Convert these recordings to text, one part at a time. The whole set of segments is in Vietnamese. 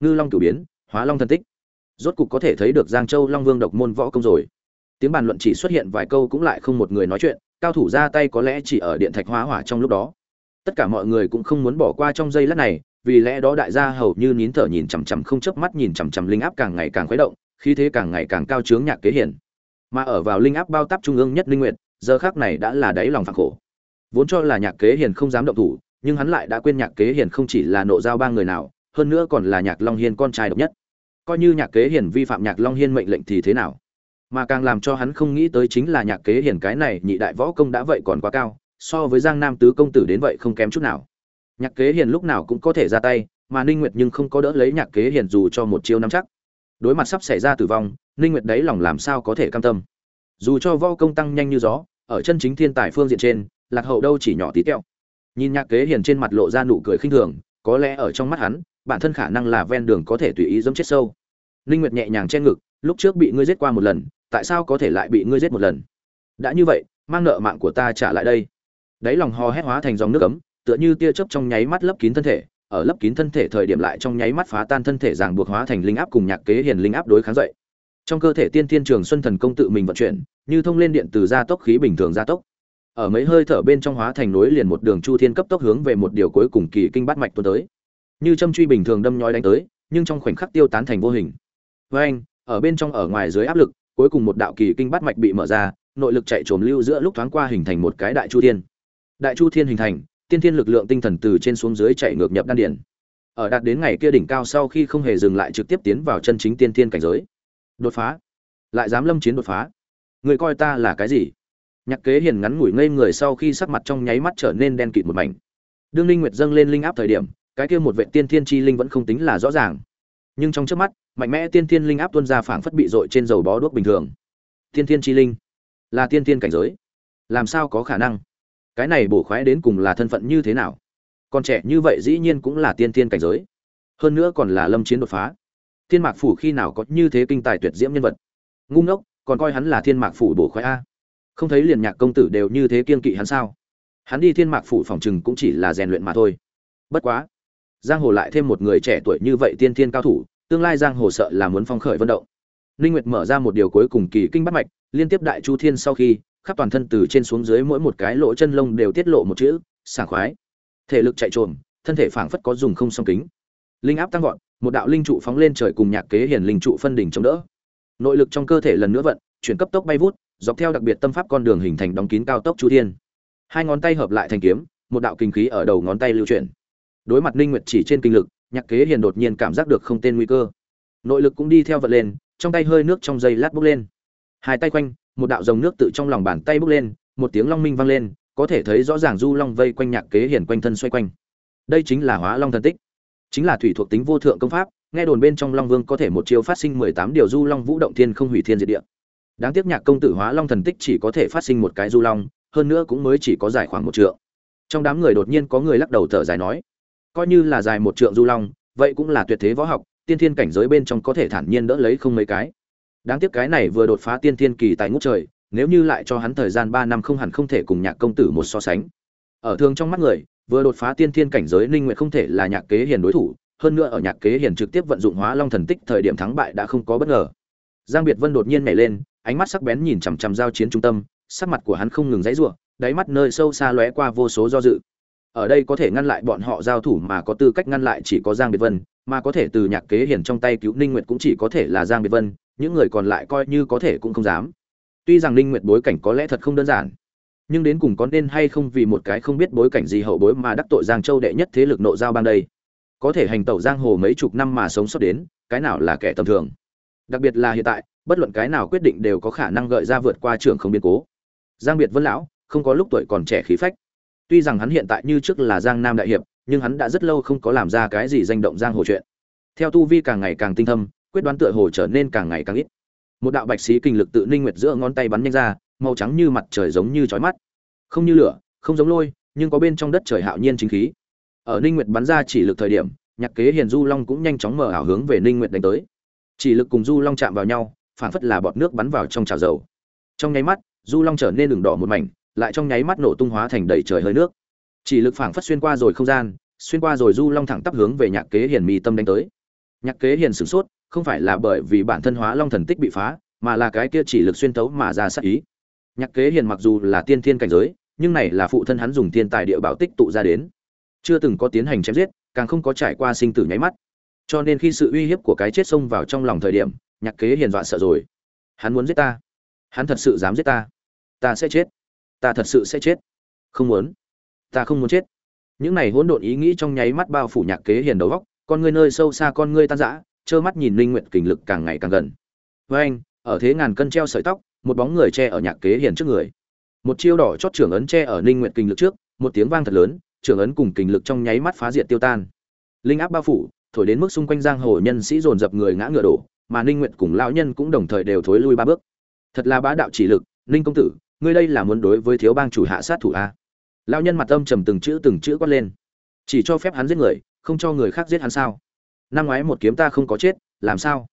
ngư long cửu biến, hóa long thần tích. Rốt cục có thể thấy được giang châu long vương độc môn võ công rồi. Tiếng bàn luận chỉ xuất hiện vài câu cũng lại không một người nói chuyện, cao thủ ra tay có lẽ chỉ ở điện thạch hóa hỏa trong lúc đó. Tất cả mọi người cũng không muốn bỏ qua trong giây lát này, vì lẽ đó đại gia hầu như nín thở nhìn chằm chằm không chớp mắt nhìn chằm chằm linh áp càng ngày càng khuấy động, khí thế càng ngày càng cao trướng nhạc kế hiển. Mà ở vào linh áp bao tắp trung ương nhất linh nguyệt, giờ khác này đã là đáy lòng phản khổ. Vốn cho là nhạc kế hiền không dám động thủ, nhưng hắn lại đã quên nhạc kế hiền không chỉ là nộ giao ba người nào hơn nữa còn là nhạc long hiên con trai độc nhất. Coi như nhạc kế hiền vi phạm nhạc long hiên mệnh lệnh thì thế nào? Mà càng làm cho hắn không nghĩ tới chính là nhạc kế hiền cái này nhị đại võ công đã vậy còn quá cao so với giang nam tứ công tử đến vậy không kém chút nào. Nhạc kế hiền lúc nào cũng có thể ra tay mà ninh nguyệt nhưng không có đỡ lấy nhạc kế hiền dù cho một chiêu nắm chắc. Đối mặt sắp xảy ra tử vong ninh nguyệt đấy lòng làm sao có thể cam tâm. Dù cho võ công tăng nhanh như gió ở chân chính thiên tài phương diện trên lạc hậu đâu chỉ nhỏ tí tẹo, nhìn nhạc kế hiền trên mặt lộ ra nụ cười khinh thường có lẽ ở trong mắt hắn bản thân khả năng là ven đường có thể tùy ý giống chết sâu. Linh nguyệt nhẹ nhàng che ngực, lúc trước bị ngươi giết qua một lần, tại sao có thể lại bị ngươi giết một lần? Đã như vậy, mang nợ mạng của ta trả lại đây. Đáy lòng hò hét hóa thành dòng nước ấm, tựa như tia chớp trong nháy mắt lấp kín thân thể, ở lấp kín thân thể thời điểm lại trong nháy mắt phá tan thân thể ràng buộc hóa thành linh áp cùng nhạc kế hiền linh áp đối kháng dậy. Trong cơ thể tiên thiên trường xuân thần công tự mình vận chuyển, như thông lên điện từ gia tốc khí bình thường gia tốc. Ở mấy hơi thở bên trong hóa thành núi liền một đường chu thiên cấp tốc hướng về một điều cuối cùng kỳ kinh bát mạch tuôn tới như châm truy bình thường đâm nhói đánh tới, nhưng trong khoảnh khắc tiêu tán thành vô hình. Với anh, ở bên trong ở ngoài dưới áp lực, cuối cùng một đạo kỳ kinh bát mạch bị mở ra, nội lực chạy trồm lưu giữa lúc thoáng qua hình thành một cái đại chu thiên. Đại chu thiên hình thành, tiên thiên lực lượng tinh thần từ trên xuống dưới chạy ngược nhập đan điển ở đạt đến ngày kia đỉnh cao sau khi không hề dừng lại trực tiếp tiến vào chân chính tiên thiên cảnh giới. Đột phá. Lại dám lâm chiến đột phá. Người coi ta là cái gì? Nhạc kế hiền ngắn ngủi ngây người sau khi sắc mặt trong nháy mắt trở nên đen kịt một mảnh. Đương linh nguyệt dâng lên linh áp thời điểm cái kia một vệ tiên thiên chi linh vẫn không tính là rõ ràng. Nhưng trong trước mắt, mạnh mẽ tiên thiên linh áp tuôn ra phảng phất bị dội trên dầu bó đuốc bình thường. Tiên thiên chi linh là tiên thiên cảnh giới. Làm sao có khả năng? Cái này bổ khoái đến cùng là thân phận như thế nào? Còn trẻ như vậy dĩ nhiên cũng là tiên thiên cảnh giới. Hơn nữa còn là lâm chiến đột phá. Thiên mạc phủ khi nào có như thế kinh tài tuyệt diễm nhân vật? Ngu ngốc, còn coi hắn là thiên mạc phủ bổ khoái a. Không thấy liền nhạc công tử đều như thế kiên kỵ hắn sao? Hắn đi thiên mạc phủ phòng chừng cũng chỉ là rèn luyện mà thôi. Bất quá giang hồ lại thêm một người trẻ tuổi như vậy tiên thiên cao thủ, tương lai giang hồ sợ là muốn phong khởi vận động. Ninh nguyệt mở ra một điều cuối cùng kỳ kinh bắt mạch, liên tiếp đại chu thiên sau khi, khắp toàn thân từ trên xuống dưới mỗi một cái lỗ chân lông đều tiết lộ một chữ, sảng khoái. Thể lực chạy trồm, thân thể phảng phất có dùng không song kính. Linh áp tăng vọt, một đạo linh trụ phóng lên trời cùng nhạc kế hiển linh trụ phân đỉnh chống đỡ. Nội lực trong cơ thể lần nữa vận, chuyển cấp tốc bay vút, dọc theo đặc biệt tâm pháp con đường hình thành đóng kín cao tốc chu thiên. Hai ngón tay hợp lại thành kiếm, một đạo kinh khí ở đầu ngón tay lưu chuyển đối mặt ninh nguyệt chỉ trên kinh lực, nhạc kế hiền đột nhiên cảm giác được không tên nguy cơ. Nội lực cũng đi theo vật lên, trong tay hơi nước trong dây lát bốc lên. Hai tay quanh, một đạo dòng nước tự trong lòng bàn tay bốc lên, một tiếng long minh vang lên, có thể thấy rõ ràng du long vây quanh nhạc kế hiền quanh thân xoay quanh. Đây chính là hóa long thần tích. Chính là thủy thuộc tính vô thượng công pháp, nghe đồn bên trong long vương có thể một chiêu phát sinh mười tám điều du long vũ động thiên không hủy thiên diệt địa. Đáng tiếc nhạc công tử hóa long thần tích chỉ có thể phát sinh một cái du long, hơn nữa cũng mới chỉ có dài khoảng một trượng. Trong đám người đột nhiên có người lắc đầu thở dài nói coi như là dài một trượng du long, vậy cũng là tuyệt thế võ học, tiên thiên cảnh giới bên trong có thể thản nhiên đỡ lấy không mấy cái. Đáng tiếc cái này vừa đột phá tiên thiên kỳ tại ngũ trời, nếu như lại cho hắn thời gian ba năm không hẳn không thể cùng nhạc công tử một so sánh. Ở thường trong mắt người, vừa đột phá tiên thiên cảnh giới ninh nguyện không thể là nhạc kế hiền đối thủ, hơn nữa ở nhạc kế hiền trực tiếp vận dụng hóa long thần tích thời điểm thắng bại đã không có bất ngờ. Giang biệt vân đột nhiên nhảy lên, ánh mắt sắc bén nhìn chằm chằm giao chiến trung tâm, sắc mặt của hắn không ngừng dãy rủa, đáy mắt nơi sâu xa lóe qua vô số do dự ở đây có thể ngăn lại bọn họ giao thủ mà có tư cách ngăn lại chỉ có giang biệt vân, mà có thể từ nhạc kế hiển trong tay cứu ninh nguyệt cũng chỉ có thể là giang biệt vân, những người còn lại coi như có thể cũng không dám. Tuy rằng ninh nguyệt bối cảnh có lẽ thật không đơn giản, nhưng đến cùng có nên hay không vì một cái không biết bối cảnh gì hậu bối mà đắc tội giang châu đệ nhất thế lực nội giao ban đây. Có thể hành tẩu giang hồ mấy chục năm mà sống sót đến, cái nào là kẻ tầm thường? Đặc biệt là hiện tại, bất luận cái nào quyết định đều có khả năng gợi ra vượt qua trường không biến cố. Giang biệt vân lão, không có lúc tuổi còn trẻ khí phách tuy rằng hắn hiện tại như trước là giang nam đại hiệp, nhưng hắn đã rất lâu không có làm ra cái gì danh động giang hồ chuyện. Theo tu vi càng ngày càng tinh thâm, quyết đoán tựa hồ trở nên càng ngày càng ít. Một đạo bạch xí kinh lực tự ninh nguyệt giữa ngón tay bắn nhanh ra, màu trắng như mặt trời giống như chói mắt. Không như lửa, không giống lôi, nhưng có bên trong đất trời hạo nhiên chính khí. Ở ninh nguyệt bắn ra chỉ lực thời điểm, nhạc kế hiền du long cũng nhanh chóng mở ảo hướng về ninh nguyệt đánh tới. Chỉ lực cùng du long chạm vào nhau phản phất là bọt nước bắn vào trong chảo dầu. Trong nháy mắt, du long trở nên đường đỏ một mảnh lại trong nháy mắt nổ tung hóa thành đầy trời hơi nước. Chỉ lực phảng phất xuyên qua rồi không gian, xuyên qua rồi du long thẳng tắp hướng về nhạc kế hiền mi tâm đánh tới. Nhạc kế hiền sửng sốt, không phải là bởi vì bản thân hóa long thần tích bị phá, mà là cái kia chỉ lực xuyên tấu mà ra sát ý. Nhạc kế hiền mặc dù là tiên thiên cảnh giới, nhưng này là phụ thân hắn dùng thiên tài địa bảo tích tụ ra đến. Chưa từng có tiến hành chém giết, càng không có trải qua sinh tử nháy mắt. Cho nên khi sự uy hiếp của cái chết xông vào trong lòng thời điểm, nhạc kế hiền dọa sợ rồi. Hắn muốn giết ta. Hắn thật sự dám giết ta. Ta sẽ chết ta thật sự sẽ chết. Không muốn. Ta không muốn chết. Những này hỗn độn ý nghĩ trong nháy mắt bao phủ nhạc kế hiền đầu góc, con ngươi nơi sâu xa con ngươi tan rã, trơ mắt nhìn linh nguyện kình lực càng ngày càng gần. Với anh, ở thế ngàn cân treo sợi tóc, một bóng người che ở nhạc kế hiền trước người. Một chiêu đỏ chót trưởng ấn che ở ninh nguyện kình lực trước, một tiếng vang thật lớn, trưởng ấn cùng kình lực trong nháy mắt phá diệt tiêu tan. Linh áp bao phủ, thổi đến mức xung quanh giang hồ nhân sĩ dồn dập người ngã ngựa đổ, mà ninh nguyện cùng lão nhân cũng đồng thời đều thối lui ba bước. Thật là bá đạo chỉ lực, ninh công tử ngươi đây là muốn đối với thiếu bang chủ hạ sát thủ a lão nhân mặt âm trầm từng chữ từng chữ quát lên. Chỉ cho phép hắn giết người không cho người khác giết hắn sao? Năm ngoái một kiếm ta không có chết làm sao?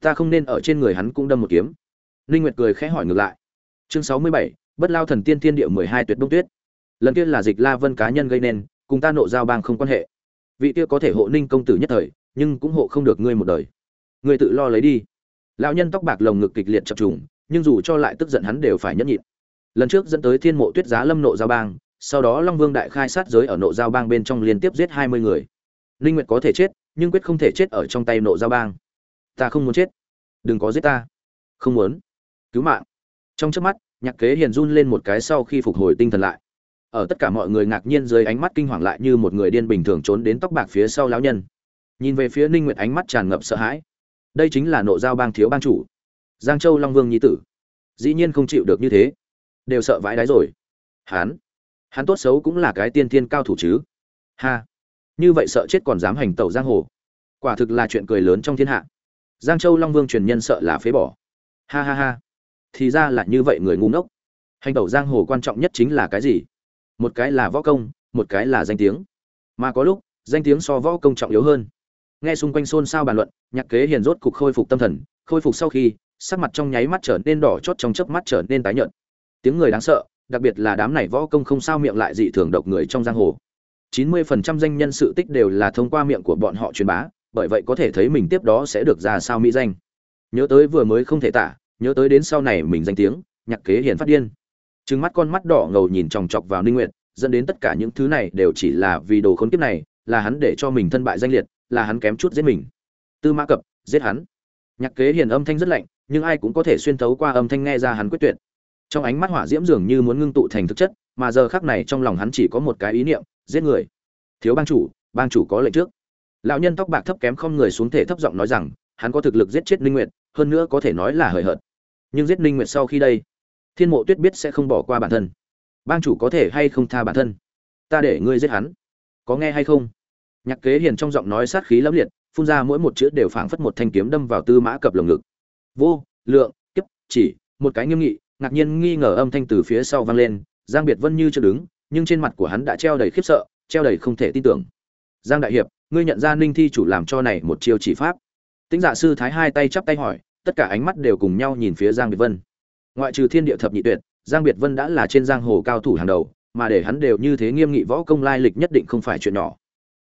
Ta không nên ở trên người hắn cũng đâm một kiếm. Ninh nguyệt cười khẽ hỏi ngược lại. Chương 67, bất lao thần tiên thiên địa 12 tuyệt đông tuyết. Lần kia là dịch la vân cá nhân gây nên cùng ta nộ giao bang không quan hệ. Vị kia có thể hộ ninh công tử nhất thời nhưng cũng hộ không được ngươi một đời. Ngươi tự lo lấy đi. Lão nhân tóc bạc lồng ngực kịch liệt chập trùng nhưng dù cho lại tức giận hắn đều phải nhẫn nhịn lần trước dẫn tới thiên mộ tuyết giá lâm nộ giao bang, sau đó long vương đại khai sát giới ở nộ giao bang bên trong liên tiếp giết hai mươi người. Ninh nguyệt có thể chết, nhưng quyết không thể chết ở trong tay nộ giao bang. Ta không muốn chết. Đừng có giết ta. Không muốn. Cứu mạng. Trong trước mắt, nhạc kế hiền run lên một cái sau khi phục hồi tinh thần lại. Ở tất cả mọi người ngạc nhiên dưới ánh mắt kinh hoàng lại như một người điên bình thường trốn đến tóc bạc phía sau lão nhân. Nhìn về phía ninh nguyệt ánh mắt tràn ngập sợ hãi. Đây chính là nộ giao bang thiếu bang chủ. Giang châu long vương nhi tử. Dĩ nhiên không chịu được như thế đều sợ vãi đáy rồi. Hắn hắn tốt xấu cũng là cái tiên thiên cao thủ chứ. Ha, như vậy sợ chết còn dám hành tẩu giang hồ. Quả thực là chuyện cười lớn trong thiên hạ. Giang châu long vương truyền nhân sợ là phế bỏ. Ha ha ha. Thì ra là như vậy người ngu ngốc. Hành tẩu giang hồ quan trọng nhất chính là cái gì? Một cái là võ công, một cái là danh tiếng. Mà có lúc, danh tiếng so võ công trọng yếu hơn. Nghe xung quanh xôn xao bàn luận, nhạc kế hiền rốt cục khôi phục tâm thần, khôi phục sau khi, sắc mặt trong nháy mắt trở nên đỏ chót trong chớp mắt trở nên tái nhợt tiếng người đáng sợ, đặc biệt là đám này võ công không sao miệng lại dị thường độc người trong giang hồ. 90% danh nhân sự tích đều là thông qua miệng của bọn họ truyền bá, bởi vậy có thể thấy mình tiếp đó sẽ được ra sao mỹ danh. Nhớ tới vừa mới không thể tả, nhớ tới đến sau này mình danh tiếng, nhạc kế hiền phát điên. Trừng mắt con mắt đỏ ngầu nhìn chòng chọc vào ninh nguyện dẫn đến tất cả những thứ này đều chỉ là vì đồ khốn kiếp này, là hắn để cho mình thân bại danh liệt, là hắn kém chút giết mình. Tư mã cập, giết hắn. Nhạc kế hiền âm thanh rất lạnh, nhưng ai cũng có thể xuyên thấu qua âm thanh nghe ra hắn quyết tuyệt trong ánh mắt hỏa diễm dường như muốn ngưng tụ thành thực chất, mà giờ khắc này trong lòng hắn chỉ có một cái ý niệm, giết người. Thiếu bang chủ bang chủ có lệnh trước. Lão nhân tóc bạc thấp kém không người xuống thể thấp giọng nói rằng, hắn có thực lực giết chết ninh nguyệt, hơn nữa có thể nói là hời hợt. Nhưng giết ninh nguyệt sau khi đây, thiên mộ tuyết biết sẽ không bỏ qua bản thân. Bang chủ có thể hay không tha bản thân? Ta để ngươi giết hắn. Có nghe hay không? Nhạc kế hiền trong giọng nói sát khí lẫm liệt, phun ra mỗi một chữ đều phảng phất một thanh kiếm đâm vào tư mã cập lồng ngực. Vô, lượng, kiếp, chỉ, một cái nghiêm nghị ngạc nhiên nghi ngờ âm thanh từ phía sau vang lên, giang biệt vân như chưa đứng, nhưng trên mặt của hắn đã treo đầy khiếp sợ, treo đầy không thể tin tưởng. Giang đại hiệp, ngươi nhận ra ninh thi chủ làm cho này một chiêu chỉ pháp. Tĩnh dạ sư thái hai tay chắp tay hỏi, tất cả ánh mắt đều cùng nhau nhìn phía giang biệt vân. Ngoại trừ thiên địa thập nhị tuyệt, giang biệt vân đã là trên giang hồ cao thủ hàng đầu, mà để hắn đều như thế nghiêm nghị võ công lai lịch nhất định không phải chuyện nhỏ.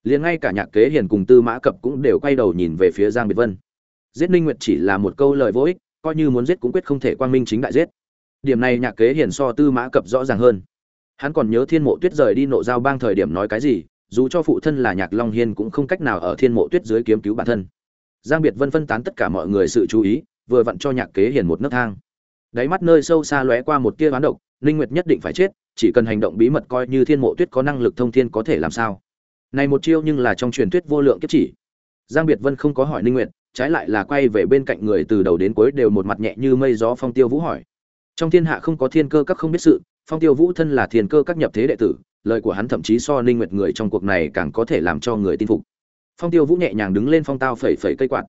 Liền ngay cả nhạc kế hiền cùng tư mã cập cũng đều quay đầu nhìn về phía giang biệt vân. Giết ninh nguyệt chỉ là một câu lời vô ích, coi như muốn giết cũng quyết không thể quang minh chính đại giết điểm này nhạc kế hiển so tư mã cập rõ ràng hơn. Hắn còn nhớ thiên mộ tuyết rời đi nộ giao bang thời điểm nói cái gì, dù cho phụ thân là nhạc long hiên cũng không cách nào ở thiên mộ tuyết dưới kiếm cứu bản thân. Giang biệt vân phân tán tất cả mọi người sự chú ý, vừa vặn cho nhạc kế hiển một nấc thang. Đáy mắt nơi sâu xa lóe qua một tia bán độc linh nguyệt nhất định phải chết, chỉ cần hành động bí mật coi như thiên mộ tuyết có năng lực thông thiên có thể làm sao. Này một chiêu nhưng là trong truyền thuyết vô lượng kiếp chỉ. Giang biệt vân không có hỏi linh nguyệt, trái lại là quay về bên cạnh người từ đầu đến cuối đều một mặt nhẹ như mây gió phong tiêu vũ hỏi trong thiên hạ không có thiên cơ các không biết sự, phong tiêu vũ thân là thiên cơ các nhập thế đệ tử, lời của hắn thậm chí so ninh nguyệt người trong cuộc này càng có thể làm cho người tin phục. Phong tiêu vũ nhẹ nhàng đứng lên phong tao phẩy phẩy cây quạt.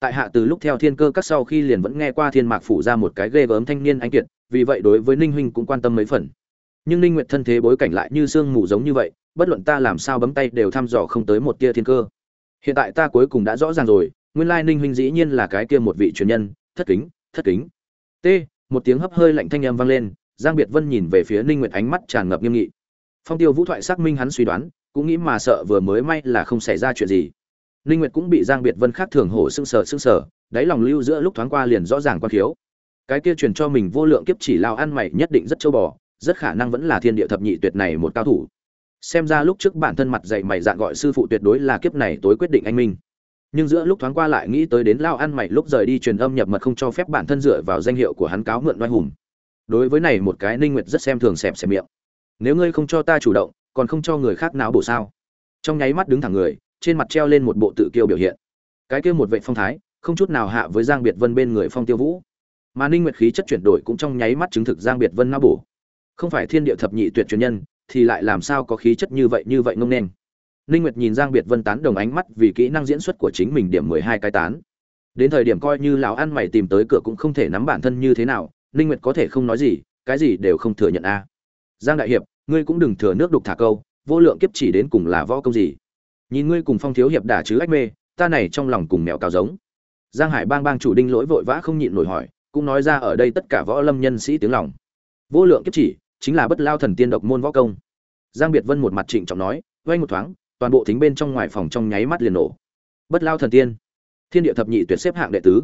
Tại hạ từ lúc theo thiên cơ các sau khi liền vẫn nghe qua thiên mạc phủ ra một cái ghê gớm thanh niên anh kiệt, vì vậy đối với ninh huynh cũng quan tâm mấy phần. Nhưng ninh nguyệt thân thế bối cảnh lại như sương mù giống như vậy, bất luận ta làm sao bấm tay đều thăm dò không tới một tia thiên cơ. Hiện tại ta cuối cùng đã rõ ràng rồi, nguyên lai ninh huynh dĩ nhiên là cái kia một vị truyền nhân, thất kính thất kính. T một tiếng hấp hơi lạnh thanh âm vang lên, giang biệt vân nhìn về phía ninh nguyệt ánh mắt tràn ngập nghiêm nghị. Phong tiêu vũ thoại xác minh hắn suy đoán, cũng nghĩ mà sợ vừa mới may là không xảy ra chuyện gì. Ninh nguyệt cũng bị giang biệt vân khác thường hổ sưng sờ sưng sờ, đáy lòng lưu giữa lúc thoáng qua liền rõ ràng quan thiếu. Cái kia truyền cho mình vô lượng kiếp chỉ lao ăn mày nhất định rất châu bò, rất khả năng vẫn là thiên địa thập nhị tuyệt này một cao thủ. Xem ra lúc trước bản thân mặt dạy mày dạng gọi sư phụ tuyệt đối là kiếp này tối quyết định anh minh nhưng giữa lúc thoáng qua lại nghĩ tới đến lao ăn mày lúc rời đi truyền âm nhập mật không cho phép bản thân dựa vào danh hiệu của hắn cáo mượn oai hùng. Đối với này một cái ninh nguyệt rất xem thường xẹp xẹp miệng. Nếu ngươi không cho ta chủ động, còn không cho người khác nào bổ sao? Trong nháy mắt đứng thẳng người, trên mặt treo lên một bộ tự kiêu biểu hiện. Cái kia một vệ phong thái, không chút nào hạ với giang biệt vân bên người phong tiêu vũ. Mà ninh nguyệt khí chất chuyển đổi cũng trong nháy mắt chứng thực giang biệt vân não bổ. Không phải thiên địa thập nhị tuyệt truyền nhân, thì lại làm sao có khí chất như vậy như vậy ngông nên? Ninh nguyệt nhìn giang biệt vân tán đồng ánh mắt vì kỹ năng diễn xuất của chính mình điểm 12 cái tán. Đến thời điểm coi như lão ăn mày tìm tới cửa cũng không thể nắm bản thân như thế nào, ninh nguyệt có thể không nói gì, cái gì đều không thừa nhận a. Giang đại hiệp, ngươi cũng đừng thừa nước đục thả câu, vô lượng kiếp chỉ đến cùng là võ công gì? Nhìn ngươi cùng phong thiếu hiệp đả chứ ách mê, ta này trong lòng cùng mèo cao giống. Giang hải bang bang chủ đinh lỗi vội vã không nhịn nổi hỏi, cũng nói ra ở đây tất cả võ lâm nhân sĩ tiếng lòng. Vô lượng kiếp chỉ, chính là bất lao thần tiên độc môn võ công. Giang biệt vân một mặt trịnh trọng nói vay một thoáng toàn bộ thính bên trong ngoài phòng trong nháy mắt liền nổ. Bất lao thần tiên. Thiên địa thập nhị tuyệt xếp hạng đệ tứ.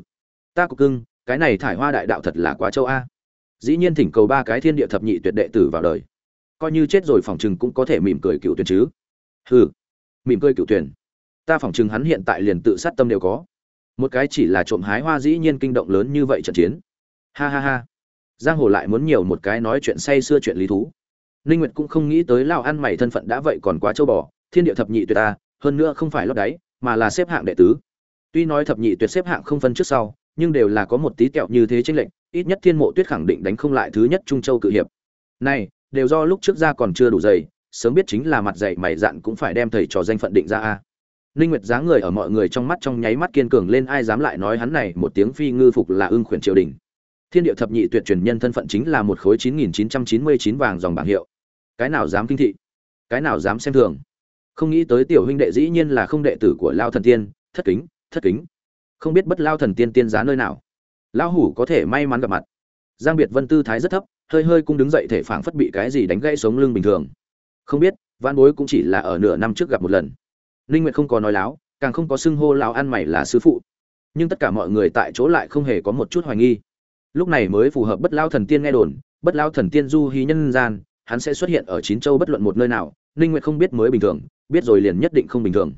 Ta cục cưng, cái này thải hoa đại đạo thật là quá châu a. Dĩ nhiên thỉnh cầu ba cái thiên địa thập nhị tuyệt đệ tử vào đời. Coi như chết rồi phòng chừng cũng có thể mỉm cười cựu tuyển chứ. Hừ, mỉm cười cựu tuyển. Ta phòng chừng hắn hiện tại liền tự sát tâm đều có. Một cái chỉ là trộm hái hoa dĩ nhiên kinh động lớn như vậy trận chiến. Ha ha ha. Giang hồ lại muốn nhiều một cái nói chuyện say xưa chuyện lý thú. Ninh nguyệt cũng không nghĩ tới lao ăn mày thân phận đã vậy còn quá châu bò thiên địa thập nhị tuyệt ta, hơn nữa không phải lót đáy, mà là xếp hạng đệ tứ tuy nói thập nhị tuyệt xếp hạng không phân trước sau, nhưng đều là có một tí kẹo như thế tranh lệnh ít nhất thiên mộ tuyết khẳng định đánh không lại thứ nhất trung châu cự hiệp này, đều do lúc trước ra còn chưa đủ dày, sớm biết chính là mặt dày mày dạn cũng phải đem thầy trò danh phận định ra a Ninh Nguyệt dáng người ở mọi người trong mắt trong nháy mắt kiên cường lên, ai dám lại nói hắn này một tiếng phi ngư phục là ưng khuyển triều đình. Thiên địa thập nhị tuyệt truyền nhân thân phận chính là một khối 9999 vàng dòng bảng hiệu. Cái nào dám kinh thị? Cái nào dám xem thường? Không nghĩ tới tiểu huynh đệ dĩ nhiên là không đệ tử của Lao thần tiên, thất kính, thất kính. Không biết bất Lao thần tiên tiên giá nơi nào. Lão hủ có thể may mắn gặp mặt. Giang Biệt Vân tư thái rất thấp, hơi hơi cung đứng dậy thể phảng phất bị cái gì đánh gãy sống lưng bình thường. Không biết, văn Bối cũng chỉ là ở nửa năm trước gặp một lần Ninh Nguyệt không có nói láo, càng không có xưng hô lão ăn mày là sư phụ. Nhưng tất cả mọi người tại chỗ lại không hề có một chút hoài nghi. Lúc này mới phù hợp bất lao thần tiên nghe đồn, bất lao thần tiên du hí nhân gian, hắn sẽ xuất hiện ở chín châu bất luận một nơi nào, Ninh Nguyệt không biết mới bình thường, biết rồi liền nhất định không bình thường.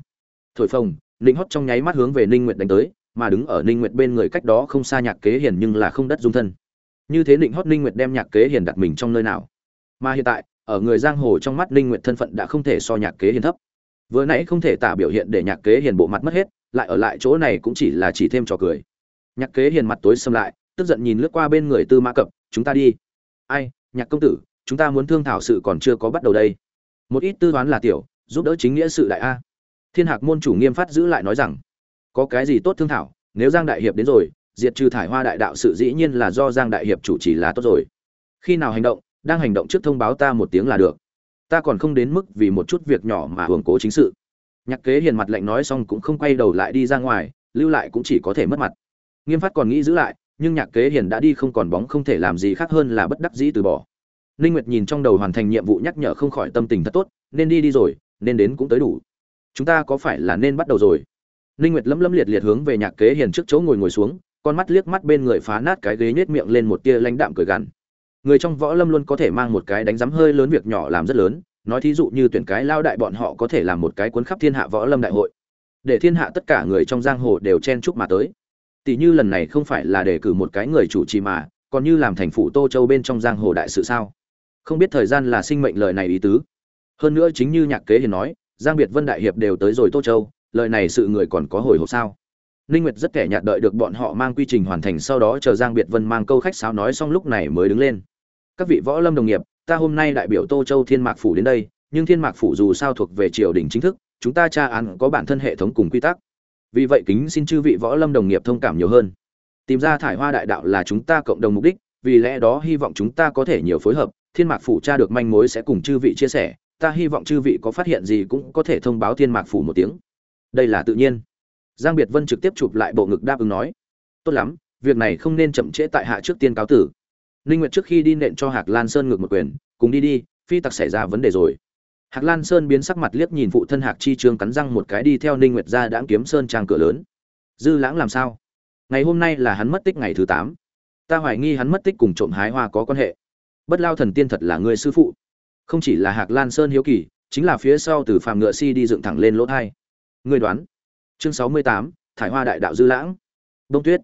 Thổi phồng, Ninh Hót trong nháy mắt hướng về Ninh Nguyệt đánh tới, mà đứng ở Ninh Nguyệt bên người cách đó không xa Nhạc Kế Hiền nhưng là không đất dung thân. Như thế Ninh Hót Ninh Nguyệt đem Nhạc Kế Hiền đặt mình trong nơi nào? Mà hiện tại, ở người giang hồ trong mắt Ninh Nguyệt thân phận đã không thể so Nhạc Kế Hiền thấp vừa nãy không thể tả biểu hiện để nhạc kế hiền bộ mặt mất hết lại ở lại chỗ này cũng chỉ là chỉ thêm trò cười nhạc kế hiền mặt tối xâm lại tức giận nhìn lướt qua bên người tư mã cập chúng ta đi ai nhạc công tử chúng ta muốn thương thảo sự còn chưa có bắt đầu đây một ít tư toán là tiểu, giúp đỡ chính nghĩa sự đại a. Thiên hạc môn chủ nghiêm phát giữ lại nói rằng, có cái gì tốt thương thảo, nếu giang đại hiệp đến rồi, diệt trừ thải hoa đại đạo sự dĩ nhiên là do giang đại hiệp chủ trì là tốt rồi. Khi nào hành động, đang hành động trước thông báo ta một tiếng là được. Ta còn không đến mức vì một chút việc nhỏ mà hưởng cố chính sự. Nhạc kế hiền mặt lạnh nói xong cũng không quay đầu lại đi ra ngoài, lưu lại cũng chỉ có thể mất mặt. Nghiêm phát còn nghĩ giữ lại, nhưng nhạc kế hiền đã đi không còn bóng không thể làm gì khác hơn là bất đắc dĩ từ bỏ ninh nguyệt nhìn trong đầu hoàn thành nhiệm vụ nhắc nhở không khỏi tâm tình thật tốt, nên đi đi rồi, nên đến cũng tới đủ. Chúng ta có phải là nên bắt đầu rồi? Ninh nguyệt lấm lấm liệt liệt hướng về nhạc kế hiền trước chỗ ngồi ngồi xuống, con mắt liếc mắt bên người phá nát cái ghế nhếch miệng lên một tia lãnh đạm cười gằn. Người trong võ lâm luôn có thể mang một cái đánh giấm hơi lớn việc nhỏ làm rất lớn, nói thí dụ như tuyển cái lao đại bọn họ có thể làm một cái cuốn khắp thiên hạ võ lâm đại hội, để thiên hạ tất cả người trong giang hồ đều chen chúc mà tới. Tỷ như lần này không phải là để cử một cái người chủ trì mà, còn như làm thành phủ tô châu bên trong giang hồ đại sự sao? Không biết thời gian là sinh mệnh lời này ý tứ hơn nữa chính như nhạc kế hiền nói giang biệt vân đại hiệp đều tới rồi tô châu lời này sự người còn có hồi hộp sao Ninh Nguyệt rất kẻ nhạt đợi được bọn họ mang quy trình hoàn thành sau đó chờ Giang Biệt Vân mang câu khách sáo nói xong lúc này mới đứng lên. Các vị võ lâm đồng nghiệp, ta hôm nay đại biểu Tô Châu Thiên Mạc phủ đến đây, nhưng Thiên Mạc phủ dù sao thuộc về triều đình chính thức, chúng ta tra án có bản thân hệ thống cùng quy tắc. Vì vậy kính xin chư vị võ lâm đồng nghiệp thông cảm nhiều hơn. Tìm ra thải hoa đại đạo là chúng ta cộng đồng mục đích, vì lẽ đó hy vọng chúng ta có thể nhiều phối hợp, Thiên Mạc phủ tra được manh mối sẽ cùng chư vị chia sẻ, ta hy vọng chư vị có phát hiện gì cũng có thể thông báo Thiên Mạc phủ một tiếng. Đây là tự nhiên. Giang biệt vân trực tiếp chụp lại bộ ngực đáp ứng nói. Tốt lắm việc này không nên chậm trễ tại hạ trước tiên cáo tử. Ninh nguyệt trước khi đi nện cho hạc lan sơn ngược một quyền cùng đi đi phi tặc xảy ra vấn đề rồi. Hạc lan sơn biến sắc mặt liếc nhìn phụ thân hạc chi trương cắn răng một cái đi theo ninh nguyệt ra đãng kiếm sơn trang cửa lớn. Dư lãng làm sao? Ngày hôm nay là hắn mất tích ngày thứ 8. ta hoài nghi hắn mất tích cùng trộm hái hoa có quan hệ bất lao thần tiên thật là người sư phụ. Không chỉ là hạc lan sơn hiếu kỳ chính là phía sau từ phàm ngựa si đi dựng thẳng lên lỗ thai. Người đoán. Chương 68, thải hoa đại đạo dư lãng. Đông tuyết.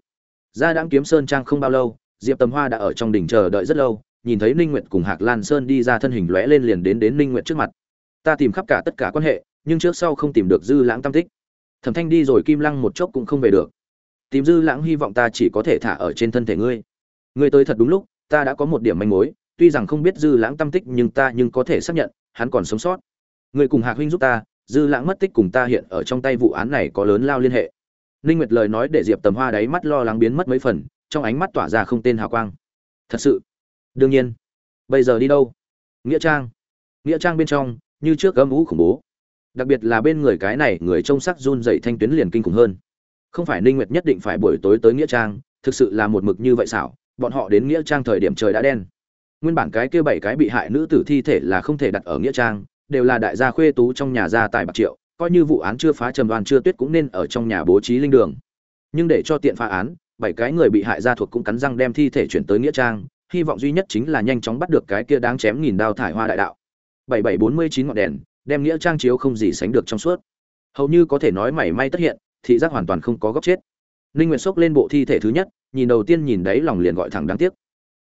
Ra đãng kiếm sơn trang không bao lâu diệp tầm hoa đã ở trong đỉnh chờ đợi rất lâu nhìn thấy ninh nguyệt cùng hạc lan sơn đi ra thân hình lóe lên liền đến đến ninh nguyệt trước mặt. Ta tìm khắp cả tất cả quan hệ nhưng trước sau không tìm được dư lãng tam tích. Thẩm thanh đi rồi kim lăng một chốc cũng không về được. Tìm dư lãng hy vọng ta chỉ có thể thả ở trên thân thể ngươi. Ngươi tới thật đúng lúc ta đã có một điểm manh mối tuy rằng không biết dư lãng tâm tích nhưng ta nhưng có thể xác nhận, hắn còn sống sót. Người cùng hạc huynh giúp ta, dư lãng mất tích cùng ta hiện ở trong tay vụ án này có lớn lao liên hệ. Ninh nguyệt lời nói để diệp tầm hoa đáy mắt lo lắng biến mất mấy phần, trong ánh mắt tỏa ra không tên hào quang. Thật sự? Đương nhiên. Bây giờ đi đâu? Nghĩa trang. Nghĩa trang bên trong, như trước gấm ú khủng bố. Đặc biệt là bên người cái này, người trông sắc run dậy thanh tuyến liền kinh khủng hơn. Không phải ninh nguyệt nhất định phải buổi tối tới nghĩa trang, thực sự là một mực như vậy xảo, bọn họ đến nghĩa trang thời điểm trời đã đen nguyên bản cái kia bảy cái bị hại nữ tử thi thể là không thể đặt ở nghĩa trang, đều là đại gia khuê tú trong nhà gia tài bạc triệu, coi như vụ án chưa phá trầm đoan chưa tuyết cũng nên ở trong nhà bố trí linh đường. Nhưng để cho tiện phá án, bảy cái người bị hại gia thuộc cũng cắn răng đem thi thể chuyển tới nghĩa trang, hy vọng duy nhất chính là nhanh chóng bắt được cái kia đáng chém nghìn đao thải hoa đại đạo. Bảy bảy bốn mươi chín ngọn đèn, đem nghĩa trang chiếu không gì sánh được trong suốt. Hầu như có thể nói mảy may tất hiện, thị giác hoàn toàn không có góc chết. Ninh nguyệt xốc lên bộ thi thể thứ nhất, nhìn đầu tiên nhìn đấy lòng liền gọi thẳng đáng tiếc.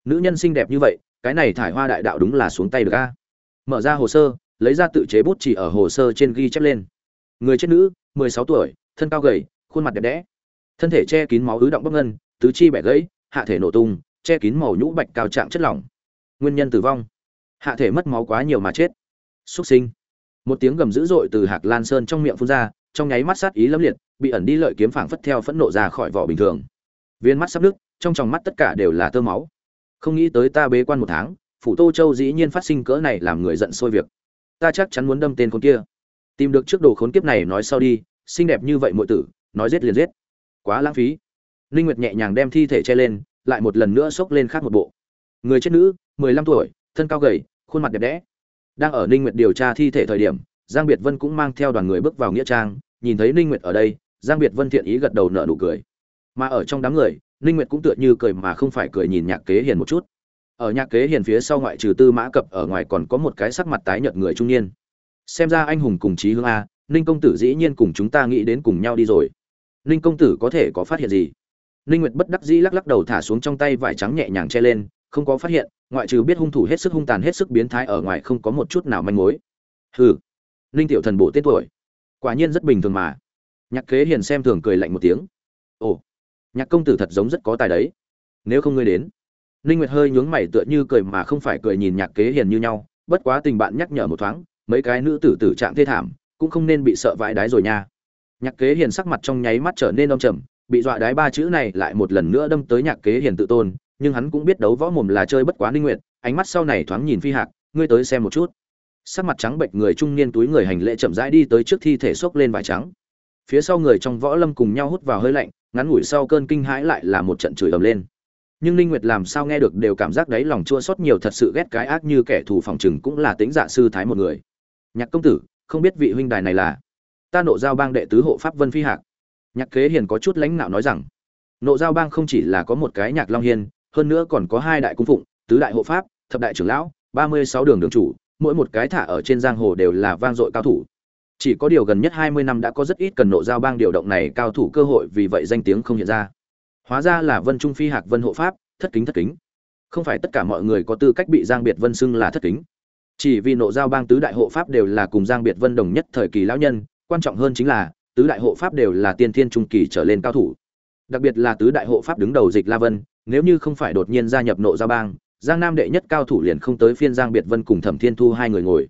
Nữ nhân xinh đẹp như vậy cái này thải hoa đại đạo đúng là xuống tay được a. Mở ra hồ sơ, lấy ra tự chế bút chỉ ở hồ sơ trên ghi chép lên. Người chết nữ 16 tuổi, thân cao gầy, khuôn mặt đẹp đẽ. Thân thể che kín máu ứ động bất ngân, tứ chi bẻ gãy, hạ thể nổ tung, che kín màu nhũ bạch cao trạng chất lỏng. Nguyên nhân tử vong. Hạ thể mất máu quá nhiều mà chết. Xuất sinh. Một tiếng gầm dữ dội từ hạc lan sơn trong miệng phun ra, trong nháy mắt sát ý lâm liệt, bị ẩn đi lợi kiếm phảng phất theo phẫn nộ ra khỏi vỏ bình thường. Viên mắt sắp nước trong tròng mắt tất cả đều là tơ máu không nghĩ tới ta bế quan một tháng, phủ tô châu dĩ nhiên phát sinh cỡ này làm người giận sôi việc. Ta chắc chắn muốn đâm tên con kia. Tìm được trước đồ khốn kiếp này nói sau đi, xinh đẹp như vậy muội tử, nói giết liền giết. Quá lãng phí. Linh nguyệt nhẹ nhàng đem thi thể che lên, lại một lần nữa xốc lên khác một bộ. Người chết nữ 15 tuổi, thân cao gầy, khuôn mặt đẹp đẽ. Đang ở ninh nguyệt điều tra thi thể thời điểm, giang biệt vân cũng mang theo đoàn người bước vào nghĩa trang, nhìn thấy ninh nguyệt ở đây, giang biệt vân thiện ý gật đầu nở nụ cười. Mà ở trong đám người ninh nguyệt cũng tựa như cười mà không phải cười nhìn nhạc kế hiền một chút. Ở nhạc kế hiền phía sau ngoại trừ tư mã cập ở ngoài còn có một cái sắc mặt tái nhợt người trung niên. Xem ra anh hùng cùng chí hướng a, ninh công tử dĩ nhiên cùng chúng ta nghĩ đến cùng nhau đi rồi. Ninh công tử có thể có phát hiện gì? Ninh nguyệt bất đắc dĩ lắc lắc đầu thả xuống trong tay vải trắng nhẹ nhàng che lên, không có phát hiện, ngoại trừ biết hung thủ hết sức hung tàn hết sức biến thái ở ngoài không có một chút nào manh mối. Hừ. Ninh tiểu thần bộ tên tuổi. Quả nhiên rất bình thường mà. Nhạc kế hiền xem thường cười lạnh một tiếng. Ồ nhạc công tử thật giống rất có tài đấy. Nếu không ngươi đến, ninh nguyệt hơi nhướng mày tựa như cười mà không phải cười nhìn nhạc kế hiền như nhau, bất quá tình bạn nhắc nhở một thoáng, mấy cái nữ tử tử trạng thê thảm, cũng không nên bị sợ vãi đái rồi nha. Nhạc kế hiền sắc mặt trong nháy mắt trở nên đông trầm, bị dọa đái ba chữ này lại một lần nữa đâm tới nhạc kế hiền tự tôn, nhưng hắn cũng biết đấu võ mồm là chơi bất quá ninh nguyệt, ánh mắt sau này thoáng nhìn phi hạc, ngươi tới xem một chút. Sắc mặt trắng bệnh người trung niên túi người hành lễ chậm rãi đi tới trước thi thể xốc lên vải trắng. Phía sau người trong võ lâm cùng nhau hút vào hơi lạnh ngắn ngủi sau cơn kinh hãi lại là một trận chửi ầm lên. Nhưng ninh nguyệt làm sao nghe được đều cảm giác đấy lòng chua xót nhiều thật sự ghét cái ác như kẻ thù phòng trừng cũng là tính dạ sư thái một người. Nhạc công tử, không biết vị huynh đài này là? Ta nộ giao bang đệ tứ hộ pháp vân phi hạc. Nhạc kế hiền có chút lãnh nạo nói rằng, nộ giao bang không chỉ là có một cái nhạc long hiên, hơn nữa còn có hai đại cung phụng, tứ đại hộ pháp, thập đại trưởng lão, ba mươi sáu đường đường chủ, mỗi một cái thả ở trên giang hồ đều là vang dội cao thủ chỉ có điều gần nhất hai mươi năm đã có rất ít cần nộ giao bang điều động này cao thủ cơ hội vì vậy danh tiếng không hiện ra. Hóa ra là vân trung phi hạc vân hộ pháp, thất kính thất kính. Không phải tất cả mọi người có tư cách bị giang biệt vân xưng là thất kính. Chỉ vì nộ giao bang tứ đại hộ pháp đều là cùng giang biệt vân đồng nhất thời kỳ lão nhân, quan trọng hơn chính là, tứ đại hộ pháp đều là tiên thiên trung kỳ trở lên cao thủ. Đặc biệt là tứ đại hộ pháp đứng đầu dịch la vân, nếu như không phải đột nhiên gia nhập nộ giao bang, giang nam đệ nhất cao thủ liền không tới phiên giang biệt vân cùng thẩm thiên thu hai người ngồi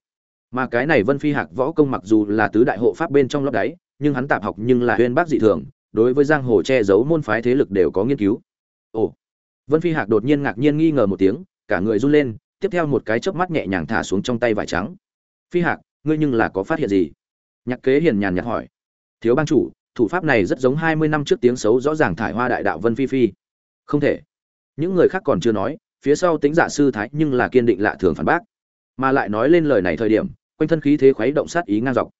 mà cái này vân phi hạc võ công mặc dù là tứ đại hộ pháp bên trong lót đáy, nhưng hắn tạp học nhưng là huyên bác dị thường, đối với giang hồ che giấu môn phái thế lực đều có nghiên cứu. Ồ, vân phi hạc đột nhiên ngạc nhiên nghi ngờ một tiếng, cả người run lên, tiếp theo một cái chớp mắt nhẹ nhàng thả xuống trong tay vải trắng. Phi hạc, ngươi nhưng là có phát hiện gì? Nhạc kế hiền nhàn nhạt hỏi. Thiếu bang chủ, thủ pháp này rất giống hai mươi năm trước tiếng xấu rõ ràng thải hoa đại đạo vân phi phi. Không thể. Những người khác còn chưa nói, phía sau tính giả dạ sư thái nhưng là kiên định lạ thường phản bác. Mà lại nói lên lời này thời điểm quanh thân khí thế khuấy động sát ý ngang dọc.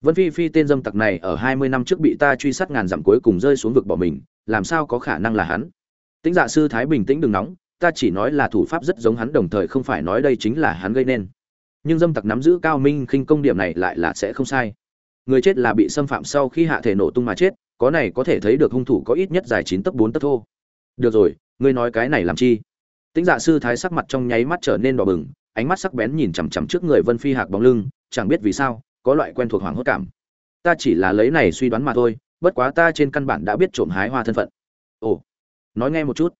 Vân phi phi tên dâm tặc này ở hai mươi năm trước bị ta truy sát ngàn dặm cuối cùng rơi xuống vực bỏ mình, làm sao có khả năng là hắn? Tĩnh dạ sư thái bình tĩnh đừng nóng, ta chỉ nói là thủ pháp rất giống hắn đồng thời không phải nói đây chính là hắn gây nên. Nhưng dâm tặc nắm giữ cao minh khinh công điểm này lại là sẽ không sai. Người chết là bị xâm phạm sau khi hạ thể nổ tung mà chết, có này có thể thấy được hung thủ có ít nhất dài chín tấc bốn tấc thô. Được rồi, ngươi nói cái này làm chi? Tĩnh dạ sư thái sắc mặt trong nháy mắt trở nên đỏ bừng ánh mắt sắc bén nhìn chằm chằm trước người vân phi hạc bóng lưng, chẳng biết vì sao, có loại quen thuộc hoàng hốt cảm. Ta chỉ là lấy này suy đoán mà thôi, bất quá ta trên căn bản đã biết trộm hái hoa thân phận. Ồ, nói nghe một chút.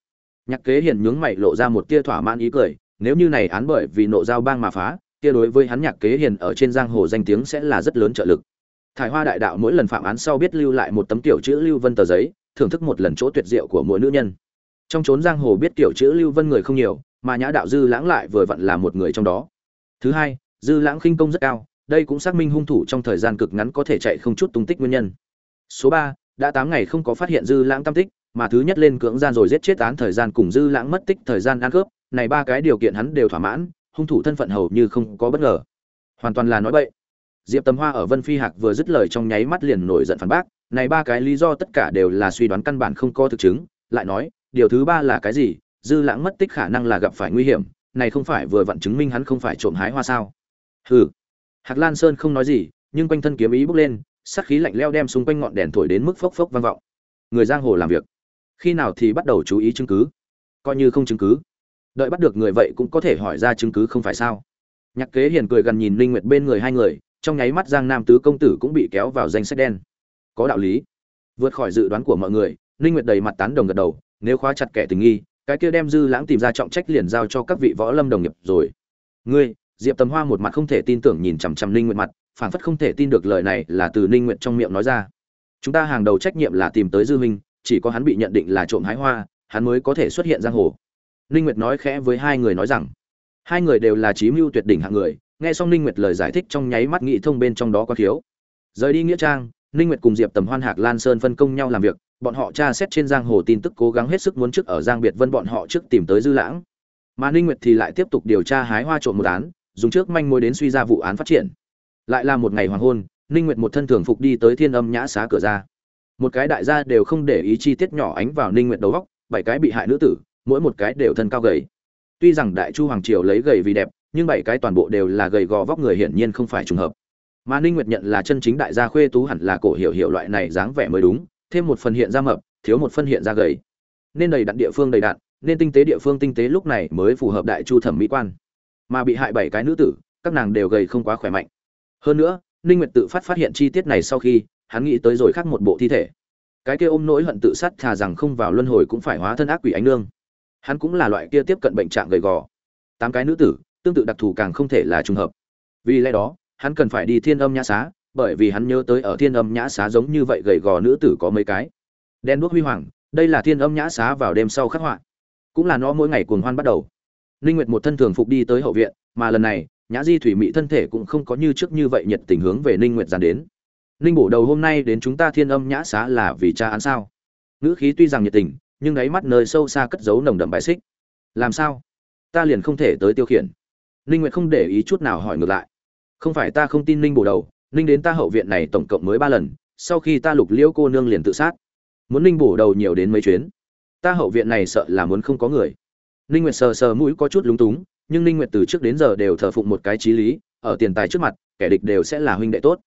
Nhạc kế hiền nhướng mày lộ ra một tia thỏa mãn ý cười, nếu như này án bởi vì nộ giao bang mà phá, kia đối với hắn nhạc kế hiền ở trên giang hồ danh tiếng sẽ là rất lớn trợ lực. Thải hoa đại đạo mỗi lần phạm án sau biết lưu lại một tấm tiểu chữ lưu vân tờ giấy, thưởng thức một lần chỗ tuyệt diệu của mỗi nữ nhân. Trong chốn giang hồ biết tiểu chữ lưu vân người không nhiều mà nhã đạo dư lãng lại vừa vặn là một người trong đó. Thứ hai, dư lãng khinh công rất cao, đây cũng xác minh hung thủ trong thời gian cực ngắn có thể chạy không chút tung tích nguyên nhân. Số ba, đã tám ngày không có phát hiện dư lãng tam tích, mà thứ nhất lên cưỡng gian rồi giết chết án thời gian cùng dư lãng mất tích thời gian ăn cướp, này ba cái điều kiện hắn đều thỏa mãn, hung thủ thân phận hầu như không có bất ngờ. Hoàn toàn là nói bậy. Diệp tầm hoa ở vân phi hạc vừa dứt lời trong nháy mắt liền nổi giận phản bác, này ba cái lý do tất cả đều là suy đoán căn bản không có thực chứng, lại nói, điều thứ ba là cái gì dư lãng mất tích khả năng là gặp phải nguy hiểm, này không phải vừa vặn chứng minh hắn không phải trộm hái hoa sao? Hừ. Hạc lan sơn không nói gì, nhưng quanh thân kiếm ý bốc lên, sát khí lạnh leo đem xung quanh ngọn đèn thổi đến mức phốc phốc vang vọng. Người giang hồ làm việc. Khi nào thì bắt đầu chú ý chứng cứ? Coi như không chứng cứ. Đợi bắt được người vậy cũng có thể hỏi ra chứng cứ không phải sao? Nhạc kế hiền cười gần nhìn linh nguyệt bên người hai người, trong nháy mắt giang nam tứ công tử cũng bị kéo vào danh sách đen. Có đạo lý. Vượt khỏi dự đoán của mọi người linh nguyệt đầy mặt tán đồng gật đầu, nếu khóa chặt kẻ tình nghi cái kia đem dư lãng tìm ra trọng trách liền giao cho các vị võ lâm đồng nghiệp rồi. Ngươi, diệp tầm hoa một mặt không thể tin tưởng nhìn chằm chằm linh nguyệt mặt phản phất không thể tin được lời này là từ linh nguyệt trong miệng nói ra. Chúng ta hàng đầu trách nhiệm là tìm tới dư minh chỉ có hắn bị nhận định là trộm hái hoa, hắn mới có thể xuất hiện giang hồ. Linh nguyệt nói khẽ với hai người nói rằng, hai người đều là trí mưu tuyệt đỉnh hạng người, nghe xong linh nguyệt lời giải thích trong nháy mắt nghĩ thông bên trong đó có thiếu. Rời đi nghĩa trang Ninh nguyệt cùng diệp tầm hoan hạc lan sơn phân công nhau làm việc, bọn họ tra xét trên giang hồ tin tức cố gắng hết sức muốn trước ở giang biệt vân bọn họ trước tìm tới dư lãng. Mà ninh nguyệt thì lại tiếp tục điều tra hái hoa trộm một án, dùng trước manh mối đến suy ra vụ án phát triển. Lại là một ngày hoàng hôn, ninh nguyệt một thân thường phục đi tới thiên âm nhã xá cửa ra. Một cái đại gia đều không để ý chi tiết nhỏ ánh vào ninh nguyệt đầu góc bảy cái bị hại nữ tử, mỗi một cái đều thân cao gầy. Tuy rằng đại chu hoàng triều lấy gầy vì đẹp, nhưng bảy cái toàn bộ đều là gầy gò vóc người hiển nhiên không phải trùng hợp mà ninh nguyệt nhận là chân chính đại gia khuê tú hẳn là cổ hiểu hiểu loại này dáng vẻ mới đúng, thêm một phần hiện ra mập, thiếu một phân hiện ra gầy. Nên đầy đặn địa phương đầy đặn, nên tinh tế địa phương tinh tế lúc này mới phù hợp đại chu thẩm mỹ quan. Mà bị hại bảy cái nữ tử, các nàng đều gầy không quá khỏe mạnh. Hơn nữa, ninh nguyệt tự phát phát hiện chi tiết này sau khi, hắn nghĩ tới rồi khác một bộ thi thể. Cái kia ôm nỗi hận tự sát thà rằng không vào luân hồi cũng phải hóa thân ác quỷ ánh nương. Hắn cũng là loại kia tiếp cận bệnh trạng gầy gò. Tám cái nữ tử, tương tự đặc thù càng không thể là trùng hợp. Vì lẽ đó hắn cần phải đi thiên âm nhã xá, bởi vì hắn nhớ tới ở thiên âm nhã xá giống như vậy gầy gò nữ tử có mấy cái. Đen đuốc huy hoàng, đây là thiên âm nhã xá vào đêm sau khắc họa. Cũng là nó mỗi ngày cuồng hoan bắt đầu. Ninh nguyệt một thân thường phục đi tới hậu viện, mà lần này, nhã di thủy mỹ thân thể cũng không có như trước như vậy nhiệt tình hướng về ninh nguyệt dàn đến. Ninh bổ đầu hôm nay đến chúng ta thiên âm nhã xá là vì cha án sao? Ngữ khí tuy rằng nhiệt tình, nhưng đáy mắt nơi sâu xa cất giấu nồng đậm bài xích. Làm sao? Ta liền không thể tới tiêu khiển. Ninh nguyệt không để ý chút nào hỏi ngược lại không phải ta không tin ninh bổ đầu, ninh đến ta hậu viện này tổng cộng mới ba lần, sau khi ta lục liễu cô nương liền tự sát. Muốn ninh bổ đầu nhiều đến mấy chuyến? Ta hậu viện này sợ là muốn không có người. Ninh nguyệt sờ sờ mũi có chút lúng túng, nhưng ninh nguyệt từ trước đến giờ đều thờ phụng một cái trí lý, ở tiền tài trước mặt, kẻ địch đều sẽ là huynh đệ tốt.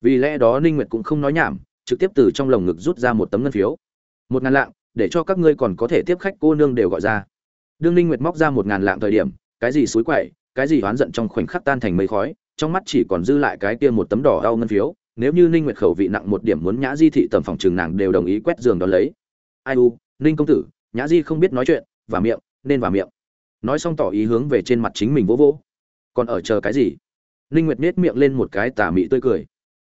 Vì lẽ đó ninh nguyệt cũng không nói nhảm, trực tiếp từ trong lồng ngực rút ra một tấm ngân phiếu. Một ngàn lạng, để cho các ngươi còn có thể tiếp khách, cô nương đều gọi ra. Đương ninh nguyệt móc ra một ngàn lạng thời điểm, cái gì suối quậy, cái gì oán giận trong khoảnh khắc tan thành mây khói trong mắt chỉ còn dư lại cái kia một tấm đỏ đau ngân phiếu nếu như ninh nguyệt khẩu vị nặng một điểm muốn nhã di thị tầm phòng trường nàng đều đồng ý quét giường đó lấy. Ai u ninh công tử nhã di không biết nói chuyện và miệng nên vào miệng. Nói xong tỏ ý hướng về trên mặt chính mình vỗ vỗ. Còn ở chờ cái gì? Ninh nguyệt nết miệng lên một cái tà mị tươi cười.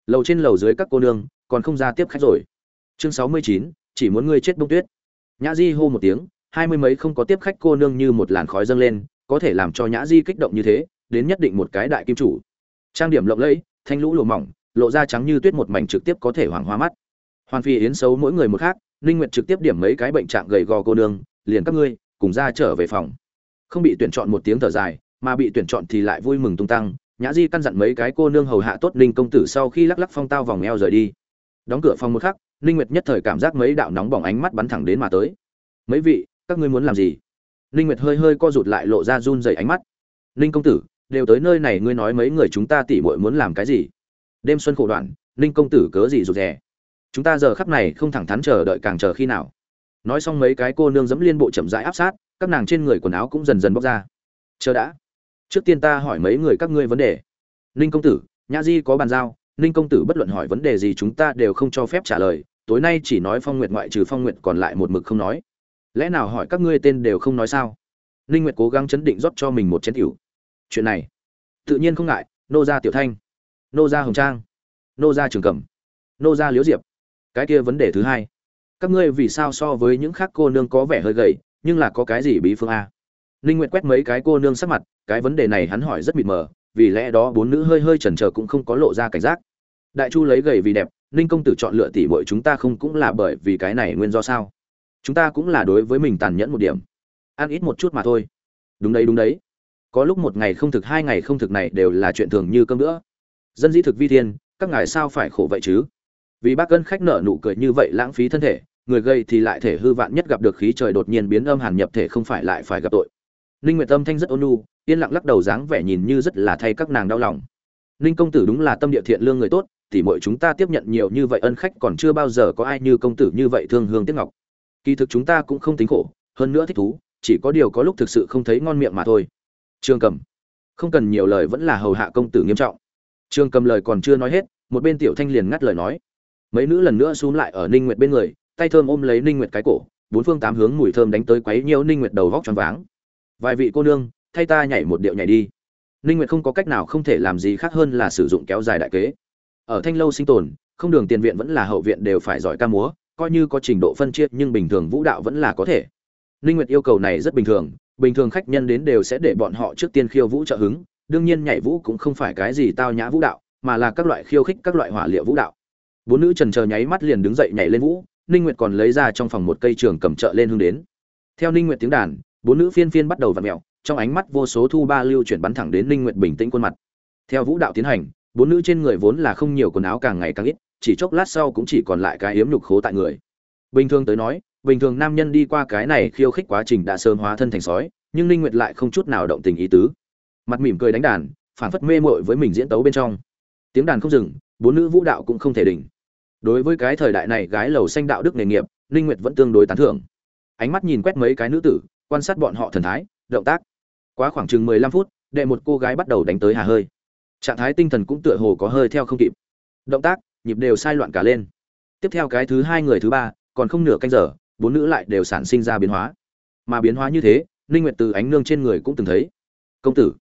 Lầu trên lầu dưới các cô nương còn không ra tiếp khách rồi. Chương 69, chỉ muốn ngươi chết bông tuyết. Nhã di hô một tiếng hai mươi mấy không có tiếp khách cô nương như một làn khói dâng lên có thể làm cho nhã di kích động như thế đến nhất định một cái đại kim chủ trang điểm lộng lẫy, thanh lũ lụa mỏng, lộ ra trắng như tuyết một mảnh trực tiếp có thể hoàng hoa mắt. Hoàn phi yến xấu mỗi người một khác, ninh nguyệt trực tiếp điểm mấy cái bệnh trạng gầy gò cô nương, liền các ngươi, cùng ra trở về phòng. Không bị tuyển chọn một tiếng thở dài, mà bị tuyển chọn thì lại vui mừng tung tăng, nhã di căn dặn mấy cái cô nương hầu hạ tốt ninh công tử sau khi lắc lắc phong tao vòng eo rời đi. Đóng cửa phòng một khắc, ninh nguyệt nhất thời cảm giác mấy đạo nóng bỏng ánh mắt bắn thẳng đến mà tới. Mấy vị, các ngươi muốn làm gì? Ninh nguyệt hơi hơi co rụt lại lộ ra run rẩy ánh mắt. Ninh công tử đều tới nơi này ngươi nói mấy người chúng ta tỉ muội muốn làm cái gì? Đêm xuân khổ đoạn, ninh công tử cớ gì rụt rè? Chúng ta giờ khắc này không thẳng thắn chờ đợi càng chờ khi nào? Nói xong mấy cái cô nương dẫm liên bộ chậm rãi áp sát, các nàng trên người quần áo cũng dần dần bóc ra. Chờ đã. Trước tiên ta hỏi mấy người các ngươi vấn đề. Ninh công tử, nhã di có bàn giao. Ninh công tử bất luận hỏi vấn đề gì chúng ta đều không cho phép trả lời. Tối nay chỉ nói phong nguyệt ngoại trừ phong nguyệt còn lại một mực không nói. Lẽ nào hỏi các ngươi tên đều không nói sao? Ninh nguyệt cố gắng chấn định rót cho mình một chén tiểu chuyện này. Tự nhiên không ngại, nô gia tiểu thanh, nô gia hồng trang, nô gia trường cẩm, nô gia liễu diệp. Cái kia vấn đề thứ hai, các ngươi vì sao so với những khác cô nương có vẻ hơi gầy, nhưng là có cái gì bí phương a? Ninh nguyệt quét mấy cái cô nương sắc mặt, cái vấn đề này hắn hỏi rất mịt mờ, vì lẽ đó bốn nữ hơi hơi chần chờ cũng không có lộ ra cảnh giác. Đại chu lấy gầy vì đẹp, ninh công tử chọn lựa tỷ muội chúng ta không cũng là bởi vì cái này nguyên do sao? Chúng ta cũng là đối với mình tàn nhẫn một điểm, ăn ít một chút mà thôi. Đúng đấy đúng đấy có lúc một ngày không thực, hai ngày không thực này đều là chuyện thường như cơm nữa dân dĩ thực vi thiên, các ngài sao phải khổ vậy chứ? Vì bác cân khách nợ nụ cười như vậy lãng phí thân thể, người gây thì lại thể hư vạn nhất gặp được khí trời đột nhiên biến âm hàn nhập thể không phải lại phải gặp tội. Ninh nguyệt tâm thanh rất ôn nhu, yên lặng lắc đầu dáng vẻ nhìn như rất là thay các nàng đau lòng. Ninh công tử đúng là tâm địa thiện lương người tốt thì mọi chúng ta tiếp nhận nhiều như vậy ân khách còn chưa bao giờ có ai như công tử như vậy thương hương tiếc ngọc. Kỳ thực chúng ta cũng không tính khổ, hơn nữa thích thú, chỉ có điều có lúc thực sự không thấy ngon miệng mà thôi trương cầm. Không cần nhiều lời vẫn là hầu hạ công tử nghiêm trọng. Trương cầm lời còn chưa nói hết, một bên tiểu thanh liền ngắt lời nói. Mấy nữ lần nữa xuống lại ở ninh nguyệt bên người, tay thơm ôm lấy ninh nguyệt cái cổ, bốn phương tám hướng mùi thơm đánh tới quấy nhiễu ninh nguyệt đầu vóc tròn váng. Vài vị cô nương, thay ta nhảy một điệu nhảy đi. Ninh nguyệt không có cách nào không thể làm gì khác hơn là sử dụng kéo dài đại kế. Ở thanh lâu sinh tồn, không đường tiền viện vẫn là hậu viện đều phải giỏi ca múa, coi như có trình độ phân chia nhưng bình thường vũ đạo vẫn là có thể. Ninh nguyệt yêu cầu này rất bình thường bình thường khách nhân đến đều sẽ để bọn họ trước tiên khiêu vũ trợ hứng, đương nhiên nhảy vũ cũng không phải cái gì tao nhã vũ đạo, mà là các loại khiêu khích các loại hỏa liệu vũ đạo. Bốn nữ trần chờ nháy mắt liền đứng dậy nhảy lên vũ, ninh nguyệt còn lấy ra trong phòng một cây trường cầm trợ lên hương đến. Theo ninh nguyệt tiếng đàn, bốn nữ phiên phiên bắt đầu vặn mèo, trong ánh mắt vô số thu ba lưu chuyển bắn thẳng đến ninh nguyệt bình tĩnh khuôn mặt. Theo vũ đạo tiến hành, bốn nữ trên người vốn là không nhiều quần áo càng ngày càng ít, chỉ chốc lát sau cũng chỉ còn lại cái hiếm nhục khố tại người. Bình thường tới nói bình thường nam nhân đi qua cái này khiêu khích quá trình đã sớm hóa thân thành sói, nhưng ninh nguyệt lại không chút nào động tình ý tứ. Mặt mỉm cười đánh đàn phản phất mê mội với mình diễn tấu bên trong. Tiếng đàn không dừng, bốn nữ vũ đạo cũng không thể đỉnh. Đối với cái thời đại này gái lầu xanh đạo đức nghề nghiệp ninh nguyệt vẫn tương đối tán thưởng. Ánh mắt nhìn quét mấy cái nữ tử, quan sát bọn họ thần thái, động tác. Quá khoảng chừng 15 phút, đệ một cô gái bắt đầu đánh tới hà hơi. Trạng thái tinh thần cũng tựa hồ có hơi theo không kịp. Động tác, nhịp đều sai loạn cả lên. Tiếp theo cái thứ hai người thứ ba, còn không nửa canh giờ bốn nữ lại đều sản sinh ra biến hóa. Mà biến hóa như thế, ninh nguyệt từ ánh nương trên người cũng từng thấy. Công tử,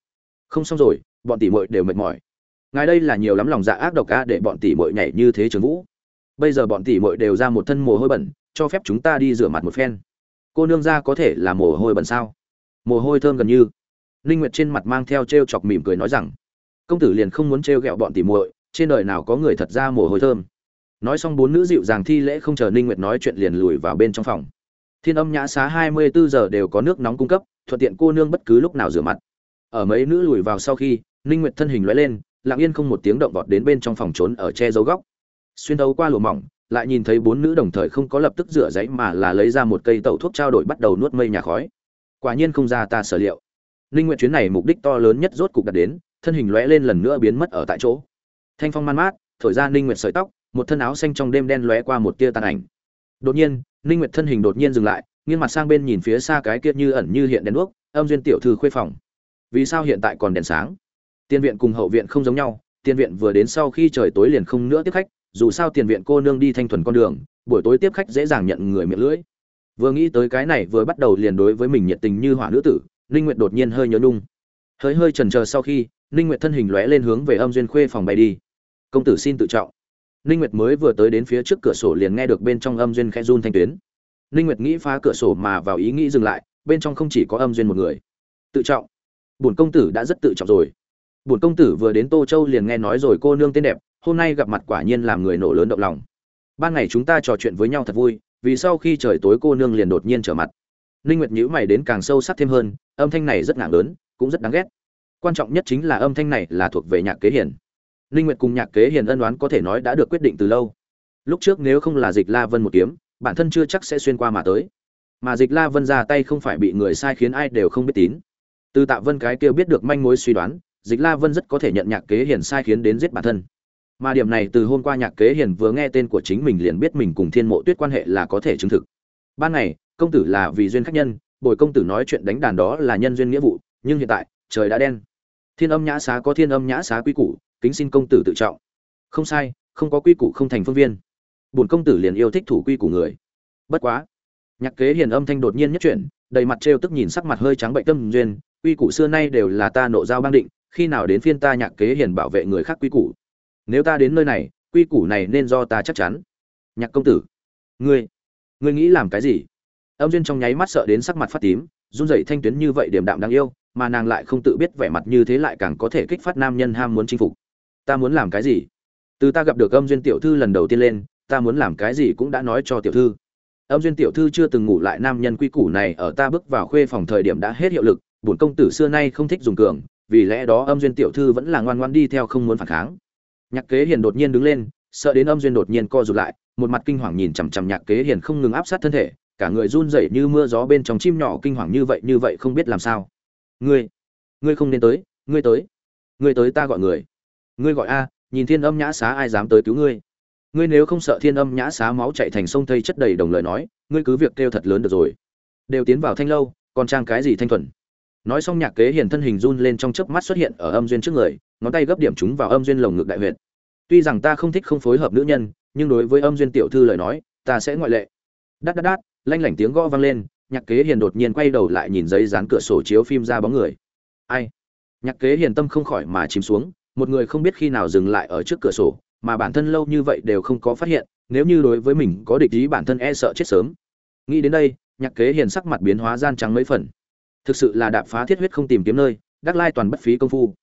không xong rồi, bọn tỷ muội đều mệt mỏi. Ngài đây là nhiều lắm lòng dạ ác độc a để bọn tỷ muội nhảy như thế trường vũ. Bây giờ bọn tỷ muội đều ra một thân mồ hôi bẩn, cho phép chúng ta đi rửa mặt một phen. Cô nương ra có thể là mồ hôi bẩn sao? Mồ hôi thơm gần như. Ninh nguyệt trên mặt mang theo treo chọc mỉm cười nói rằng, công tử liền không muốn treo gẹo bọn tỷ muội, trên đời nào có người thật ra mồ hôi thơm nói xong bốn nữ dịu dàng thi lễ không chờ ninh nguyệt nói chuyện liền lùi vào bên trong phòng. Thiên âm nhã xá 24 giờ đều có nước nóng cung cấp, thuận tiện cô nương bất cứ lúc nào rửa mặt. Ở mấy nữ lùi vào sau khi, ninh nguyệt thân hình lóe lên, lặng yên không một tiếng động vọt đến bên trong phòng trốn ở che giấu góc. Xuyên đấu qua lùa mỏng, lại nhìn thấy bốn nữ đồng thời không có lập tức rửa giấy mà là lấy ra một cây tẩu thuốc trao đổi bắt đầu nuốt mây nhà khói. Quả nhiên không ra ta sở liệu. Ninh nguyệt chuyến này mục đích to lớn nhất rốt cục đạt đến, thân hình lóe lên lần nữa biến mất ở tại chỗ. Thanh phong man mát, thổi ra ninh nguyệt sợi tóc một thân áo xanh trong đêm đen lóe qua một tia tàn ảnh. Đột nhiên, ninh nguyệt thân hình đột nhiên dừng lại, nghiêng mặt sang bên nhìn phía xa cái kia như ẩn như hiện đèn đuốc, âm duyên tiểu thư khuê phòng. Vì sao hiện tại còn đèn sáng? Tiền viện cùng hậu viện không giống nhau, tiền viện vừa đến sau khi trời tối liền không nữa tiếp khách, dù sao tiền viện cô nương đi thanh thuần con đường, buổi tối tiếp khách dễ dàng nhận người miệng lưỡi. Vừa nghĩ tới cái này vừa bắt đầu liền đối với mình nhiệt tình như hỏa nữ tử, ninh nguyệt đột nhiên hơi nhớ nung hơi hơi chần chờ sau khi, ninh nguyệt thân hình lóe lên hướng về âm duyên khuê phòng bay đi. Công tử xin tự trọng ninh nguyệt mới vừa tới đến phía trước cửa sổ liền nghe được bên trong âm duyên khẽ run thanh tuyến. Ninh nguyệt nghĩ phá cửa sổ mà vào ý nghĩ dừng lại, bên trong không chỉ có âm duyên một người. Tự trọng. Bổn công tử đã rất tự trọng rồi. Bổn công tử vừa đến tô châu liền nghe nói rồi cô nương tên đẹp, hôm nay gặp mặt quả nhiên làm người nổ lớn động lòng. Ban ngày chúng ta trò chuyện với nhau thật vui, vì sau khi trời tối cô nương liền đột nhiên trở mặt. Ninh nguyệt nhíu mày đến càng sâu sắc thêm hơn, âm thanh này rất ngạc lớn, cũng rất đáng ghét. Quan trọng nhất chính là âm thanh này là thuộc về nhạc kế hiền ninh nguyệt cùng nhạc kế hiền ân đoán có thể nói đã được quyết định từ lâu. Lúc trước nếu không là dịch la vân một kiếm, bản thân chưa chắc sẽ xuyên qua mà tới. Mà dịch la vân ra tay không phải bị người sai khiến ai đều không biết tín. Từ tạ vân cái kia biết được manh mối suy đoán, dịch la vân rất có thể nhận nhạc kế hiền sai khiến đến giết bản thân. Mà điểm này từ hôm qua nhạc kế hiền vừa nghe tên của chính mình liền biết mình cùng thiên mộ tuyết quan hệ là có thể chứng thực. Ban ngày, công tử là vì duyên khách nhân, bồi công tử nói chuyện đánh đàn đó là nhân duyên nghĩa vụ, nhưng hiện tại, trời đã đen. Thiên âm nhã xá có thiên âm nhã xá quy củ kính xin công tử tự trọng. Không sai, không có quy củ không thành phương viên. Bổn công tử liền yêu thích thủ quy của người. Bất quá, nhạc kế hiền âm thanh đột nhiên nhất chuyển, đầy mặt trêu tức nhìn sắc mặt hơi trắng bệnh tâm duyên, quy củ xưa nay đều là ta nộ giao bang định, khi nào đến phiên ta nhạc kế hiền bảo vệ người khác quy củ? Nếu ta đến nơi này, quy củ này nên do ta chắc chắn. Nhạc công tử, ngươi ngươi nghĩ làm cái gì? Âm duyên trong nháy mắt sợ đến sắc mặt phát tím, run rẩy thanh tuyến như vậy điểm đạm đáng yêu, mà nàng lại không tự biết vẻ mặt như thế lại càng có thể kích phát nam nhân ham muốn chinh phục ta muốn làm cái gì? Từ ta gặp được âm duyên tiểu thư lần đầu tiên lên, ta muốn làm cái gì cũng đã nói cho tiểu thư. Âm duyên tiểu thư chưa từng ngủ lại nam nhân quy củ này ở ta bước vào khuê phòng thời điểm đã hết hiệu lực, bổn công tử xưa nay không thích dùng cường, vì lẽ đó âm duyên tiểu thư vẫn là ngoan ngoan đi theo không muốn phản kháng. Nhạc kế hiền đột nhiên đứng lên, sợ đến âm duyên đột nhiên co rụt lại, một mặt kinh hoàng nhìn chằm chằm nhạc kế hiền không ngừng áp sát thân thể, cả người run rẩy như mưa gió bên trong chim nhỏ kinh hoàng như vậy như vậy không biết làm sao. Ngươi ngươi không nên tới, ngươi tới ngươi tới ta gọi người ngươi gọi a, nhìn thiên âm nhã xá ai dám tới cứu ngươi. Ngươi nếu không sợ thiên âm nhã xá máu chạy thành sông thây chất đầy đồng lời nói, ngươi cứ việc kêu thật lớn được rồi. Đều tiến vào thanh lâu, còn trang cái gì thanh thuần? Nói xong nhạc kế hiền thân hình run lên trong chớp mắt xuất hiện ở âm duyên trước người, ngón tay gấp điểm chúng vào âm duyên lồng ngực đại huyệt. Tuy rằng ta không thích không phối hợp nữ nhân, nhưng đối với âm duyên tiểu thư lời nói, ta sẽ ngoại lệ. Đát đát đát, lanh lảnh tiếng gõ vang lên, nhạc kế hiền đột nhiên quay đầu lại nhìn giấy dán cửa sổ chiếu phim ra bóng người. Ai? Nhạc kế hiền tâm không khỏi mà chìm xuống một người không biết khi nào dừng lại ở trước cửa sổ, mà bản thân lâu như vậy đều không có phát hiện, nếu như đối với mình có địch ý bản thân e sợ chết sớm. Nghĩ đến đây, nhạc kế hiền sắc mặt biến hóa gian trắng mấy phần. Thực sự là đạp phá thiết huyết không tìm kiếm nơi, đắc lai toàn bất phí công phu.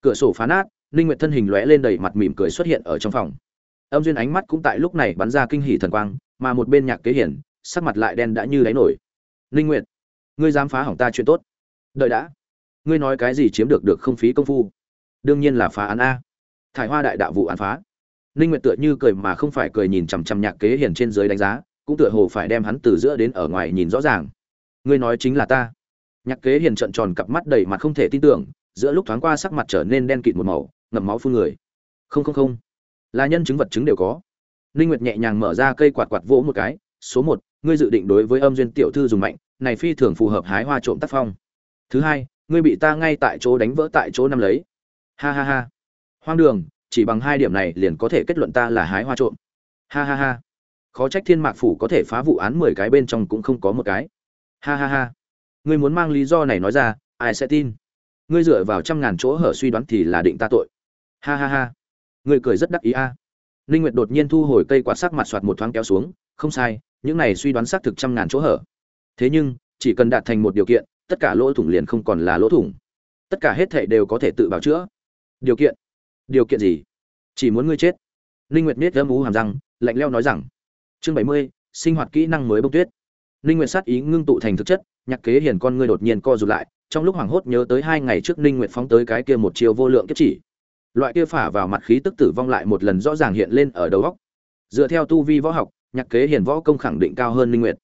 Cửa sổ phá nát, ninh nguyệt thân hình lóe lên đầy mặt mỉm cười xuất hiện ở trong phòng. Âm duyên ánh mắt cũng tại lúc này bắn ra kinh hỉ thần quang, mà một bên nhạc kế hiển sắc mặt lại đen đã như đáy nổi. Ninh nguyệt, ngươi dám phá hỏng ta chuyện tốt. Đợi đã. Ngươi nói cái gì chiếm được được không phí công phu đương nhiên là phá án a. Thải hoa đại đạo vụ án phá. Ninh nguyệt tựa như cười mà không phải cười nhìn chằm chằm nhạc kế hiền trên dưới đánh giá, cũng tựa hồ phải đem hắn từ giữa đến ở ngoài nhìn rõ ràng. Ngươi nói chính là ta. Nhạc kế hiền trợn tròn cặp mắt đầy mặt không thể tin tưởng, giữa lúc thoáng qua sắc mặt trở nên đen kịt một màu, ngậm máu phun người. Không không không. Là nhân chứng vật chứng đều có. Ninh nguyệt nhẹ nhàng mở ra cây quạt quạt vỗ một cái, số một, ngươi dự định đối với âm duyên tiểu thư dùng mạnh, này phi thường phù hợp hái hoa trộm tác phong. Thứ hai, ngươi bị ta ngay tại chỗ đánh vỡ tại chỗ năm lấy ha ha ha. Hoang đường, chỉ bằng hai điểm này liền có thể kết luận ta là hái hoa trộm. Ha ha ha. Khó trách thiên mạc phủ có thể phá vụ án mười cái bên trong cũng không có một cái. Ha ha ha. Ngươi muốn mang lý do này nói ra, ai sẽ tin? Ngươi dựa vào trăm ngàn chỗ hở suy đoán thì là định ta tội. Ha ha ha. Ngươi cười rất đắc ý a. À. ninh nguyệt đột nhiên thu hồi cây quạt sắc mặt soạt một thoáng kéo xuống, không sai, những này suy đoán xác thực trăm ngàn chỗ hở. Thế nhưng, chỉ cần đạt thành một điều kiện, tất cả lỗ thủng liền không còn là lỗ thủng. Tất cả hết thảy đều có thể tự bào chữa điều kiện? Điều kiện gì? Chỉ muốn ngươi chết. Ninh nguyệt biết gâm ú hàm răng lạnh lẽo nói rằng chương 70, sinh hoạt kỹ năng mới bông tuyết. Ninh nguyệt sát ý ngưng tụ thành thực chất nhạc kế hiền con ngươi đột nhiên co rụt lại trong lúc hoảng hốt nhớ tới hai ngày trước ninh nguyệt phóng tới cái kia một chiều vô lượng kiếp chỉ. Loại kia phả vào mặt khí tức tử vong lại một lần rõ ràng hiện lên ở đầu óc. Dựa theo tu vi võ học nhạc kế hiền võ công khẳng định cao hơn ninh nguyệt.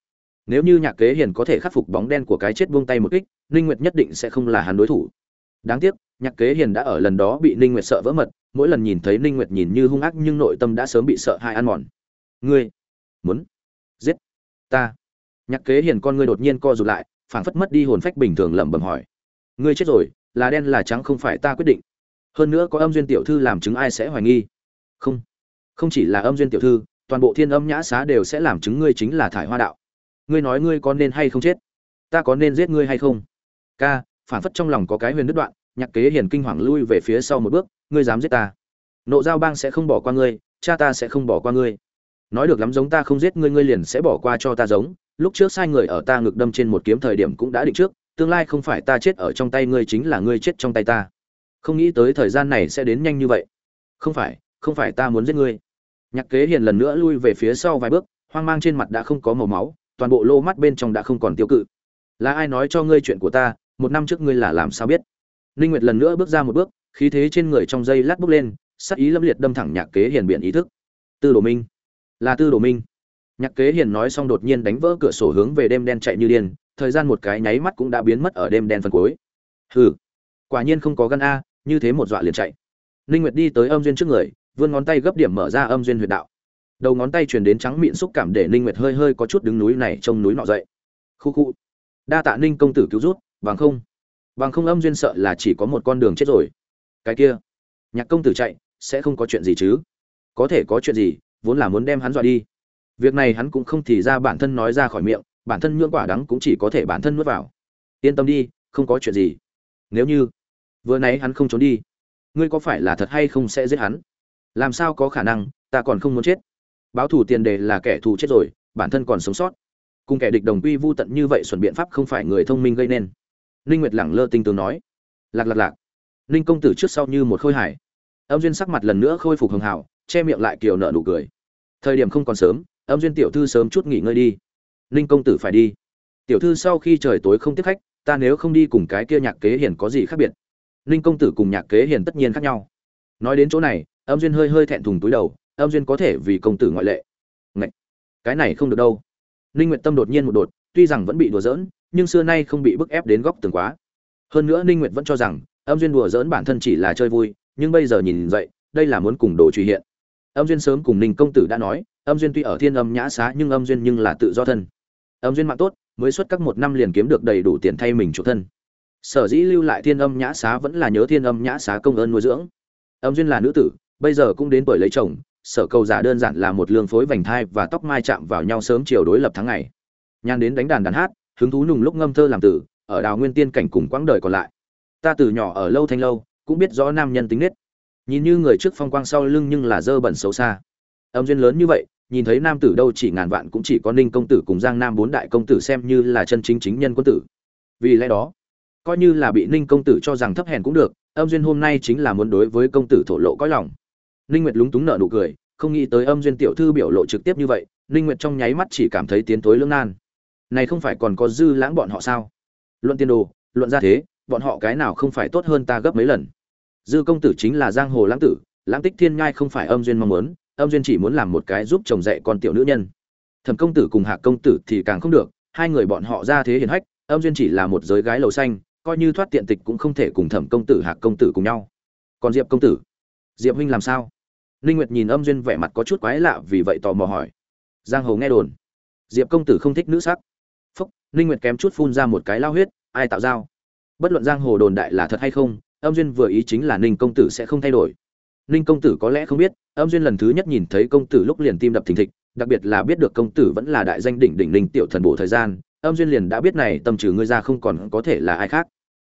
Nếu như nhạc kế hiền có thể khắc phục bóng đen của cái chết buông tay một kích ninh nguyệt nhất định sẽ không là hắn đối thủ đáng tiếc, nhạc kế hiền đã ở lần đó bị ninh nguyệt sợ vỡ mật, mỗi lần nhìn thấy ninh nguyệt nhìn như hung ác nhưng nội tâm đã sớm bị sợ hãi ăn mòn. Ngươi muốn giết ta? Nhạc kế hiền con ngươi đột nhiên co rụt lại, phảng phất mất đi hồn phách bình thường lẩm bẩm hỏi. Ngươi chết rồi, là đen là trắng không phải ta quyết định. Hơn nữa có âm duyên tiểu thư làm chứng ai sẽ hoài nghi? Không không chỉ là âm duyên tiểu thư, toàn bộ thiên âm nhã xá đều sẽ làm chứng ngươi chính là thải hoa đạo. Ngươi nói ngươi có nên hay không chết? Ta có nên giết ngươi hay không? Ca phản phất trong lòng có cái huyền đứt đoạn, nhạc kế hiền kinh hoàng lui về phía sau một bước, ngươi dám giết ta? Nộ giao bang sẽ không bỏ qua ngươi, cha ta sẽ không bỏ qua ngươi. Nói được lắm giống ta không giết ngươi ngươi liền sẽ bỏ qua cho ta giống. Lúc trước sai người ở ta ngực đâm trên một kiếm thời điểm cũng đã định trước, tương lai không phải ta chết ở trong tay ngươi chính là ngươi chết trong tay ta. Không nghĩ tới thời gian này sẽ đến nhanh như vậy. Không phải không phải ta muốn giết ngươi. Nhạc kế hiền lần nữa lui về phía sau vài bước, hoang mang trên mặt đã không có màu máu, toàn bộ lô mắt bên trong đã không còn tiêu cự. Là ai nói cho ngươi chuyện của ta một năm trước ngươi là làm sao biết? Ninh nguyệt lần nữa bước ra một bước, khí thế trên người trong dây lát bước lên, sắc ý lâm liệt đâm thẳng nhạc kế hiền biện ý thức. Tư đồ minh. Là tư đồ minh. Nhạc kế hiền nói xong đột nhiên đánh vỡ cửa sổ hướng về đêm đen chạy như điên, thời gian một cái nháy mắt cũng đã biến mất ở đêm đen phần cuối. Hừ, quả nhiên không có gan a, như thế một dọa liền chạy. Ninh nguyệt đi tới âm duyên trước người, vươn ngón tay gấp điểm mở ra âm duyên huyệt đạo. Đầu ngón tay truyền đến trắng miệng xúc cảm để ninh nguyệt hơi hơi có chút đứng núi này trông núi nọ dậy. Khu khu. Đa tạ ninh công tử cứu rút bằng không bằng không âm duyên sợ là chỉ có một con đường chết rồi. Cái kia, nhạc công tử chạy, sẽ không có chuyện gì chứ? Có thể có chuyện gì, vốn là muốn đem hắn dọa đi. Việc này hắn cũng không thì ra bản thân nói ra khỏi miệng, bản thân nhưỡng quả đắng cũng chỉ có thể bản thân nuốt vào. Yên tâm đi, không có chuyện gì. Nếu như, vừa nãy hắn không trốn đi, ngươi có phải là thật hay không sẽ giết hắn? Làm sao có khả năng, ta còn không muốn chết? Báo thủ tiền đề là kẻ thù chết rồi, bản thân còn sống sót. Cùng kẻ địch đồng quy vô tận như vậy xuẩn biện pháp không phải người thông minh gây nên ninh nguyệt lẳng lơ tinh tường nói. Lạc lạc lạc. Ninh công tử trước sau như một khôi hải âm duyên sắc mặt lần nữa khôi phục hường hảo che miệng lại kiều nợ nụ cười. Thời điểm không còn sớm, âm duyên tiểu thư sớm chút nghỉ ngơi đi. Ninh công tử phải đi. Tiểu thư sau khi trời tối không tiếp khách, ta nếu không đi cùng cái kia nhạc kế hiền có gì khác biệt? Ninh công tử cùng nhạc kế hiền tất nhiên khác nhau. Nói đến chỗ này, âm duyên hơi hơi thẹn thùng túi đầu, âm duyên có thể vì công tử ngoại lệ. Ngậy! cái này không được đâu. Ninh nguyệt tâm đột nhiên một đột, tuy rằng vẫn bị đùa giỡn nhưng xưa nay không bị bức ép đến góc tường quá. Hơn nữa ninh nguyệt vẫn cho rằng, âm duyên đùa giỡn bản thân chỉ là chơi vui, nhưng bây giờ nhìn vậy đây là muốn cùng đồ truy hiện. Âm duyên sớm cùng ninh công tử đã nói, âm duyên tuy ở thiên âm nhã xá nhưng âm duyên nhưng là tự do thân. Âm duyên mạng tốt, mới xuất các một năm liền kiếm được đầy đủ tiền thay mình chủ thân. Sở dĩ lưu lại thiên âm nhã xá vẫn là nhớ thiên âm nhã xá công ơn nuôi dưỡng. Âm duyên là nữ tử, bây giờ cũng đến tuổi lấy chồng, sở cầu giả đơn giản là một lương phối vành thai và tóc mai chạm vào nhau sớm chiều đối lập tháng ngày. Nhan đến đánh đàn đàn hát hứng thú nùng lúc ngâm thơ làm tử ở đào nguyên tiên cảnh cùng quãng đời còn lại. Ta từ nhỏ ở lâu thanh lâu, cũng biết rõ nam nhân tính nết. Nhìn như người trước phong quang sau lưng nhưng là dơ bẩn xấu xa. Âm duyên lớn như vậy, nhìn thấy nam tử đâu chỉ ngàn vạn cũng chỉ có ninh công tử cùng giang nam bốn đại công tử xem như là chân chính chính nhân quân tử. Vì lẽ đó, coi như là bị ninh công tử cho rằng thấp hèn cũng được, âm duyên hôm nay chính là muốn đối với công tử thổ lộ cõi lòng. Ninh nguyệt lúng túng nở nụ cười, không nghĩ tới âm duyên tiểu thư biểu lộ trực tiếp như vậy, ninh nguyệt trong nháy mắt chỉ cảm thấy tiến tối lưỡng nan này không phải còn có dư lãng bọn họ sao? Luận tiên đồ, luận ra thế, bọn họ cái nào không phải tốt hơn ta gấp mấy lần? Dư công tử chính là giang hồ lãng tử, lãng tích thiên nhai không phải âm duyên mong muốn, âm duyên chỉ muốn làm một cái giúp chồng dạy con tiểu nữ nhân. Thẩm công tử cùng hạc công tử thì càng không được, hai người bọn họ ra thế hiển hách, âm duyên chỉ là một giới gái lầu xanh, coi như thoát tiện tịch cũng không thể cùng thẩm công tử, hạc công tử cùng nhau. Còn diệp công tử, diệp huynh làm sao? Linh nguyệt nhìn âm duyên vẻ mặt có chút quái lạ vì vậy tò mò hỏi. Giang hồ nghe đồn, diệp công tử không thích nữ sắc. Ninh nguyệt kém chút phun ra một cái lao huyết, ai tạo giao? Bất luận giang hồ đồn đại là thật hay không, âm duyên vừa ý chính là ninh công tử sẽ không thay đổi. Ninh công tử có lẽ không biết, âm duyên lần thứ nhất nhìn thấy công tử lúc liền tim đập thình thịch, đặc biệt là biết được công tử vẫn là đại danh đỉnh đỉnh ninh tiểu thần bộ thời gian, âm duyên liền đã biết này tâm trừ ngươi ra không còn có thể là ai khác.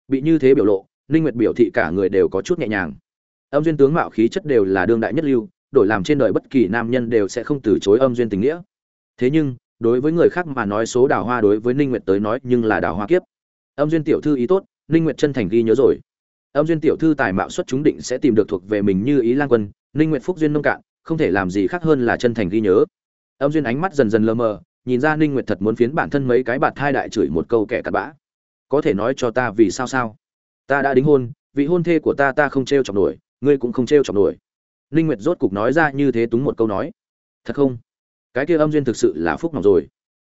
Bị như thế biểu lộ, ninh nguyệt biểu thị cả người đều có chút nhẹ nhàng. Âm duyên tướng mạo khí chất đều là đương đại nhất lưu, đổi làm trên đời bất kỳ nam nhân đều sẽ không từ chối âm duyên tình nghĩa. Thế nhưng đối với người khác mà nói số đào hoa đối với ninh nguyệt tới nói nhưng là đào hoa kiếp. Âm duyên tiểu thư ý tốt, ninh nguyệt chân thành ghi nhớ rồi. Âm duyên tiểu thư tài mạo xuất chúng định sẽ tìm được thuộc về mình như ý lang quân, ninh nguyệt phúc duyên nông cạn, không thể làm gì khác hơn là chân thành ghi nhớ. Âm duyên ánh mắt dần dần lơ mờ, nhìn ra ninh nguyệt thật muốn phiến bản thân mấy cái bạt thai đại chửi một câu kẻ cặn bã. Có thể nói cho ta vì sao sao? Ta đã đính hôn, vị hôn thê của ta ta không treo chọc nổi, ngươi cũng không treo chọc nổi. Ninh nguyệt rốt cục nói ra như thế túng một câu nói. Thật không? Cái kia âm duyên thực sự là phúc ngọc rồi.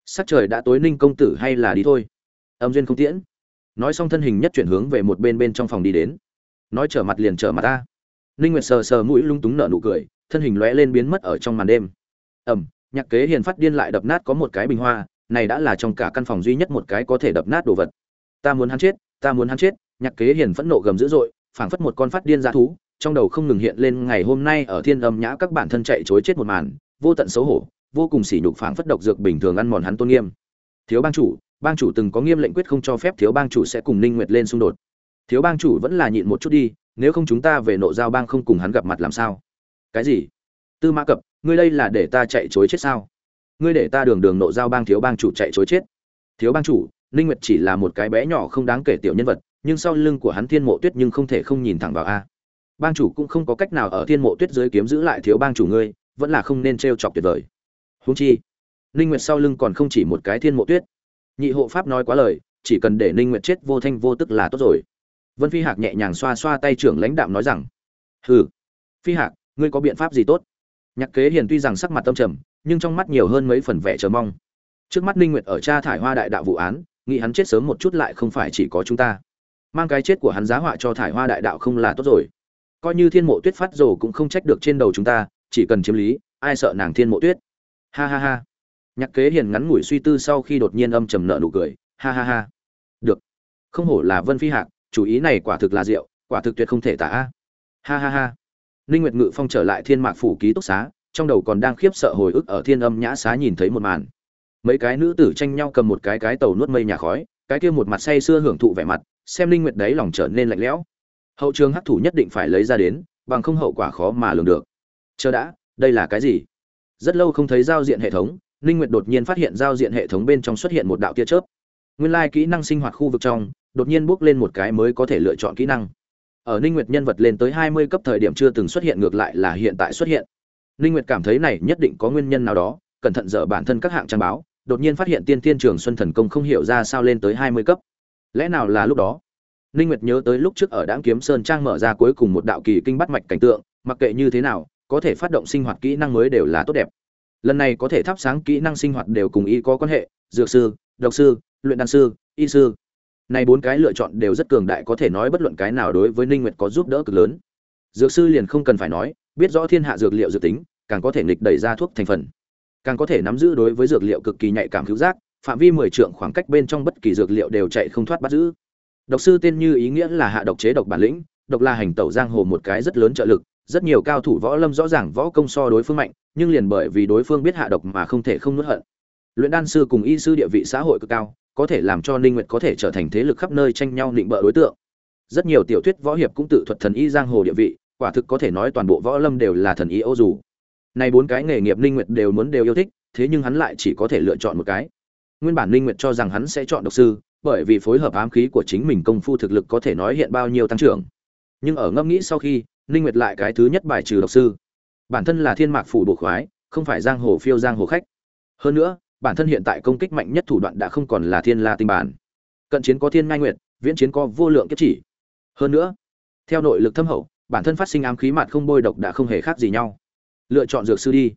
Sắc trời đã tối ninh công tử hay là đi thôi? Âm duyên không tiễn. Nói xong thân hình nhất chuyển hướng về một bên bên trong phòng đi đến. Nói trở mặt liền trở mặt ta. Ninh nguyệt sờ sờ mũi lung túng nở nụ cười, thân hình lóe lên biến mất ở trong màn đêm. Ẩm nhạc kế hiền phát điên lại đập nát có một cái bình hoa, này đã là trong cả căn phòng duy nhất một cái có thể đập nát đồ vật. Ta muốn hắn chết, ta muốn hắn chết, nhạc kế hiền phẫn nộ gầm dữ dội, phảng phất một con phát điên dã thú, trong đầu không ngừng hiện lên ngày hôm nay ở thiên âm nhã các bản thân chạy chối chết một màn, vô tận xấu hổ vô cùng sỉ nhục phảng phất độc dược bình thường ăn mòn hắn tôn nghiêm. Thiếu bang chủ bang chủ từng có nghiêm lệnh quyết không cho phép thiếu bang chủ sẽ cùng ninh nguyệt lên xung đột. Thiếu bang chủ vẫn là nhịn một chút đi, nếu không chúng ta về nộ giao bang không cùng hắn gặp mặt làm sao? Cái gì? Tư mã cập, ngươi đây là để ta chạy chối chết sao? Ngươi để ta đường đường nộ giao bang thiếu bang chủ chạy chối chết. Thiếu bang chủ, ninh nguyệt chỉ là một cái bé nhỏ không đáng kể tiểu nhân vật, nhưng sau lưng của hắn thiên mộ tuyết nhưng không thể không nhìn thẳng vào a. Bang chủ cũng không có cách nào ở thiên mộ tuyết dưới kiếm giữ lại thiếu bang chủ ngươi, vẫn là không nên trêu chọc tuyệt vời huống chi, ninh nguyệt sau lưng còn không chỉ một cái thiên mộ tuyết. Nhị hộ pháp nói quá lời, chỉ cần để ninh nguyệt chết vô thanh vô tức là tốt rồi. Vân phi hạc nhẹ nhàng xoa xoa tay trưởng lãnh đạm nói rằng, hừ, phi hạc, ngươi có biện pháp gì tốt? Nhạc kế hiền tuy rằng sắc mặt tâm trầm, nhưng trong mắt nhiều hơn mấy phần vẻ chờ mong. Trước mắt ninh nguyệt ở cha thải hoa đại đạo vụ án, nghĩ hắn chết sớm một chút lại không phải chỉ có chúng ta. Mang cái chết của hắn giá họa cho thải hoa đại đạo không là tốt rồi. Coi như thiên mộ tuyết phát rồ cũng không trách được trên đầu chúng ta, chỉ cần chiếm lý, ai sợ nàng thiên mộ tuyết? Ha ha ha. Nhạc kế hiền ngắn ngủi suy tư sau khi đột nhiên âm trầm nợ nụ cười. Ha ha ha. Được. Không hổ là vân phi hạc, chủ ý này quả thực là rượu quả thực tuyệt không thể tả. Ha ha ha. Ninh nguyệt ngự phong trở lại thiên mạc phủ ký túc xá, trong đầu còn đang khiếp sợ hồi ức ở thiên âm nhã xá nhìn thấy một màn. Mấy cái nữ tử tranh nhau cầm một cái cái tàu nuốt mây nhà khói, cái kia một mặt say sưa hưởng thụ vẻ mặt, xem linh nguyệt đấy lòng trở nên lạnh lẽo. Hậu trường hắc thủ nhất định phải lấy ra đến, bằng không hậu quả khó mà lường được. Chờ đã, đây là cái gì? Rất lâu không thấy giao diện hệ thống linh nguyệt đột nhiên phát hiện giao diện hệ thống bên trong xuất hiện một đạo tia chớp. Nguyên lai like kỹ năng sinh hoạt khu vực trong, đột nhiên bước lên một cái mới có thể lựa chọn kỹ năng. Ở ninh nguyệt nhân vật lên tới 20 cấp thời điểm chưa từng xuất hiện, ngược lại là hiện tại xuất hiện. Ninh nguyệt cảm thấy này nhất định có nguyên nhân nào đó, cẩn thận dở bản thân các hạng trang báo, đột nhiên phát hiện tiên tiên trường xuân thần công không hiểu ra sao lên tới 20 cấp. Lẽ nào là lúc đó? Ninh nguyệt nhớ tới lúc trước ở đãng kiếm sơn trang mở ra cuối cùng một đạo kỳ kinh bắt mạch cảnh tượng, mặc kệ như thế nào có thể phát động sinh hoạt kỹ năng mới đều là tốt đẹp. Lần này có thể thắp sáng kỹ năng sinh hoạt đều cùng y có quan hệ, dược sư, độc sư, luyện đan sư, y sư. Này bốn cái lựa chọn đều rất cường đại, có thể nói bất luận cái nào đối với ninh nguyệt có giúp đỡ cực lớn. Dược sư liền không cần phải nói, biết rõ thiên hạ dược liệu dược tính, càng có thể nghịch đẩy ra thuốc thành phần. Càng có thể nắm giữ đối với dược liệu cực kỳ nhạy cảm cứu giác, phạm vi 10 trượng khoảng cách bên trong bất kỳ dược liệu đều chạy không thoát bắt giữ. Độc sư tên như ý nghĩa là hạ độc chế độc bản lĩnh, độc là hành tẩu giang hồ một cái rất lớn trợ lực rất nhiều cao thủ võ lâm rõ ràng võ công so đối phương mạnh, nhưng liền bởi vì đối phương biết hạ độc mà không thể không nuốt hận. Luyện đan sư cùng y sư địa vị xã hội cực cao, có thể làm cho ninh nguyệt có thể trở thành thế lực khắp nơi tranh nhau định bợ đối tượng. Rất nhiều tiểu thuyết võ hiệp cũng tự thuật thần y giang hồ địa vị, quả thực có thể nói toàn bộ võ lâm đều là thần y ô dù. Này bốn cái nghề nghiệp ninh nguyệt đều muốn đều yêu thích, thế nhưng hắn lại chỉ có thể lựa chọn một cái. Nguyên bản ninh nguyệt cho rằng hắn sẽ chọn độc sư, bởi vì phối hợp ám khí của chính mình công phu thực lực có thể nói hiện bao nhiêu tăng trưởng. Nhưng ở ngâm nghĩ sau khi ninh nguyệt lại cái thứ nhất bài trừ độc sư. Bản thân là thiên mạc phủ bộ khoái không phải giang hồ phiêu giang hồ khách. Hơn nữa bản thân hiện tại công kích mạnh nhất thủ đoạn đã không còn là thiên la tinh bản. Cận chiến có thiên ngai nguyệt viễn chiến có vô lượng kiếp chỉ. Hơn nữa theo nội lực thâm hậu bản thân phát sinh ám khí mạt không bôi độc đã không hề khác gì nhau. Lựa chọn dược sư đi.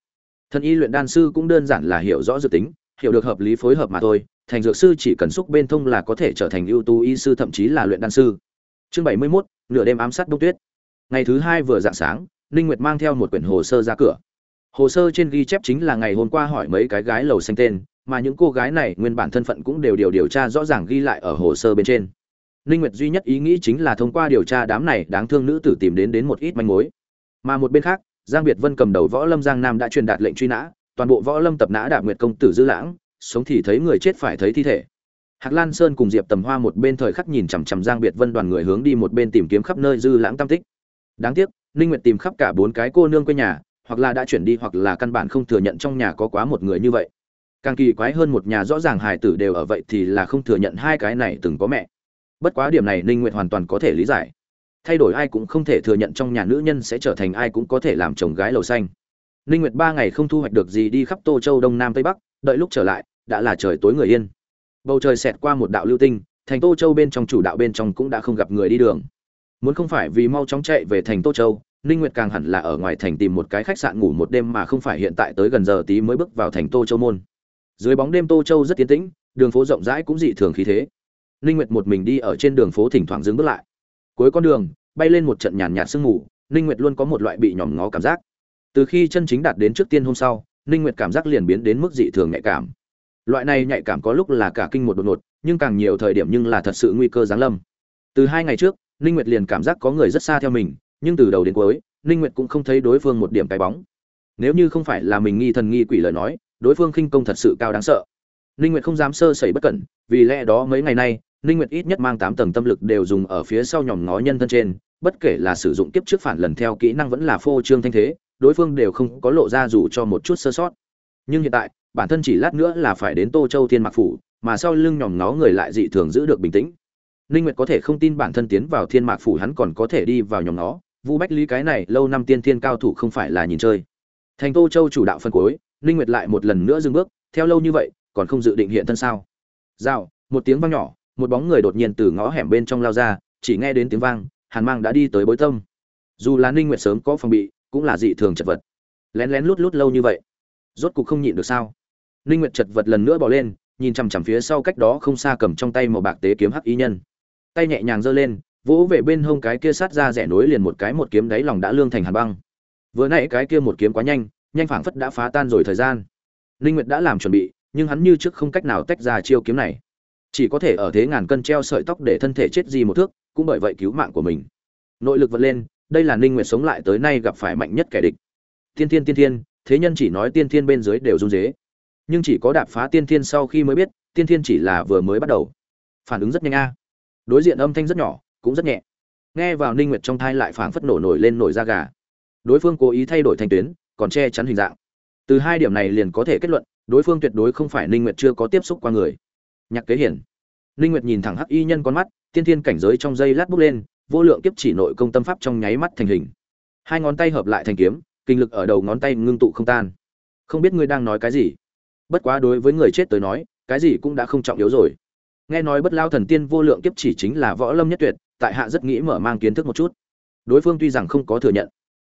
Thân y luyện đan sư cũng đơn giản là hiểu rõ dự tính hiểu được hợp lý phối hợp mà thôi. Thành dược sư chỉ cần xúc bên thông là có thể trở thành ưu tú y sư thậm chí là luyện đan sư. Chương bảy mươi 71, nửa đêm ám sát đông tuyết ngày thứ hai vừa dạng sáng, ninh nguyệt mang theo một quyển hồ sơ ra cửa. Hồ sơ trên ghi chép chính là ngày hôm qua hỏi mấy cái gái lầu xanh tên, mà những cô gái này nguyên bản thân phận cũng đều điều điều tra rõ ràng ghi lại ở hồ sơ bên trên. Ninh nguyệt duy nhất ý nghĩ chính là thông qua điều tra đám này đáng thương nữ tử tìm đến đến một ít manh mối. Mà một bên khác, giang biệt vân cầm đầu võ lâm giang nam đã truyền đạt lệnh truy nã, toàn bộ võ lâm tập nã đạp nguyệt công tử dư lãng, sống thì thấy người chết phải thấy thi thể. Hạc lan sơn cùng diệp tầm hoa một bên thời khắc nhìn chằm chằm giang biệt vân đoàn người hướng đi một bên tìm kiếm khắp nơi dư lãng tam tích đáng tiếc, ninh nguyệt tìm khắp cả bốn cái cô nương quê nhà, hoặc là đã chuyển đi hoặc là căn bản không thừa nhận trong nhà có quá một người như vậy. Càng kỳ quái hơn một nhà rõ ràng hài tử đều ở vậy thì là không thừa nhận hai cái này từng có mẹ. Bất quá điểm này ninh nguyệt hoàn toàn có thể lý giải. Thay đổi ai cũng không thể thừa nhận trong nhà nữ nhân sẽ trở thành ai cũng có thể làm chồng gái lầu xanh. Ninh nguyệt ba ngày không thu hoạch được gì đi khắp tô châu đông nam tây bắc, đợi lúc trở lại, đã là trời tối người yên. Bầu trời xẹt qua một đạo lưu tinh, thành tô châu bên trong chủ đạo bên trong cũng đã không gặp người đi đường muốn không phải vì mau chóng chạy về thành tô châu, ninh nguyệt càng hẳn là ở ngoài thành tìm một cái khách sạn ngủ một đêm mà không phải hiện tại tới gần giờ tí mới bước vào thành tô châu môn. Dưới bóng đêm tô châu rất tiến tĩnh, đường phố rộng rãi cũng dị thường khí thế. Ninh nguyệt một mình đi ở trên đường phố thỉnh thoảng dừng bước lại. Cuối con đường, bay lên một trận nhàn nhạt sương mù, ninh nguyệt luôn có một loại bị nhòm ngó cảm giác. Từ khi chân chính đạt đến trước tiên hôm sau, ninh nguyệt cảm giác liền biến đến mức dị thường nhạy cảm. Loại này nhạy cảm có lúc là cả kinh một đột ngột, nhưng càng nhiều thời điểm nhưng là thật sự nguy cơ giáng lâm. Từ hai ngày trước ninh nguyệt liền cảm giác có người rất xa theo mình, nhưng từ đầu đến cuối, ninh nguyệt cũng không thấy đối phương một điểm cái bóng. Nếu như không phải là mình nghi thần nghi quỷ lời nói, đối phương khinh công thật sự cao đáng sợ. Ninh nguyệt không dám sơ sẩy bất cẩn, vì lẽ đó mấy ngày nay, ninh nguyệt ít nhất mang 8 tầng tâm lực đều dùng ở phía sau nhòm ngó nhân thân trên, bất kể là sử dụng kiếp trước phản lần theo kỹ năng vẫn là phô trương thanh thế, đối phương đều không có lộ ra dù cho một chút sơ sót. Nhưng hiện tại, bản thân chỉ lát nữa là phải đến tô châu thiên mạc phủ, mà sau lưng nhòm ngó người lại dị thường giữ được bình tĩnh ninh nguyệt có thể không tin bản thân tiến vào thiên mạc phủ hắn còn có thể đi vào nhòm nó. vu bách lý cái này lâu năm tiên thiên cao thủ không phải là nhìn chơi. Thành tô châu chủ đạo phân cuối, ninh nguyệt lại một lần nữa dừng bước. Theo lâu như vậy, còn không dự định hiện thân sao? Rào, một tiếng vang nhỏ, một bóng người đột nhiên từ ngõ hẻm bên trong lao ra, chỉ nghe đến tiếng vang, hàn mang đã đi tới bối tâm. Dù là ninh nguyệt sớm có phòng bị, cũng là dị thường chật vật. Lén lén lút lút lâu như vậy, rốt cục không nhịn được sao? Ninh nguyệt chật vật lần nữa bỏ lên, nhìn chằm chằm phía sau cách đó không xa cầm trong tay màu bạc tế kiếm hắc y nhân tay nhẹ nhàng giơ lên, vỗ về bên hông cái kia sát ra rẻ nối liền một cái một kiếm đáy lòng đã lương thành hàn băng. Vừa nãy cái kia một kiếm quá nhanh nhanh phảng phất đã phá tan rồi thời gian. Linh nguyệt đã làm chuẩn bị, nhưng hắn như trước không cách nào tách ra chiêu kiếm này. Chỉ có thể ở thế ngàn cân treo sợi tóc để thân thể chết gì một thước, cũng bởi vậy cứu mạng của mình. Nội lực vật lên, đây là ninh nguyệt sống lại tới nay gặp phải mạnh nhất kẻ địch. Tiên thiên tiên thiên, thế nhân chỉ nói tiên thiên bên dưới đều run rế. Nhưng chỉ có đạp phá tiên thiên sau khi mới biết, tiên thiên chỉ là vừa mới bắt đầu. Phản ứng rất nhanh a đối diện âm thanh rất nhỏ, cũng rất nhẹ. Nghe vào ninh nguyệt trong thai lại phảng phất nổ nổi lên nổi da gà. Đối phương cố ý thay đổi thành tuyến, còn che chắn hình dạng. Từ hai điểm này liền có thể kết luận, đối phương tuyệt đối không phải ninh nguyệt chưa có tiếp xúc qua người. Nhạc kế hiển. Ninh nguyệt nhìn thẳng hắc y nhân con mắt, tiên thiên cảnh giới trong dây lát bốc lên, vô lượng kiếp chỉ nội công tâm pháp trong nháy mắt thành hình. Hai ngón tay hợp lại thành kiếm, kinh lực ở đầu ngón tay ngưng tụ không tan. Không biết ngươi đang nói cái gì. Bất quá đối với người chết tới nói, cái gì cũng đã không trọng yếu rồi nghe nói bất lao thần tiên vô lượng kiếp chỉ chính là võ lâm nhất tuyệt, tại hạ rất nghĩ mở mang kiến thức một chút. Đối phương tuy rằng không có thừa nhận,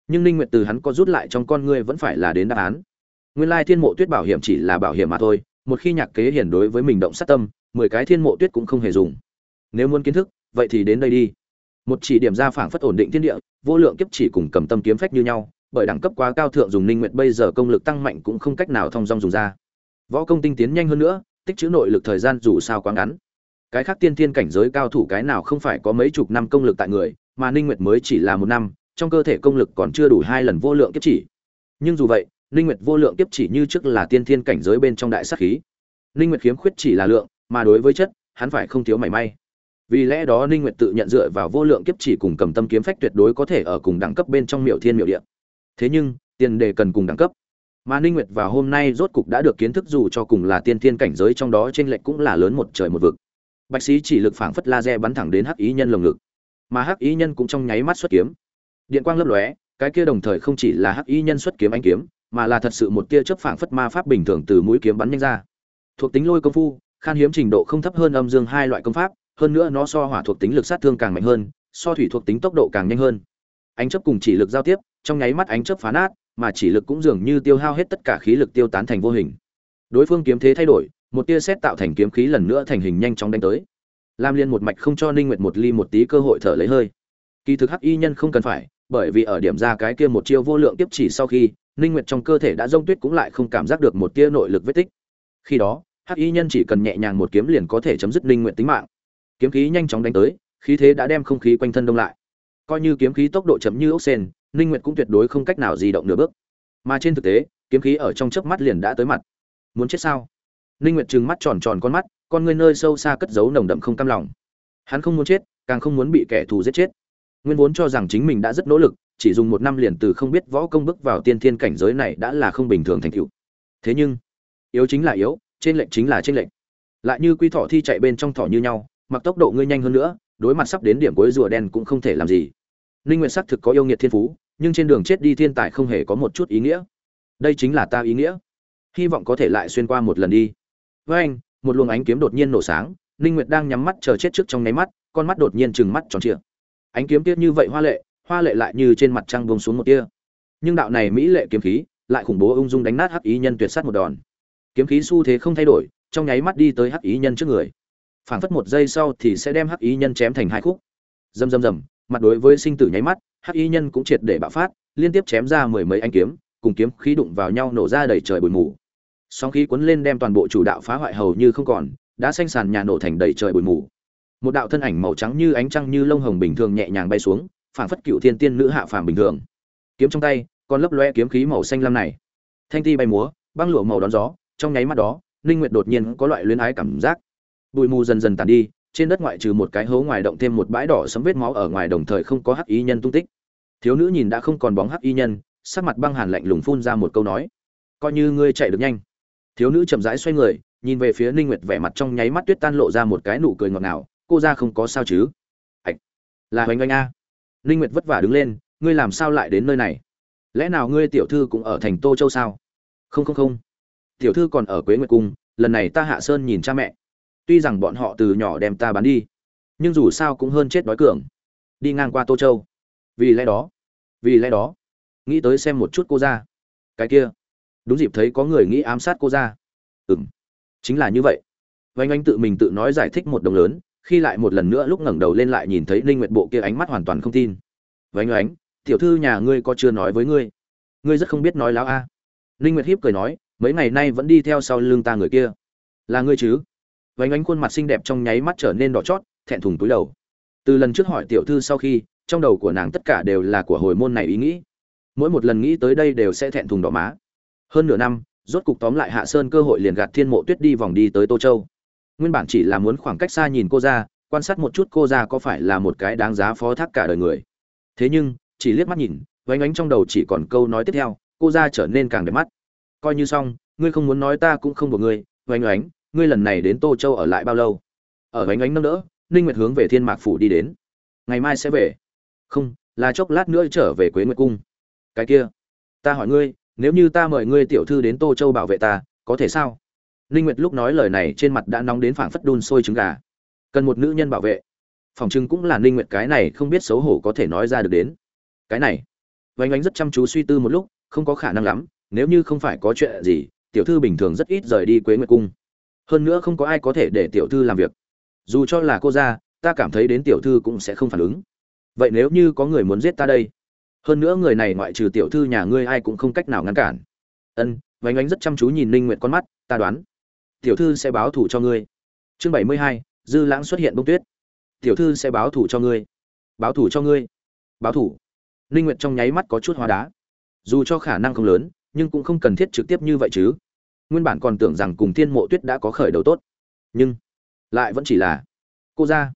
nhưng ninh nguyệt từ hắn có rút lại trong con ngươi vẫn phải là đến đáp án. Nguyên lai thiên mộ tuyết bảo hiểm chỉ là bảo hiểm mà thôi, một khi nhạc kế hiển đối với mình động sát tâm, mười cái thiên mộ tuyết cũng không hề dùng. Nếu muốn kiến thức, vậy thì đến đây đi. Một chỉ điểm ra phảng phất ổn định thiên địa, vô lượng kiếp chỉ cùng cầm tâm kiếm phách như nhau, bởi đẳng cấp quá cao thượng dùng ninh nguyệt bây giờ công lực tăng mạnh cũng không cách nào thông dong dùng ra. Võ công tinh tiến nhanh hơn nữa tích trữ nội lực thời gian dù sao quá ngắn. Cái khác tiên thiên cảnh giới cao thủ cái nào không phải có mấy chục năm công lực tại người, mà ninh nguyệt mới chỉ là một năm, trong cơ thể công lực còn chưa đủ hai lần vô lượng kiếp chỉ. Nhưng dù vậy, ninh nguyệt vô lượng kiếp chỉ như trước là tiên thiên cảnh giới bên trong đại sát khí. Ninh nguyệt khiếm khuyết chỉ là lượng, mà đối với chất, hắn phải không thiếu mảy may. Vì lẽ đó ninh nguyệt tự nhận dựa vào vô lượng kiếp chỉ cùng cầm tâm kiếm phách tuyệt đối có thể ở cùng đẳng cấp bên trong miểu thiên miểu địa. Thế nhưng, tiền đề cần cùng đẳng cấp mà ninh nguyệt vào hôm nay rốt cục đã được kiến thức dù cho cùng là tiên thiên cảnh giới trong đó trên lệnh cũng là lớn một trời một vực. Bạch sĩ chỉ lực phảng phất laser bắn thẳng đến hắc ý nhân lồng ngực. Mà hắc ý nhân cũng trong nháy mắt xuất kiếm. Điện quang lấp lóe, cái kia đồng thời không chỉ là hắc ý nhân xuất kiếm anh kiếm, mà là thật sự một tia chớp phảng phất ma pháp bình thường từ mũi kiếm bắn nhanh ra. Thuộc tính lôi công phu, khan hiếm trình độ không thấp hơn âm dương hai loại công pháp, hơn nữa nó so hỏa thuộc tính lực sát thương càng mạnh hơn, so thủy thuộc tính tốc độ càng nhanh hơn. Ánh chớp cùng chỉ lực giao tiếp, trong nháy mắt ánh chớp phá nát mà chỉ lực cũng dường như tiêu hao hết tất cả khí lực tiêu tán thành vô hình. Đối phương kiếm thế thay đổi, một tia xét tạo thành kiếm khí lần nữa thành hình nhanh chóng đánh tới. Lam liên một mạch không cho ninh nguyệt một ly một tí cơ hội thở lấy hơi. Kỳ thực hắc y nhân không cần phải, bởi vì ở điểm ra cái kia một chiêu vô lượng tiếp chỉ sau khi, ninh nguyệt trong cơ thể đã rông tuyết cũng lại không cảm giác được một tia nội lực vết tích. Khi đó, hắc y nhân chỉ cần nhẹ nhàng một kiếm liền có thể chấm dứt ninh nguyệt tính mạng. Kiếm khí nhanh chóng đánh tới, khí thế đã đem không khí quanh thân đông lại. Coi như kiếm khí tốc độ chậm như ốc sen ninh nguyệt cũng tuyệt đối không cách nào di động nửa bước. Mà trên thực tế, kiếm khí ở trong chớp mắt liền đã tới mặt. Muốn chết sao? Ninh nguyệt trừng mắt tròn tròn con mắt, con ngươi nơi sâu xa cất giấu nồng đậm không cam lòng. Hắn không muốn chết, càng không muốn bị kẻ thù giết chết. Nguyên vốn cho rằng chính mình đã rất nỗ lực, chỉ dùng một năm liền từ không biết võ công bước vào tiên thiên cảnh giới này đã là không bình thường thành tựu. Thế nhưng, yếu chính là yếu, trên lệnh chính là trên lệnh lại như quy thỏ thi chạy bên trong thỏ như nhau, mặc tốc độ ngươi nhanh hơn nữa, đối mặt sắp đến điểm cuối rùa đen cũng không thể làm gì ninh nguyện xác thực có yêu nghiệt thiên phú, nhưng trên đường chết đi thiên tài không hề có một chút ý nghĩa. Đây chính là ta ý nghĩa. Hy vọng có thể lại xuyên qua một lần đi. Với anh, một luồng ánh kiếm đột nhiên nổ sáng ninh nguyệt đang nhắm mắt chờ chết trước trong nháy mắt, con mắt đột nhiên trừng mắt tròn trịa. Ánh kiếm tiết như vậy hoa lệ hoa lệ lại như trên mặt trăng bông xuống một tia. Nhưng đạo này mỹ lệ kiếm khí lại khủng bố ung dung đánh nát hắc ý nhân tuyệt sát một đòn. Kiếm khí xu thế không thay đổi, trong nháy mắt đi tới hắc ý nhân trước người. Phảng phất một giây sau thì sẽ đem hắc ý nhân chém thành hai khúc. Rầm rầm rầm mặt đối với sinh tử nháy mắt, hắc y nhân cũng triệt để bạo phát, liên tiếp chém ra mười mấy anh kiếm, cùng kiếm khí đụng vào nhau nổ ra đầy trời bụi mù. Sóng khí cuốn lên đem toàn bộ chủ đạo phá hoại hầu như không còn, đã xanh sàn nhà nổ thành đầy trời bụi mù. Một đạo thân ảnh màu trắng như ánh trăng như lông hồng bình thường nhẹ nhàng bay xuống, phảng phất cựu thiên tiên nữ hạ phàm bình thường. Kiếm trong tay, còn lấp loe kiếm khí màu xanh lam này. Thanh ti bay múa, băng lụa màu đón gió, trong nháy mắt đó, ninh nguyệt đột nhiên có loại luyến ái cảm giác. Bụi mù dần dần tàn đi trên đất ngoại trừ một cái hố ngoài động thêm một bãi đỏ sấm vết máu ở ngoài đồng thời không có hắc y nhân tung tích. Thiếu nữ nhìn đã không còn bóng hắc y nhân, sắc mặt băng hàn lạnh lùng phun ra một câu nói. Coi như ngươi chạy được nhanh. Thiếu nữ chậm rãi xoay người, nhìn về phía ninh nguyệt vẻ mặt trong nháy mắt tuyết tan lộ ra một cái nụ cười ngọt ngào. Cô ra không có sao chứ? Ạch, là hoành oanh a. Ninh nguyệt vất vả đứng lên, ngươi làm sao lại đến nơi này? Lẽ nào ngươi tiểu thư cũng ở thành tô châu sao? Không không không. Tiểu thư còn ở quế nguyệt cung, lần này ta hạ sơn nhìn cha mẹ tuy rằng bọn họ từ nhỏ đem ta bán đi, nhưng dù sao cũng hơn chết đói cường. Đi ngang qua tô châu. Vì lẽ đó, vì lẽ đó, nghĩ tới xem một chút cô ra. Cái kia. Đúng dịp thấy có người nghĩ ám sát cô ra. Ừng chính là như vậy. Vanh anh tự mình tự nói giải thích một đồng lớn, khi lại một lần nữa lúc ngẩng đầu lên lại nhìn thấy ninh nguyệt bộ kia ánh mắt hoàn toàn không tin. Vanh ánh tiểu thư nhà ngươi có chưa nói với ngươi? Ngươi rất không biết nói láo a. À. ninh nguyệt hiếp cười nói, mấy ngày nay vẫn đi theo sau lưng ta người kia. Là ngươi chứ? Vánh ánh khuôn mặt xinh đẹp trong nháy mắt trở nên đỏ chót, thẹn thùng túi đầu. Từ lần trước hỏi tiểu thư sau khi, trong đầu của nàng tất cả đều là của hồi môn này ý nghĩ. Mỗi một lần nghĩ tới đây đều sẽ thẹn thùng đỏ má. Hơn nửa năm, rốt cục tóm lại hạ sơn cơ hội liền gạt thiên mộ tuyết đi vòng đi tới tô châu. Nguyên bản chỉ là muốn khoảng cách xa nhìn cô ra, quan sát một chút cô ra có phải là một cái đáng giá phó thác cả đời người. Thế nhưng, chỉ liếc mắt nhìn, vánh ánh trong đầu chỉ còn câu nói tiếp theo, cô ra trở nên càng đẹp mắt. Coi như xong, ngươi không muốn nói ta cũng không buộc ngươi, vánh ánh ngươi lần này đến tô châu ở lại bao lâu? Ở bánh ánh nâng đỡ, ninh nguyệt hướng về thiên mạc phủ đi đến. Ngày mai sẽ về. Không, là chốc lát nữa trở về quế nguyệt cung. Cái kia, ta hỏi ngươi, nếu như ta mời ngươi tiểu thư đến tô châu bảo vệ ta, có thể sao? Ninh nguyệt lúc nói lời này trên mặt đã nóng đến phảng phất đun sôi trứng gà. Cần một nữ nhân bảo vệ. Phòng trưng cũng là ninh nguyệt cái này không biết xấu hổ có thể nói ra được đến. Cái này vánh ánh rất chăm chú suy tư một lúc, không có khả năng lắm, nếu như không phải có chuyện gì, tiểu thư bình thường rất ít rời đi quế nguyệt cung hơn nữa không có ai có thể để tiểu thư làm việc. Dù cho là cô ra ta cảm thấy đến tiểu thư cũng sẽ không phản ứng. Vậy nếu như có người muốn giết ta đây? Hơn nữa người này ngoại trừ tiểu thư nhà ngươi ai cũng không cách nào ngăn cản. Ân, vánh ánh rất chăm chú nhìn ninh nguyện con mắt, ta đoán, tiểu thư sẽ báo thủ cho ngươi. Chương bảy mươi hai, dư lãng xuất hiện bông tuyết. Tiểu thư sẽ báo thủ cho ngươi. Báo thủ cho ngươi. Báo thủ ninh nguyện trong nháy mắt có chút hóa đá. Dù cho khả năng không lớn, nhưng cũng không cần thiết trực tiếp như vậy chứ nguyên bản còn tưởng rằng cùng thiên mộ tuyết đã có khởi đầu tốt. Nhưng, lại vẫn chỉ là, cô ra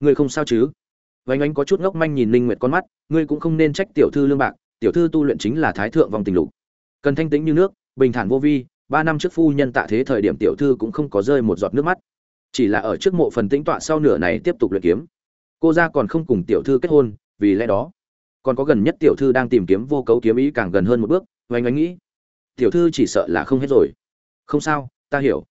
ngươi không sao chứ? Vánh ánh có chút ngốc manh nhìn ninh nguyệt con mắt, ngươi cũng không nên trách tiểu thư lương bạc, tiểu thư tu luyện chính là thái thượng vòng tình lục. Cần thanh tĩnh như nước, bình thản vô vi, ba năm trước phu nhân tạ thế thời điểm tiểu thư cũng không có rơi một giọt nước mắt. Chỉ là ở trước mộ phần tĩnh tọa sau nửa này tiếp tục luyện kiếm. Cô ra còn không cùng tiểu thư kết hôn, vì lẽ đó, còn có gần nhất tiểu thư đang tìm kiếm vô cấu kiếm ý càng gần hơn một bước. Vánh ánh nghĩ, tiểu thư chỉ sợ là không hết rồi không sao, ta hiểu.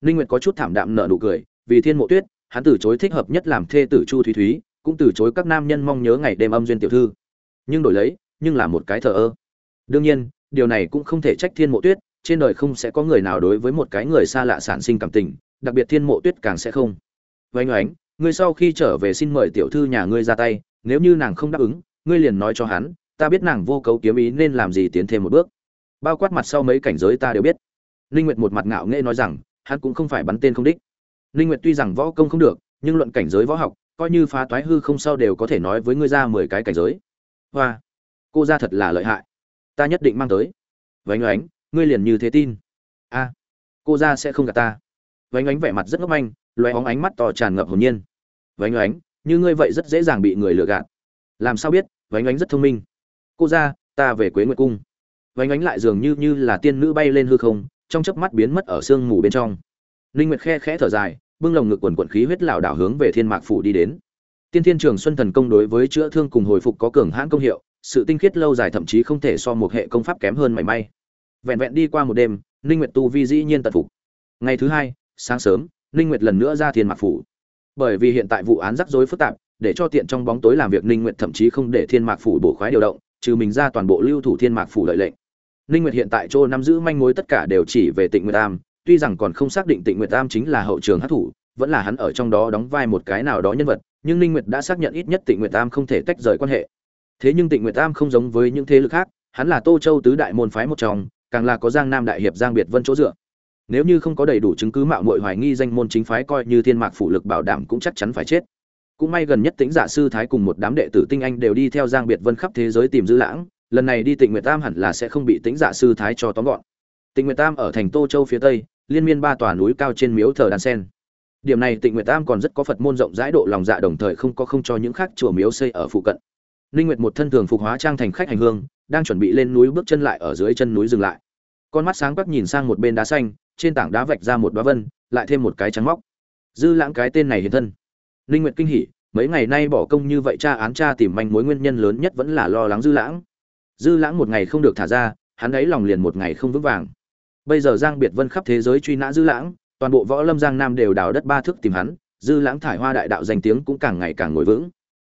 Ninh nguyệt có chút thảm đạm nợ nụ cười, vì thiên mộ tuyết, hắn từ chối thích hợp nhất làm thê tử chu thúy thúy, cũng từ chối các nam nhân mong nhớ ngày đêm âm duyên tiểu thư. Nhưng đổi lấy, nhưng là một cái thờ ơ. Đương nhiên, điều này cũng không thể trách thiên mộ tuyết, trên đời không sẽ có người nào đối với một cái người xa lạ sản sinh cảm tình, đặc biệt thiên mộ tuyết càng sẽ không. Vánh oánh, ngươi sau khi trở về xin mời tiểu thư nhà ngươi ra tay, nếu như nàng không đáp ứng, ngươi liền nói cho hắn, ta biết nàng vô cấu kiếm ý nên làm gì tiến thêm một bước. Bao quát mặt sau mấy cảnh giới ta đều biết linh nguyệt một mặt ngạo nghễ nói rằng, hắn cũng không phải bắn tên không đích. Linh nguyệt tuy rằng võ công không được, nhưng luận cảnh giới võ học, coi như phá toái hư không sao đều có thể nói với ngươi ra mười cái cảnh giới. Hoa, cô ra thật là lợi hại. Ta nhất định mang tới. Vánh oánh, ngươi liền như thế tin. A, cô ra sẽ không gạt ta. Vánh ánh vẻ mặt rất ngốc manh, lóe óng ánh mắt to tràn ngập hồn nhiên. Vánh ánh như ngươi vậy rất dễ dàng bị người lừa gạt. Làm sao biết, vánh ánh rất thông minh. Cô ra, ta về quế nguyệt cung. Vánh ánh lại dường như như là tiên nữ bay lên hư không trong chớp mắt biến mất ở sương mù bên trong. Linh nguyệt khe khẽ thở dài, bưng lồng ngực quần quần khí huyết lảo đảo hướng về thiên mạc phủ đi đến. Tiên thiên trường xuân thần công đối với chữa thương cùng hồi phục có cường hãn công hiệu, sự tinh khiết lâu dài thậm chí không thể so một hệ công pháp kém hơn mảy may. Vẹn vẹn đi qua một đêm linh nguyệt tu vi dĩ nhiên tận phục. Ngày thứ hai, sáng sớm linh nguyệt lần nữa ra thiên mạc phủ. Bởi vì hiện tại vụ án rắc rối phức tạp, để cho tiện trong bóng tối làm việc linh nguyệt thậm chí không để thiên mạc phủ bổ khoái điều động, trừ mình ra toàn bộ lưu thủ thiên mạc phủ lợi lệnh ninh nguyệt hiện tại chỗ nắm giữ manh mối tất cả đều chỉ về tịnh nguyệt Tam, tuy rằng còn không xác định tịnh nguyệt Tam chính là hậu trường hắc thủ vẫn là hắn ở trong đó đóng vai một cái nào đó nhân vật nhưng ninh nguyệt đã xác nhận ít nhất tịnh nguyệt Tam không thể tách rời quan hệ. Thế nhưng tịnh nguyệt Tam không giống với những thế lực khác hắn là tô châu tứ đại môn phái một trong càng là có giang nam đại hiệp giang biệt vân chỗ dựa. Nếu như không có đầy đủ chứng cứ mạo muội hoài nghi danh môn chính phái coi như thiên mạc phủ lực bảo đảm cũng chắc chắn phải chết. Cũng may gần nhất tính giả dạ sư thái cùng một đám đệ tử tinh anh đều đi theo giang biệt vân khắp thế giới tìm dư lãng lần này đi tịnh nguyệt tam hẳn là sẽ không bị tính giả dạ sư thái cho tóm gọn. Tịnh nguyệt tam ở thành tô châu phía tây, liên miên ba tòa núi cao trên miếu thờ đan sen. Điểm này tịnh nguyệt tam còn rất có phật môn rộng rãi độ lòng dạ đồng thời không có không cho những khác chùa miếu xây ở phụ cận. Linh nguyệt một thân thường phục hóa trang thành khách hành hương, đang chuẩn bị lên núi bước chân lại ở dưới chân núi dừng lại. Con mắt sáng quắc nhìn sang một bên đá xanh, trên tảng đá vạch ra một đóa vân, lại thêm một cái trắng móc. Dư lãng cái tên này hiện thân. Linh nguyệt kinh hỉ, mấy ngày nay bỏ công như vậy tra án tra tìm manh mối nguyên nhân lớn nhất vẫn là lo lắng dư lãng dư lãng một ngày không được thả ra, hắn ấy lòng liền một ngày không vững vàng. Bây giờ giang biệt vân khắp thế giới truy nã dư lãng, toàn bộ võ lâm giang nam đều đào đất ba thước tìm hắn, dư lãng thải hoa đại đạo danh tiếng cũng càng ngày càng ngồi vững.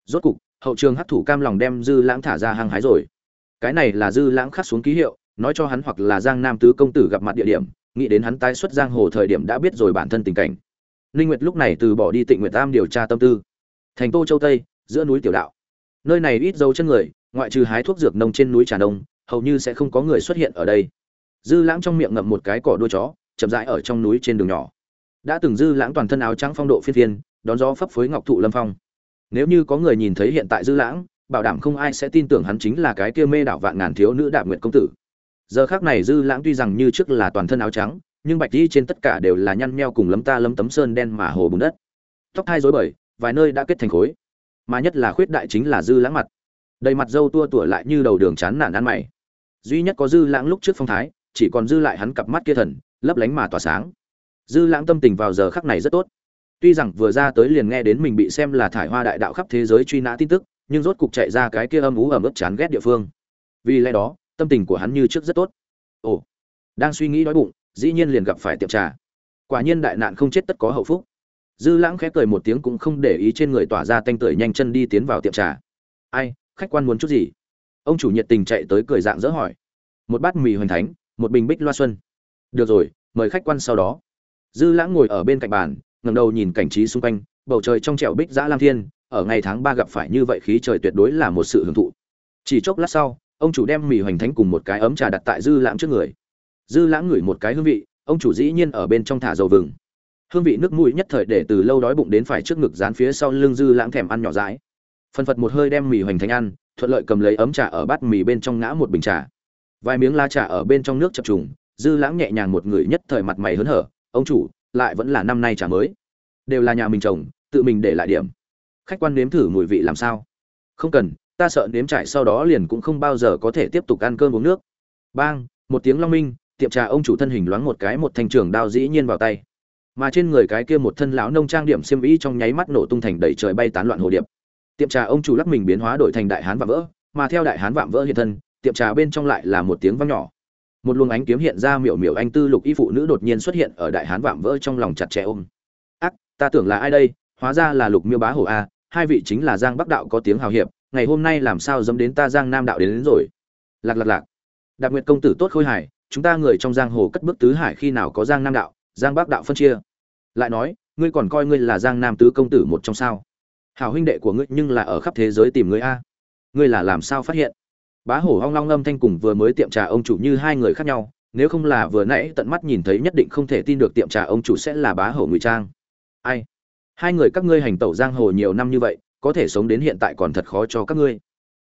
Rốt cục, hậu trường hắc thủ cam lòng đem dư lãng thả ra hăng hái rồi. Cái này là dư lãng khắc xuống ký hiệu, nói cho hắn hoặc là giang nam tứ công tử gặp mặt địa điểm, nghĩ đến hắn tái xuất giang hồ thời điểm đã biết rồi bản thân tình cảnh. Ninh nguyệt lúc này từ bỏ đi tịnh nguyệt tam điều tra tâm tư. Thành tô châu tây, giữa núi tiểu đạo. Nơi này ít dấu chân người ngoại trừ hái thuốc dược nông trên núi trà đông hầu như sẽ không có người xuất hiện ở đây. Dư lãng trong miệng ngậm một cái cỏ đuôi chó, chậm rãi ở trong núi trên đường nhỏ. Đã từng dư lãng toàn thân áo trắng phong độ phiên phiên, đón gió phấp phới ngọc thụ lâm phong. Nếu như có người nhìn thấy hiện tại dư lãng, bảo đảm không ai sẽ tin tưởng hắn chính là cái kia mê đảo vạn ngàn thiếu nữ đạp nguyện công tử. Giờ khác này dư lãng tuy rằng như trước là toàn thân áo trắng, nhưng bạch đi trên tất cả đều là nhăn nheo cùng lấm ta lấm tấm sơn đen mà hồ bùn đất. Tóc thai rối bời, vài nơi đã kết thành khối. Mà nhất là khuyết đại chính là dư lãng mặt đầy mặt dâu tua tủa lại như đầu đường chán nản ăn mày. Duy nhất có dư lãng lúc trước phong thái, chỉ còn dư lại hắn cặp mắt kia thần, lấp lánh mà tỏa sáng. Dư lãng tâm tình vào giờ khắc này rất tốt. Tuy rằng vừa ra tới liền nghe đến mình bị xem là thải hoa đại đạo khắp thế giới truy nã tin tức, nhưng rốt cục chạy ra cái kia âm ú ẩm ướt chán ghét địa phương. Vì lẽ đó, tâm tình của hắn như trước rất tốt. Ồ, đang suy nghĩ đói bụng, dĩ nhiên liền gặp phải tiệm trà. Quả nhiên đại nạn không chết tất có hậu phúc. Dư lãng khẽ cười một tiếng cũng không để ý trên người tỏa ra tanh tưởi nhanh chân đi tiến vào tiệm trà. Ai khách quan muốn chút gì? Ông chủ nhiệt tình chạy tới cười dạng dỡ hỏi. Một bát mì hoành thánh, một bình bích loa xuân. Được rồi, mời khách quan sau đó. Dư lãng ngồi ở bên cạnh bàn, ngẩng đầu nhìn cảnh trí xung quanh, bầu trời trong trẻo bích dã lam thiên, ở ngày tháng ba gặp phải như vậy khí trời tuyệt đối là một sự hưởng thụ. Chỉ chốc lát sau, ông chủ đem mì hoành thánh cùng một cái ấm trà đặt tại dư lãng trước người. Dư lãng ngửi một cái hương vị, ông chủ dĩ nhiên ở bên trong thả dầu vừng. Hương vị nước mũi nhất thời để từ lâu đói bụng đến phải trước ngực dán phía sau lưng dư lãng thèm ăn nhỏ dãi. Phần phật một hơi đem mì hoành thánh ăn, thuận lợi cầm lấy ấm trà ở bát mì bên trong ngã một bình trà. Vài miếng lá trà ở bên trong nước chập trùng, dư lãng nhẹ nhàng một người nhất thời mặt mày hớn hở, ông chủ, lại vẫn là năm nay trà mới. Đều là nhà mình trồng, tự mình để lại điểm. Khách quan nếm thử mùi vị làm sao? Không cần, ta sợ nếm trải sau đó liền cũng không bao giờ có thể tiếp tục ăn cơm uống nước. Bang, một tiếng long minh, tiệm trà ông chủ thân hình loáng một cái một thanh trường đao dĩ nhiên vào tay. Mà trên người cái kia một thân lão nông trang điểm xiêm vĩ trong nháy mắt nổ tung thành đầy trời bay tán loạn hồ điệp tiệm trà ông chủ lắc mình biến hóa đổi thành đại hán vạm vỡ mà theo đại hán vạm vỡ hiện thân tiệm trà bên trong lại là một tiếng vang nhỏ. Một luồng ánh kiếm hiện ra miểu miểu anh tư lục y phụ nữ đột nhiên xuất hiện ở đại hán vạm vỡ trong lòng chặt chẽ ôm. Ác ta tưởng là ai đây? Hóa ra là lục miêu bá hổ a hai vị chính là giang bắc đạo có tiếng hào hiệp ngày hôm nay làm sao dám đến ta giang nam đạo đến, đến rồi? Lạc lạc lạc. Đặc nguyệt công tử tốt khôi hài chúng ta người trong giang hồ cất bước tứ hải khi nào có giang nam đạo giang bắc đạo phân chia. Lại nói ngươi còn coi ngươi là giang nam tứ công tử một trong sao? Hảo huynh đệ của ngươi nhưng là ở khắp thế giới tìm ngươi a. Ngươi là làm sao phát hiện? Bá hổ hong long âm thanh cùng vừa mới tiệm trà ông chủ như hai người khác nhau, nếu không là vừa nãy tận mắt nhìn thấy nhất định không thể tin được tiệm trà ông chủ sẽ là bá hổ ngụy trang. Ai? Hai người các ngươi hành tẩu giang hồ nhiều năm như vậy, có thể sống đến hiện tại còn thật khó cho các ngươi.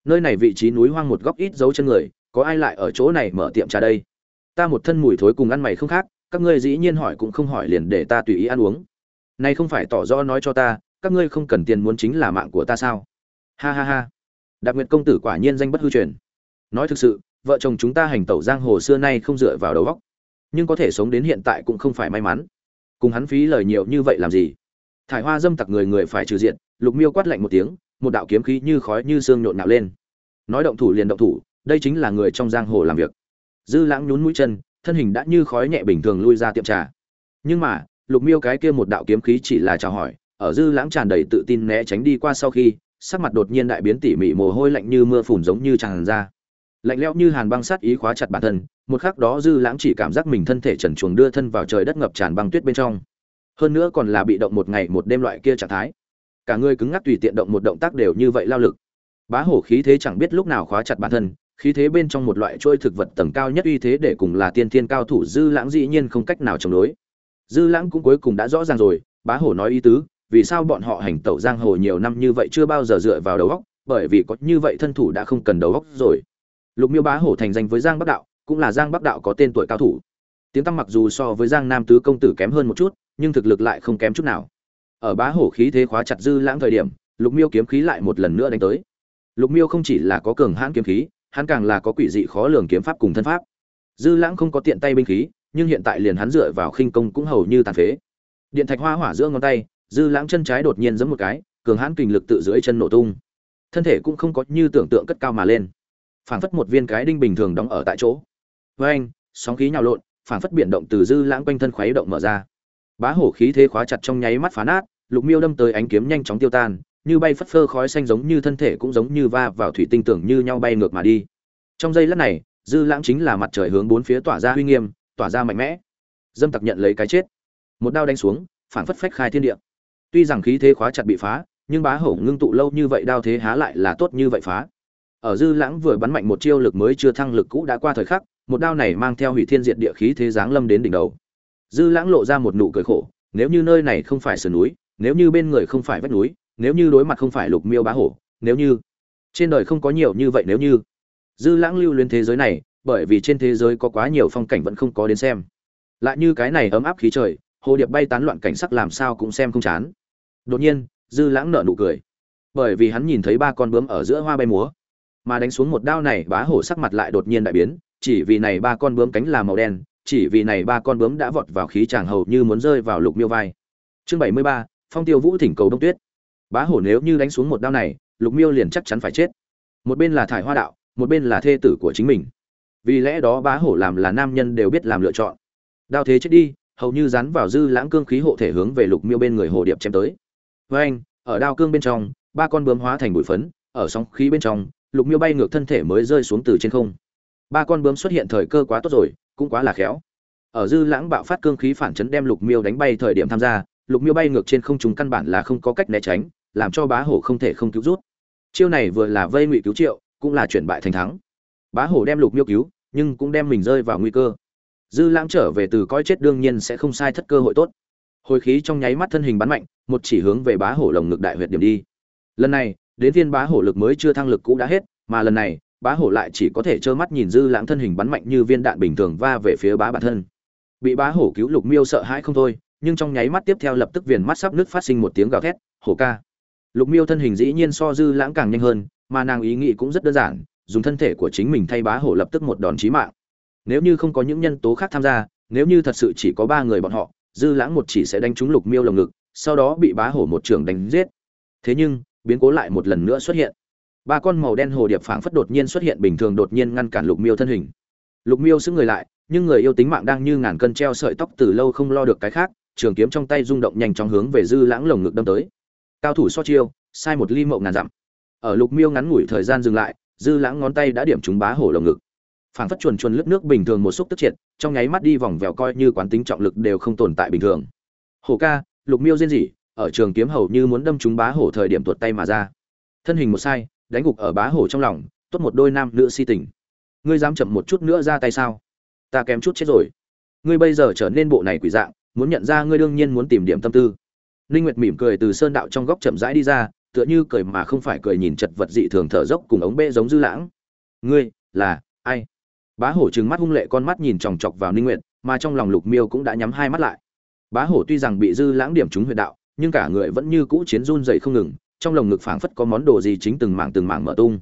Nơi này vị trí núi hoang một góc ít dấu chân người, có ai lại ở chỗ này mở tiệm trà đây? Ta một thân mùi thối cùng ăn mày không khác, các ngươi dĩ nhiên hỏi cũng không hỏi liền để ta tùy ý ăn uống. Này không phải tỏ rõ nói cho ta các ngươi không cần tiền muốn chính là mạng của ta sao? Ha ha ha. Đạp nguyệt công tử quả nhiên danh bất hư truyền. Nói thực sự, vợ chồng chúng ta hành tẩu giang hồ xưa nay không dựa vào đầu óc. Nhưng có thể sống đến hiện tại cũng không phải may mắn. Cùng hắn phí lời nhiều như vậy làm gì? Thải hoa dâm tặc người người phải trừ diện, lục miêu quát lạnh một tiếng, một đạo kiếm khí như khói như xương nhộn nạo lên. Nói động thủ liền động thủ, đây chính là người trong giang hồ làm việc. Dư lãng nhún mũi chân, thân hình đã như khói nhẹ bình thường lui ra tiệm trà. Nhưng mà, lục miêu cái kia một đạo kiếm khí chỉ là chào hỏi ở dư lãng tràn đầy tự tin né tránh đi qua sau khi, sắc mặt đột nhiên đại biến tỉ mỉ, mồ hôi lạnh như mưa phùn giống như tràn ra. Lạnh lẽo như hàn băng sát ý khóa chặt bản thân, một khắc đó dư lãng chỉ cảm giác mình thân thể trần chuồng đưa thân vào trời đất ngập tràn băng tuyết bên trong. Hơn nữa còn là bị động một ngày một đêm loại kia trạng thái. Cả người cứng ngắc tùy tiện động một động tác đều như vậy lao lực. Bá hổ khí thế chẳng biết lúc nào khóa chặt bản thân, khí thế bên trong một loại trôi thực vật tầng cao nhất uy thế để cùng là tiên thiên cao thủ dư lãng dĩ nhiên không cách nào chống đối. Dư lãng cũng cuối cùng đã rõ ràng rồi, bá hổ nói ý tứ vì sao bọn họ hành tẩu giang hồ nhiều năm như vậy chưa bao giờ dựa vào đầu óc, bởi vì có như vậy thân thủ đã không cần đầu óc rồi. Lục miêu bá hổ thành danh với giang bắc đạo, cũng là giang bắc đạo có tên tuổi cao thủ. Tiếng tăm mặc dù so với giang nam tứ công tử kém hơn một chút, nhưng thực lực lại không kém chút nào. Ở bá hổ khí thế khóa chặt dư lãng thời điểm, lục miêu kiếm khí lại một lần nữa đánh tới. Lục miêu không chỉ là có cường hãn kiếm khí, hắn càng là có quỷ dị khó lường kiếm pháp cùng thân pháp. Dư lãng không có tiện tay binh khí, nhưng hiện tại liền hắn dựa vào khinh công cũng hầu như tàn phế. Điện thạch hoa hỏa giữa ngón tay dư lãng chân trái đột nhiên giẫm một cái, cường hãn kình lực tự dưới chân nổ tung. Thân thể cũng không có như tưởng tượng cất cao mà lên. Phảng phất một viên cái đinh bình thường đóng ở tại chỗ. Với anh sóng khí nhào lộn, phảng phất biển động từ dư lãng quanh thân khuấy động mở ra. Bá hổ khí thế khóa chặt trong nháy mắt phá nát, lục miêu đâm tới ánh kiếm nhanh chóng tiêu tan, như bay phất phơ khói xanh giống như thân thể cũng giống như va vào thủy tinh tưởng như nhau bay ngược mà đi. Trong giây lát này, dư lãng chính là mặt trời hướng bốn phía tỏa ra uy nghiêm, tỏa ra mạnh mẽ. Dâm tặc nhận lấy cái chết. Một đao đánh xuống phản phất phách khai thiên địa tuy rằng khí thế khóa chặt bị phá, nhưng bá hổ ngưng tụ lâu như vậy đao thế há lại là tốt như vậy phá. Ở dư lãng vừa bắn mạnh một chiêu lực mới chưa thăng lực cũ đã qua thời khắc, một đao này mang theo hủy thiên diệt địa khí thế giáng lâm đến đỉnh đầu. Dư lãng lộ ra một nụ cười khổ, nếu như nơi này không phải sườn núi, nếu như bên người không phải vách núi, nếu như đối mặt không phải lục miêu bá hổ, nếu như trên đời không có nhiều như vậy nếu như. Dư lãng lưu luyến thế giới này, bởi vì trên thế giới có quá nhiều phong cảnh vẫn không có đến xem. Lại như cái này ấm áp khí trời, hồ điệp bay tán loạn cảnh sắc làm sao cũng xem không chán đột nhiên, dư lãng nở nụ cười. Bởi vì hắn nhìn thấy ba con bướm ở giữa hoa bay múa, mà đánh xuống một đao này, bá hổ sắc mặt lại đột nhiên đại biến, chỉ vì này ba con bướm cánh là màu đen, chỉ vì này ba con bướm đã vọt vào khí tràng hầu như muốn rơi vào lục miêu vai. Chương bảy mươi ba, phong tiêu vũ thỉnh cầu đông tuyết. Bá hổ nếu như đánh xuống một đao này, lục miêu liền chắc chắn phải chết. Một bên là thải hoa đạo, một bên là thê tử của chính mình. Vì lẽ đó bá hổ làm là nam nhân đều biết làm lựa chọn. Đao thế chết đi, hầu như dán vào dư lãng cương khí hộ thể hướng về lục miêu bên người hồ điệp chém tới với anh, ở đao cương bên trong, ba con bướm hóa thành bụi phấn, ở sóng khí bên trong, lục miêu bay ngược thân thể mới rơi xuống từ trên không. Ba con bướm xuất hiện thời cơ quá tốt rồi, cũng quá là khéo. Ở dư lãng bạo phát cương khí phản chấn đem lục miêu đánh bay thời điểm tham gia, lục miêu bay ngược trên không trung căn bản là không có cách né tránh, làm cho bá hổ không thể không cứu rút. Chiêu này vừa là vây ngụy cứu triệu, cũng là chuyển bại thành thắng. Bá hổ đem lục miêu cứu, nhưng cũng đem mình rơi vào nguy cơ. Dư lãng trở về từ coi chết đương nhiên sẽ không sai thất cơ hội tốt hồi khí trong nháy mắt thân hình bắn mạnh, một chỉ hướng về bá hổ lồng ngực đại huyệt điểm đi. Lần này, đến viên bá hổ lực mới chưa thăng lực cũ đã hết, mà lần này, bá hổ lại chỉ có thể trơ mắt nhìn dư lãng thân hình bắn mạnh như viên đạn bình thường va về phía bá bản thân. Bị bá hổ cứu lục miêu sợ hãi không thôi, nhưng trong nháy mắt tiếp theo lập tức viền mắt sắp nước phát sinh một tiếng gào thét, hổ ca! Lục miêu thân hình dĩ nhiên so dư lãng càng nhanh hơn, mà nàng ý nghĩ cũng rất đơn giản, dùng thân thể của chính mình thay bá hổ lập tức một đòn chí mạng. Nếu như không có những nhân tố khác tham gia, nếu như thật sự chỉ có ba người bọn họ dư lãng một chỉ sẽ đánh trúng lục miêu lồng ngực, sau đó bị bá hổ một trường đánh giết. Thế nhưng, biến cố lại một lần nữa xuất hiện. Ba con màu đen hồ điệp phảng phất đột nhiên xuất hiện bình thường đột nhiên ngăn cản lục miêu thân hình. Lục miêu xứng người lại, nhưng người yêu tính mạng đang như ngàn cân treo sợi tóc từ lâu không lo được cái khác, trường kiếm trong tay rung động nhanh chóng hướng về dư lãng lồng ngực đâm tới. Cao thủ so chiêu, sai một ly mậu ngàn dặm. Ở lục miêu ngắn ngủi thời gian dừng lại, dư lãng ngón tay đã điểm trúng bá hổ lồng ngực phảng phất chuồn chuồn lướt nước bình thường một xúc tức triệt, trong nháy mắt đi vòng vèo coi như quán tính trọng lực đều không tồn tại bình thường. Hổ ca, lục miêu diên dị ở trường kiếm hầu như muốn đâm trúng bá hổ thời điểm tuột tay mà ra. Thân hình một sai, đánh gục ở bá hổ trong lòng, tốt một đôi nam nữ si tình. Ngươi dám chậm một chút nữa ra tay sao? Ta kém chút chết rồi. Ngươi bây giờ trở nên bộ này quỷ dạng, muốn nhận ra ngươi đương nhiên muốn tìm điểm tâm tư. Ninh nguyệt mỉm cười từ sơn đạo trong góc chậm rãi đi ra, tựa như cười mà không phải cười nhìn chật vật dị thường thở dốc cùng ống bê giống dư lãng. Ngươi là ai? Bá hổ trừng mắt hung lệ con mắt nhìn chòng chọc vào ninh nguyệt, mà trong lòng lục miêu cũng đã nhắm hai mắt lại. Bá hổ tuy rằng bị dư lãng điểm trúng huyệt đạo, nhưng cả người vẫn như cũ chiến run dậy không ngừng, trong lồng ngực phảng phất có món đồ gì chính từng mảng từng mảng mở tung.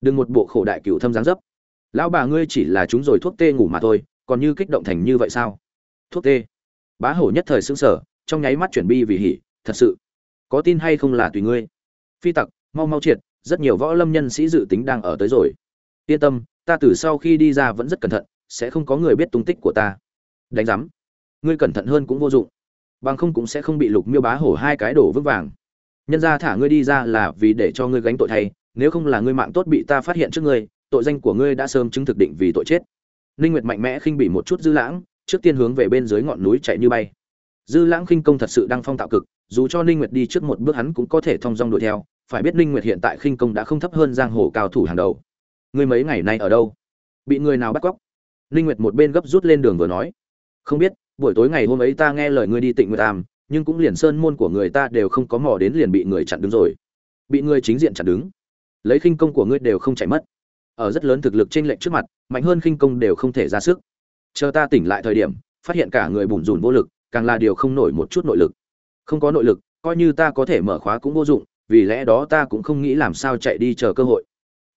Đừng một bộ khổ đại cửu thâm dáng dấp. Lão bà ngươi chỉ là chúng rồi thuốc tê ngủ mà thôi, còn như kích động thành như vậy sao? Thuốc tê. Bá hổ nhất thời sững sờ, trong nháy mắt chuyển bi vì hỉ, thật sự, có tin hay không là tùy ngươi? Phi tặc, mau mau triệt, rất nhiều võ lâm nhân sĩ dự tính đang ở tới rồi. Yên tâm ta từ sau khi đi ra vẫn rất cẩn thận, sẽ không có người biết tung tích của ta. Đánh giám. Ngươi cẩn thận hơn cũng vô dụng. Bằng không cũng sẽ không bị lục miêu bá hổ hai cái đổ vững vàng. Nhân ra thả ngươi đi ra là vì để cho ngươi gánh tội thay, nếu không là ngươi mạng tốt bị ta phát hiện trước ngươi, tội danh của ngươi đã sớm chứng thực định vì tội chết. Ninh nguyệt mạnh mẽ khinh bị một chút dư lãng, trước tiên hướng về bên dưới ngọn núi chạy như bay. Dư lãng khinh công thật sự đang phong tạo cực, dù cho ninh nguyệt đi trước một bước hắn cũng có thể thông dong đuổi theo. Phải biết ninh nguyệt hiện tại khinh công đã không thấp hơn giang hồ cao thủ hàng đầu ngươi mấy ngày nay ở đâu? Bị người nào bắt cóc? Ninh nguyệt một bên gấp rút lên đường vừa nói. Không biết, buổi tối ngày hôm ấy ta nghe lời ngươi đi tịnh nguyệt tam nhưng cũng liền sơn môn của người ta đều không có mò đến liền bị người chặn đứng rồi. Bị người chính diện chặn đứng. Lấy khinh công của ngươi đều không chạy mất. Ở rất lớn thực lực trên lệnh trước mặt, mạnh hơn khinh công đều không thể ra sức. Chờ ta tỉnh lại thời điểm, phát hiện cả người bùn rùn vô lực, càng là điều không nổi một chút nội lực. Không có nội lực, coi như ta có thể mở khóa cũng vô dụng, vì lẽ đó ta cũng không nghĩ làm sao chạy đi chờ cơ hội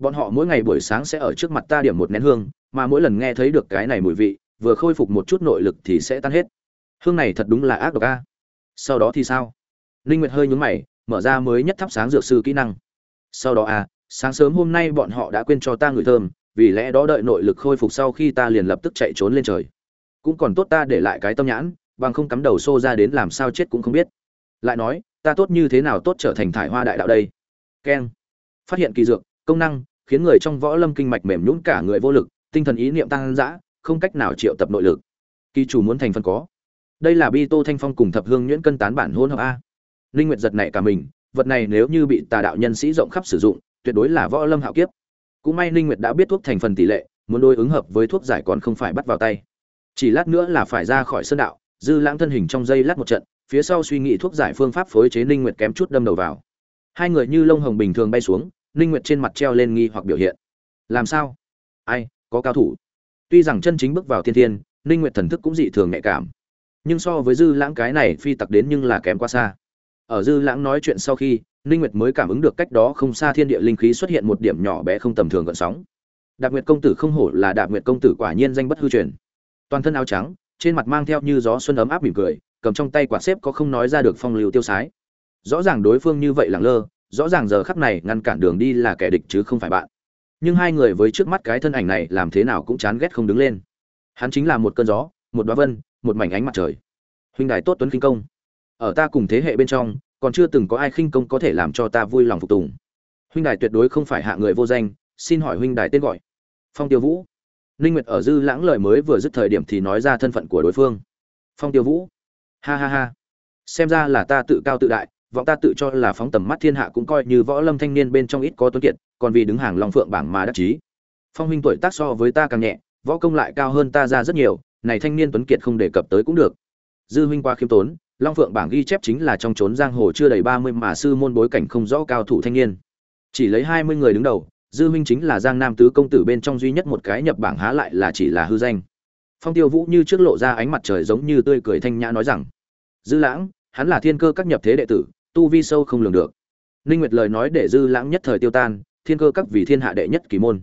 bọn họ mỗi ngày buổi sáng sẽ ở trước mặt ta điểm một nén hương, mà mỗi lần nghe thấy được cái này mùi vị, vừa khôi phục một chút nội lực thì sẽ tan hết. Hương này thật đúng là ác độc a. Sau đó thì sao? Linh nguyệt hơi nhún mày, mở ra mới nhất thắp sáng dược sư kỹ năng. Sau đó a sáng sớm hôm nay bọn họ đã quên cho ta người thơm, vì lẽ đó đợi nội lực khôi phục sau khi ta liền lập tức chạy trốn lên trời. Cũng còn tốt ta để lại cái tâm nhãn, bằng không cắm đầu xô ra đến làm sao chết cũng không biết. Lại nói, ta tốt như thế nào tốt trở thành thải hoa đại đạo đây? Keng. Phát hiện kỳ dược, công năng khiến người trong võ lâm kinh mạch mềm nhũn cả người vô lực, tinh thần ý niệm tăng dã, không cách nào triệu tập nội lực. Kỳ chủ muốn thành phần có. Đây là bi tô thanh phong cùng thập hương nhuyễn cân tán bản hỗn hợp a. Linh nguyệt giật nảy cả mình, vật này nếu như bị tà đạo nhân sĩ rộng khắp sử dụng, tuyệt đối là võ lâm hạo kiếp. Cũng may linh nguyệt đã biết thuốc thành phần tỷ lệ, muốn đối ứng hợp với thuốc giải còn không phải bắt vào tay. Chỉ lát nữa là phải ra khỏi sơn đạo, dư lãng thân hình trong dây lát một trận, phía sau suy nghĩ thuốc giải phương pháp phối chế Linh nguyệt kém chút đâm đầu vào. Hai người như lông hồng bình thường bay xuống ninh nguyệt trên mặt treo lên nghi hoặc biểu hiện. Làm sao? Ai, có cao thủ. Tuy rằng chân chính bước vào thiên thiên, ninh nguyệt thần thức cũng dị thường nhạy cảm. Nhưng so với dư lãng cái này phi tặc đến nhưng là kém quá xa. Ở dư lãng nói chuyện sau khi, ninh nguyệt mới cảm ứng được cách đó không xa thiên địa linh khí xuất hiện một điểm nhỏ bé không tầm thường gợn sóng. Đạp nguyệt công tử không hổ là đạp nguyệt công tử quả nhiên danh bất hư truyền. Toàn thân áo trắng, trên mặt mang theo như gió xuân ấm áp mỉm cười, cầm trong tay quả xếp có không nói ra được phong lưu tiêu sái. Rõ ràng đối phương như vậy lẳng lơ rõ ràng giờ khắc này ngăn cản đường đi là kẻ địch chứ không phải bạn. Nhưng hai người với trước mắt cái thân ảnh này làm thế nào cũng chán ghét không đứng lên. Hắn chính là một cơn gió, một đoá vân, một mảnh ánh mặt trời. Huynh đài tốt tuấn khinh công. Ở ta cùng thế hệ bên trong, còn chưa từng có ai khinh công có thể làm cho ta vui lòng phục tùng. Huynh đài tuyệt đối không phải hạ người vô danh, xin hỏi huynh đài tên gọi. Phong tiêu vũ. Ninh nguyệt ở dư lãng lời mới vừa dứt thời điểm thì nói ra thân phận của đối phương. Phong tiêu vũ. Ha ha ha. Xem ra là ta tự cao tự đại vọng ta tự cho là phóng tầm mắt thiên hạ cũng coi như võ lâm thanh niên bên trong ít có tuấn kiệt, còn vì đứng hàng long phượng bảng mà đắc chí. Phong huynh tuổi tác so với ta càng nhẹ, võ công lại cao hơn ta ra rất nhiều, này thanh niên tuấn kiệt không đề cập tới cũng được. Dư huynh qua khiêm tốn, long phượng bảng ghi chép chính là trong trốn giang hồ chưa đầy ba mươi mà sư môn bối cảnh không rõ cao thủ thanh niên. Chỉ lấy hai mươi người đứng đầu, dư huynh chính là giang nam tứ công tử bên trong duy nhất một cái nhập bảng há lại là chỉ là hư danh. Phong tiêu vũ như trước lộ ra ánh mặt trời giống như tươi cười thanh nhã nói rằng, dư lãng, hắn là thiên cơ các nhập thế đệ tử tu vi sâu không lường được. Ninh nguyệt lời nói để dư lãng nhất thời tiêu tan, thiên cơ các vì thiên hạ đệ nhất kỳ môn.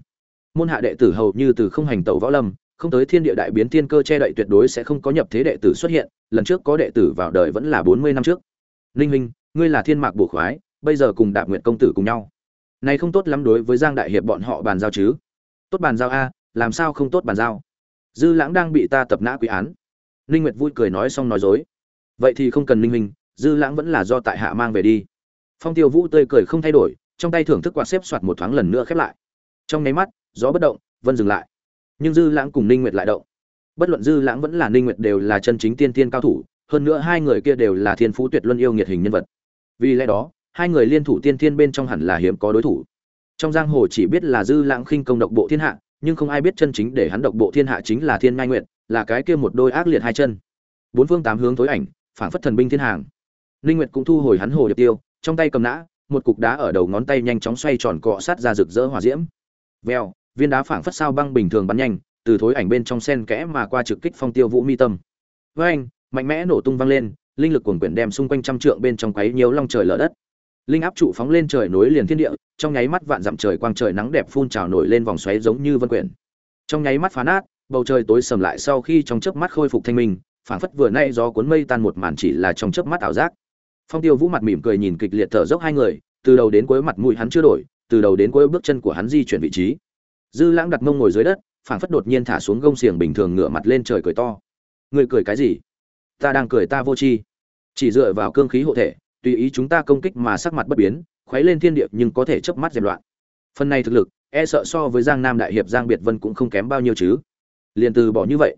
Môn hạ đệ tử hầu như từ không hành tẩu võ lâm, không tới thiên địa đại biến thiên cơ che đậy tuyệt đối sẽ không có nhập thế đệ tử xuất hiện, lần trước có đệ tử vào đời vẫn là 40 năm trước. Ninh huynh ngươi là thiên mạc bổ khoái, bây giờ cùng đạp nguyện công tử cùng nhau. Này không tốt lắm đối với giang đại hiệp bọn họ bàn giao chứ? Tốt bàn giao a, làm sao không tốt bàn giao? Dư lãng đang bị ta tập nã quý án. Ninh nguyệt vui cười nói xong nói dối. Vậy thì không cần ninh huynh dư lãng vẫn là do tại hạ mang về đi. Phong tiêu vũ tươi cười không thay đổi, trong tay thưởng thức quạt xếp soạt một thoáng lần nữa khép lại. Trong nháy mắt, gió bất động, vân dừng lại. Nhưng dư lãng cùng ninh nguyệt lại động. Bất luận dư lãng vẫn là ninh nguyệt đều là chân chính tiên tiên cao thủ, hơn nữa hai người kia đều là thiên phú tuyệt luân yêu nghiệt hình nhân vật. Vì lẽ đó, hai người liên thủ tiên thiên bên trong hẳn là hiếm có đối thủ. Trong giang hồ chỉ biết là dư lãng khinh công độc bộ thiên hạ, nhưng không ai biết chân chính để hắn độc bộ thiên hạ chính là thiên ngai nguyệt, là cái kia một đôi ác liệt hai chân. Bốn phương tám hướng tối ảnh, phảng phất thần binh thiên hàng linh nguyệt cũng thu hồi hắn hồ điệp tiêu, trong tay cầm nã, một cục đá ở đầu ngón tay nhanh chóng xoay tròn cọ sát ra rực rỡ hỏa diễm. Vèo, viên đá phảng phất sao băng bình thường bắn nhanh, từ thối ảnh bên trong sen kẽ mà qua trực kích phong tiêu vũ mi tâm. Với anh, mạnh mẽ nổ tung vang lên, linh lực cuồn quyển đem xung quanh trăm trượng bên trong quấy nhiều long trời lở đất. Linh áp trụ phóng lên trời nối liền thiên địa, trong nháy mắt vạn dặm trời quang trời nắng đẹp phun trào nổi lên vòng xoáy giống như vân quyển. Trong nháy mắt phá nát, bầu trời tối sầm lại sau khi trong chớp mắt khôi phục thanh minh, phảng phất vừa nay gió cuốn mây tan một màn chỉ là trong chớp mắt ảo giác phong tiêu vũ mặt mỉm cười nhìn kịch liệt thở dốc hai người, từ đầu đến cuối mặt mũi hắn chưa đổi, từ đầu đến cuối bước chân của hắn di chuyển vị trí. Dư lãng đặt mông ngồi dưới đất, phảng phất đột nhiên thả xuống gông xiềng bình thường ngửa mặt lên trời cười to. Người cười cái gì? Ta đang cười ta vô chi chỉ dựa vào cương khí hộ thể, tùy ý chúng ta công kích mà sắc mặt bất biến, khuấy lên thiên địa nhưng có thể chớp mắt dẹp loạn. Phần này thực lực e sợ so với giang nam đại hiệp giang biệt vân cũng không kém bao nhiêu chứ. Liền từ bỏ như vậy.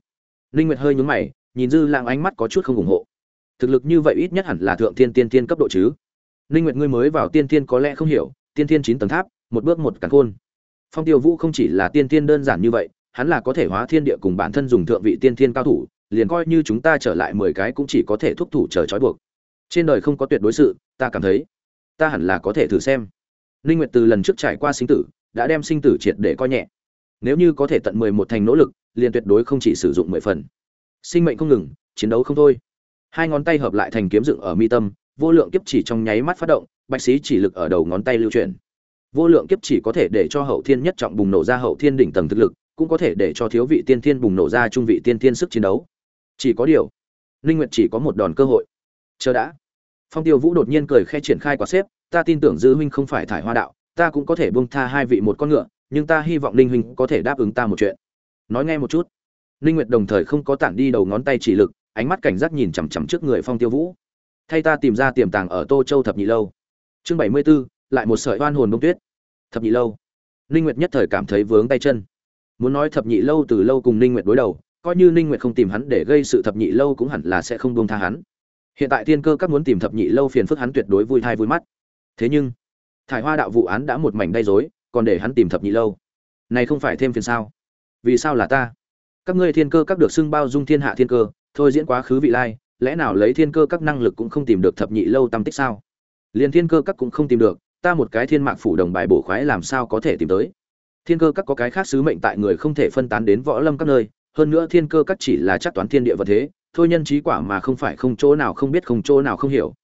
Linh nguyệt hơi nhướng mày, nhìn dư lãng ánh mắt có chút không ủng hộ thực lực như vậy ít nhất hẳn là thượng thiên tiên tiên cấp độ chứ. Linh nguyệt ngươi mới vào tiên tiên có lẽ không hiểu, tiên tiên chín tầng tháp, một bước một càn khôn. Phong tiêu vũ không chỉ là tiên tiên đơn giản như vậy, hắn là có thể hóa thiên địa cùng bản thân dùng thượng vị tiên tiên cao thủ, liền coi như chúng ta trở lại 10 cái cũng chỉ có thể thúc thủ chờ trói buộc. Trên đời không có tuyệt đối sự, ta cảm thấy, ta hẳn là có thể thử xem. Linh nguyệt từ lần trước trải qua sinh tử, đã đem sinh tử triệt để coi nhẹ. Nếu như có thể tận 11 thành nỗ lực, liền tuyệt đối không chỉ sử dụng 10 phần. Sinh mệnh không ngừng, chiến đấu không thôi hai ngón tay hợp lại thành kiếm dựng ở mi tâm, vô lượng kiếp chỉ trong nháy mắt phát động, bạch sĩ chỉ lực ở đầu ngón tay lưu chuyển. Vô lượng kiếp chỉ có thể để cho hậu thiên nhất trọng bùng nổ ra hậu thiên đỉnh tầng thực lực, cũng có thể để cho thiếu vị tiên thiên bùng nổ ra trung vị tiên thiên sức chiến đấu. Chỉ có điều, linh nguyệt chỉ có một đòn cơ hội. Chờ đã. Phong tiêu vũ đột nhiên cười khẽ triển khai quả xếp, ta tin tưởng dư huynh không phải thải hoa đạo, ta cũng có thể buông tha hai vị một con ngựa, nhưng ta hy vọng linh huynh có thể đáp ứng ta một chuyện. Nói nghe một chút. Linh nguyệt đồng thời không có tản đi đầu ngón tay chỉ lực ánh mắt cảnh giác nhìn chằm chằm trước người phong tiêu vũ. Thay ta tìm ra tiềm tàng ở tô châu thập nhị lâu. Chương bảy mươi 74, lại một sợi oan hồn bông tuyết. Thập nhị lâu. Ninh nguyệt nhất thời cảm thấy vướng tay chân. Muốn nói thập nhị lâu từ lâu cùng ninh nguyệt đối đầu coi như ninh nguyệt không tìm hắn để gây sự thập nhị lâu cũng hẳn là sẽ không buông tha hắn. Hiện tại thiên cơ các muốn tìm thập nhị lâu phiền phức hắn tuyệt đối vui thai vui mắt. Thế nhưng thải hoa đạo vụ án đã một mảnh đay dối còn để hắn tìm thập nhị lâu. Này không phải thêm phiền sao? Vì sao là ta? Các ngươi thiên cơ các được xưng bao dung thiên hạ thiên cơ thôi diễn quá khứ vị lai, lẽ nào lấy thiên cơ các năng lực cũng không tìm được thập nhị lâu tâm tích sao? Liền thiên cơ các cũng không tìm được, ta một cái thiên mạc phủ đồng bài bổ khoái làm sao có thể tìm tới? Thiên cơ các có cái khác sứ mệnh tại người không thể phân tán đến võ lâm các nơi, hơn nữa thiên cơ các chỉ là chắc toán thiên địa vật thế, thôi nhân trí quả mà không phải không chỗ nào không biết không chỗ nào không hiểu.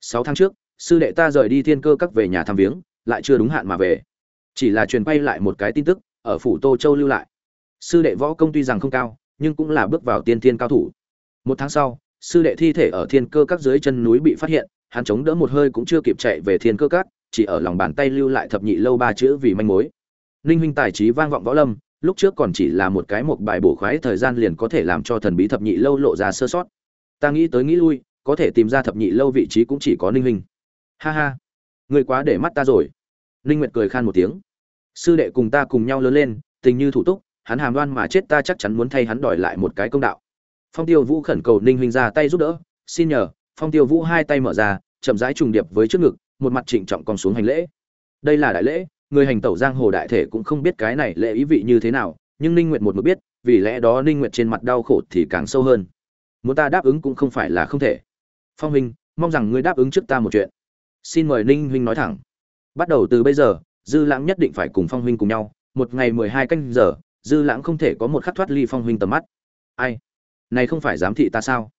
Sáu tháng trước, sư đệ ta rời đi thiên cơ các về nhà thăm viếng, lại chưa đúng hạn mà về. Chỉ là truyền quay lại một cái tin tức, ở phủ tô châu lưu lại. Sư đệ võ công tuy rằng không cao, nhưng cũng là bước vào tiên thiên cao thủ một tháng sau, sư đệ thi thể ở thiên cơ các dưới chân núi bị phát hiện, hắn chống đỡ một hơi cũng chưa kịp chạy về thiên cơ các, chỉ ở lòng bàn tay lưu lại thập nhị lâu ba chữ vì manh mối. Ninh huynh tài trí vang vọng võ lâm, lúc trước còn chỉ là một cái một bài bổ khoái, thời gian liền có thể làm cho thần bí thập nhị lâu lộ ra sơ sót. Ta nghĩ tới nghĩ lui, có thể tìm ra thập nhị lâu vị trí cũng chỉ có ninh huynh. Ha ha người quá để mắt ta rồi. Ninh nguyệt cười khan một tiếng. Sư đệ cùng ta cùng nhau lớn lên, tình như thủ túc, hắn hàm đoan mà chết ta chắc chắn muốn thay hắn đòi lại một cái công đạo phong tiêu vũ khẩn cầu ninh huynh ra tay giúp đỡ. Xin nhờ, phong tiêu vũ hai tay mở ra, chậm rãi trùng điệp với trước ngực, một mặt trịnh trọng còn xuống hành lễ. Đây là đại lễ, người hành tẩu giang hồ đại thể cũng không biết cái này lễ ý vị như thế nào, nhưng ninh nguyệt một mực biết, vì lẽ đó ninh nguyệt trên mặt đau khổ thì càng sâu hơn. Muốn ta đáp ứng cũng không phải là không thể. Phong huynh, mong rằng ngươi đáp ứng trước ta một chuyện. Xin mời ninh huynh nói thẳng. Bắt đầu từ bây giờ, dư lãng nhất định phải cùng phong huynh cùng nhau. Một ngày mười hai canh giờ, dư lãng không thể có một khắc thoát ly phong huynh tầm mắt. Ai? Này không phải giám thị ta sao?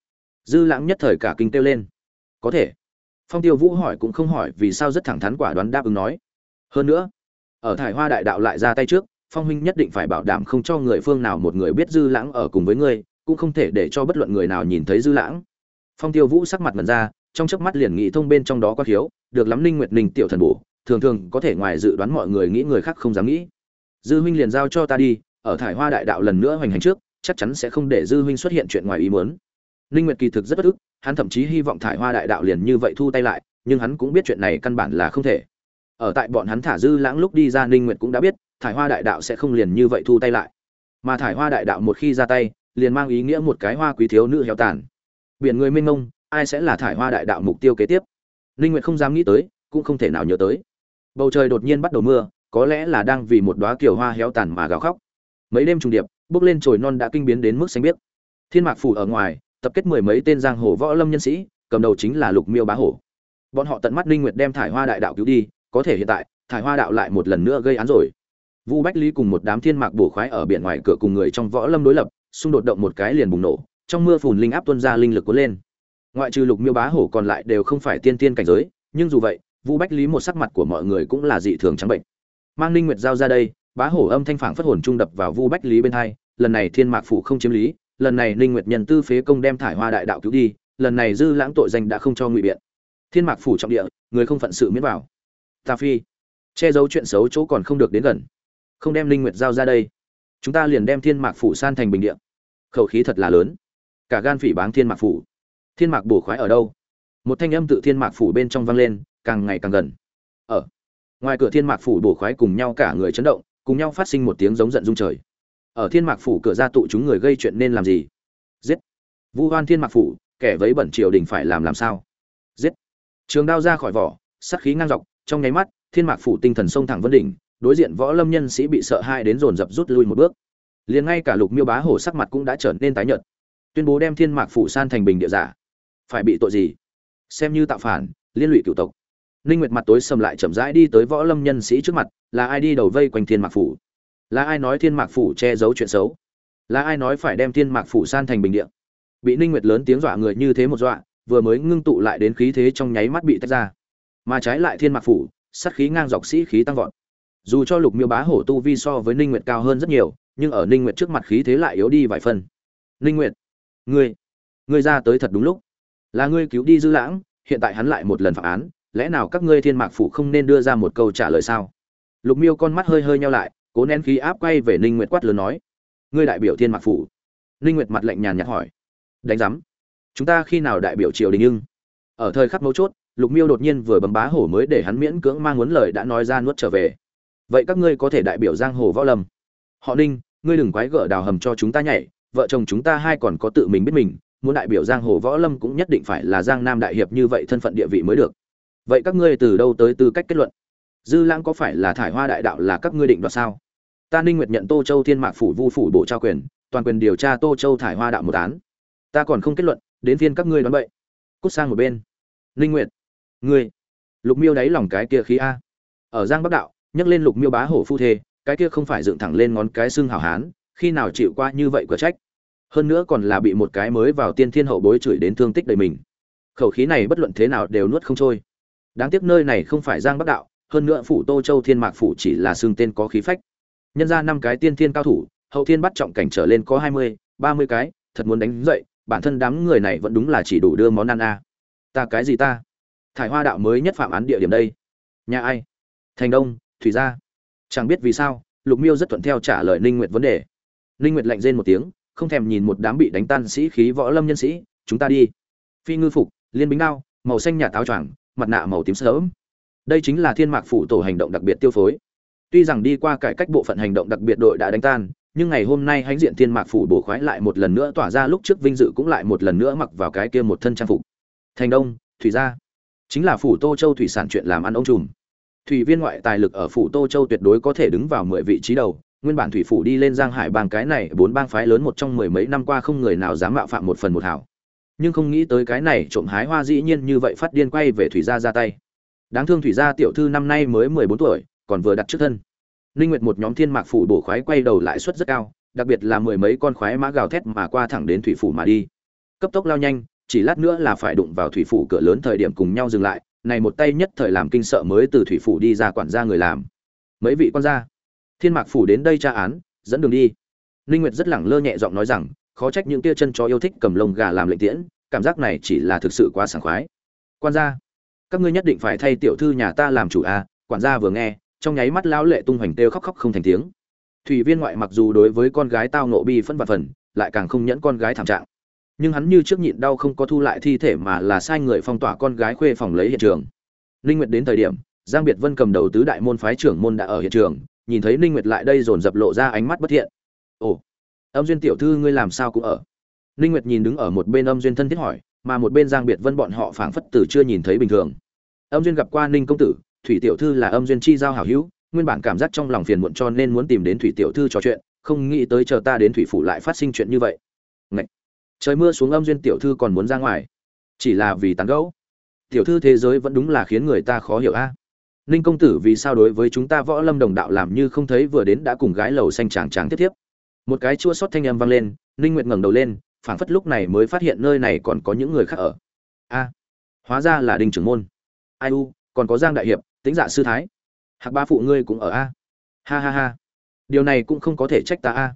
Dư lãng nhất thời cả kinh kêu lên. Có thể. Phong tiêu vũ hỏi cũng không hỏi vì sao rất thẳng thắn quả đoán đáp ứng nói. Hơn nữa, ở thải hoa đại đạo lại ra tay trước, phong huynh nhất định phải bảo đảm không cho người phương nào một người biết dư lãng ở cùng với ngươi cũng không thể để cho bất luận người nào nhìn thấy dư lãng. Phong tiêu vũ sắc mặt mật ra, trong chớp mắt liền nghĩ thông bên trong đó có thiếu, được lắm ninh nguyệt ninh tiểu thần bổ, thường thường có thể ngoài dự đoán mọi người nghĩ người khác không dám nghĩ. Dư huynh liền giao cho ta đi, ở thải hoa đại đạo lần nữa hoành hành trước chắc chắn sẽ không để dư huynh xuất hiện chuyện ngoài ý muốn. Ninh nguyệt kỳ thực rất bất ức, hắn thậm chí hy vọng thải hoa đại đạo liền như vậy thu tay lại, nhưng hắn cũng biết chuyện này căn bản là không thể. Ở tại bọn hắn thả dư lãng lúc đi ra, ninh nguyệt cũng đã biết, thải hoa đại đạo sẽ không liền như vậy thu tay lại. Mà thải hoa đại đạo một khi ra tay, liền mang ý nghĩa một cái hoa quý thiếu nữ heo tàn. Biển người mênh mông, ai sẽ là thải hoa đại đạo mục tiêu kế tiếp? Ninh nguyệt không dám nghĩ tới, cũng không thể nào nhớ tới. Bầu trời đột nhiên bắt đầu mưa, có lẽ là đang vì một đóa kiều hoa héo tàn mà gào khóc. Mấy đêm trùng điệp bước lên trồi non đã kinh biến đến mức xanh biếc. Thiên mạc phủ ở ngoài, tập kết mười mấy tên giang hồ võ lâm nhân sĩ, cầm đầu chính là lục miêu bá hổ. Bọn họ tận mắt ninh nguyệt đem thải hoa đại đạo cứu đi, có thể hiện tại, thải hoa đạo lại một lần nữa gây án rồi. Vu bách lý cùng một đám thiên mạc bổ khoái ở biển ngoài cửa cùng người trong võ lâm đối lập, xung đột động một cái liền bùng nổ, trong mưa phùn linh áp tuôn ra linh lực cuốn lên. Ngoại trừ lục miêu bá hổ còn lại đều không phải tiên tiên cảnh giới, nhưng dù vậy, vu bách lý một sắc mặt của mọi người cũng là dị thường trắng bệnh. Mang ninh nguyệt giao ra đây bá hổ âm thanh phảng phất hồn trung đập vào vu bách lý bên hai, lần này thiên mạc phủ không chiếm lý, lần này ninh nguyệt nhân tư phế công đem thải hoa đại đạo cứu đi, lần này dư lãng tội danh đã không cho ngụy biện. Thiên mạc phủ trọng địa, người không phận sự miễn vào. Ta phi, che giấu chuyện xấu chỗ còn không được đến gần. Không đem linh nguyệt giao ra đây. Chúng ta liền đem thiên mạc phủ san thành bình địa. Khẩu khí thật là lớn. Cả gan phỉ báng thiên mạc phủ. Thiên mạc bổ khoái ở đâu? Một thanh âm tự thiên mạc phủ bên trong vang lên, càng ngày càng gần. Ở ngoài cửa thiên mạc phủ bổ khoái cùng nhau cả người chấn động cùng nhau phát sinh một tiếng giống giận rung trời. Ở thiên mạc phủ cửa ra tụ chúng người gây chuyện nên làm gì? Giết! Vu hoan thiên mạc phủ, kẻ vấy bẩn triều đình phải làm làm sao? Giết! Trường đao ra khỏi vỏ, sát khí ngang dọc, trong nháy mắt, thiên mạc phủ tinh thần sông thẳng vân đỉnh, đối diện võ lâm nhân sĩ bị sợ hai đến dồn dập rút lui một bước. Liền ngay cả lục miêu bá hổ sắc mặt cũng đã trở nên tái nhợt. Tuyên bố đem thiên mạc phủ san thành bình địa giả. Phải bị tội gì? Xem như tạo phản, liên lụy cựu tộc ninh nguyệt mặt tối sầm lại chậm rãi đi tới võ lâm nhân sĩ trước mặt, là ai đi đầu vây quanh thiên mạc phủ? Là ai nói thiên mạc phủ che giấu chuyện xấu? Là ai nói phải đem thiên mạc phủ san thành bình địa? Bị ninh nguyệt lớn tiếng dọa người như thế một dọa, vừa mới ngưng tụ lại đến khí thế trong nháy mắt bị tách ra. Mà trái lại thiên mạc phủ, sát khí ngang dọc sĩ khí tăng vọt. Dù cho lục miêu bá hổ tu vi so với ninh nguyệt cao hơn rất nhiều, nhưng ở ninh nguyệt trước mặt khí thế lại yếu đi vài phần. Ninh nguyệt, ngươi ngươi ra tới thật đúng lúc. Là ngươi cứu đi dư lãng, hiện tại hắn lại một lần phạm án lẽ nào các ngươi thiên mạc phủ không nên đưa ra một câu trả lời sao? Lục miêu con mắt hơi hơi nhau lại, cố nén khí áp quay về ninh nguyệt quát lớn nói, ngươi đại biểu thiên mạc phủ? Ninh nguyệt mặt lạnh nhàn nhạt hỏi, đánh giám, chúng ta khi nào đại biểu triều đình nhưng? Ở thời khắc mấu chốt, lục miêu đột nhiên vừa bấm bá hổ mới để hắn miễn cưỡng mang muốn lời đã nói ra nuốt trở về. Vậy các ngươi có thể đại biểu giang hồ võ lâm? Họ ninh, ngươi đừng quái gở đào hầm cho chúng ta nhảy, vợ chồng chúng ta hai còn có tự mình biết mình, muốn đại biểu giang hồ võ lâm cũng nhất định phải là giang nam đại hiệp như vậy thân phận địa vị mới được vậy các ngươi từ đâu tới tư cách kết luận? Dư lãng có phải là thải hoa đại đạo là các ngươi định đoạt sao? Ta ninh nguyệt nhận tô châu thiên mạc phủ vu phủ bộ trao quyền, toàn quyền điều tra tô châu thải hoa đạo một án. Ta còn không kết luận, đến phiên các ngươi đoán vậy. Cút sang một bên. Ninh nguyệt, ngươi, lục miêu đáy lòng cái kia khí a. Ở giang bắc đạo, nhắc lên lục miêu bá hổ phu thê, cái kia không phải dựng thẳng lên ngón cái xương hảo hán, khi nào chịu qua như vậy cửa trách? Hơn nữa còn là bị một cái mới vào tiên thiên hậu bối chửi đến thương tích đầy mình. Khẩu khí này bất luận thế nào đều nuốt không trôi đáng tiếc nơi này không phải giang bắc đạo, hơn nữa phủ tô châu thiên mạc phủ chỉ là xương tên có khí phách. Nhân ra năm cái tiên thiên cao thủ, hậu thiên bắt trọng cảnh trở lên có hai mươi, ba mươi cái, thật muốn đánh dậy, bản thân đám người này vẫn đúng là chỉ đủ đưa món ăn a. Ta cái gì ta? Thải hoa đạo mới nhất phạm án địa điểm đây. Nhà ai? Thành đông, thủy gia. Chẳng biết vì sao, lục miêu rất thuận theo trả lời ninh nguyệt vấn đề. Ninh nguyệt lạnh rên một tiếng, không thèm nhìn một đám bị đánh tan sĩ khí võ lâm nhân sĩ, chúng ta đi. Phi ngư phục, liên bính đao, màu xanh nhà táo choàng mặt nạ màu tím sớm. Đây chính là thiên mạc phủ tổ hành động đặc biệt tiêu phối. Tuy rằng đi qua cải cách bộ phận hành động đặc biệt đội đã đánh tan, nhưng ngày hôm nay hãnh diện thiên mạc phủ bổ khoái lại một lần nữa tỏa ra lúc trước vinh dự cũng lại một lần nữa mặc vào cái kia một thân trang phục. Thành đông, thủy gia. Chính là phủ tô châu thủy sản chuyện làm ăn ông trùm. Thủy viên ngoại tài lực ở phủ tô châu tuyệt đối có thể đứng vào mười vị trí đầu. Nguyên bản thủy phủ đi lên giang hải bang cái này bốn bang phái lớn một trong mười mấy năm qua không người nào dám mạo phạm một phần một hảo nhưng không nghĩ tới cái này trộm hái hoa dĩ nhiên như vậy phát điên quay về thủy gia ra tay đáng thương thủy gia tiểu thư năm nay mới mười bốn tuổi còn vừa đặt trước thân Ninh Nguyệt một nhóm thiên mạc phủ bổ khoái quay đầu lại suất rất cao, đặc biệt là mười mấy con khoái mã gào thét mà qua thẳng đến thủy phủ mà đi. Cấp tốc lao nhanh, chỉ lát nữa là phải đụng vào thủy phủ cửa lớn thời điểm cùng nhau dừng lại, này một tay nhất thời làm kinh sợ mới từ thủy phủ đi ra quản gia người làm. Mấy vị quan gia, thiên mạc phủ đến đây tra án, dẫn đường đi. Ninh Nguyệt rất lẳng lơ nhẹ giọng nói rằng, khó trách những tia chân chó yêu thích cầm lông gà làm lệnh tiễn, cảm giác này chỉ là thực sự quá sảng khoái. Quan gia, các ngươi nhất định phải thay tiểu thư nhà ta làm chủ a, à? quản gia vừa nghe, trong nháy mắt lão lệ tung hoành têu khóc khóc không thành tiếng thủy viên ngoại mặc dù đối với con gái tao nộ bi phân vạn phần lại càng không nhẫn con gái thảm trạng nhưng hắn như trước nhịn đau không có thu lại thi thể mà là sai người phong tỏa con gái khuê phòng lấy hiện trường linh nguyệt đến thời điểm giang biệt vân cầm đầu tứ đại môn phái trưởng môn đã ở hiện trường nhìn thấy linh nguyệt lại đây dồn dập lộ ra ánh mắt bất thiện ồ âm duyên tiểu thư ngươi làm sao cũng ở. Ninh nguyệt nhìn đứng ở một bên âm duyên thân thiết hỏi, mà một bên giang biệt vân bọn họ phảng phất từ chưa nhìn thấy bình thường. Âm duyên gặp qua ninh công tử, thủy tiểu thư là âm duyên chi giao hảo hữu, nguyên bản cảm giác trong lòng phiền muộn cho nên muốn tìm đến thủy tiểu thư trò chuyện, không nghĩ tới chờ ta đến thủy phủ lại phát sinh chuyện như vậy. Ngậy! trời mưa xuống âm duyên tiểu thư còn muốn ra ngoài. Chỉ là vì tán gẫu. Tiểu thư thế giới vẫn đúng là khiến người ta khó hiểu a. Ninh công tử vì sao đối với chúng ta võ lâm đồng đạo làm như không thấy vừa đến đã cùng gái lầu xanh chàng chàng tiếp tiếp? Một cái chua sót thanh âm vang lên, ninh nguyệt ngẩng đầu lên, phảng phất lúc này mới phát hiện nơi này còn có những người khác ở. A, hóa ra là đinh trưởng môn. Ai u, còn có giang đại hiệp tính dạ sư thái. Hạc ba phụ ngươi cũng ở a. Ha ha ha. Điều này cũng không có thể trách ta a.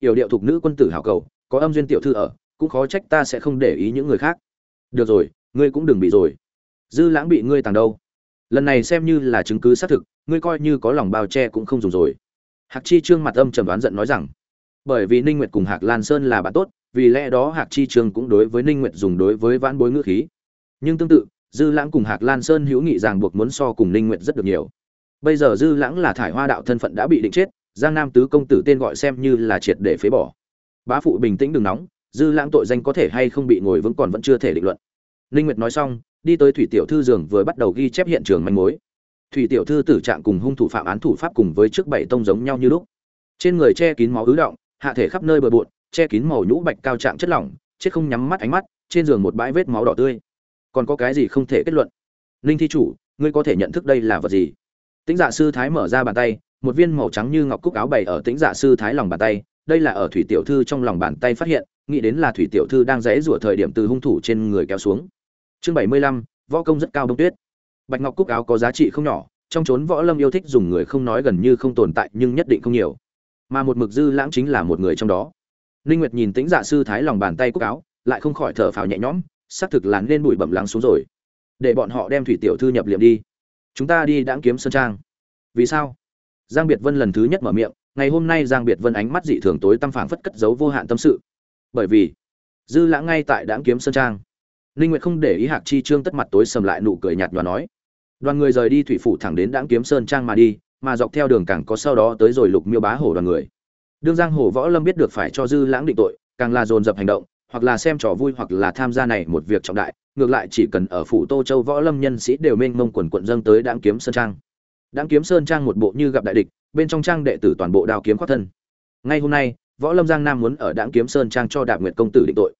Yểu điệu thuộc nữ quân tử hảo cầu, có âm duyên tiểu thư ở, cũng khó trách ta sẽ không để ý những người khác. Được rồi, ngươi cũng đừng bị rồi. Dư lãng bị ngươi tàng đâu? Lần này xem như là chứng cứ xác thực, ngươi coi như có lòng bao che cũng không dùng rồi. Hạc chi trương mặt âm trầm đoán giận nói rằng bởi vì ninh nguyệt cùng hạc lan sơn là bạn tốt, vì lẽ đó hạc chi trường cũng đối với ninh nguyệt dùng đối với vãn bối ngữ khí. Nhưng tương tự, dư lãng cùng hạc lan sơn hữu nghị ràng buộc muốn so cùng ninh nguyệt rất được nhiều. Bây giờ dư lãng là thải hoa đạo thân phận đã bị định chết, giang nam tứ công tử tên gọi xem như là triệt để phế bỏ. Bá phụ bình tĩnh đừng nóng, dư lãng tội danh có thể hay không bị ngồi vững còn vẫn chưa thể định luận. Ninh nguyệt nói xong, đi tới thủy tiểu thư giường vừa bắt đầu ghi chép hiện trường manh mối. Thủy tiểu thư tử trạng cùng hung thủ phạm án thủ pháp cùng với trước bảy tông giống nhau như lúc. Trên người che kín máu ứ động hạ thể khắp nơi bừa bộn, che kín màu nhũ bạch cao trạng chất lỏng, chết không nhắm mắt ánh mắt, trên giường một bãi vết máu đỏ tươi. Còn có cái gì không thể kết luận? Ninh thi chủ, ngươi có thể nhận thức đây là vật gì? Tĩnh giả sư thái mở ra bàn tay, một viên màu trắng như ngọc cúc áo bày ở tĩnh giả sư thái lòng bàn tay, đây là ở thủy tiểu thư trong lòng bàn tay phát hiện, nghĩ đến là thủy tiểu thư đang rẽ rủa thời điểm từ hung thủ trên người kéo xuống. Chương bảy mươi lăm, võ công rất cao đông tuyết. Bạch ngọc cúc áo có giá trị không nhỏ, trong chốn võ lâm yêu thích dùng người không nói gần như không tồn tại nhưng nhất định không nhiều mà một mực dư lãng chính là một người trong đó. Ninh nguyệt nhìn tĩnh dạ sư thái lòng bàn tay cúc áo, lại không khỏi thở phào nhẹ nhõm, xác thực là nên bụi bẩm lắng xuống rồi. Để bọn họ đem thủy tiểu thư nhập liệm đi. Chúng ta đi đãng kiếm sơn trang. Vì sao? Giang biệt vân lần thứ nhất mở miệng, ngày hôm nay giang biệt vân ánh mắt dị thường tối tăm phảng phất cất giấu vô hạn tâm sự. Bởi vì, dư lãng ngay tại đãng kiếm sơn trang. Ninh nguyệt không để ý hạc chi trương tất mặt tối sầm lại nụ cười nhạt nhòa nói, đoàn người rời đi thủy phủ thẳng đến đãng kiếm sơn trang mà đi mà dọc theo đường càng có sau đó tới rồi lục miêu bá hổ đoàn người. Đương giang hồ võ lâm biết được phải cho dư lãng định tội, càng là dồn dập hành động, hoặc là xem trò vui hoặc là tham gia này một việc trọng đại, ngược lại chỉ cần ở phủ tô châu võ lâm nhân sĩ đều mênh mông quần quận dâng tới đãng kiếm sơn trang. Đãng kiếm sơn trang một bộ như gặp đại địch, bên trong trang đệ tử toàn bộ đao kiếm khoác thân. Ngay hôm nay, võ lâm giang nam muốn ở đãng kiếm sơn trang cho đạp nguyệt công tử định tội.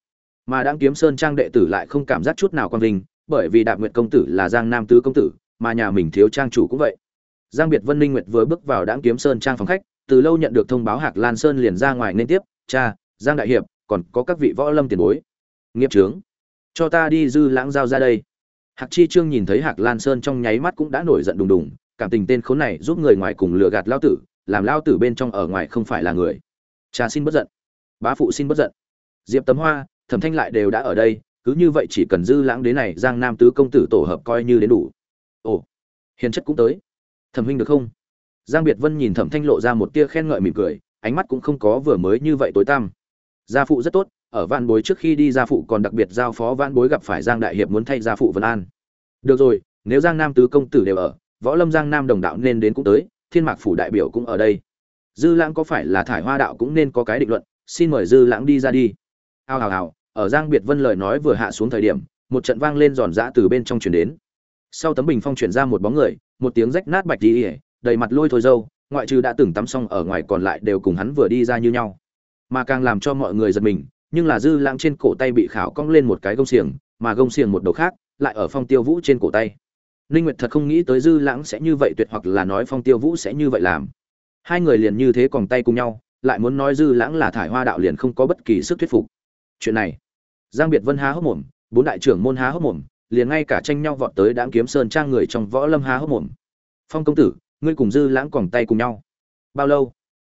Mà đãng kiếm sơn trang đệ tử lại không cảm giác chút nào quan vinh, bởi vì đạp nguyệt công tử là giang nam tứ công tử, mà nhà mình thiếu trang chủ cũng vậy giang biệt vân linh nguyệt vừa bước vào đãng kiếm sơn trang phòng khách, từ lâu nhận được thông báo hạc lan sơn liền ra ngoài nên tiếp. Cha, giang đại hiệp, còn có các vị võ lâm tiền bối. Nghiệp trướng cho ta đi dư lãng giao ra đây. Hạc chi trương nhìn thấy hạc lan sơn trong nháy mắt cũng đã nổi giận đùng đùng, cảm tình tên khốn này giúp người ngoài cùng lừa gạt lao tử, làm lao tử bên trong ở ngoài không phải là người. Cha xin bất giận, bá phụ xin bất giận. Diệp tấm hoa, thẩm thanh lại đều đã ở đây, cứ như vậy chỉ cần dư lãng đến này, giang nam tứ công tử tổ hợp coi như đến đủ. Ồ, hiền chất cũng tới thẩm huynh được không? Giang biệt vân nhìn thẩm thanh lộ ra một tia khen ngợi mỉm cười, ánh mắt cũng không có vừa mới như vậy tối tăm. Gia phụ rất tốt, ở van bối trước khi đi gia phụ còn đặc biệt giao phó van bối gặp phải giang đại hiệp muốn thay gia phụ vân an. Được rồi, nếu giang nam tứ công tử đều ở, võ lâm giang nam đồng đạo nên đến cũng tới, thiên mạc phủ đại biểu cũng ở đây. Dư lãng có phải là thải hoa đạo cũng nên có cái định luận, xin mời dư lãng đi ra đi. Hào hào hào, ở giang biệt vân lời nói vừa hạ xuống thời điểm, một trận vang lên giòn giã từ bên trong chuyển đến. Sau tấm bình phong chuyển ra một bóng người một tiếng rách nát bạch đi đầy mặt lôi thôi dâu, ngoại trừ đã từng tắm xong ở ngoài còn lại đều cùng hắn vừa đi ra như nhau. Mà càng làm cho mọi người giật mình, nhưng là dư lãng trên cổ tay bị khảo cong lên một cái gông xiềng, mà gông xiềng một đầu khác, lại ở phong tiêu vũ trên cổ tay. Ninh nguyệt thật không nghĩ tới dư lãng sẽ như vậy tuyệt hoặc là nói phong tiêu vũ sẽ như vậy làm. Hai người liền như thế còn tay cùng nhau, lại muốn nói dư lãng là thải hoa đạo liền không có bất kỳ sức thuyết phục. Chuyện này, giang biệt vân há hốc mồm, bốn đại trưởng môn há hốc mồm liền ngay cả tranh nhau vọt tới đãng kiếm sơn trang người trong võ lâm há hốc mồm. Phong công tử, ngươi cùng dư lãng quẳng tay cùng nhau. Bao lâu?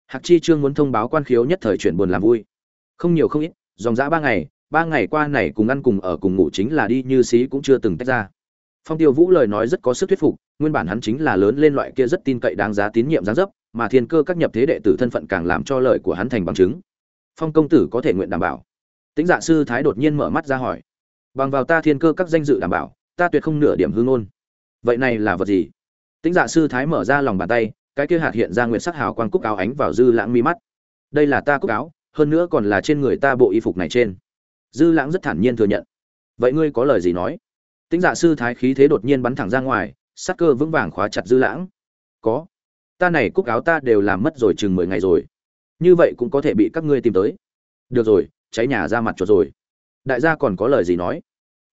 Hạc chi trương muốn thông báo quan khiếu nhất thời chuyển buồn làm vui. Không nhiều không ít, dòng dã ba ngày ba ngày qua này cùng ăn cùng ở cùng ngủ chính là đi như xí cũng chưa từng tách ra. Phong tiêu vũ lời nói rất có sức thuyết phục, nguyên bản hắn chính là lớn lên loại kia rất tin cậy đáng giá tín nhiệm gián dấp, mà thiên cơ các nhập thế đệ tử thân phận càng làm cho lời của hắn thành bằng chứng. Phong công tử có thể nguyện đảm bảo. Tĩnh dạ sư thái đột nhiên mở mắt ra hỏi bằng vào ta thiên cơ các danh dự đảm bảo, ta tuyệt không nửa điểm hương ngôn. Vậy này là vật gì? Tĩnh dạ sư thái mở ra lòng bàn tay, cái kia hạt hiện ra nguyện sắc hào quang cúc áo ánh vào dư lãng mi mắt. Đây là ta cúc áo, hơn nữa còn là trên người ta bộ y phục này trên. Dư lãng rất thản nhiên thừa nhận. Vậy ngươi có lời gì nói? Tĩnh dạ sư thái khí thế đột nhiên bắn thẳng ra ngoài, sắc cơ vững vàng khóa chặt dư lãng. Có. Ta này cúc áo ta đều làm mất rồi chừng mười ngày rồi. Như vậy cũng có thể bị các ngươi tìm tới. Được rồi, cháy nhà ra mặt chuột rồi đại gia còn có lời gì nói?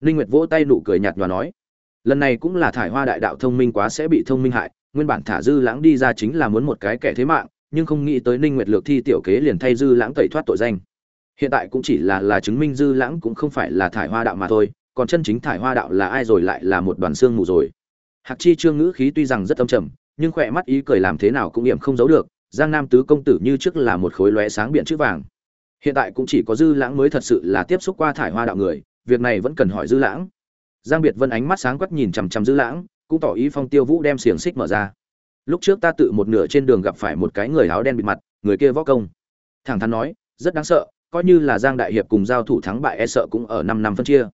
Ninh nguyệt vỗ tay nụ cười nhạt nhòa nói, lần này cũng là thải hoa đại đạo thông minh quá sẽ bị thông minh hại, nguyên bản thả dư lãng đi ra chính là muốn một cái kẻ thế mạng, nhưng không nghĩ tới ninh nguyệt lược thi tiểu kế liền thay dư lãng tẩy thoát tội danh. Hiện tại cũng chỉ là là chứng minh dư lãng cũng không phải là thải hoa đạo mà thôi, còn chân chính thải hoa đạo là ai rồi lại là một đoàn xương mù rồi. Hạc chi trương ngữ khí tuy rằng rất âm trầm, nhưng khỏe mắt ý cười làm thế nào cũng nghiệm không giấu được, giang nam tứ công tử như trước là một khối lóe sáng biện chữ vàng hiện tại cũng chỉ có dư lãng mới thật sự là tiếp xúc qua thải hoa đạo người, việc này vẫn cần hỏi dư lãng. Giang biệt vân ánh mắt sáng quắc nhìn chằm chằm dư lãng, cũng tỏ ý phong tiêu vũ đem xiềng xích mở ra. Lúc trước ta tự một nửa trên đường gặp phải một cái người áo đen bịt mặt, người kia võ công. Thẳng thắn nói, rất đáng sợ, coi như là giang đại hiệp cùng giao thủ thắng bại e sợ cũng ở năm năm phân chia.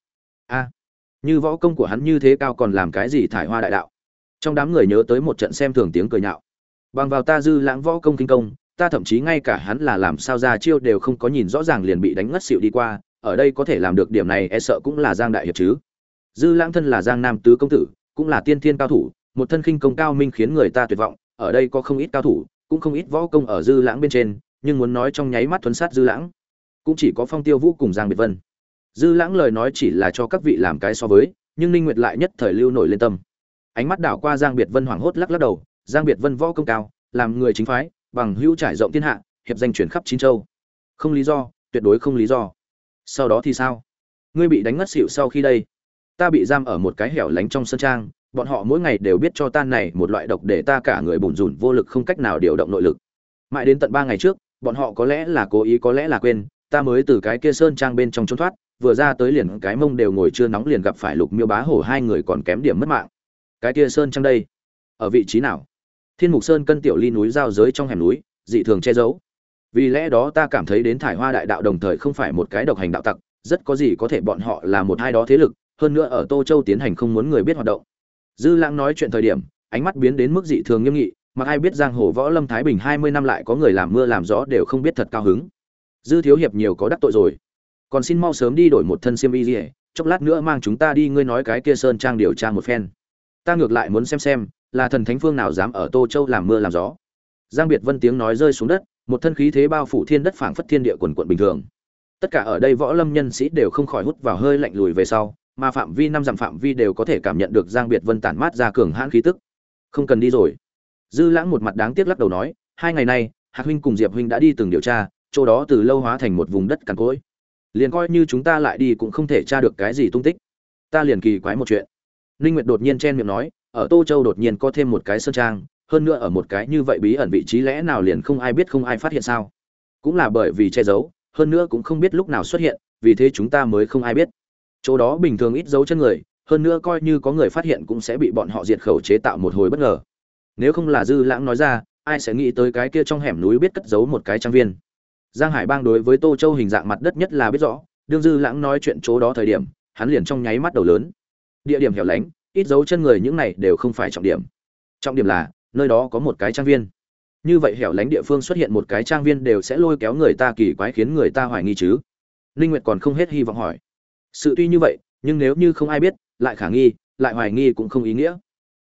A, như võ công của hắn như thế cao còn làm cái gì thải hoa đại đạo? Trong đám người nhớ tới một trận xem thường tiếng cười nhạo. Bằng vào ta dư lãng võ công kinh công ta thậm chí ngay cả hắn là làm sao ra chiêu đều không có nhìn rõ ràng liền bị đánh ngất xịu đi qua, ở đây có thể làm được điểm này e sợ cũng là giang đại hiệp chứ. Dư lãng thân là giang nam tứ công tử, cũng là tiên thiên cao thủ, một thân khinh công cao minh khiến người ta tuyệt vọng, ở đây có không ít cao thủ, cũng không ít võ công ở dư lãng bên trên, nhưng muốn nói trong nháy mắt thuấn sát dư lãng, cũng chỉ có phong tiêu vũ cùng giang biệt vân. Dư lãng lời nói chỉ là cho các vị làm cái so với, nhưng ninh nguyệt lại nhất thời lưu nổi lên tâm. Ánh mắt đảo qua giang biệt vân hoảng hốt lắc lắc đầu, giang biệt vân võ công cao, làm người chính phái bằng hữu trải rộng thiên hạ, hiệp danh chuyển khắp chín châu. Không lý do, tuyệt đối không lý do. Sau đó thì sao? Ngươi bị đánh ngất xỉu sau khi đây. Ta bị giam ở một cái hẻo lánh trong sân trang, bọn họ mỗi ngày đều biết cho tan này một loại độc để ta cả người bùn rủn vô lực không cách nào điều động nội lực. Mãi đến tận ba ngày trước, bọn họ có lẽ là cố ý, có lẽ là quên, ta mới từ cái kia sơn trang bên trong trốn thoát, vừa ra tới liền cái mông đều ngồi chưa nóng liền gặp phải lục miêu bá hổ hai người còn kém điểm mất mạng. Cái kia sơn trang đây, ở vị trí nào? Thiên mục sơn cân tiểu ly núi giao giới trong hẻm núi, dị thường che giấu. Vì lẽ đó ta cảm thấy đến thải hoa đại đạo đồng thời không phải một cái độc hành đạo tặc, rất có gì có thể bọn họ là một hai đó thế lực, hơn nữa ở tô châu tiến hành không muốn người biết hoạt động. Dư lãng nói chuyện thời điểm, ánh mắt biến đến mức dị thường nghiêm nghị, mà ai biết giang hồ võ lâm thái bình hai mươi năm lại có người làm mưa làm gió đều không biết thật cao hứng. Dư thiếu hiệp nhiều có đắc tội rồi. Còn xin mau sớm đi đổi một thân xiêm y dỉa chốc lát nữa mang chúng ta đi, ngươi nói cái kia sơn trang điều tra một phen. Ta ngược lại muốn xem xem là thần thánh phương nào dám ở tô châu làm mưa làm gió? Giang biệt vân tiếng nói rơi xuống đất, một thân khí thế bao phủ thiên đất phảng phất thiên địa quần quận bình thường. Tất cả ở đây võ lâm nhân sĩ đều không khỏi hút vào hơi lạnh lùi về sau, mà phạm vi năm dặm phạm vi đều có thể cảm nhận được giang biệt vân tản mát ra cường hãn khí tức. Không cần đi rồi. Dư lãng một mặt đáng tiếc lắc đầu nói, hai ngày nay, hạc huynh cùng diệp huynh đã đi từng điều tra, chỗ đó từ lâu hóa thành một vùng đất cằn cỗi. Liền coi như chúng ta lại đi cũng không thể tra được cái gì tung tích. Ta liền kỳ quái một chuyện. Ninh nguyệt đột nhiên chen miệng nói ở tô châu đột nhiên có thêm một cái sơn trang, hơn nữa ở một cái như vậy bí ẩn vị trí lẽ nào liền không ai biết không ai phát hiện sao? Cũng là bởi vì che giấu, hơn nữa cũng không biết lúc nào xuất hiện, vì thế chúng ta mới không ai biết. Chỗ đó bình thường ít dấu chân người, hơn nữa coi như có người phát hiện cũng sẽ bị bọn họ diệt khẩu chế tạo một hồi bất ngờ. Nếu không là dư lãng nói ra, ai sẽ nghĩ tới cái kia trong hẻm núi biết cất giấu một cái trang viên? Giang hải bang đối với tô châu hình dạng mặt đất nhất là biết rõ, đương dư lãng nói chuyện chỗ đó thời điểm, hắn liền trong nháy mắt đầu lớn. Địa điểm hẻo lánh ít dấu chân người những này đều không phải trọng điểm. Trọng điểm là, nơi đó có một cái trang viên. Như vậy hẻo lánh địa phương xuất hiện một cái trang viên đều sẽ lôi kéo người ta kỳ quái khiến người ta hoài nghi chứ. Linh nguyệt còn không hết hy vọng hỏi. Sự tuy như vậy, nhưng nếu như không ai biết, lại khả nghi, lại hoài nghi cũng không ý nghĩa.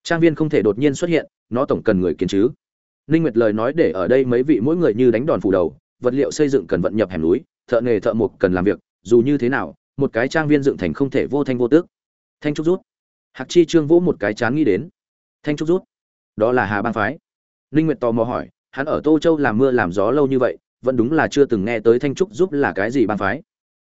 Trang viên không thể đột nhiên xuất hiện, nó tổng cần người kiến chứ. Linh nguyệt lời nói để ở đây mấy vị mỗi người như đánh đòn phủ đầu, vật liệu xây dựng cần vận nhập hẻm núi, thợ nghề thợ mộc cần làm việc, dù như thế nào, một cái trang viên dựng thành không thể vô thanh vô tước. Thanh trúc rút hạc chi trương vỗ một cái chán nghĩ đến. Thanh trúc rút. Đó là hà bang phái. Ninh nguyệt tò mò hỏi, hắn ở tô châu làm mưa làm gió lâu như vậy, vẫn đúng là chưa từng nghe tới thanh trúc giúp là cái gì bang phái.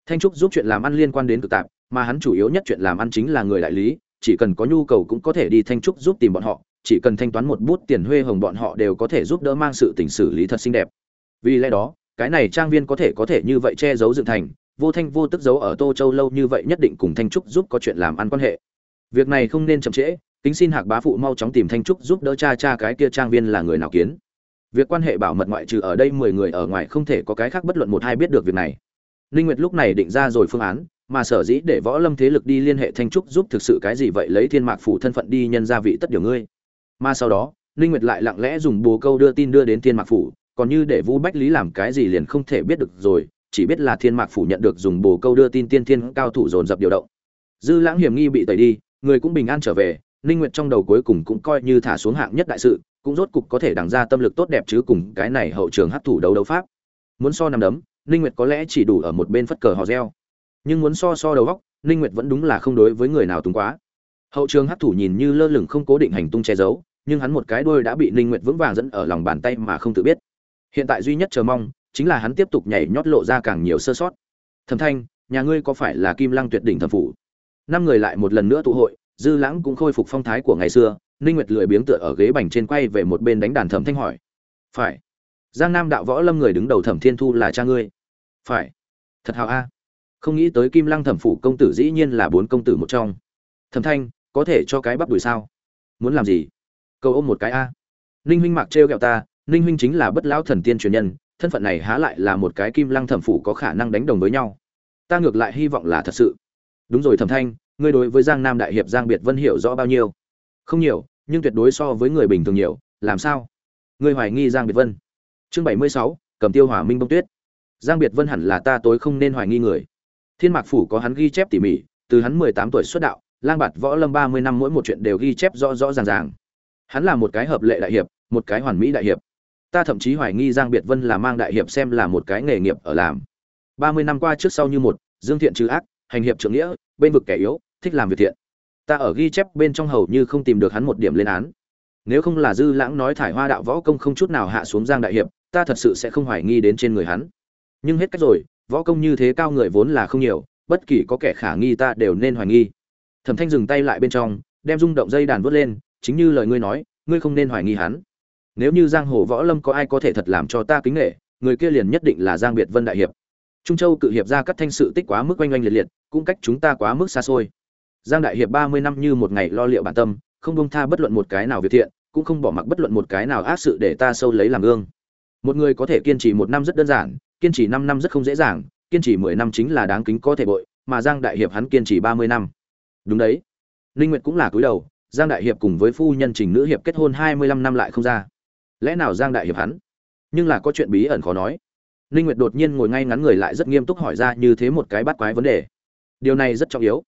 Thanh trúc giúp chuyện làm ăn liên quan đến cực tạp, mà hắn chủ yếu nhất chuyện làm ăn chính là người đại lý, chỉ cần có nhu cầu cũng có thể đi thanh trúc giúp tìm bọn họ, chỉ cần thanh toán một bút tiền huê hồng bọn họ đều có thể giúp đỡ mang sự tình xử lý thật xinh đẹp. Vì lẽ đó, cái này trang viên có thể có thể như vậy che giấu dựng thành, vô thanh vô tức giấu ở tô châu lâu như vậy nhất định cùng thanh trúc giúp có chuyện làm ăn quan hệ việc này không nên chậm trễ, kính xin hạc bá phụ mau chóng tìm thanh trúc giúp đỡ cha cha cái kia trang viên là người nào kiến. Việc quan hệ bảo mật ngoại trừ ở đây mười người ở ngoài không thể có cái khác bất luận một hai biết được việc này. Ninh nguyệt lúc này định ra rồi phương án, mà sở dĩ để võ lâm thế lực đi liên hệ thanh trúc giúp thực sự cái gì vậy lấy thiên mạc phủ thân phận đi nhân gia vị tất điều ngươi. Mà sau đó, ninh nguyệt lại lặng lẽ dùng bồ câu đưa tin đưa đến thiên mạc phủ, còn như để vũ bách lý làm cái gì liền không thể biết được rồi, chỉ biết là thiên mạc phủ nhận được dùng bồ câu đưa tin tiên thiên cao thủ dồn dập điều động. Dư lãng hiểm nghi bị tẩy đi người cũng bình an trở về, ninh nguyệt trong đầu cuối cùng cũng coi như thả xuống hạng nhất đại sự, cũng rốt cục có thể đằng ra tâm lực tốt đẹp chứ cùng cái này hậu trường hấp thủ đấu đấu pháp. Muốn so nằm đấm, ninh nguyệt có lẽ chỉ đủ ở một bên phất cờ hò reo. Nhưng muốn so so đầu góc, ninh nguyệt vẫn đúng là không đối với người nào túng quá. Hậu trường hấp thủ nhìn như lơ lửng không cố định hành tung che giấu, nhưng hắn một cái đuôi đã bị ninh nguyệt vững vàng dẫn ở lòng bàn tay mà không tự biết. Hiện tại duy nhất chờ mong, chính là hắn tiếp tục nhảy nhót lộ ra càng nhiều sơ sót. Thẩm thanh, nhà ngươi có phải là kim lăng tuyệt đỉnh thẩm phủ? Năm người lại một lần nữa tụ hội, dư lãng cũng khôi phục phong thái của ngày xưa, ninh nguyệt lười biếng tựa ở ghế bành trên quay về một bên đánh đàn thẩm thanh hỏi. Phải. Giang nam đạo võ lâm người đứng đầu thẩm thiên thu là cha ngươi. Phải. Thật hào a. Không nghĩ tới kim lăng thẩm phủ công tử dĩ nhiên là bốn công tử một trong. Thẩm thanh, có thể cho cái bắp đùi sao? Muốn làm gì? Cầu ôm một cái a. Ninh huynh mặc trêu ghẹo ta, ninh huynh chính là bất lão thần tiên truyền nhân, thân phận này há lại là một cái kim lăng thẩm phủ có khả năng đánh đồng với nhau. Ta ngược lại hy vọng là thật sự đúng rồi thẩm thanh, ngươi đối với giang nam đại hiệp giang biệt vân hiểu rõ bao nhiêu? Không nhiều, nhưng tuyệt đối so với người bình thường nhiều, làm sao? Ngươi hoài nghi giang biệt vân. Chương bảy mươi sáu, cầm tiêu hỏa minh bông tuyết. Giang biệt vân hẳn là ta tối không nên hoài nghi người. Thiên mạc phủ có hắn ghi chép tỉ mỉ, từ hắn mười tám tuổi xuất đạo, lang bạt võ lâm ba mươi năm mỗi một chuyện đều ghi chép rõ rõ ràng ràng. Hắn là một cái hợp lệ đại hiệp, một cái hoàn mỹ đại hiệp. Ta thậm chí hoài nghi giang biệt vân là mang đại hiệp xem là một cái nghề nghiệp ở làm. ba mươi năm qua trước sau như một, dương thiện trừ ác hành hiệp trưởng nghĩa, bên vực kẻ yếu, thích làm việc thiện. Ta ở ghi chép bên trong hầu như không tìm được hắn một điểm lên án. Nếu không là dư lãng nói thải hoa đạo võ công không chút nào hạ xuống giang đại hiệp, ta thật sự sẽ không hoài nghi đến trên người hắn. Nhưng hết cách rồi, võ công như thế cao người vốn là không nhiều, bất kỳ có kẻ khả nghi ta đều nên hoài nghi. Thẩm thanh dừng tay lại bên trong, đem rung động dây đàn vớt lên, chính như lời ngươi nói, ngươi không nên hoài nghi hắn. Nếu như giang hồ võ lâm có ai có thể thật làm cho ta kính nghệ người kia liền nhất định là giang biệt vân đại hiệp trung châu cự hiệp ra cắt thanh sự tích quá mức oanh oanh liệt liệt, cũng cách chúng ta quá mức xa xôi. Giang đại hiệp ba mươi năm như một ngày lo liệu bản tâm, không bông tha bất luận một cái nào việc thiện, cũng không bỏ mặc bất luận một cái nào ác sự để ta sâu lấy làm gương. Một người có thể kiên trì một năm rất đơn giản, kiên trì năm năm rất không dễ dàng, kiên trì mười năm chính là đáng kính có thể bội, mà giang đại hiệp hắn kiên trì ba mươi năm. Đúng đấy. Linh nguyệt cũng là cúi đầu, giang đại hiệp cùng với phu nhân trình nữ hiệp kết hôn hai mươi lăm năm lại không ra. Lẽ nào giang đại hiệp hắn? Nhưng là có chuyện bí ẩn khó nói ninh nguyệt đột nhiên ngồi ngay ngắn người lại rất nghiêm túc hỏi ra như thế một cái bắt quái vấn đề. Điều này rất trọng yếu.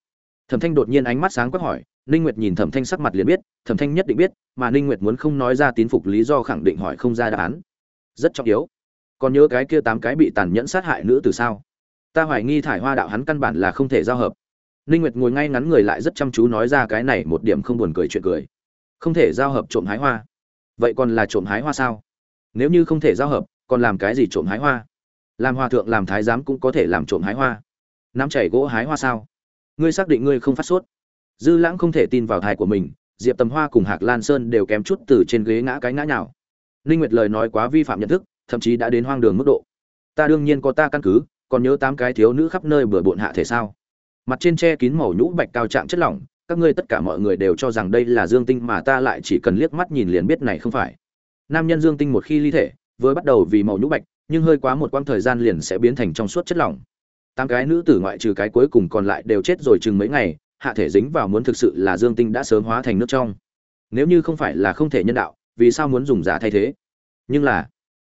Thẩm thanh đột nhiên ánh mắt sáng quắc hỏi, ninh nguyệt nhìn thẩm thanh sắc mặt liền biết, thẩm thanh nhất định biết, mà ninh nguyệt muốn không nói ra tín phục lý do khẳng định hỏi không ra đáp án. Rất trọng yếu. Còn nhớ cái kia tám cái bị tàn nhẫn sát hại nữ từ sao? Ta hoài nghi thải hoa đạo hắn căn bản là không thể giao hợp. Ninh nguyệt ngồi ngay ngắn người lại rất chăm chú nói ra cái này một điểm không buồn cười chuyện cười. Không thể giao hợp trộm hái hoa. Vậy còn là trộm hái hoa sao? Nếu như không thể giao hợp, còn làm cái gì trộm hái hoa? Làm hòa thượng, làm thái giám cũng có thể làm trộm hái hoa. Nắm chảy gỗ hái hoa sao? Ngươi xác định ngươi không phát sốt. Dư lãng không thể tin vào thai của mình, diệp tầm hoa cùng hạc lan sơn đều kém chút từ trên ghế ngã cái ngã nào ninh nguyệt lời nói quá vi phạm nhận thức, thậm chí đã đến hoang đường mức độ. Ta đương nhiên có ta căn cứ, còn nhớ tám cái thiếu nữ khắp nơi bừa bộn hạ thể sao? Mặt trên che kín màu nhũ bạch cao trạng chất lỏng, các ngươi tất cả mọi người đều cho rằng đây là dương tinh mà ta lại chỉ cần liếc mắt nhìn liền biết này không phải. Nam nhân dương tinh một khi ly thể, vừa bắt đầu vì màu nhũ bạch nhưng hơi quá một quãng thời gian liền sẽ biến thành trong suốt chất lỏng. Tám cái nữ tử ngoại trừ cái cuối cùng còn lại đều chết rồi chừng mấy ngày, hạ thể dính vào muốn thực sự là dương tinh đã sớm hóa thành nước trong. Nếu như không phải là không thể nhân đạo, vì sao muốn dùng giả thay thế? Nhưng là,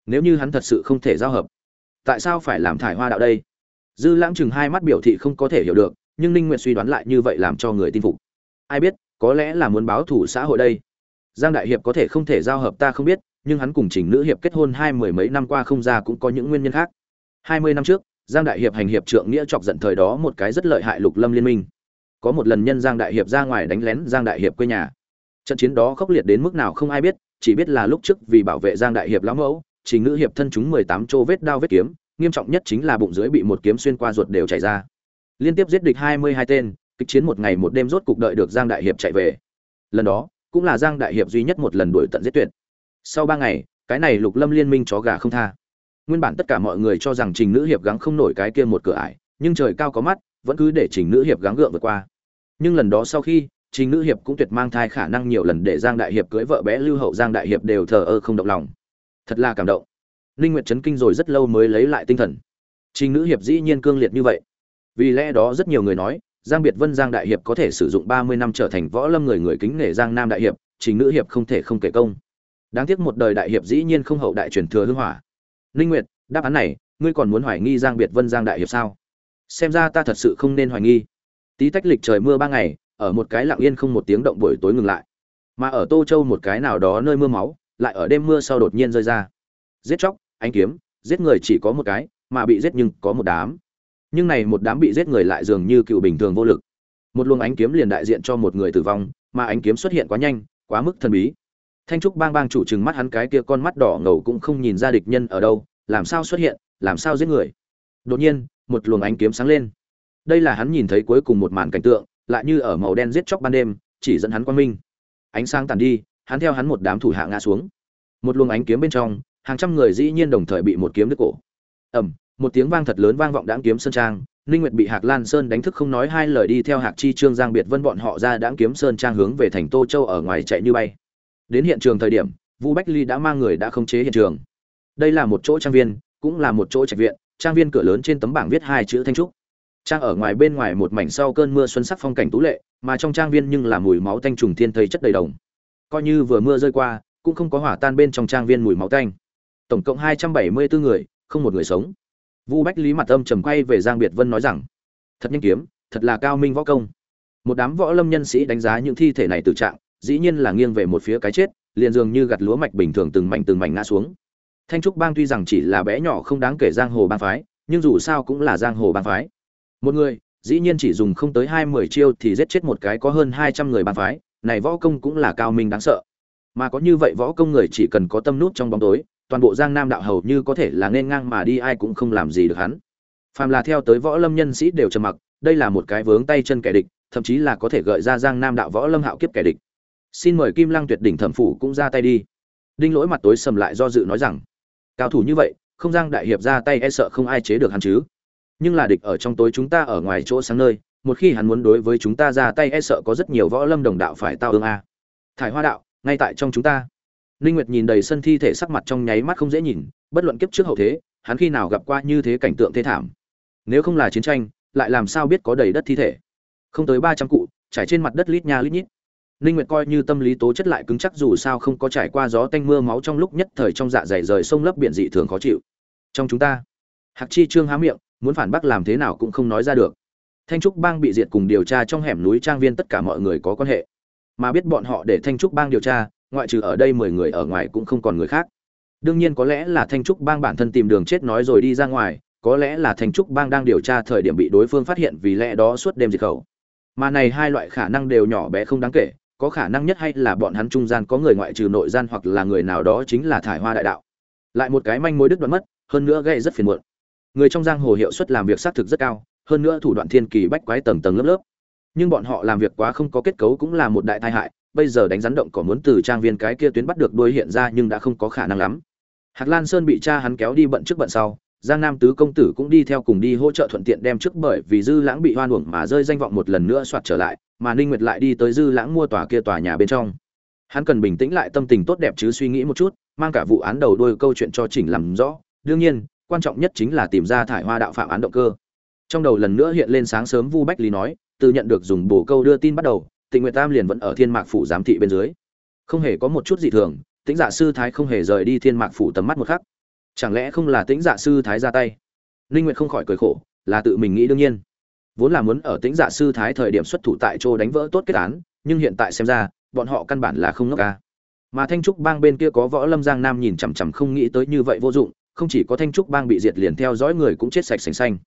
nếu như hắn thật sự không thể giao hợp, tại sao phải làm thải hoa đạo đây? Dư lãng chừng hai mắt biểu thị không có thể hiểu được, nhưng ninh nguyện suy đoán lại như vậy làm cho người tin phục. Ai biết, có lẽ là muốn báo thủ xã hội đây. Giang đại hiệp có thể không thể giao hợp ta không biết nhưng hắn cùng trình nữ hiệp kết hôn hai mười mấy năm qua không ra cũng có những nguyên nhân khác. Hai mươi năm trước, giang đại hiệp hành hiệp trượng nghĩa chọc giận thời đó một cái rất lợi hại lục lâm liên minh. Có một lần nhân giang đại hiệp ra ngoài đánh lén giang đại hiệp quê nhà. Trận chiến đó khốc liệt đến mức nào không ai biết, chỉ biết là lúc trước vì bảo vệ giang đại hiệp lão mẫu, trình nữ hiệp thân chúng mười tám chỗ vết đao vết kiếm, nghiêm trọng nhất chính là bụng dưới bị một kiếm xuyên qua ruột đều chảy ra. Liên tiếp giết địch hai mươi hai tên, kịch chiến một ngày một đêm rốt cục đợi được giang đại hiệp chạy về. Lần đó, cũng là giang đại hiệp duy nhất một lần đuổi tận giết tuyệt sau ba ngày, cái này lục lâm liên minh chó gà không tha. Nguyên bản tất cả mọi người cho rằng trình nữ hiệp gắng không nổi cái kia một cửa ải, nhưng trời cao có mắt, vẫn cứ để trình nữ hiệp gắng gượng vượt qua. Nhưng lần đó sau khi, trình nữ hiệp cũng tuyệt mang thai khả năng nhiều lần để giang đại hiệp cưới vợ bé lưu hậu, giang đại hiệp đều thờ ơ không động lòng. Thật là cảm động. Ninh nguyệt chấn kinh rồi rất lâu mới lấy lại tinh thần. Trình nữ hiệp dĩ nhiên cương liệt như vậy. Vì lẽ đó rất nhiều người nói, giang biệt vân, giang đại hiệp có thể sử dụng 30 năm trở thành võ lâm người người kính nể giang nam đại hiệp, trình nữ hiệp không thể không kể công đáng tiếc một đời đại hiệp dĩ nhiên không hậu đại truyền thừa hương hỏa. Ninh nguyệt, đáp án này, ngươi còn muốn hoài nghi giang biệt vân giang đại hiệp sao? Xem ra ta thật sự không nên hoài nghi. Tí tách lịch trời mưa ba ngày, ở một cái lặng yên không một tiếng động buổi tối ngừng lại. Mà ở tô châu một cái nào đó nơi mưa máu, lại ở đêm mưa sau đột nhiên rơi ra. Giết chóc anh kiếm, giết người chỉ có một cái, mà bị giết nhưng có một đám. Nhưng này một đám bị giết người lại dường như cựu bình thường vô lực. Một luồng ánh kiếm liền đại diện cho một người tử vong, mà ánh kiếm xuất hiện quá nhanh, quá mức thần bí thanh trúc bang bang chủ trừng mắt hắn cái kia con mắt đỏ ngầu cũng không nhìn ra địch nhân ở đâu, làm sao xuất hiện, làm sao giết người. Đột nhiên, một luồng ánh kiếm sáng lên. Đây là hắn nhìn thấy cuối cùng một màn cảnh tượng, lại như ở màu đen giết chóc ban đêm, chỉ dẫn hắn quang minh. Ánh sáng tàn đi, hắn theo hắn một đám thủ hạ ngã xuống. Một luồng ánh kiếm bên trong, hàng trăm người dĩ nhiên đồng thời bị một kiếm đứt cổ. Ầm, một tiếng vang thật lớn vang vọng đãng kiếm sơn trang, ninh nguyệt bị hạc lan sơn đánh thức không nói hai lời đi theo hạc chi trương giang biệt vân bọn họ ra đãng kiếm sơn trang hướng về thành tô châu ở ngoài chạy như bay đến hiện trường thời điểm Vu bách ly đã mang người đã khống chế hiện trường. Đây là một chỗ trang viên, cũng là một chỗ trạch viện, trang viên cửa lớn trên tấm bảng viết hai chữ thanh trúc. Trang ở ngoài bên ngoài một mảnh sau cơn mưa xuân sắc phong cảnh tú lệ, mà trong trang viên nhưng là mùi máu tanh trùng thiên thây chất đầy đồng. Coi như vừa mưa rơi qua, cũng không có hỏa tan bên trong trang viên mùi máu tanh. Tổng cộng hai trăm bảy mươi bốn người, không một người sống. Vu bách lý mặt âm trầm quay về giang biệt vân nói rằng, thật nhanh kiếm, thật là cao minh võ công. Một đám võ lâm nhân sĩ đánh giá những thi thể này từ trạng dĩ nhiên là nghiêng về một phía cái chết, liền dường như gặt lúa mạch bình thường từng mảnh từng mảnh ngã xuống. Thanh trúc bang tuy rằng chỉ là bé nhỏ không đáng kể giang hồ bang phái, nhưng dù sao cũng là giang hồ bang phái. Một người, dĩ nhiên chỉ dùng không tới hai mươi chiêu thì giết chết một cái có hơn hai trăm người bang phái, này võ công cũng là cao minh đáng sợ. Mà có như vậy võ công người chỉ cần có tâm nút trong bóng tối, toàn bộ giang nam đạo hầu như có thể là nên ngang mà đi, ai cũng không làm gì được hắn. Phàm là theo tới võ lâm nhân sĩ đều trầm mặc, đây là một cái vướng tay chân kẻ địch, thậm chí là có thể gợi ra giang nam đạo võ lâm hạo kiếp kẻ địch xin mời kim lăng tuyệt đỉnh thẩm phủ cũng ra tay đi. Đinh lỗi mặt tối sầm lại do dự nói rằng cao thủ như vậy không giang đại hiệp ra tay e sợ không ai chế được hắn chứ. Nhưng là địch ở trong tối chúng ta ở ngoài chỗ sáng nơi một khi hắn muốn đối với chúng ta ra tay e sợ có rất nhiều võ lâm đồng đạo phải tao ương a. Thải hoa đạo ngay tại trong chúng ta. Ninh Nguyệt nhìn đầy sân thi thể sắc mặt trong nháy mắt không dễ nhìn, bất luận kiếp trước hậu thế, hắn khi nào gặp qua như thế cảnh tượng thế thảm. nếu không là chiến tranh lại làm sao biết có đầy đất thi thể. Không tới ba trăm cụ trải trên mặt đất lít nha lít nhít ninh nguyệt coi như tâm lý tố chất lại cứng chắc dù sao không có trải qua gió tanh mưa máu trong lúc nhất thời trong dạ dày rời sông lấp biển dị thường khó chịu. Trong chúng ta, hạc chi trương há miệng, muốn phản bác làm thế nào cũng không nói ra được. Thanh trúc bang bị diệt cùng điều tra trong hẻm núi trang viên tất cả mọi người có quan hệ. Mà biết bọn họ để thanh trúc bang điều tra, ngoại trừ ở đây mười người ở ngoài cũng không còn người khác. Đương nhiên có lẽ là thanh trúc bang bản thân tìm đường chết nói rồi đi ra ngoài, có lẽ là thanh trúc bang đang điều tra thời điểm bị đối phương phát hiện vì lẽ đó suốt đêm diệt khẩu. Mà này hai loại khả năng đều nhỏ bé không đáng kể có khả năng nhất hay là bọn hắn trung gian có người ngoại trừ nội gian hoặc là người nào đó chính là thải hoa đại đạo. Lại một cái manh mối đứt đoạn mất, hơn nữa gây rất phiền muộn. Người trong giang hồ hiệu suất làm việc xác thực rất cao, hơn nữa thủ đoạn thiên kỳ bách quái tầng tầng lớp lớp. Nhưng bọn họ làm việc quá không có kết cấu cũng là một đại tai hại, bây giờ đánh rắn động có muốn từ trang viên cái kia tuyến bắt được đuôi hiện ra nhưng đã không có khả năng lắm. Hạc lan sơn bị cha hắn kéo đi bận trước bận sau, giang nam tứ công tử cũng đi theo cùng đi hỗ trợ thuận tiện đem trước bởi vì dư lãng bị hoan uổng mà rơi danh vọng một lần nữa soạt trở lại mà ninh nguyệt lại đi tới dư lãng mua tòa kia tòa nhà bên trong. Hắn cần bình tĩnh lại tâm tình tốt đẹp chứ suy nghĩ một chút, mang cả vụ án đầu đuôi câu chuyện cho chỉnh làm rõ. Đương nhiên, quan trọng nhất chính là tìm ra thải hoa đạo phạm án động cơ. Trong đầu lần nữa hiện lên sáng sớm vu bách lý nói, từ nhận được dùng bổ câu đưa tin bắt đầu, tịnh nguyệt tam liền vẫn ở thiên mạc phủ giám thị bên dưới. Không hề có một chút gì thường, tĩnh dạ sư thái không hề rời đi thiên mạc phủ tầm mắt một khắc. Chẳng lẽ không là tĩnh dạ sư thái ra tay? Ninh nguyệt không khỏi cười khổ, là tự mình nghĩ đương nhiên vốn là muốn ở tĩnh dạ sư thái thời điểm xuất thủ tại chỗ đánh vỡ tốt kết án, nhưng hiện tại xem ra, bọn họ căn bản là không ngốc ca mà thanh trúc bang bên kia có võ lâm giang nam nhìn chằm chằm không nghĩ tới như vậy vô dụng, không chỉ có thanh trúc bang bị diệt liền theo dõi người cũng chết sạch sành xanh.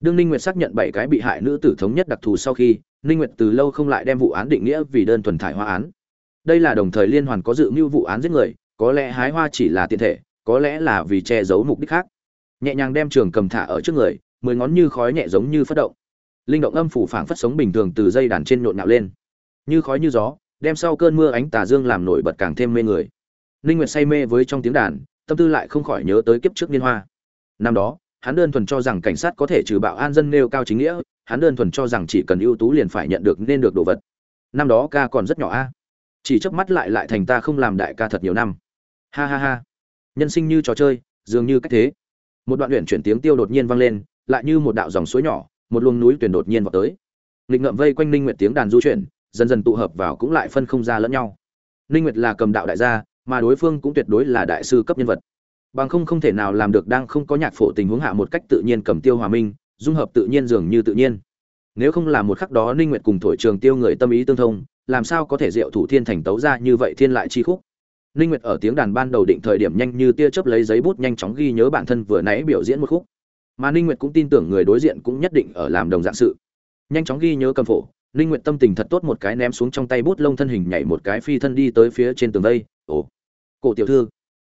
Đương ninh nguyệt xác nhận bảy cái bị hại nữ tử thống nhất đặc thù sau khi, ninh nguyệt từ lâu không lại đem vụ án định nghĩa vì đơn thuần thải hoa án. Đây là đồng thời liên hoàn có dự mưu vụ án giết người, có lẽ hái hoa chỉ là tiện thể, có lẽ là vì che giấu mục đích khác. Nhẹ nhàng đem trường cầm thả ở trước người, mười ngón như khói nhẹ giống như phát động linh động âm phủ phảng phất sống bình thường từ dây đàn trên nhộn nhạo lên. Như khói như gió, đem sau cơn mưa ánh tà dương làm nổi bật càng thêm mê người. Linh nguyệt say mê với trong tiếng đàn, tâm tư lại không khỏi nhớ tới kiếp trước niên hoa. Năm đó, hắn đơn thuần cho rằng cảnh sát có thể trừ bạo an dân nêu cao chính nghĩa, hắn đơn thuần cho rằng chỉ cần ưu tú liền phải nhận được nên được đồ vật. Năm đó ca còn rất nhỏ a. Chỉ chớp mắt lại lại thành ta không làm đại ca thật nhiều năm. Ha ha ha. Nhân sinh như trò chơi, dường như cách thế. Một đoạn luyện chuyển tiếng tiêu đột nhiên vang lên, lại như một đạo dòng suối nhỏ một luồng núi tuyển đột nhiên vào tới. Nghịch ngợm vây quanh ninh nguyệt tiếng đàn du chuyển, dần dần tụ hợp vào cũng lại phân không ra lẫn nhau. Ninh nguyệt là cầm đạo đại gia, mà đối phương cũng tuyệt đối là đại sư cấp nhân vật. Bằng không không thể nào làm được đang không có nhạc phổ tình huống hạ một cách tự nhiên cầm tiêu hòa minh, dung hợp tự nhiên dường như tự nhiên. Nếu không là một khắc đó ninh nguyệt cùng thổi trường tiêu người tâm ý tương thông, làm sao có thể diệu thủ thiên thành tấu ra như vậy thiên lại chi khúc? Ninh nguyệt ở tiếng đàn ban đầu định thời điểm nhanh như tia chớp lấy giấy bút nhanh chóng ghi nhớ bản thân vừa nãy biểu diễn một khúc mà ninh nguyệt cũng tin tưởng người đối diện cũng nhất định ở làm đồng dạng sự. Nhanh chóng ghi nhớ cầm phổ, ninh nguyệt tâm tình thật tốt một cái ném xuống trong tay bút lông thân hình nhảy một cái phi thân đi tới phía trên tường đây ồ, cổ tiểu thư.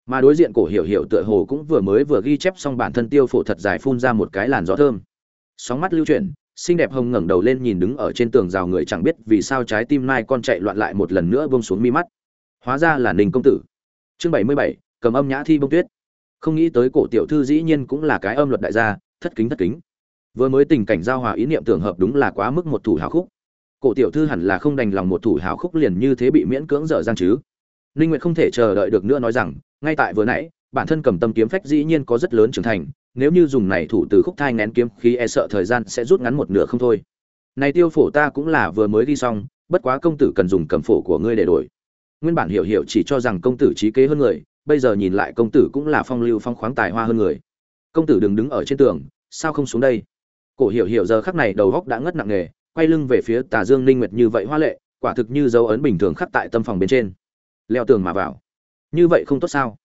Mà đối diện cổ hiểu hiểu tựa hồ cũng vừa mới vừa ghi chép xong bản thân tiêu phổ thật dài phun ra một cái làn gió thơm. Sóng mắt lưu chuyển, xinh đẹp hồng ngẩng đầu lên nhìn đứng ở trên tường rào người chẳng biết vì sao trái tim nai con chạy loạn lại một lần nữa buông xuống mi mắt. Hóa ra là ninh công tử. Chương bảy mươi bảy, cầm âm nhã thi bông tuyết không nghĩ tới cổ tiểu thư dĩ nhiên cũng là cái âm luật đại gia, thất kính thất kính. Vừa mới tình cảnh giao hòa ý niệm tưởng hợp đúng là quá mức một thủ hào khúc. Cổ tiểu thư hẳn là không đành lòng một thủ hào khúc liền như thế bị miễn cưỡng dở dang chứ. Ninh nguyệt không thể chờ đợi được nữa nói rằng, ngay tại vừa nãy, bản thân cầm tâm kiếm phách dĩ nhiên có rất lớn trưởng thành, nếu như dùng này thủ từ khúc thai ngén kiếm khí e sợ thời gian sẽ rút ngắn một nửa không thôi. Này tiêu phổ ta cũng là vừa mới đi xong, bất quá công tử cần dùng cầm phổ của ngươi để đổi. Nguyên bản hiểu hiểu chỉ cho rằng công tử trí kế hơn người bây giờ nhìn lại công tử cũng là phong lưu phong khoáng tài hoa hơn người. Công tử đừng đứng ở trên tường, sao không xuống đây? Cổ hiểu hiểu giờ khắc này đầu góc đã ngất nặng nề, quay lưng về phía tà dương ninh nguyệt như vậy hoa lệ, quả thực như dấu ấn bình thường khắc tại tâm phòng bên trên. Leo tường mà vào. Như vậy không tốt sao?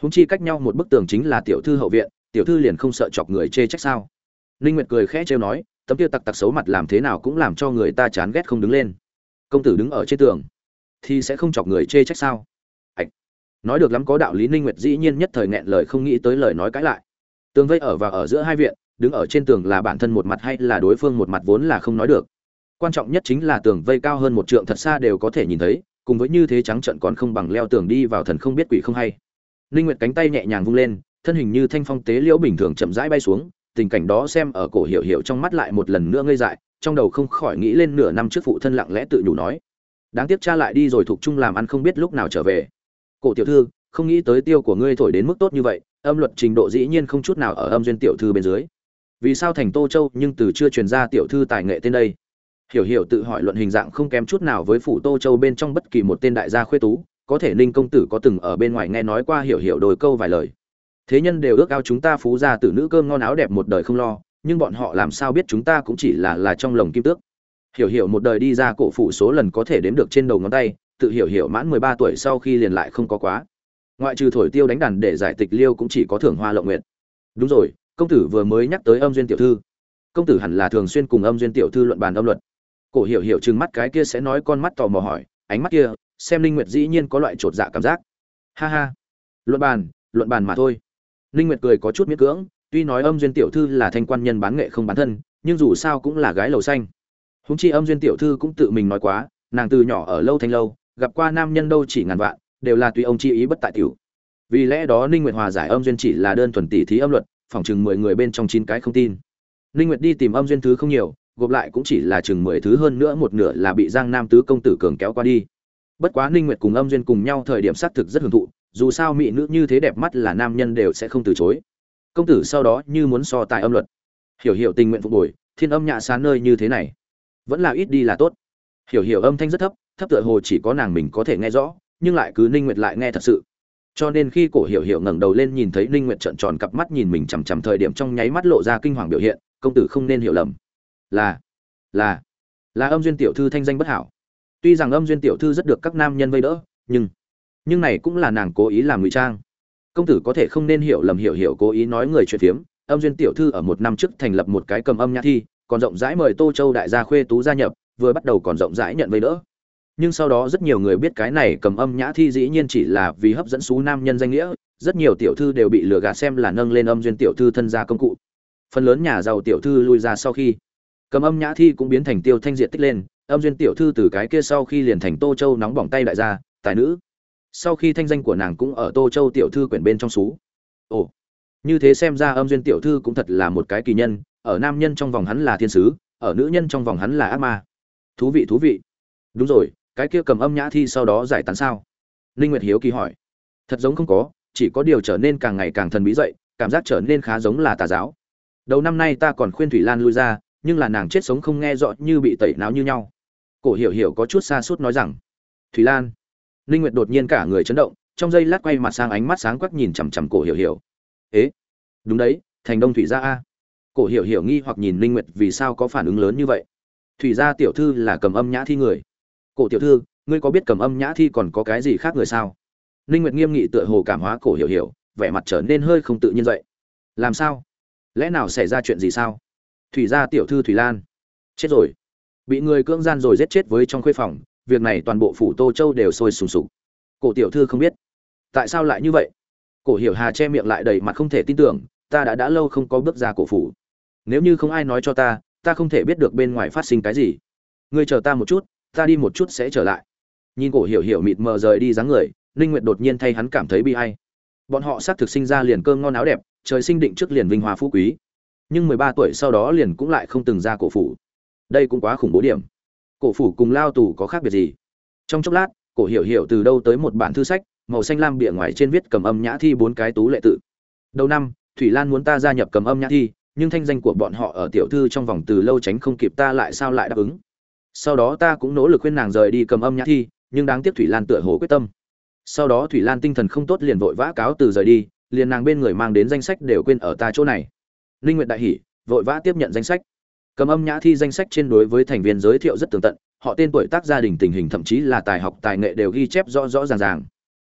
Húng chi cách nhau một bức tường chính là tiểu thư hậu viện, tiểu thư liền không sợ chọc người chê trách sao? Ninh nguyệt cười khẽ trêu nói, tấm kia tặc tặc xấu mặt làm thế nào cũng làm cho người ta chán ghét không đứng lên. Công tử đứng ở trên tường, thì sẽ không chọc người chê trách sao? Nói được lắm có đạo lý ninh nguyệt dĩ nhiên nhất thời nghẹn lời không nghĩ tới lời nói cãi lại. Tường vây ở và ở giữa hai viện, đứng ở trên tường là bản thân một mặt hay là đối phương một mặt vốn là không nói được. Quan trọng nhất chính là tường vây cao hơn một trượng thật xa đều có thể nhìn thấy, cùng với như thế trắng trận còn không bằng leo tường đi vào thần không biết quỷ không hay. Ninh nguyệt cánh tay nhẹ nhàng vung lên, thân hình như thanh phong tế liễu bình thường chậm rãi bay xuống, tình cảnh đó xem ở cổ hiểu hiểu trong mắt lại một lần nữa ngây dại, trong đầu không khỏi nghĩ lên nửa năm trước phụ thân lặng lẽ tự nhủ nói, đáng tiếc cha lại đi rồi thuộc chung làm ăn không biết lúc nào trở về cổ tiểu thư, không nghĩ tới tiêu của ngươi thổi đến mức tốt như vậy, âm luật trình độ dĩ nhiên không chút nào ở âm duyên tiểu thư bên dưới. Vì sao thành tô châu nhưng từ chưa truyền ra tiểu thư tài nghệ tên đây? Hiểu hiểu tự hỏi luận hình dạng không kém chút nào với phủ tô châu bên trong bất kỳ một tên đại gia khuê tú, có thể ninh công tử có từng ở bên ngoài nghe nói qua hiểu hiểu đôi câu vài lời. Thế nhân đều ước ao chúng ta phú gia tử nữ cơm ngon áo đẹp một đời không lo, nhưng bọn họ làm sao biết chúng ta cũng chỉ là là trong lồng kim tước? Hiểu hiểu một đời đi ra cổ phủ số lần có thể đếm được trên đầu ngón tay tự hiểu hiểu mãn mười ba tuổi sau khi liền lại không có quá. Ngoại trừ thổi tiêu đánh đàn để giải tịch liêu cũng chỉ có thưởng hoa lộng nguyện đúng rồi, công tử vừa mới nhắc tới âm duyên tiểu thư. Công tử hẳn là thường xuyên cùng âm duyên tiểu thư luận bàn âm luật. Cổ hiểu hiểu chừng mắt cái kia sẽ nói con mắt tò mò hỏi, ánh mắt kia, xem linh nguyệt dĩ nhiên có loại trột dạ cảm giác. Ha ha. Luận bàn luận bàn mà thôi. Linh nguyệt cười có chút miễn cưỡng, tuy nói âm duyên tiểu thư là thanh quan nhân bán nghệ không bán thân, nhưng dù sao cũng là gái lầu xanh. Húng chi âm duyên tiểu thư cũng tự mình nói quá, nàng từ nhỏ ở lâu thanh lâu gặp qua nam nhân đâu chỉ ngàn vạn, đều là tùy ông chi ý bất tại tiểu. Vì lẽ đó ninh nguyệt hòa giải âm duyên chỉ là đơn thuần tỷ thí âm luật, phỏng chừng mười người bên trong chín cái không tin. Ninh nguyệt đi tìm âm duyên thứ không nhiều, gộp lại cũng chỉ là chừng mười thứ hơn nữa một nửa là bị giang nam tứ công tử cường kéo qua đi. Bất quá ninh nguyệt cùng âm duyên cùng nhau thời điểm xác thực rất hưởng thụ, dù sao mỹ nữ như thế đẹp mắt là nam nhân đều sẽ không từ chối. Công tử sau đó như muốn so tài âm luật. Hiểu hiểu tình nguyện phục bồi thiên âm nhạ sáng nơi như thế này. Vẫn là ít đi là tốt. Hiểu hiểu âm thanh rất thấp thấp tựa hồ chỉ có nàng mình có thể nghe rõ, nhưng lại cứ ninh nguyệt lại nghe thật sự. Cho nên khi cổ hiểu hiểu ngẩng đầu lên nhìn thấy ninh nguyệt trợn tròn cặp mắt nhìn mình chằm chằm thời điểm trong nháy mắt lộ ra kinh hoàng biểu hiện, công tử không nên hiểu lầm. Là là là âm duyên tiểu thư thanh danh bất hảo. Tuy rằng âm duyên tiểu thư rất được các nam nhân vây đỡ, nhưng nhưng này cũng là nàng cố ý làm ngụy trang. Công tử có thể không nên hiểu lầm hiểu hiểu cố ý nói người chuyện phiếm. Âm duyên tiểu thư ở một năm trước thành lập một cái cầm âm nhã thi, còn rộng rãi mời tô châu đại gia khuê tú gia nhập, vừa bắt đầu còn rộng rãi nhận vây đỡ nhưng sau đó rất nhiều người biết cái này cầm âm nhã thi dĩ nhiên chỉ là vì hấp dẫn xú nam nhân danh nghĩa, rất nhiều tiểu thư đều bị lừa gạt xem là nâng lên âm duyên tiểu thư thân gia công cụ. Phần lớn nhà giàu tiểu thư lui ra sau khi, cầm âm nhã thi cũng biến thành tiêu thanh diện tích lên, âm duyên tiểu thư từ cái kia sau khi liền thành tô châu nóng bỏng tay đại gia, tài nữ. Sau khi thanh danh của nàng cũng ở tô châu tiểu thư quyển bên trong xú. Ồ, như thế xem ra âm duyên tiểu thư cũng thật là một cái kỳ nhân, ở nam nhân trong vòng hắn là thiên sứ, ở nữ nhân trong vòng hắn là ác ma. Thú vị thú vị. Đúng rồi cái kia cầm âm nhã thi sau đó giải tán sao? Ninh nguyệt hiếu kỳ hỏi. Thật giống không có, chỉ có điều trở nên càng ngày càng thần bí dậy, cảm giác trở nên khá giống là tà giáo. Đầu năm nay ta còn khuyên thủy lan lui ra, nhưng là nàng chết sống không nghe rõ như bị tẩy não như nhau. Cổ hiểu hiểu có chút xa suốt nói rằng, thủy lan. Ninh nguyệt đột nhiên cả người chấn động, trong giây lát quay mặt sang ánh mắt sáng quắc nhìn chằm chằm cổ hiểu hiểu. Ế, đúng đấy, thành đông thủy gia a. Cổ hiểu hiểu nghi hoặc nhìn ninh nguyệt vì sao có phản ứng lớn như vậy. Thủy gia tiểu thư là cầm âm nhã thi người cổ tiểu thư, ngươi có biết cầm âm nhã thi còn có cái gì khác người sao? Ninh nguyệt nghiêm nghị tựa hồ cảm hóa cổ hiểu hiểu, vẻ mặt trở nên hơi không tự nhiên dậy. Làm sao? Lẽ nào xảy ra chuyện gì sao? Thủy gia tiểu thư thủy lan. Chết rồi. Bị người cưỡng gian rồi giết chết với trong khuê phòng, việc này toàn bộ phủ tô châu đều sôi sùng sục. Cổ tiểu thư không biết. Tại sao lại như vậy? Cổ hiểu hà che miệng lại đầy mặt không thể tin tưởng, ta đã đã lâu không có bước ra cổ phủ. Nếu như không ai nói cho ta ta không thể biết được bên ngoài phát sinh cái gì. Ngươi chờ ta một chút ta đi một chút sẽ trở lại. Nhìn cổ hiểu hiểu mịt mờ rời đi dáng người, ninh nguyệt đột nhiên thay hắn cảm thấy bi ai. Bọn họ xác thực sinh ra liền cơm ngon áo đẹp, trời sinh định trước liền vinh hoa phú quý. Nhưng 13 tuổi sau đó liền cũng lại không từng ra cổ phủ. Đây cũng quá khủng bố điểm. Cổ phủ cùng lao tù có khác biệt gì? Trong chốc lát, cổ hiểu hiểu từ đâu tới một bản thư sách, màu xanh lam bìa ngoài trên viết cầm âm nhã thi bốn cái tú lệ tự. Đầu năm, thủy lan muốn ta gia nhập cầm âm nhã thi, nhưng thanh danh của bọn họ ở tiểu thư trong vòng từ lâu tránh không kịp ta lại sao lại đáp ứng? Sau đó ta cũng nỗ lực khuyên nàng rời đi cầm âm nhã thi, nhưng đáng tiếc thủy lan tựa hồ quyết tâm. Sau đó thủy lan tinh thần không tốt liền vội vã cáo từ rời đi, liền nàng bên người mang đến danh sách đều quên ở ta chỗ này. Linh nguyện đại hỷ, vội vã tiếp nhận danh sách. Cầm âm nhã thi danh sách trên đối với thành viên giới thiệu rất tường tận, họ tên tuổi tác gia đình tình hình thậm chí là tài học tài nghệ đều ghi chép rõ rõ ràng ràng.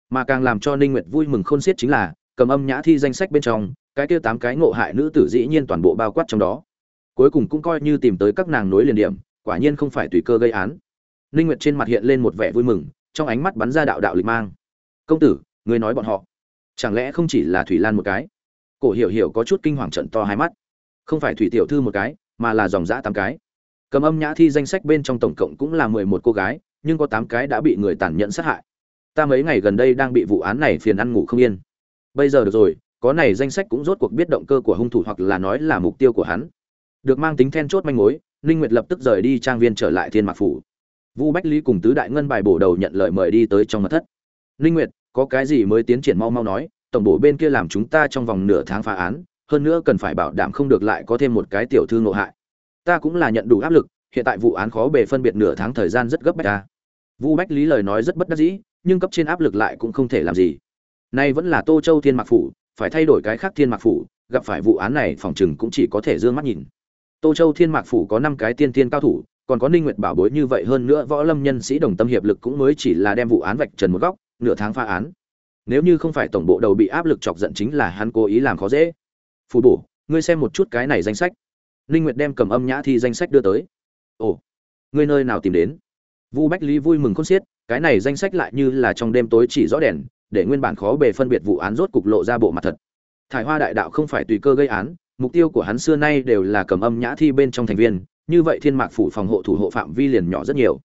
Mà càng làm cho ninh nguyệt vui mừng khôn xiết chính là, cầm âm nhã thi danh sách bên trong, cái kia tám cái ngộ hại nữ tử dĩ nhiên toàn bộ bao quát trong đó. Cuối cùng cũng coi như tìm tới các nàng nối liền điểm quả nhiên không phải tùy cơ gây án. Ninh nguyệt trên mặt hiện lên một vẻ vui mừng, trong ánh mắt bắn ra đạo đạo lịch mang. Công tử người nói bọn họ, chẳng lẽ không chỉ là thủy lan một cái? Cổ hiểu hiểu có chút kinh hoàng trận to hai mắt. Không phải thủy tiểu thư một cái, mà là dòng dã tám cái. Cầm âm nhã thi danh sách bên trong tổng cộng cũng là mười một cô gái, nhưng có tám cái đã bị người tàn nhẫn sát hại. Ta mấy ngày gần đây đang bị vụ án này phiền ăn ngủ không yên. Bây giờ được rồi, có này danh sách cũng rốt cuộc biết động cơ của hung thủ hoặc là nói là mục tiêu của hắn. Được mang tính then chốt manh mối ninh nguyệt lập tức rời đi trang viên trở lại thiên mạc phủ. Vu bách lý cùng tứ đại ngân bài bổ đầu nhận lời mời đi tới trong mật thất. Ninh nguyệt, có cái gì mới tiến triển mau mau nói, tổng bộ bên kia làm chúng ta trong vòng nửa tháng phá án, hơn nữa cần phải bảo đảm không được lại có thêm một cái tiểu thư ngộ hại. Ta cũng là nhận đủ áp lực, hiện tại vụ án khó bề phân biệt nửa tháng thời gian rất gấp bách ta. Vu bách lý lời nói rất bất đắc dĩ, nhưng cấp trên áp lực lại cũng không thể làm gì. Nay vẫn là tô châu thiên mạc phủ, phải thay đổi cái khác thiên mạc phủ, gặp phải vụ án này, phòng chừng cũng chỉ có thể d ư ơ n g mắt nhìn tô châu thiên mạc phủ có năm cái tiên tiên cao thủ, còn có ninh nguyệt bảo bối như vậy hơn nữa võ lâm nhân sĩ đồng tâm hiệp lực cũng mới chỉ là đem vụ án vạch trần một góc, nửa tháng phá án. Nếu như không phải tổng bộ đầu bị áp lực chọc giận chính là hắn cố ý làm khó dễ. Phù bổ, ngươi xem một chút cái này danh sách. Ninh nguyệt đem cầm âm nhã thi danh sách đưa tới. Ồ, ngươi nơi nào tìm đến? Vu bách lý vui mừng khôn xiết, cái này danh sách lại như là trong đêm tối chỉ rõ đèn, để nguyên bản khó bề phân biệt vụ án rốt cục lộ ra bộ mặt thật. Thải hoa đại đạo không phải tùy cơ gây án mục tiêu của hắn xưa nay đều là cầm âm nhã thi bên trong thành viên, như vậy thiên mạc phủ phòng hộ thủ hộ phạm vi liền nhỏ rất nhiều.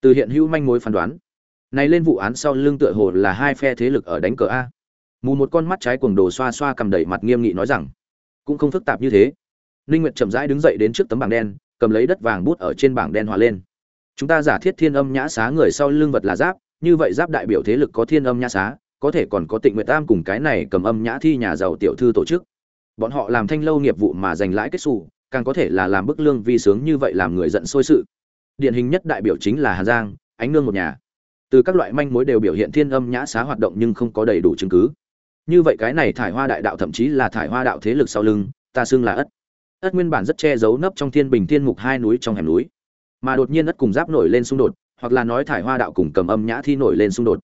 Từ hiện hữu manh mối phán đoán, này lên vụ án sau lưng tựa hồ là hai phe thế lực ở đánh cờ a. Mù một con mắt trái cuồng đồ xoa xoa cầm đẩy mặt nghiêm nghị nói rằng, cũng không phức tạp như thế. Ninh nguyệt chậm rãi đứng dậy đến trước tấm bảng đen, cầm lấy đất vàng bút ở trên bảng đen hòa lên. Chúng ta giả thiết thiên âm nhã xá người sau lưng vật là giáp, như vậy giáp đại biểu thế lực có thiên âm nhã xá, có thể còn có Tịnh Nguyệt Tam cùng cái này cầm âm nhã thi nhà giàu tiểu thư tổ chức. Bọn họ làm thanh lâu nghiệp vụ mà giành lãi kết xu, càng có thể là làm bức lương vi sướng như vậy làm người giận sôi sự. Điển hình nhất đại biểu chính là Hà Giang, ánh nương một nhà. Từ các loại manh mối đều biểu hiện thiên âm nhã xá hoạt động nhưng không có đầy đủ chứng cứ. Như vậy cái này thải hoa đại đạo thậm chí là thải hoa đạo thế lực sau lưng, ta xưng là ất. Ất nguyên bản rất che giấu nấp trong thiên bình thiên mục hai núi trong hẻm núi. Mà đột nhiên ất cùng giáp nổi lên xung đột, hoặc là nói thải hoa đạo cùng cầm âm nhã thi nổi lên xung đột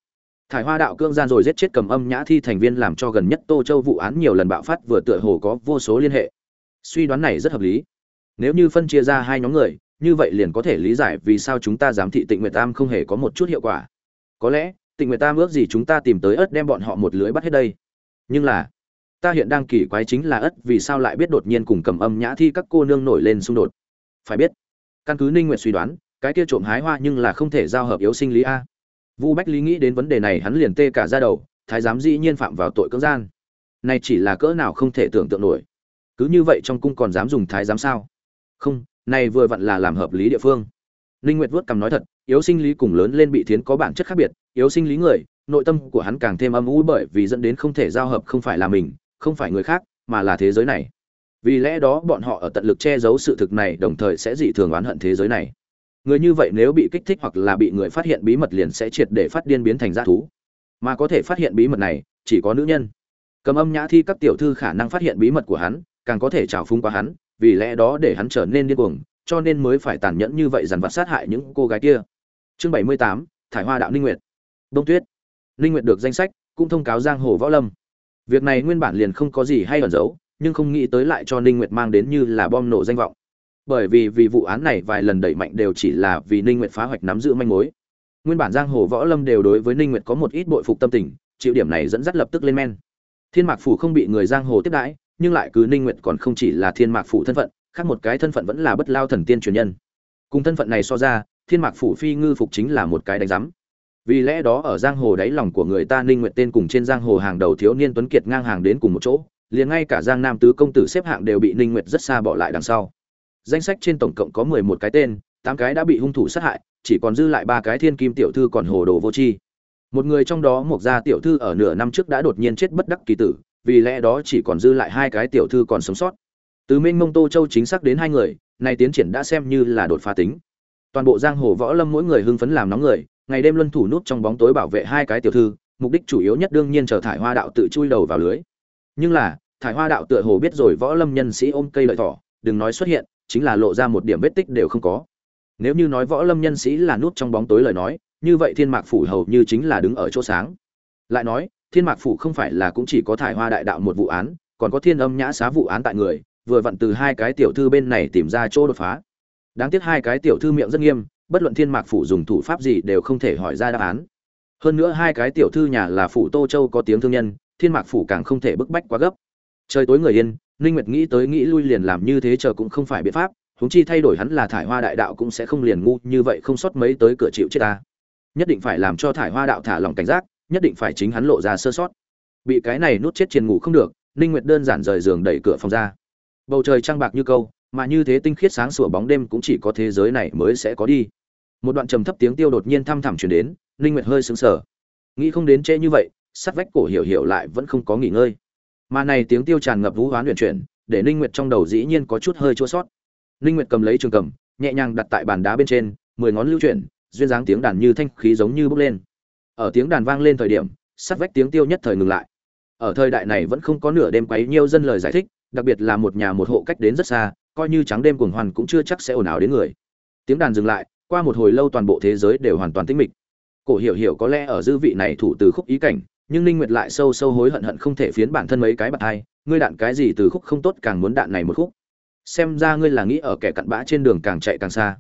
thải hoa đạo cương gian rồi giết chết cầm âm nhã thi thành viên làm cho gần nhất tô châu vụ án nhiều lần bạo phát vừa tựa hồ có vô số liên hệ. Suy đoán này rất hợp lý. Nếu như phân chia ra hai nhóm người, như vậy liền có thể lý giải vì sao chúng ta giám thị tịnh nguyệt tam không hề có một chút hiệu quả. Có lẽ, tịnh nguyệt tam ước gì chúng ta tìm tới ớt đem bọn họ một lưới bắt hết đây. Nhưng là, ta hiện đang kỳ quái chính là ất vì sao lại biết đột nhiên cùng cầm âm nhã thi các cô nương nổi lên xung đột. Phải biết, căn cứ ninh nguyệt suy đoán, cái kia trộm hái hoa nhưng là không thể giao hợp yếu sinh lý a. Vu Bách Lý nghĩ đến vấn đề này hắn liền tê cả da đầu, thái giám dĩ nhiên phạm vào tội cưỡng gian. Này chỉ là cỡ nào không thể tưởng tượng nổi. Cứ như vậy trong cung còn dám dùng thái giám sao? Không, này vừa vặn là làm hợp lý địa phương. Linh Nguyệt vuốt cằm nói thật, yếu sinh lý cùng lớn lên bị thiến có bản chất khác biệt, yếu sinh lý người, nội tâm của hắn càng thêm âm u bởi vì dẫn đến không thể giao hợp không phải là mình, không phải người khác, mà là thế giới này. Vì lẽ đó bọn họ ở tận lực che giấu sự thực này đồng thời sẽ dị thường oán hận thế giới này người như vậy nếu bị kích thích hoặc là bị người phát hiện bí mật liền sẽ triệt để phát điên biến thành dã thú. Mà có thể phát hiện bí mật này, chỉ có nữ nhân. Cầm âm nhã thi các tiểu thư khả năng phát hiện bí mật của hắn, càng có thể trào phúng qua hắn, vì lẽ đó để hắn trở nên điên cuồng, cho nên mới phải tàn nhẫn như vậy dằn vặt sát hại những cô gái kia. Chương bảy mươi tám, thải hoa đạo ninh nguyệt. Đông tuyết. Ninh nguyệt được danh sách, cũng thông cáo giang hồ võ lâm. Việc này nguyên bản liền không có gì hay ẩn giấu, nhưng không nghĩ tới lại cho ninh nguyệt mang đến như là bom nổ danh vọng bởi vì vì vụ án này vài lần đẩy mạnh đều chỉ là vì Ninh Nguyệt phá hoạch nắm giữ manh mối. Nguyên bản giang hồ võ lâm đều đối với Ninh Nguyệt có một ít bội phục tâm tình, chịu điểm này dẫn dắt lập tức lên men. Thiên Mạc phủ không bị người giang hồ tiếp đãi, nhưng lại cứ Ninh Nguyệt còn không chỉ là Thiên Mạc phủ thân phận, khác một cái thân phận vẫn là bất lao thần tiên truyền nhân. Cùng thân phận này so ra, Thiên Mạc phủ phi ngư phục chính là một cái đánh giám. Vì lẽ đó ở giang hồ đáy lòng của người ta Ninh Nguyệt tên cùng trên giang hồ hàng đầu thiếu niên tuấn kiệt ngang hàng đến cùng một chỗ, liền ngay cả Giang Nam tứ công tử xếp hạng đều bị Ninh Nguyệt rất xa bỏ lại đằng sau danh sách trên tổng cộng có mười một cái tên, tám cái đã bị hung thủ sát hại, chỉ còn dư lại ba cái thiên kim tiểu thư còn hồ đồ vô tri. Một người trong đó một gia tiểu thư ở nửa năm trước đã đột nhiên chết bất đắc kỳ tử, vì lẽ đó chỉ còn dư lại hai cái tiểu thư còn sống sót. Từ minh mông tô châu chính xác đến hai người này tiến triển đã xem như là đột phá tính. Toàn bộ giang hồ võ lâm mỗi người hưng phấn làm nóng người, ngày đêm luân thủ nút trong bóng tối bảo vệ hai cái tiểu thư, mục đích chủ yếu nhất đương nhiên trở thải hoa đạo tự chui đầu vào lưới. Nhưng là, thải hoa đạo tựa hồ biết rồi võ lâm nhân sĩ ôm cây lợi thỏ, đừng nói xuất hiện chính là lộ ra một điểm vết tích đều không có. Nếu như nói võ lâm nhân sĩ là nút trong bóng tối lời nói, như vậy thiên mạc phủ hầu như chính là đứng ở chỗ sáng. Lại nói, thiên mạc phủ không phải là cũng chỉ có thải hoa đại đạo một vụ án, còn có thiên âm nhã xá vụ án tại người, vừa vặn từ hai cái tiểu thư bên này tìm ra chỗ đột phá. Đáng tiếc hai cái tiểu thư miệng rất nghiêm, bất luận thiên mạc phủ dùng thủ pháp gì đều không thể hỏi ra đáp án. Hơn nữa hai cái tiểu thư nhà là phủ tô châu có tiếng thương nhân, thiên mạc phủ càng không thể bức bách quá gấp. Trời tối người yên Ninh Nguyệt nghĩ tới nghĩ lui liền làm như thế chờ cũng không phải biện pháp, huống chi thay đổi hắn là thải hoa đại đạo cũng sẽ không liền ngu như vậy không sót mấy tới cửa chịu chết ta. Nhất định phải làm cho thải hoa đạo thả lòng cảnh giác, nhất định phải chính hắn lộ ra sơ sót. Bị cái này nút chết triền ngủ không được, Ninh Nguyệt đơn giản rời giường đẩy cửa phòng ra. Bầu trời trăng bạc như câu, mà như thế tinh khiết sáng sủa bóng đêm cũng chỉ có thế giới này mới sẽ có đi. Một đoạn trầm thấp tiếng tiêu đột nhiên thăm thẳm truyền đến, Ninh Nguyệt hơi sững sờ. Nghĩ không đến trễ như vậy, sát vách cổ hiểu hiểu lại vẫn không có nghỉ ngơi mà này tiếng tiêu tràn ngập vũ hoán luyện chuyển, để ninh nguyệt trong đầu dĩ nhiên có chút hơi chua sót. Ninh nguyệt cầm lấy trường cầm, nhẹ nhàng đặt tại bàn đá bên trên, mười ngón lưu chuyển, duyên dáng tiếng đàn như thanh khí giống như bốc lên. Ở tiếng đàn vang lên thời điểm, sát vách tiếng tiêu nhất thời ngừng lại. Ở thời đại này vẫn không có nửa đêm quấy nhiều dân lời giải thích, đặc biệt là một nhà một hộ cách đến rất xa, coi như trắng đêm cuồng hoàn cũng chưa chắc sẽ ồn ào đến người. Tiếng đàn dừng lại, qua một hồi lâu toàn bộ thế giới đều hoàn toàn tĩnh mịch. Cổ hiểu hiểu có lẽ ở dư vị này thủ từ khúc ý cảnh nhưng ninh nguyệt lại sâu sâu hối hận hận không thể phiến bản thân mấy cái bạc hai, ngươi đạn cái gì từ khúc không tốt càng muốn đạn này một khúc. Xem ra ngươi là nghĩ ở kẻ cặn bã trên đường càng chạy càng xa.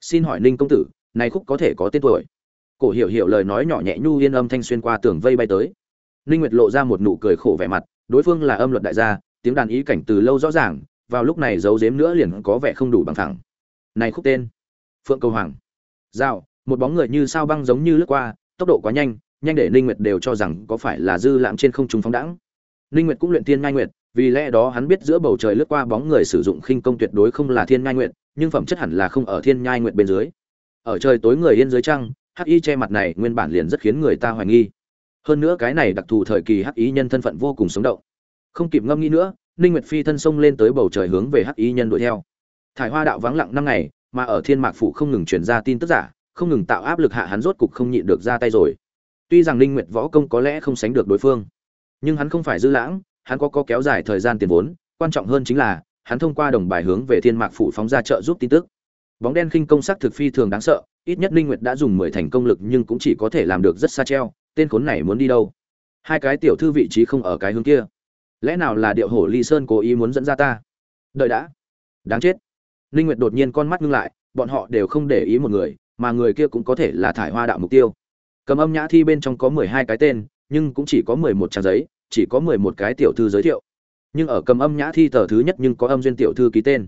Xin hỏi ninh công tử, này khúc có thể có tên tuổi? Cổ hiểu hiểu lời nói nhỏ nhẹ nhu yên âm thanh xuyên qua tường vây bay tới. Ninh nguyệt lộ ra một nụ cười khổ vẻ mặt, đối phương là âm luật đại gia, tiếng đàn ý cảnh từ lâu rõ ràng, vào lúc này giấu giếm nữa liền có vẻ không đủ bằng thẳng. Này khúc tên, phượng cầu hoàng. Dạo một bóng người như sao băng giống như lướt qua, tốc độ quá nhanh nhanh để ninh nguyệt đều cho rằng có phải là dư lãng trên không trung phóng đãng. Ninh nguyệt cũng luyện thiên ngai nguyệt, vì lẽ đó hắn biết giữa bầu trời lướt qua bóng người sử dụng khinh công tuyệt đối không là thiên ngai nguyệt, nhưng phẩm chất hẳn là không ở thiên ngai nguyệt bên dưới. Ở trời tối người yên dưới trăng, hắc y che mặt này nguyên bản liền rất khiến người ta hoài nghi. Hơn nữa cái này đặc thù thời kỳ hắc y nhân thân phận vô cùng sống động. Không kịp ngâm nghĩ nữa, ninh nguyệt phi thân sông lên tới bầu trời hướng về hắc y nhân đuổi theo. Thải hoa đạo vắng lặng năm ngày, mà ở thiên mạc phủ không ngừng truyền ra tin tức giả, không ngừng tạo áp lực hạ hắn rốt cục không nhịn được ra tay rồi tuy rằng ninh nguyệt võ công có lẽ không sánh được đối phương, nhưng hắn không phải dư lãng, hắn có có kéo dài thời gian tiền vốn, quan trọng hơn chính là, hắn thông qua đồng bài hướng về thiên mạc phủ phóng ra trợ giúp tin tức. Bóng đen khinh công sắc thực phi thường đáng sợ, ít nhất ninh nguyệt đã dùng 10 thành công lực nhưng cũng chỉ có thể làm được rất xa treo, tên khốn này muốn đi đâu? Hai cái tiểu thư vị trí không ở cái hướng kia. Lẽ nào là điệu hổ ly sơn cố ý muốn dẫn ra ta? Đợi đã. Đáng chết. Ninh nguyệt đột nhiên con mắt ngưng lại, bọn họ đều không để ý một người, mà người kia cũng có thể là thải hoa đạo mục tiêu cầm âm nhã thi bên trong có 12 cái tên, nhưng cũng chỉ có 11 trang giấy, chỉ có 11 cái tiểu thư giới thiệu. Nhưng ở cầm âm nhã thi tờ thứ nhất nhưng có âm duyên tiểu thư ký tên.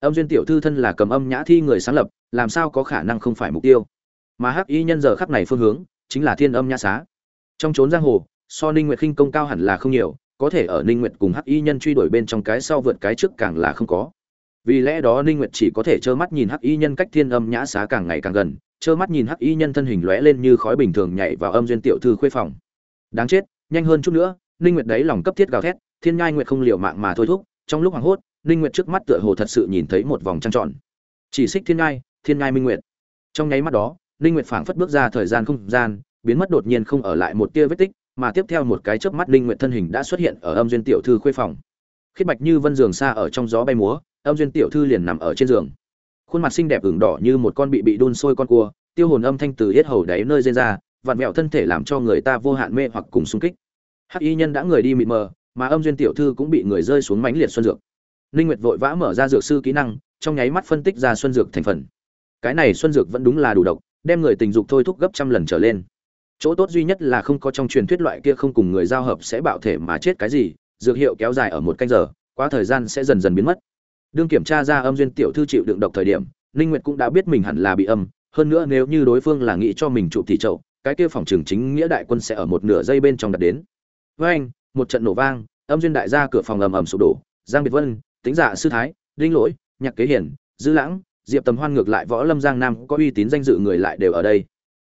Âm duyên tiểu thư thân là cầm âm nhã thi người sáng lập, làm sao có khả năng không phải mục tiêu? Mà hắc y nhân giờ khắp này phương hướng, chính là thiên âm nhã xá. Trong trốn giang hồ, so ninh nguyệt khinh công cao hẳn là không nhiều, có thể ở ninh nguyệt cùng hắc y nhân truy đuổi bên trong cái sau vượt cái trước càng là không có. Vì lẽ đó ninh nguyệt chỉ có thể trơ mắt nhìn hắc y nhân cách thiên âm nhã xá càng ngày càng gần trơ mắt nhìn hắc y nhân thân hình lóe lên như khói bình thường nhảy vào âm duyên tiểu thư khuê phòng. Đáng chết, nhanh hơn chút nữa, ninh nguyệt đấy lòng cấp thiết gào thét, thiên nhai nguyệt không liều mạng mà thôi thúc, trong lúc hoảng hốt, ninh nguyệt trước mắt tựa hồ thật sự nhìn thấy một vòng trăng tròn. Chỉ xích thiên nhai thiên nhai minh nguyệt. Trong nháy mắt đó, ninh nguyệt phảng phất bước ra thời gian không gian, biến mất đột nhiên không ở lại một tia vết tích, mà tiếp theo một cái chớp mắt ninh nguyệt thân hình đã xuất hiện ở âm duyên tiểu thư khuê phòng. Khiết bạch như vân giường xa ở trong gió bay múa, âm duyên tiểu thư liền nằm ở trên giường khuôn mặt xinh đẹp ửng đỏ như một con bị bị đun sôi con cua, tiêu hồn âm thanh từ yết hầu đáy nơi rên ra, vặn vẹo thân thể làm cho người ta vô hạn mê hoặc cùng sung kích. Hắc y nhân đã người đi mịt mờ, mà âm duyên tiểu thư cũng bị người rơi xuống mánh liệt xuân dược. Ninh nguyệt vội vã mở ra dược sư kỹ năng, trong nháy mắt phân tích ra xuân dược thành phần. Cái này xuân dược vẫn đúng là đủ độc, đem người tình dục thôi thúc gấp trăm lần trở lên. Chỗ tốt duy nhất là không có trong truyền thuyết loại kia không cùng người giao hợp sẽ bạo thể mà chết cái gì, dược hiệu kéo dài ở một canh giờ, quá thời gian sẽ dần dần biến mất đương kiểm tra ra âm duyên tiểu thư chịu đựng độc thời điểm, ninh nguyệt cũng đã biết mình hẳn là bị âm, hơn nữa nếu như đối phương là nghĩ cho mình trụ thị chậu, cái kia phòng trường chính nghĩa đại quân sẽ ở một nửa giây bên trong đặt đến. Với anh, một trận nổ vang, âm duyên đại gia cửa phòng ầm ầm sụp đổ, giang biệt vân tính giả dạ sư thái, đinh lỗi, nhạc kế hiển, dư lãng, diệp tầm hoan ngược lại võ lâm giang nam có uy tín danh dự người lại đều ở đây.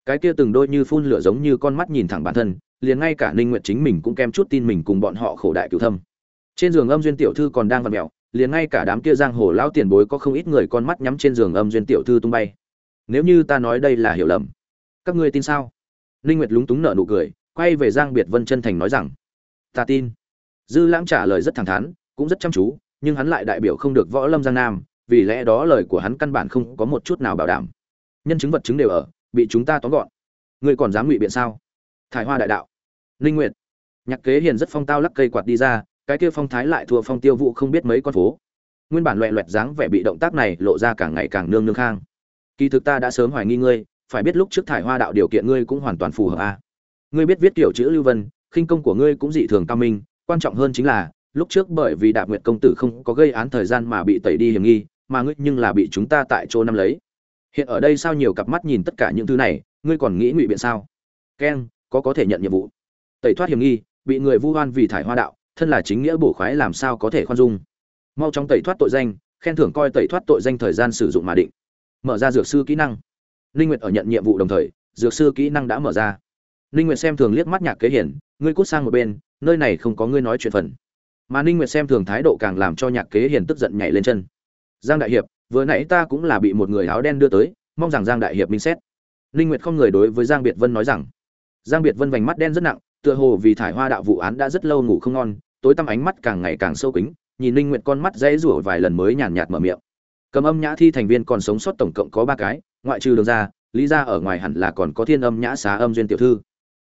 Cái kia từng đôi như phun lửa giống như con mắt nhìn thẳng bản thân, liền ngay cả ninh nguyệt chính mình cũng kem chút tin mình cùng bọn họ khổ đại cửu thâm. Trên giường âm duyên tiểu thư còn đang vặn mèo liền ngay cả đám kia giang hồ lão tiền bối có không ít người con mắt nhắm trên giường âm duyên tiểu thư tung bay. Nếu như ta nói đây là hiểu lầm, các ngươi tin sao? Ninh nguyệt lúng túng nở nụ cười, quay về giang biệt vân chân thành nói rằng, ta tin. Dư lãng trả lời rất thẳng thắn, cũng rất chăm chú, nhưng hắn lại đại biểu không được võ lâm giang nam, vì lẽ đó lời của hắn căn bản không có một chút nào bảo đảm. Nhân chứng vật chứng đều ở, bị chúng ta tóm gọn. Ngươi còn dám ngụy biện sao? Thải hoa đại đạo. Ninh nguyệt. Nhạc kế hiền rất phong tao lắc cây quạt đi ra cái kia phong thái lại thua phong tiêu vũ không biết mấy con phố. Nguyên bản loẹ loẹt dáng vẻ bị động tác này lộ ra càng ngày càng nương nương khang. Kỳ thực ta đã sớm hoài nghi ngươi, phải biết lúc trước thải hoa đạo điều kiện ngươi cũng hoàn toàn phù hợp a. À. ngươi biết viết kiểu chữ lưu vân, khinh công của ngươi cũng dị thường cao minh, quan trọng hơn chính là, lúc trước bởi vì đạp nguyệt công tử không có gây án thời gian mà bị tẩy đi hiểm nghi, mà ngươi nhưng là bị chúng ta tại chỗ năm lấy. Hiện ở đây sao nhiều cặp mắt nhìn tất cả những thứ này, ngươi còn nghĩ ngụy biện sao? Keng, có có thể nhận nhiệm vụ. Tẩy thoát hiểm nghi, bị người vu oan vì thải hoa đạo thân là chính nghĩa bổ khoái làm sao có thể khoan dung? Mau chóng tẩy thoát tội danh, khen thưởng coi tẩy thoát tội danh thời gian sử dụng mà định. Mở ra dược sư kỹ năng. Linh nguyệt ở nhận nhiệm vụ đồng thời, dược sư kỹ năng đã mở ra. Linh nguyệt xem thường liếc mắt nhạc kế hiển, ngươi cút sang một bên, nơi này không có ngươi nói chuyện phần. Mà ninh nguyệt xem thường thái độ càng làm cho nhạc kế hiển tức giận nhảy lên chân. Giang đại hiệp, vừa nãy ta cũng là bị một người áo đen đưa tới, mong rằng giang đại hiệp minh xét. Ninh nguyệt không người đối với giang biệt vân nói rằng. Giang biệt vân vành mắt đen rất nặng tựa hồ vì thải hoa đạo vụ án đã rất lâu ngủ không ngon, tối tăm ánh mắt càng ngày càng sâu kính, nhìn ninh nguyệt con mắt dễ rủa vài lần mới nhàn nhạt mở miệng. Cầm âm nhã thi thành viên còn sống sót tổng cộng có ba cái, ngoại trừ đường ra lý ra ở ngoài hẳn là còn có thiên âm nhã xá âm duyên tiểu thư.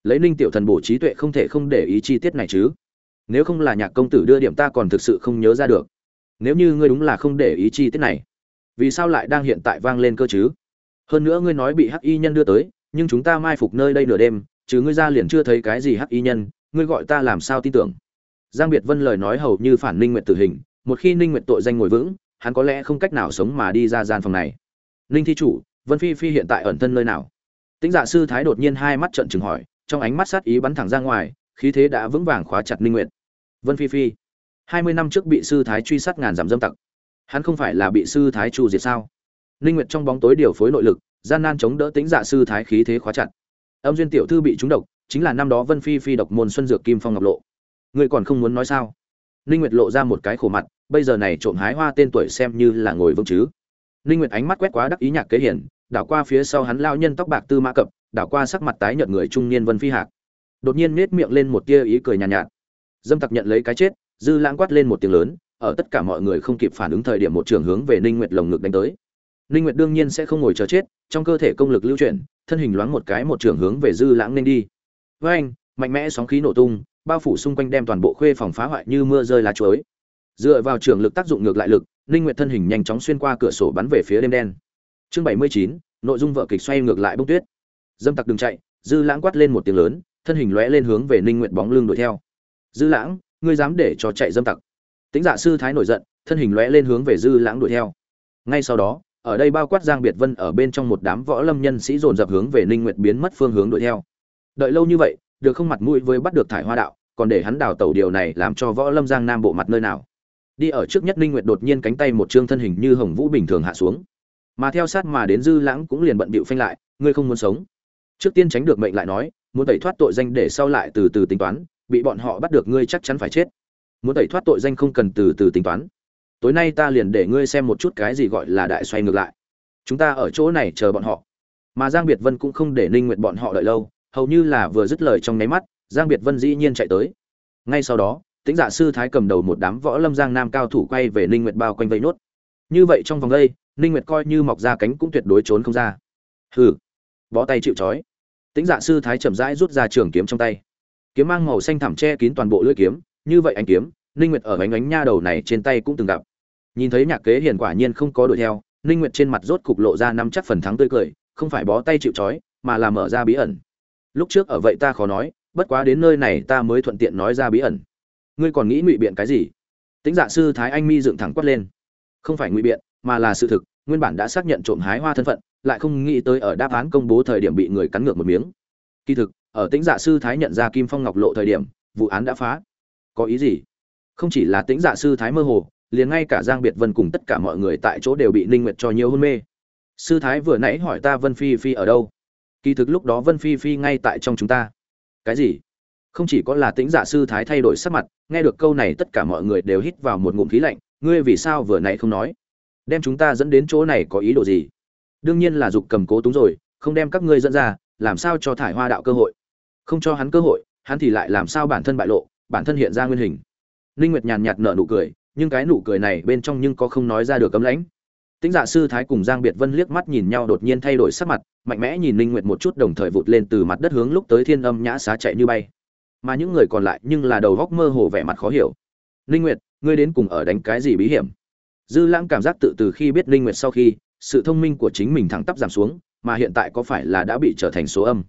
Lấy ninh tiểu thần bổ trí tuệ không thể không để ý chi tiết này chứ. Nếu không là nhạc công tử đưa điểm ta còn thực sự không nhớ ra được. Nếu như ngươi đúng là không để ý chi tiết này, vì sao lại đang hiện tại vang lên cơ chứ? Hơn nữa ngươi nói bị hắc y nhân đưa tới, nhưng chúng ta mai phục nơi đây nửa đêm chứ ngươi ra liền chưa thấy cái gì hắc y nhân, ngươi gọi ta làm sao tin tưởng? Giang biệt vân lời nói hầu như phản ninh nguyện tử hình, một khi ninh nguyện tội danh ngồi vững, hắn có lẽ không cách nào sống mà đi ra gian phòng này. Ninh thi chủ, vân phi phi hiện tại ẩn thân nơi nào? Tĩnh dạ sư thái đột nhiên hai mắt trận chừng hỏi, trong ánh mắt sát ý bắn thẳng ra ngoài, khí thế đã vững vàng khóa chặt ninh nguyện vân phi phi, hai mươi năm trước bị sư thái truy sát ngàn giảm dâm tặc. Hắn không phải là bị sư thái chu diệt sao? Ninh nguyệt trong bóng tối điều phối nội lực, gian nan chống đỡ tính dạ sư thái khí thế khóa chặt âm duyên tiểu thư bị trúng độc chính là năm đó vân phi phi độc môn xuân dược kim phong ngọc lộ. Ngươi còn không muốn nói sao? Ninh nguyệt lộ ra một cái khổ mặt bây giờ này trộm hái hoa tên tuổi xem như là ngồi vững chứ. Ninh nguyệt ánh mắt quét quá đắc ý nhạc kế hiển đảo qua phía sau hắn lao nhân tóc bạc tư mã cập đảo qua sắc mặt tái nhợt người trung niên vân phi hạc. Đột nhiên nết miệng lên một tia ý cười nhàn nhạt, nhạt. Dâm tặc nhận lấy cái chết dư lãng quát lên một tiếng lớn ở tất cả mọi người không kịp phản ứng thời điểm một trường hướng về ninh nguyệt lồng ngực đánh tới. Ninh nguyệt đương nhiên sẽ không ngồi chờ chết trong cơ thể công lực lưu chuyển thân hình loáng một cái một trường hướng về dư lãng nên đi. Với anh mạnh mẽ sóng khí nổ tung bao phủ xung quanh đem toàn bộ khuê phòng phá hoại như mưa rơi lá chuối. Dựa vào trường lực tác dụng ngược lại lực ninh nguyệt thân hình nhanh chóng xuyên qua cửa sổ bắn về phía đêm đen. Chương 79, nội dung vợ kịch xoay ngược lại bông tuyết. Dâm tặc đừng chạy dư lãng quát lên một tiếng lớn thân hình lóe lên hướng về ninh nguyệt bóng lưng đuổi theo. Dư lãng ngươi dám để cho chạy dâm tặc. Tính giả sư thái nổi giận thân hình lóe lên hướng về dư lãng đuổi theo. Ngay sau đó ở đây bao quát giang biệt vân ở bên trong một đám võ lâm nhân sĩ dồn dập hướng về ninh nguyệt biến mất phương hướng đuổi theo. Đợi lâu như vậy, được không mặt mũi với bắt được thải hoa đạo, còn để hắn đào tẩu điều này làm cho võ lâm giang nam bộ mặt nơi nào? Đi ở trước nhất ninh nguyệt đột nhiên cánh tay một trương thân hình như hồng vũ bình thường hạ xuống. Mà theo sát mà đến dư lãng cũng liền bận bịu phanh lại, ngươi không muốn sống. Trước tiên tránh được mệnh lại nói, muốn tẩy thoát tội danh để sau lại từ từ tính toán, bị bọn họ bắt được ngươi chắc chắn phải chết. Muốn tẩy thoát tội danh không cần từ từ tính toán tối nay ta liền để ngươi xem một chút cái gì gọi là đại xoay ngược lại. Chúng ta ở chỗ này chờ bọn họ. Mà giang biệt vân cũng không để ninh nguyệt bọn họ đợi lâu, hầu như là vừa dứt lời trong nháy mắt, giang biệt vân dĩ nhiên chạy tới. Ngay sau đó, tĩnh dạ sư thái cầm đầu một đám võ lâm giang nam cao thủ quay về ninh nguyệt bao quanh vây nốt. Như vậy trong vòng đây, ninh nguyệt coi như mọc ra cánh cũng tuyệt đối trốn không ra. Hừ, bó tay chịu trói. Tĩnh dạ sư thái chậm rãi rút ra trường kiếm trong tay. Kiếm mang màu xanh thẳm che kín toàn bộ lưỡi kiếm, như vậy anh kiếm, ninh nguyệt ở bánh ánh nha đầu này trên tay cũng từng gặp nhìn thấy nhạc kế hiền quả nhiên không có đuổi theo, ninh nguyệt trên mặt rốt cục lộ ra năm chắc phần thắng tươi cười, không phải bó tay chịu trói, mà là mở ra bí ẩn. Lúc trước ở vậy ta khó nói, bất quá đến nơi này ta mới thuận tiện nói ra bí ẩn. Ngươi còn nghĩ ngụy biện cái gì? Tính dạ sư thái anh mi dựng thẳng quát lên. Không phải ngụy biện, mà là sự thực, nguyên bản đã xác nhận trộm hái hoa thân phận, lại không nghĩ tới ở đáp án công bố thời điểm bị người cắn ngược một miếng. Kỳ thực, ở tĩnh dạ sư thái nhận ra kim phong ngọc lộ thời điểm, vụ án đã phá. Có ý gì? Không chỉ là tĩnh dạ sư thái mơ hồ liền ngay cả giang biệt vân cùng tất cả mọi người tại chỗ đều bị ninh nguyệt cho nhiều hôn mê. Sư thái vừa nãy hỏi ta vân phi phi ở đâu? Kỳ thực lúc đó vân phi phi ngay tại trong chúng ta. Cái gì? Không chỉ có là tĩnh giả sư thái thay đổi sắc mặt, nghe được câu này tất cả mọi người đều hít vào một ngụm khí lạnh, ngươi vì sao vừa nãy không nói? Đem chúng ta dẫn đến chỗ này có ý đồ gì? Đương nhiên là dục cầm cố túng rồi, không đem các ngươi dẫn ra, làm sao cho thải hoa đạo cơ hội? Không cho hắn cơ hội, hắn thì lại làm sao bản thân bại lộ, bản thân hiện ra nguyên hình. Ninh nguyệt nhàn nhạt nở nụ cười nhưng cái nụ cười này bên trong nhưng có không nói ra được cấm lãnh. Tĩnh dạ sư thái cùng giang biệt vân liếc mắt nhìn nhau đột nhiên thay đổi sắc mặt, mạnh mẽ nhìn ninh nguyệt một chút đồng thời vụt lên từ mặt đất hướng lúc tới thiên âm nhã xá chạy như bay. Mà những người còn lại nhưng là đầu góc mơ hồ vẻ mặt khó hiểu. Ninh nguyệt, ngươi đến cùng ở đánh cái gì bí hiểm? Dư lãng cảm giác tự từ khi biết ninh nguyệt sau khi, sự thông minh của chính mình thẳng tắp giảm xuống, mà hiện tại có phải là đã bị trở thành số âm?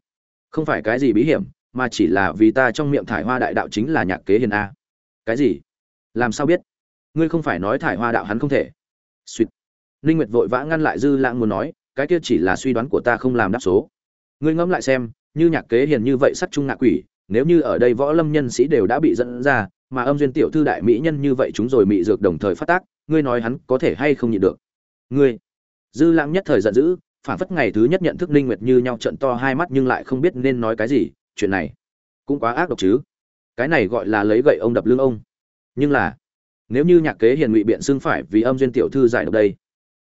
Không phải cái gì bí hiểm, mà chỉ là vì ta trong miệng thải hoa đại đạo chính là nhạc kế hiền a. Cái gì? Làm sao biết? Ngươi không phải nói thải hoa đạo hắn không thể. Suýt ninh nguyệt vội vã ngăn lại dư lãng muốn nói, cái kia chỉ là suy đoán của ta không làm đáp số. Ngươi ngẫm lại xem, như nhạc kế hiền như vậy sắc trung ngạ quỷ, nếu như ở đây võ lâm nhân sĩ đều đã bị dẫn ra, mà âm duyên tiểu thư đại mỹ nhân như vậy chúng rồi mị dược đồng thời phát tác, ngươi nói hắn có thể hay không nhịn được? Ngươi. Dư lãng nhất thời giận dữ, phản phất ngày thứ nhất nhận thức ninh nguyệt như nhau trận to hai mắt nhưng lại không biết nên nói cái gì, chuyện này cũng quá ác độc chứ. Cái này gọi là lấy gậy ông đập lưng ông. Nhưng là nếu như nhạc kế hiền ngụy biện xưng phải vì âm duyên tiểu thư giải độc đây,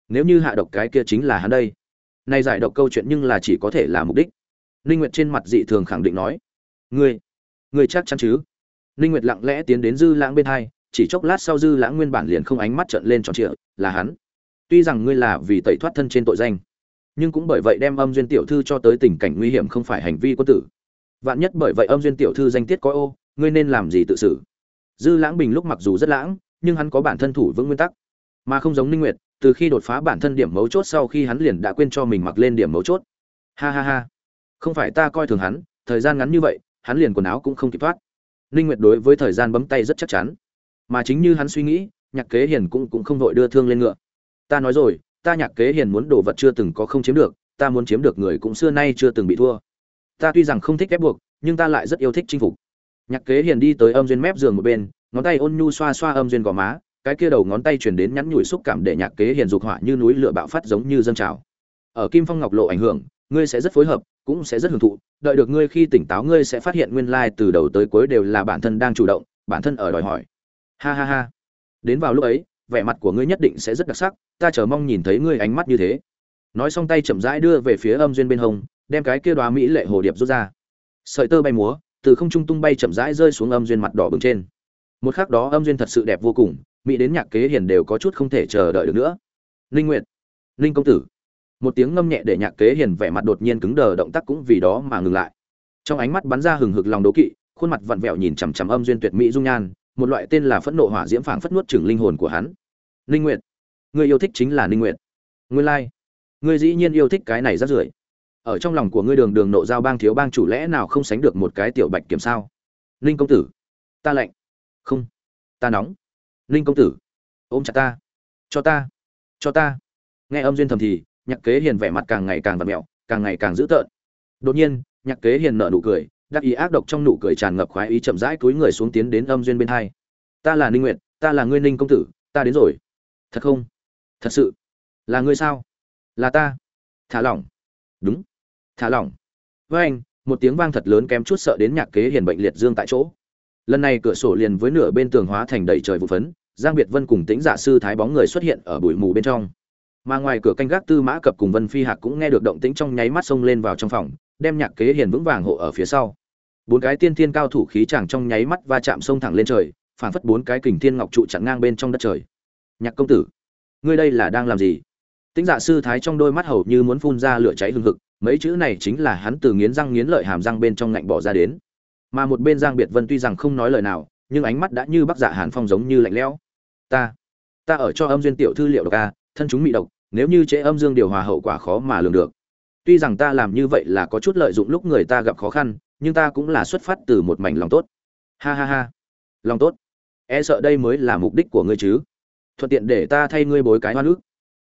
nếu như hạ độc cái kia chính là hắn đây, nay giải độc câu chuyện nhưng là chỉ có thể là mục đích. Ninh nguyệt trên mặt dị thường khẳng định nói, ngươi ngươi chắc chắn chứ? Ninh nguyệt lặng lẽ tiến đến dư lãng bên hai, chỉ chốc lát sau dư lãng nguyên bản liền không ánh mắt trợn lên tròn trịa, là hắn. Tuy rằng ngươi là vì tẩy thoát thân trên tội danh, nhưng cũng bởi vậy đem âm duyên tiểu thư cho tới tình cảnh nguy hiểm không phải hành vi quân tử. Vạn nhất bởi vậy âm duyên tiểu thư danh tiết có ô, ngươi nên làm gì tự xử? Dư lãng bình lúc mặc dù rất lãng nhưng hắn có bản thân thủ vững nguyên tắc, mà không giống ninh nguyệt, từ khi đột phá bản thân điểm mấu chốt sau khi hắn liền đã quên cho mình mặc lên điểm mấu chốt. Ha ha ha. Không phải ta coi thường hắn, thời gian ngắn như vậy, hắn liền quần áo cũng không kịp thoát. Ninh nguyệt đối với thời gian bấm tay rất chắc chắn. Mà chính như hắn suy nghĩ, nhạc kế hiền cũng cũng không vội đưa thương lên ngựa. Ta nói rồi, ta nhạc kế hiền muốn đồ vật chưa từng có không chiếm được, ta muốn chiếm được người cũng xưa nay chưa từng bị thua. Ta tuy rằng không thích ép buộc, nhưng ta lại rất yêu thích chinh phục. Nhạc kế hiền đi tới âm duyên mép giường một bên ngón tay ôn nhu xoa xoa âm duyên gò má, cái kia đầu ngón tay chuyển đến nhắn nhủi xúc cảm để nhạc kế hiền dục hỏa như núi lửa bạo phát giống như dâng trào. Ở kim phong ngọc lộ ảnh hưởng, ngươi sẽ rất phối hợp, cũng sẽ rất hưởng thụ, đợi được ngươi khi tỉnh táo ngươi sẽ phát hiện nguyên lai từ đầu tới cuối đều là bản thân đang chủ động, bản thân ở đòi hỏi. Ha ha ha. Đến vào lúc ấy, vẻ mặt của ngươi nhất định sẽ rất đặc sắc, ta chờ mong nhìn thấy ngươi ánh mắt như thế. Nói xong tay chậm rãi đưa về phía âm duyên bên hông, đem cái kia đoá mỹ lệ hồ điệp rút ra. Sợi tơ bay múa, từ không trung tung bay chậm rãi rơi xuống âm duyên mặt đỏ bừng trên một khắc đó âm duyên thật sự đẹp vô cùng, mỹ đến nhạc kế hiền đều có chút không thể chờ đợi được nữa. Linh nguyệt linh công tử. Một tiếng ngâm nhẹ để nhạc kế hiền vẻ mặt đột nhiên cứng đờ, động tác cũng vì đó mà ngừng lại. Trong ánh mắt bắn ra hừng hực lòng đố kỵ, khuôn mặt vặn vẹo nhìn chằm chằm âm duyên tuyệt mỹ dung nhan, một loại tên là phẫn nộ hỏa diễm phảng phất nuốt chửng linh hồn của hắn. Linh nguyệt, người yêu thích chính là linh nguyệt. Nguyên lai like. ngươi dĩ nhiên yêu thích cái này rất rưởi. Ở trong lòng của ngươi đường đường nộ giao bang thiếu bang chủ lẽ nào không sánh được một cái tiểu bạch kiểm sao? Linh công tử, ta lệnh không. Ta nóng. Ninh công tử, ôm chặt ta. Cho ta. Cho ta. Nghe âm duyên thầm thì, nhạc kế hiền vẻ mặt càng ngày càng vặt mẹo, càng ngày càng dữ tợn. Đột nhiên, nhạc kế hiền nở nụ cười, đắc ý ác độc trong nụ cười tràn ngập khoái ý chậm rãi túi người xuống tiến đến âm duyên bên hai. Ta là ninh nguyệt, ta là ngươi ninh công tử, ta đến rồi. Thật không? Thật sự? Là ngươi sao? Là ta. Thả lỏng. Đúng. Thả lỏng. Với anh, một tiếng vang thật lớn kém chút sợ đến nhạc kế hiền bệnh liệt dương tại chỗ lần này cửa sổ liền với nửa bên tường hóa thành đầy trời vụ phấn, giang biệt vân cùng tĩnh giả sư thái bóng người xuất hiện ở bụi mù bên trong. Mà ngoài cửa canh gác tư mã cập cùng vân phi hạc cũng nghe được động tĩnh trong nháy mắt xông lên vào trong phòng, đem nhạc kế hiền vững vàng hộ ở phía sau. Bốn cái tiên thiên cao thủ khí chàng trong nháy mắt va chạm sông thẳng lên trời, phản phất bốn cái kình thiên ngọc trụ chặn ngang bên trong đất trời. Nhạc công tử, ngươi đây là đang làm gì? Tĩnh dạ sư thái trong đôi mắt hầu như muốn phun ra lửa cháy hừng hực, mấy chữ này chính là hắn từ nghiến răng nghiến lợi hàm răng bên trong ngạnh bỏ ra đến mà một bên giang biệt vân tuy rằng không nói lời nào, nhưng ánh mắt đã như bác giả hàn phong giống như lạnh lẽo. Ta ta ở cho âm duyên tiểu thư liệu độc a thân chúng bị độc, nếu như chế âm dương điều hòa hậu quả khó mà lường được. Tuy rằng ta làm như vậy là có chút lợi dụng lúc người ta gặp khó khăn, nhưng ta cũng là xuất phát từ một mảnh lòng tốt. Ha ha ha, lòng tốt. E sợ đây mới là mục đích của ngươi chứ. Thuận tiện để ta thay ngươi bối cái hoa nước.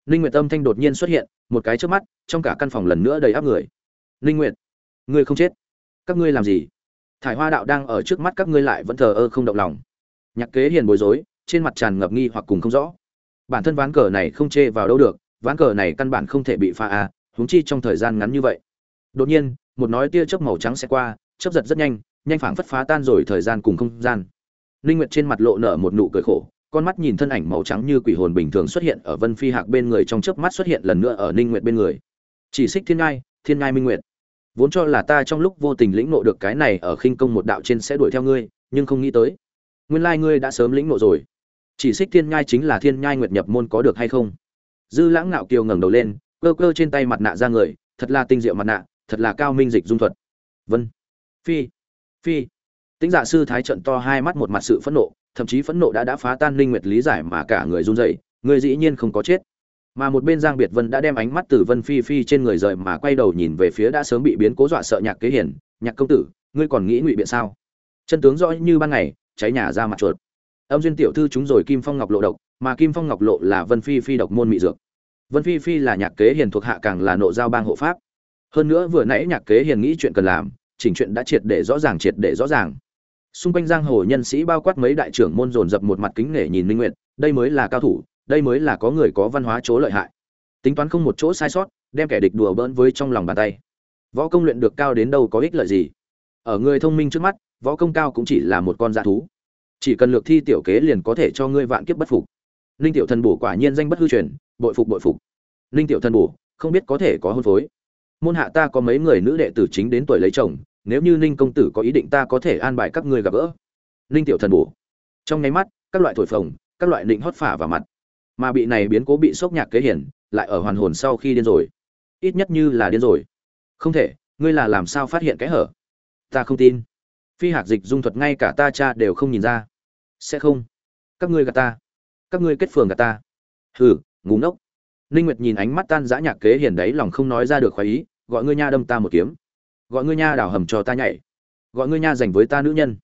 Ninh nguyệt tâm thanh đột nhiên xuất hiện, một cái trước mắt, trong cả căn phòng lần nữa đầy áp người. Ninh nguyệt, ngươi không chết. Các ngươi làm gì? Thải hoa đạo đang ở trước mắt các ngươi lại vẫn thờ ơ không động lòng. Nhạc kế hiền bối rối, trên mặt tràn ngập nghi hoặc cùng không rõ. Bản thân ván cờ này không chê vào đâu được, ván cờ này căn bản không thể bị pha à huống chi trong thời gian ngắn như vậy. Đột nhiên, một nói tia chớp màu trắng sẽ qua, chớp giật rất nhanh nhanh phảng phất phá tan rồi thời gian cùng không gian. Linh nguyệt trên mặt lộ nở một nụ cười khổ, con mắt nhìn thân ảnh màu trắng như quỷ hồn bình thường xuất hiện ở vân phi hạc bên người trong chớp mắt xuất hiện lần nữa ở ninh nguyệt bên người. Chỉ xích thiên ngai thiên ngai minh nguyệt vốn cho là ta trong lúc vô tình lĩnh ngộ được cái này ở khinh công một đạo trên sẽ đuổi theo ngươi, nhưng không nghĩ tới. Nguyên lai ngươi đã sớm lĩnh ngộ rồi. Chỉ xích thiên nhai chính là thiên nhai nguyệt nhập môn có được hay không? Dư lãng ngạo kiều ngẩng đầu lên, cơ cơ trên tay mặt nạ ra người, thật là tinh diệu mặt nạ, thật là cao minh dịch dung thuật. Vân. Phi. Phi. Tính giả dạ sư thái trận to hai mắt một mặt sự phẫn nộ, thậm chí phẫn nộ đã đã phá tan linh nguyệt lý giải mà cả người run rẩy người dĩ nhiên không có chết mà một bên giang biệt vân đã đem ánh mắt từ vân phi phi trên người rời mà quay đầu nhìn về phía đã sớm bị biến cố dọa sợ nhạc kế hiển. Nhạc công tử, ngươi còn nghĩ ngụy biện sao? Chân tướng rõ như ban ngày, cháy nhà ra mặt chuột. Âm duyên tiểu thư chúng rồi kim phong ngọc lộ độc, mà kim phong ngọc lộ là vân phi phi độc môn mị dược. Vân phi phi là nhạc kế hiền thuộc hạ càng là nộ giao bang hộ pháp. Hơn nữa vừa nãy nhạc kế hiền nghĩ chuyện cần làm, chỉnh chuyện đã triệt để rõ ràng, triệt để rõ ràng. Xung quanh giang hồ nhân sĩ bao quát mấy đại trưởng môn dồn dập một mặt kính nể nhìn minh nguyện đây mới là cao thủ đây mới là có người có văn hóa chỗ lợi hại. Tính toán không một chỗ sai sót, đem kẻ địch đùa bỡn với trong lòng bàn tay. Võ công luyện được cao đến đâu có ích lợi gì. Ở người thông minh trước mắt, võ công cao cũng chỉ là một con dạ thú. Chỉ cần lược thi tiểu kế liền có thể cho ngươi vạn kiếp bất phục. Ninh tiểu thần bổ quả nhiên danh bất hư truyền, bội phục bội phục. Ninh tiểu thần bổ, không biết có thể có hôn phối. Môn hạ ta có mấy người nữ đệ tử chính đến tuổi lấy chồng, nếu như ninh công tử có ý định ta có thể an bài các ngươi gặp gỡ. Ninh tiểu thần bổ. Trong nháy mắt, các loại thổi phồng, các loại định hót phả vào mặt mà bị này biến cố bị sốc nhạc kế hiển, lại ở hoàn hồn sau khi điên rồi. Ít nhất như là điên rồi. Không thể, ngươi là làm sao phát hiện cái hở? Ta không tin. Phi hạc dịch dung thuật ngay cả ta cha đều không nhìn ra. Sẽ không. Các ngươi gạt ta. Các ngươi kết phường gạt ta. Hừ ngủ ngốc. Ninh nguyệt nhìn ánh mắt tan dã nhạc kế hiển đấy lòng không nói ra được khoái ý, gọi ngươi nha đâm ta một kiếm. Gọi ngươi nha đào hầm cho ta nhảy. Gọi ngươi nha dành với ta nữ nhân.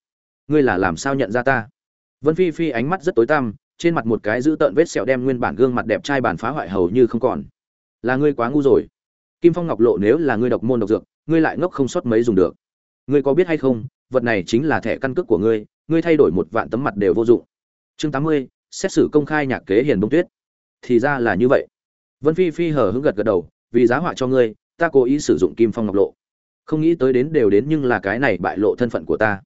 Ngươi là làm sao nhận ra ta? Vân phi phi ánh mắt rất tối tăm trên mặt một cái giữ tợn vết sẹo đem nguyên bản gương mặt đẹp trai bản phá hoại hầu như không còn. Là ngươi quá ngu rồi. Kim phong ngọc lộ nếu là ngươi độc môn độc dược, ngươi lại ngốc không sót mấy dùng được. Ngươi có biết hay không, vật này chính là thẻ căn cước của ngươi ngươi thay đổi một vạn tấm mặt đều vô dụng. Chương tám mươi, xét xử công khai nhạc kế hiền bông tuyết. Thì ra là như vậy. Vân phi phi hờ hững gật gật đầu, vì giá họa cho ngươi, ta cố ý sử dụng kim phong ngọc lộ. Không nghĩ tới đến đều đến nhưng là cái này bại lộ thân phận của ta.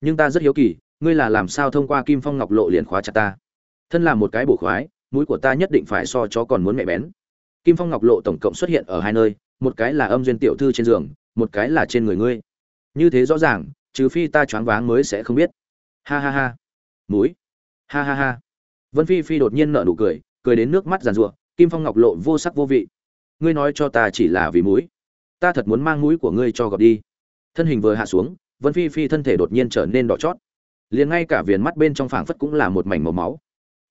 Nhưng ta rất hiếu kỳ, ngươi là làm sao thông qua kim phong ngọc lộ liền khóa chặt ta? Thân là một cái bổ khoái, mũi của ta nhất định phải so chó còn muốn mẹ bén. Kim phong ngọc lộ tổng cộng xuất hiện ở hai nơi, một cái là âm duyên tiểu thư trên giường, một cái là trên người ngươi. Như thế rõ ràng, trừ phi ta choáng váng mới sẽ không biết. Ha ha ha. Múi ha ha ha. Vân phi phi đột nhiên nở nụ cười cười đến nước mắt giàn giụa, kim phong ngọc lộ vô sắc vô vị. Ngươi nói cho ta chỉ là vì mũi. Ta thật muốn mang mũi của ngươi cho gọt đi. Thân hình vừa hạ xuống, vân phi phi thân thể đột nhiên trở nên đỏ chót. Liền ngay cả viền mắt bên trong phảng phất cũng là một mảnh màu máu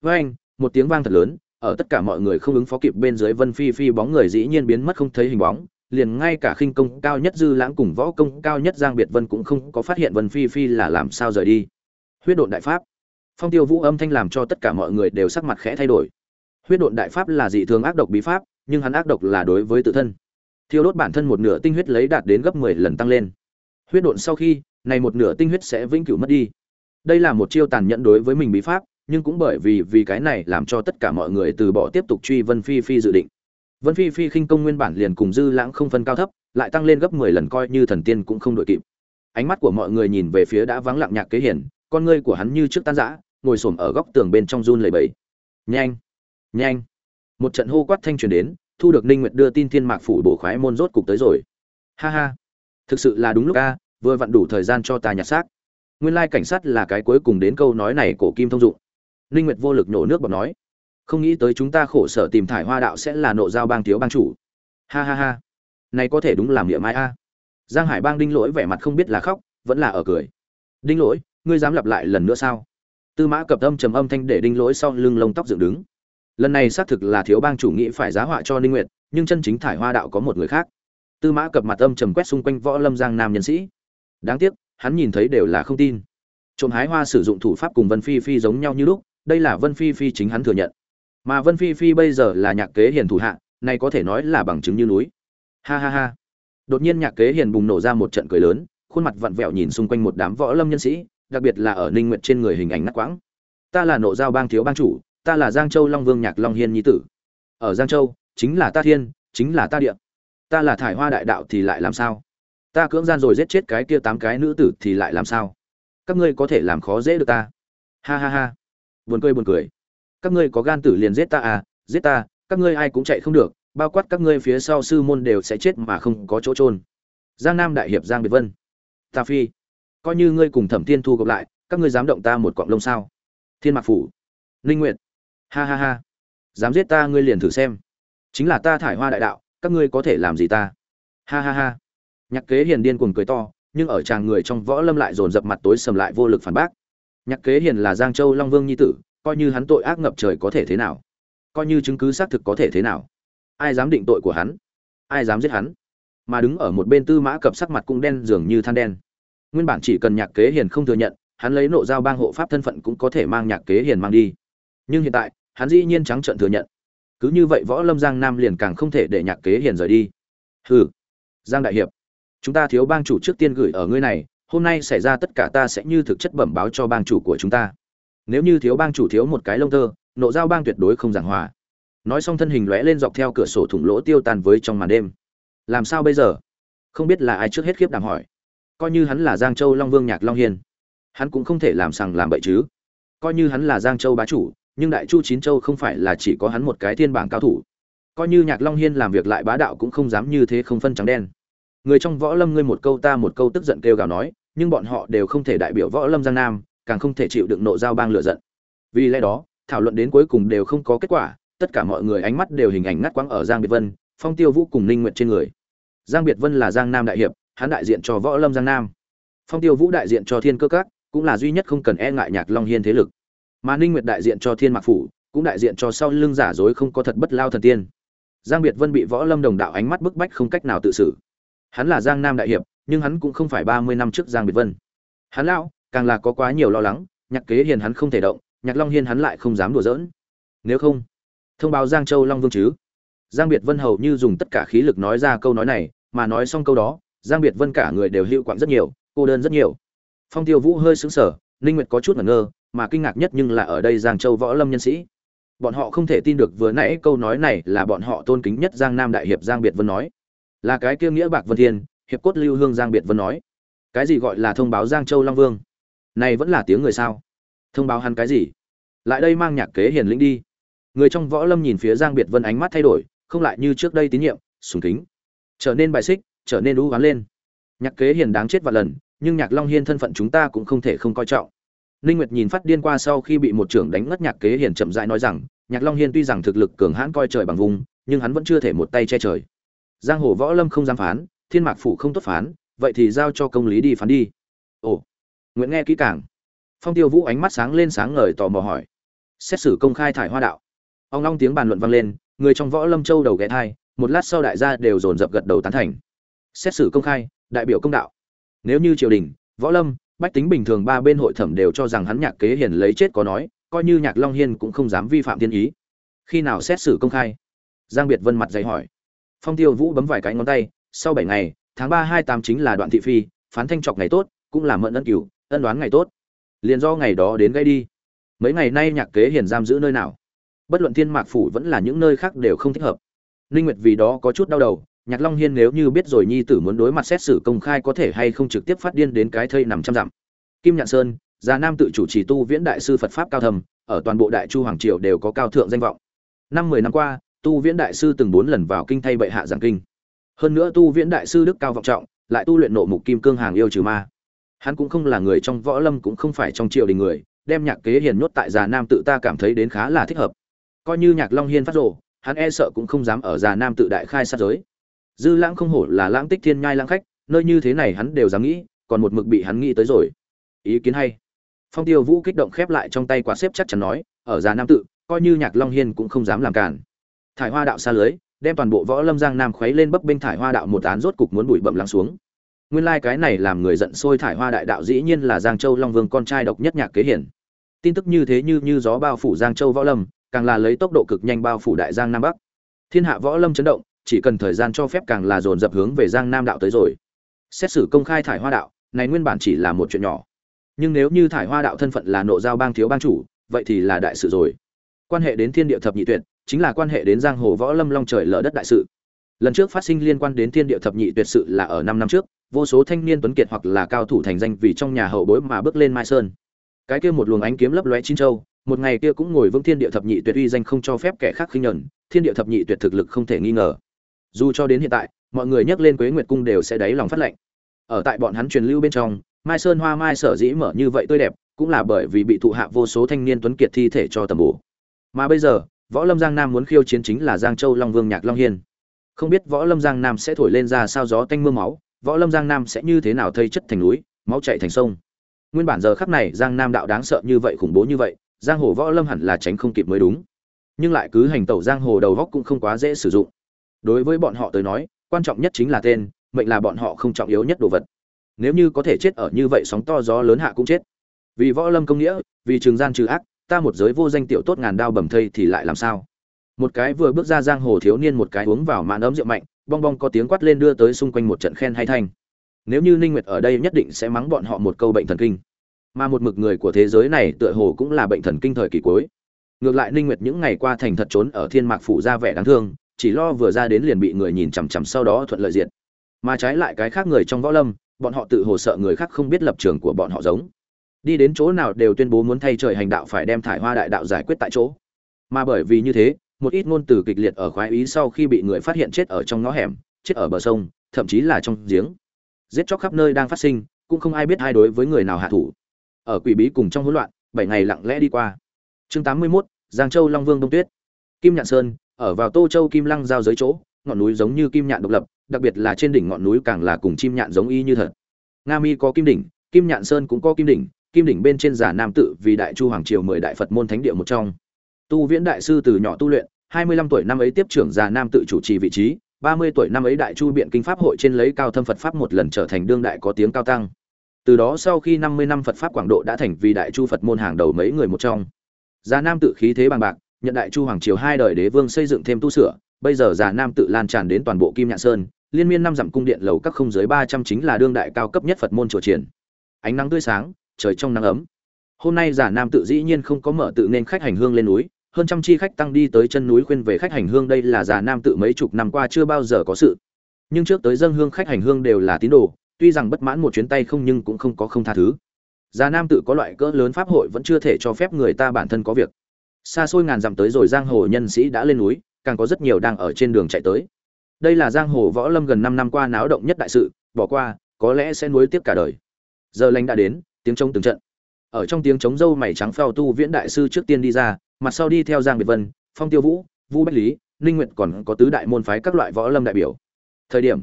với anh, một tiếng vang thật lớn, ở tất cả mọi người không ứng phó kịp bên dưới vân phi phi bóng người dĩ nhiên biến mất không thấy hình bóng, liền ngay cả khinh công cao nhất dư lãng cùng võ công cao nhất giang biệt vân cũng không có phát hiện vân phi phi là làm sao rời đi. Huyết độn đại pháp. Phong tiêu vũ âm thanh làm cho tất cả mọi người đều sắc mặt khẽ thay đổi. Huyết độn đại pháp là dị thường ác độc bí pháp, nhưng hắn ác độc là đối với tự thân. Thiêu đốt bản thân một nửa tinh huyết lấy đạt đến gấp mười lần tăng lên. Huyết độn sau khi, này một nửa tinh huyết sẽ vĩnh cửu mất đi. Đây là một chiêu tàn nhẫn đối với mình bí pháp nhưng cũng bởi vì vì cái này làm cho tất cả mọi người từ bỏ tiếp tục truy vân phi phi dự định. Vân phi phi khinh công nguyên bản liền cùng dư lãng không phân cao thấp, lại tăng lên gấp mười lần coi như thần tiên cũng không đội kịp. Ánh mắt của mọi người nhìn về phía đã vắng lặng nhạc kế hiển, con ngươi của hắn như trước tan rã, ngồi xổm ở góc tường bên trong run lẩy bẩy. Nhanh! Nhanh! Một trận hô quát thanh truyền đến, thu được ninh nguyệt đưa tin thiên mạc phủ bổ khoái môn rốt cục tới rồi. Ha ha! Thực sự là đúng lúc a, vừa vặn đủ thời gian cho ta nhặt xác. Nguyên lai cảnh sát là cái cuối cùng đến câu nói này của kim thông dụng ninh nguyệt vô lực nổ nước bọt nói, không nghĩ tới chúng ta khổ sở tìm thải hoa đạo sẽ là nộ giao bang thiếu bang chủ. Ha ha ha. Này có thể đúng làm địa mai a. Giang hải bang đinh lỗi vẻ mặt không biết là khóc, vẫn là ở cười. Đinh lỗi, ngươi dám lặp lại lần nữa sao? Tư mã cập âm trầm âm thanh để đinh lỗi sau lưng lông tóc dựng đứng. Lần này xác thực là thiếu bang chủ nghĩ phải giá họa cho ninh nguyệt, nhưng chân chính thải hoa đạo có một người khác. Tư mã cập mặt âm trầm quét xung quanh võ lâm giang nam nhân sĩ. Đáng tiếc, hắn nhìn thấy đều là không tin. Trộm hái hoa sử dụng thủ pháp cùng vân phi phi giống nhau như lúc đây là vân phi phi chính hắn thừa nhận. Mà vân phi phi bây giờ là nhạc kế hiền thủ hạ, này có thể nói là bằng chứng như núi. Ha ha ha. Đột nhiên nhạc kế hiền bùng nổ ra một trận cười lớn, khuôn mặt vặn vẹo nhìn xung quanh một đám võ lâm nhân sĩ, đặc biệt là ở ninh nguyệt trên người hình ảnh nát quãng. Ta là nộ giao bang thiếu bang chủ, ta là giang châu long vương nhạc long hiên nhi tử. Ở giang châu, chính là ta thiên, chính là ta địa. Ta là thải hoa đại đạo thì lại làm sao? Ta cưỡng gian rồi giết chết cái kia tám cái nữ tử thì lại làm sao? Các ngươi có thể làm khó dễ được ta. Ha ha ha buồn cười buồn cười. Các ngươi có gan tử liền giết ta à giết ta, các ngươi ai cũng chạy không được, bao quát các ngươi phía sau sư môn đều sẽ chết mà không có chỗ trôn giang nam đại hiệp giang biệt vân. Ta phi, coi như ngươi cùng thẩm thiên thu gặp lại, các ngươi dám động ta một cọng lông sao? Thiên mạc phủ. Ninh nguyệt. Ha ha ha. Dám giết ta, ngươi liền thử xem. Chính là ta thải hoa đại đạo, các ngươi có thể làm gì ta? Ha ha ha. Nhạc kế hiền điên cuồng cười to, nhưng ở chàng người trong võ lâm lại dồn dập mặt tối sầm lại vô lực phản bác nhạc kế hiền là giang châu long vương nhi tử, coi như hắn tội ác ngập trời có thể thế nào? Coi như chứng cứ xác thực có thể thế nào? Ai dám định tội của hắn? Ai dám giết hắn? Mà đứng ở một bên tư mã cập sắc mặt cũng đen dường như than đen. Nguyên bản chỉ cần nhạc kế hiền không thừa nhận, hắn lấy nộ giao bang hộ pháp thân phận cũng có thể mang nhạc kế hiền mang đi. Nhưng hiện tại, hắn dĩ nhiên trắng trợn thừa nhận. Cứ như vậy võ lâm giang nam liền càng không thể để nhạc kế hiền rời đi. Hừ, giang đại hiệp, chúng ta thiếu bang chủ trước tiên gửi ở ngươi này hôm nay xảy ra tất cả ta sẽ như thực chất bẩm báo cho bang chủ của chúng ta. Nếu như thiếu bang chủ thiếu một cái lông tơ, nộ giao bang tuyệt đối không giảng hòa. Nói xong thân hình lóe lên dọc theo cửa sổ thủng lỗ tiêu tan với trong màn đêm. Làm sao bây giờ? Không biết là ai trước hết khiếp đàm hỏi. Coi như hắn là giang châu long vương nhạc long hiên. Hắn cũng không thể làm sằng làm bậy chứ. Coi như hắn là giang châu bá chủ, nhưng đại chu chín châu không phải là chỉ có hắn một cái thiên bảng cao thủ. Coi như nhạc long hiên làm việc lại bá đạo cũng không dám như thế không phân trắng đen. Người trong võ lâm ngươi một câu ta một câu tức giận kêu gào nói nhưng bọn họ đều không thể đại biểu võ lâm giang nam, càng không thể chịu đựng nộ giao bang lựa giận. Vì lẽ đó, thảo luận đến cuối cùng đều không có kết quả, tất cả mọi người ánh mắt đều hình ảnh ngắt quãng ở giang biệt vân, phong tiêu vũ cùng ninh nguyệt trên người. Giang biệt vân là giang nam đại hiệp, hắn đại diện cho võ lâm giang nam. Phong tiêu vũ đại diện cho thiên cơ các, cũng là duy nhất không cần e ngại nhạc long hiên thế lực. Mà ninh nguyệt đại diện cho thiên mạc phủ, cũng đại diện cho sau lưng giả dối không có thật bất lao thần tiên. Giang biệt vân bị võ lâm đồng đạo ánh mắt bức bách không cách nào tự xử. Hắn là giang nam đại hiệp nhưng hắn cũng không phải ba mươi năm trước giang biệt vân. Hắn lão càng là có quá nhiều lo lắng nhạc kế hiền hắn không thể động nhạc long hiên hắn lại không dám đùa giỡn. Nếu không thông báo giang châu long vương chứ? Giang biệt vân hầu như dùng tất cả khí lực nói ra câu nói này mà nói xong câu đó giang biệt vân cả người đều hữu quạng rất nhiều cô đơn rất nhiều. Phong tiêu vũ hơi sững sờ ninh nguyệt có chút ngờ, ngơ mà kinh ngạc nhất nhưng là ở đây giang châu võ lâm nhân sĩ. Bọn họ không thể tin được vừa nãy câu nói này là bọn họ tôn kính nhất giang nam đại hiệp giang biệt vân nói. Là cái kia nghĩa bạc vân thiên hiệp cốt lưu hương giang biệt vân nói, cái gì gọi là thông báo giang châu long vương? Này vẫn là tiếng người sao? Thông báo hắn cái gì? Lại đây mang nhạc kế hiền lĩnh đi. Người trong võ lâm nhìn phía giang biệt vân ánh mắt thay đổi, không lại như trước đây tín nhiệm, sùng kính. Trở nên bài xích, trở nên đũ gắn lên. Nhạc kế hiền đáng chết vài lần, nhưng nhạc long hiên thân phận chúng ta cũng không thể không coi trọng. Ninh nguyệt nhìn phát điên qua sau khi bị một trưởng đánh ngất nhạc kế hiền chậm rãi nói rằng, nhạc long hiên tuy rằng thực lực cường hãn coi trời bằng vùng, nhưng hắn vẫn chưa thể một tay che trời. Giang hồ võ lâm không dám phán thiên mạc phủ không tốt phán, vậy thì giao cho công lý đi phán đi. Ồ, nguyễn nghe kỹ càng. Phong tiêu vũ ánh mắt sáng lên sáng ngời tò mò hỏi. Xét xử công khai thải hoa đạo. Ông long tiếng bàn luận vang lên, người trong võ lâm châu đầu ghé thai, một lát sau đại gia đều dồn dập gật đầu tán thành. Xét xử công khai, đại biểu công đạo. Nếu như triều đình, võ lâm, bách tính bình thường ba bên hội thẩm đều cho rằng hắn nhạc kế hiền lấy chết có nói, coi như nhạc long hiên cũng không dám vi phạm thiên ý. Khi nào xét xử công khai? Giang biệt vân mặt dày hỏi. Phong tiêu vũ bấm vài cái ngón tay sau bảy ngày, tháng ba hai tám chính là đoạn thị phi, phán thanh trọc ngày tốt, cũng là mận ân cửu, ân đoán ngày tốt. Liền do ngày đó đến gây đi. Mấy ngày nay nhạc kế hiền giam giữ nơi nào? Bất luận thiên mạc phủ vẫn là những nơi khác đều không thích hợp. Ninh nguyệt vì đó có chút đau đầu, nhạc long hiên nếu như biết rồi nhi tử muốn đối mặt xét xử công khai có thể hay không trực tiếp phát điên đến cái thây nằm trăm dặm. Kim nhạn sơn, già nam tự chủ trì tu viễn đại sư phật pháp cao thầm, ở toàn bộ đại chu hoàng triều đều có cao thượng danh vọng. Năm mười năm qua, tu viễn đại sư từng bốn lần vào kinh thay bệ hạ giảng kinh hơn nữa tu viễn đại sư đức cao vọng trọng, lại tu luyện nộ mục kim cương hàng yêu trừ ma. Hắn cũng không là người trong võ lâm cũng không phải trong triều đình người, đem nhạc kế hiền nhốt tại già nam tự ta cảm thấy đến khá là thích hợp. Coi như nhạc long hiên phát rồ, hắn e sợ cũng không dám ở già nam tự đại khai sát giới. Dư lãng không hổ là lãng tích thiên nhai lãng khách, nơi như thế này hắn đều dám nghĩ, còn một mực bị hắn nghĩ tới rồi. Ý kiến hay. Phong tiêu vũ kích động khép lại trong tay quả xếp chắc chắn nói, ở già nam tự, coi như nhạc long hiên cũng không dám làm cản thải hoa đạo xa lưới đem toàn bộ võ lâm giang nam khuấy lên bấp bênh thải hoa đạo một án rốt cục muốn bụi bậm lắng xuống. Nguyên lai cái này làm người giận sôi thải hoa đại đạo dĩ nhiên là giang châu long vương con trai độc nhất nhạc kế hiển. Tin tức như thế như như gió bao phủ giang châu võ lâm, càng là lấy tốc độ cực nhanh bao phủ đại giang nam bắc. Thiên hạ võ lâm chấn động, chỉ cần thời gian cho phép càng là dồn dập hướng về giang nam đạo tới rồi. Xét xử công khai thải hoa đạo, này nguyên bản chỉ là một chuyện nhỏ. Nhưng nếu như thải hoa đạo thân phận là nộ giao bang thiếu bang chủ, vậy thì là đại sự rồi. Quan hệ đến thiên địa thập nhị tuyệt chính là quan hệ đến giang hồ võ lâm long trời lở đất đại sự. Lần trước phát sinh liên quan đến thiên địa thập nhị tuyệt sự là ở năm năm trước, vô số thanh niên tuấn kiệt hoặc là cao thủ thành danh vì trong nhà hậu bối mà bước lên mai sơn. Cái kia một luồng ánh kiếm lấp lóe chín châu, một ngày kia cũng ngồi vững thiên địa thập nhị tuyệt uy danh không cho phép kẻ khác khinh nhẫn, thiên địa thập nhị tuyệt thực lực không thể nghi ngờ. Dù cho đến hiện tại, mọi người nhắc lên quế nguyệt cung đều sẽ đáy lòng phát lệnh. Ở tại bọn hắn truyền lưu bên trong, mai sơn hoa mai sở dĩ mở như vậy tươi đẹp, cũng là bởi vì bị thụ hạ vô số thanh niên tuấn kiệt thi thể cho tầm bổ. Mà bây giờ võ lâm giang nam muốn khiêu chiến chính là giang châu long vương nhạc long hiên. Không biết võ lâm giang nam sẽ thổi lên ra sao gió tanh mưa máu, võ lâm giang nam sẽ như thế nào thây chất thành núi, máu chạy thành sông. Nguyên bản giờ khắc này giang nam đạo đáng sợ như vậy khủng bố như vậy, giang hồ võ lâm hẳn là tránh không kịp mới đúng. Nhưng lại cứ hành tẩu giang hồ đầu góc cũng không quá dễ sử dụng. Đối với bọn họ tới nói, quan trọng nhất chính là tên, mệnh là bọn họ không trọng yếu nhất đồ vật. Nếu như có thể chết ở như vậy sóng to gió lớn hạ cũng chết. Vì võ lâm công nghĩa, vì trường gian trừ ác ta một giới vô danh tiểu tốt ngàn đao bầm thây thì lại làm sao? Một cái vừa bước ra giang hồ thiếu niên một cái uống vào mạn ấm rượu mạnh, bong bong có tiếng quát lên đưa tới xung quanh một trận khen hay thanh. Nếu như ninh nguyệt ở đây nhất định sẽ mắng bọn họ một câu bệnh thần kinh. Mà một mực người của thế giới này tựa hồ cũng là bệnh thần kinh thời kỳ cuối. Ngược lại ninh nguyệt những ngày qua thành thật trốn ở thiên mạc phủ ra vẻ đáng thương, chỉ lo vừa ra đến liền bị người nhìn chằm chằm sau đó thuận lợi diện. mà trái lại cái khác người trong võ lâm, bọn họ tự hồ sợ người khác không biết lập trường của bọn họ giống đi đến chỗ nào đều tuyên bố muốn thay trời hành đạo phải đem thải hoa đại đạo giải quyết tại chỗ. Mà bởi vì như thế một ít ngôn từ kịch liệt ở khoái ý sau khi bị người phát hiện chết ở trong ngõ hẻm chết ở bờ sông thậm chí là trong giếng. Giết chóc khắp nơi đang phát sinh cũng không ai biết hai đối với người nào hạ thủ. Ở quỷ bí cùng trong hỗn loạn bảy ngày lặng lẽ đi qua. Chương tám mươi 81, giang châu long vương đông tuyết. Kim nhạn sơn ở vào tô châu kim lăng giao giới chỗ ngọn núi giống như kim nhạn độc lập đặc biệt là trên đỉnh ngọn núi càng là cùng chim nhạn giống y như thật. Nga mi có kim đỉnh kim nhạn sơn cũng có kim đỉnh kim đỉnh bên trên giả nam tự vì đại chu hoàng triều mười đại phật môn thánh địa một trong. Tu viễn đại sư từ nhỏ tu luyện, hai mươi lăm tuổi năm ấy tiếp trưởng già nam tự chủ trì vị trí, ba mươi tuổi năm ấy đại chu biện kinh pháp hội trên lấy cao thâm phật pháp một lần trở thành đương đại có tiếng cao tăng. Từ đó sau khi năm mươi năm phật pháp quảng độ đã thành vì đại chu phật môn hàng đầu mấy người một trong. Già nam tự khí thế bằng bạc, nhận đại chu hoàng triều hai đời đế vương xây dựng thêm tu sửa, bây giờ già nam tự lan tràn đến toàn bộ kim nhạn sơn, liên miên năm dặm cung điện lầu các không dưới ba trăm chính là đương đại cao cấp nhất phật môn chùa triển. Ánh nắng tươi sáng trời trong nắng ấm. Hôm nay giả nam tự dĩ nhiên không có mở tự nên khách hành hương lên núi, hơn trăm chi khách tăng đi tới chân núi khuyên về khách hành hương đây là giả nam tự mấy chục năm qua chưa bao giờ có sự. Nhưng trước tới dân hương khách hành hương đều là tín đồ, tuy rằng bất mãn một chuyến tay không nhưng cũng không có không tha thứ. Giả nam tự có loại cỡ lớn pháp hội vẫn chưa thể cho phép người ta bản thân có việc. Xa xôi ngàn dặm tới rồi giang hồ nhân sĩ đã lên núi, càng có rất nhiều đang ở trên đường chạy tới. Đây là giang hồ võ lâm gần năm năm qua náo động nhất đại sự, bỏ qua, có lẽ sẽ nuối tiếc cả đời. Giờ lành đã đến tiếng trống từng trận. Ở trong tiếng trống dâu mày trắng phèo tu viễn đại sư trước tiên đi ra, mặt sau đi theo giang biệt vân, phong tiêu vũ vũ bách lý, ninh nguyệt còn có tứ đại môn phái các loại võ lâm đại biểu. Thời điểm,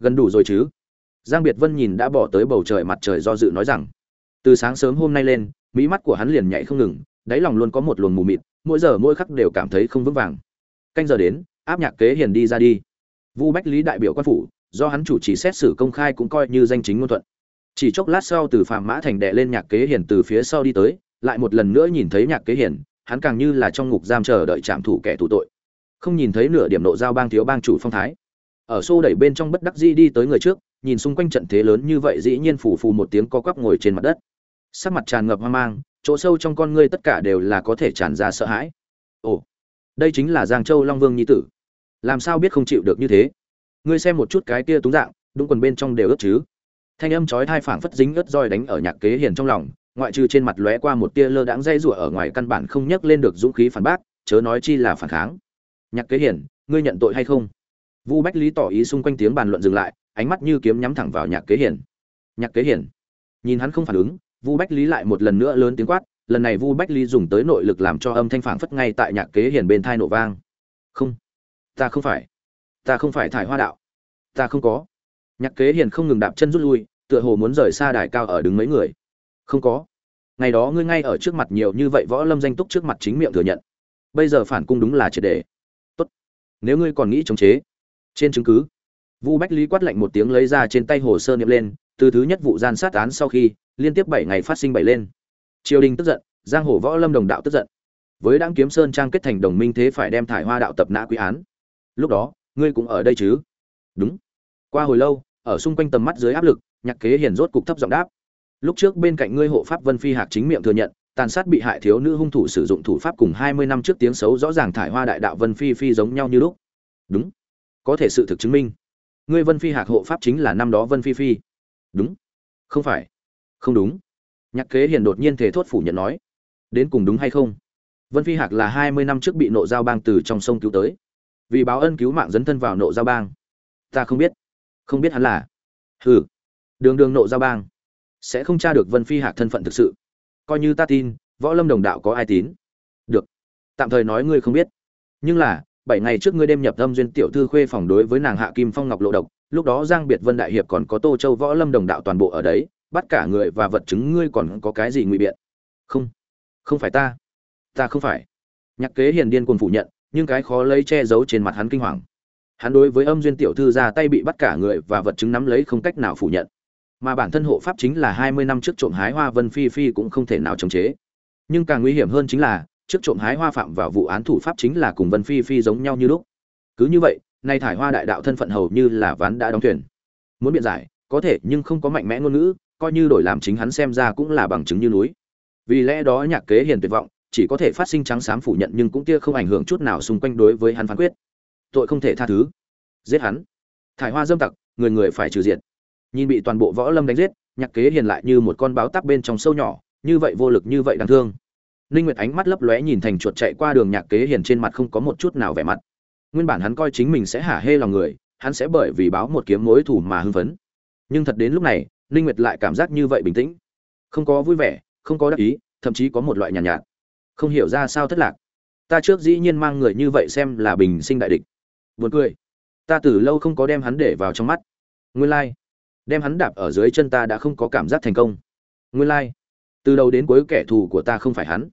gần đủ rồi chứ? Giang biệt vân nhìn đã bỏ tới bầu trời mặt trời do dự nói rằng, từ sáng sớm hôm nay lên, mỹ mắt của hắn liền nhảy không ngừng, đáy lòng luôn có một luồng mù mịt, mỗi giờ mỗi khắc đều cảm thấy không vững vàng. Canh giờ đến, áp nhạc kế hiền đi ra đi. Vu bách lý đại biểu quan phủ, do hắn chủ trì xét xử công khai cũng coi như danh chính ngôn thuận chỉ chốc lát sau từ phạm mã thành đệ lên nhạc kế hiền từ phía sau đi tới, lại một lần nữa nhìn thấy nhạc kế hiền, hắn càng như là trong ngục giam chờ đợi trạm thủ kẻ tù tội. Không nhìn thấy nửa điểm nộ giao bang thiếu bang chủ phong thái. Ở xô đẩy bên trong bất đắc dĩ đi tới người trước, nhìn xung quanh trận thế lớn như vậy dĩ nhiên phủ phù một tiếng co quắp ngồi trên mặt đất. Sắc mặt tràn ngập hoang mang, chỗ sâu trong con ngươi tất cả đều là có thể tràn ra sợ hãi. Ồ, đây chính là giang châu long vương nhi tử. Làm sao biết không chịu được như thế? Ngươi xem một chút cái kia túng dạng, đúng quần bên trong đều ướt chứ? Thanh âm chói thai phảng phất dính ớt roi đánh ở nhạc kế hiền trong lòng, ngoại trừ trên mặt lóe qua một tia lơ đãng dây rủa ở ngoài căn bản không nhấc lên được dũng khí phản bác, chớ nói chi là phản kháng. Nhạc kế hiền, ngươi nhận tội hay không? Vu bách lý tỏ ý xung quanh tiếng bàn luận dừng lại, ánh mắt như kiếm nhắm thẳng vào nhạc kế hiền. Nhạc kế hiền, nhìn hắn không phản ứng, vu bách lý lại một lần nữa lớn tiếng quát, lần này vu bách lý dùng tới nội lực làm cho âm thanh phảng phất ngay tại nhạc kế hiền bên thai nổ vang. Không, ta không phải, ta không phải thải hoa đạo. Ta không có nhạc kế hiền không ngừng đạp chân rút lui, tựa hồ muốn rời xa đài cao ở đứng mấy người. Không có. Ngày đó ngươi ngay ở trước mặt nhiều như vậy võ lâm danh túc trước mặt chính miệng thừa nhận. Bây giờ phản cung đúng là triệt đề tốt. Nếu ngươi còn nghĩ chống chế. Trên chứng cứ. Vu bách lý quát lạnh một tiếng lấy ra trên tay hồ sơ niệm lên, từ thứ nhất vụ gian sát án sau khi, liên tiếp bảy ngày phát sinh bảy lên. Triều đình tức giận, giang hồ võ lâm đồng đạo tức giận. Với đáng kiếm sơn trang kết thành đồng minh thế phải đem thải hoa đạo tập nã quý án. Lúc đó, ngươi cũng ở đây chứ? Đúng qua hồi lâu, ở xung quanh tầm mắt dưới áp lực, nhạc kế hiền rốt cục thấp giọng đáp. Lúc trước bên cạnh ngươi hộ pháp vân phi hạc chính miệng thừa nhận, tàn sát bị hại thiếu nữ hung thủ sử dụng thủ pháp cùng hai mươi năm trước tiếng xấu rõ ràng thải hoa đại đạo vân phi phi giống nhau như lúc. Đúng. Có thể sự thực chứng minh. Ngươi vân phi hạc hộ pháp chính là năm đó vân phi phi. Đúng. Không phải. Không đúng. Nhạc kế hiền đột nhiên thể thốt phủ nhận nói. Đến cùng đúng hay không? Vân phi hạc là hai mươi năm trước bị nộ giao bang từ trong sông cứu tới. Vì báo ân cứu mạng dấn thân vào nộ giao bang. Ta không biết không biết hắn là. Hừ. Đường đường nộ giao bang. Sẽ không tra được vân phi hạc thân phận thực sự. Coi như ta tin, võ lâm đồng đạo có ai tín? Được. Tạm thời nói ngươi không biết. Nhưng là, bảy ngày trước ngươi đêm nhập tâm duyên tiểu thư khuê phòng đối với nàng hạ kim phong ngọc lộ độc, lúc đó giang biệt vân đại hiệp còn có tô châu võ lâm đồng đạo toàn bộ ở đấy, bắt cả người và vật chứng ngươi còn có cái gì ngụy biện? Không. Không phải ta. Ta không phải. Nhạc kế hiền điên cuồng phủ nhận, nhưng cái khó lấy che giấu trên mặt hắn kinh hoàng hắn đối với âm duyên tiểu thư ra tay bị bắt cả người và vật chứng nắm lấy không cách nào phủ nhận. Mà bản thân hộ pháp chính là hai mươi năm trước trộm hái hoa vân phi phi cũng không thể nào chống chế. Nhưng càng nguy hiểm hơn chính là, trước trộm hái hoa phạm vào vụ án thủ pháp chính là cùng vân phi phi giống nhau như lúc. Cứ như vậy, nay thải hoa đại đạo thân phận hầu như là ván đã đóng thuyền. Muốn biện giải, có thể nhưng không có mạnh mẽ ngôn ngữ, coi như đổi làm chính hắn xem ra cũng là bằng chứng như núi. Vì lẽ đó nhạc kế hiền tuyệt vọng, chỉ có thể phát sinh trắng xám phủ nhận nhưng cũng tia không ảnh hưởng chút nào xung quanh đối với hắn phán quyết tội không thể tha thứ. Giết hắn. Thải hoa dâm tặc người người phải trừ diệt. Nhìn bị toàn bộ võ lâm đánh giết nhạc kế hiền lại như một con báo tắc bên trong sâu nhỏ như vậy vô lực như vậy đáng thương. Ninh nguyệt ánh mắt lấp lóe nhìn thành chuột chạy qua đường nhạc kế hiền trên mặt không có một chút nào vẻ mặt. Nguyên bản hắn coi chính mình sẽ hả hê lòng người hắn sẽ bởi vì báo một kiếm mối thủ mà hưng phấn. Nhưng thật đến lúc này ninh nguyệt lại cảm giác như vậy bình tĩnh. Không có vui vẻ không có đắc ý thậm chí có một loại nhàn nhạt, nhạt. Không hiểu ra sao thất lạc. Ta trước dĩ nhiên mang người như vậy xem là bình sinh đại địch buồn cười ta từ lâu không có đem hắn để vào trong mắt nguyên lai like. đem hắn đạp ở dưới chân ta đã không có cảm giác thành công nguyên lai like. từ đầu đến cuối kẻ thù của ta không phải hắn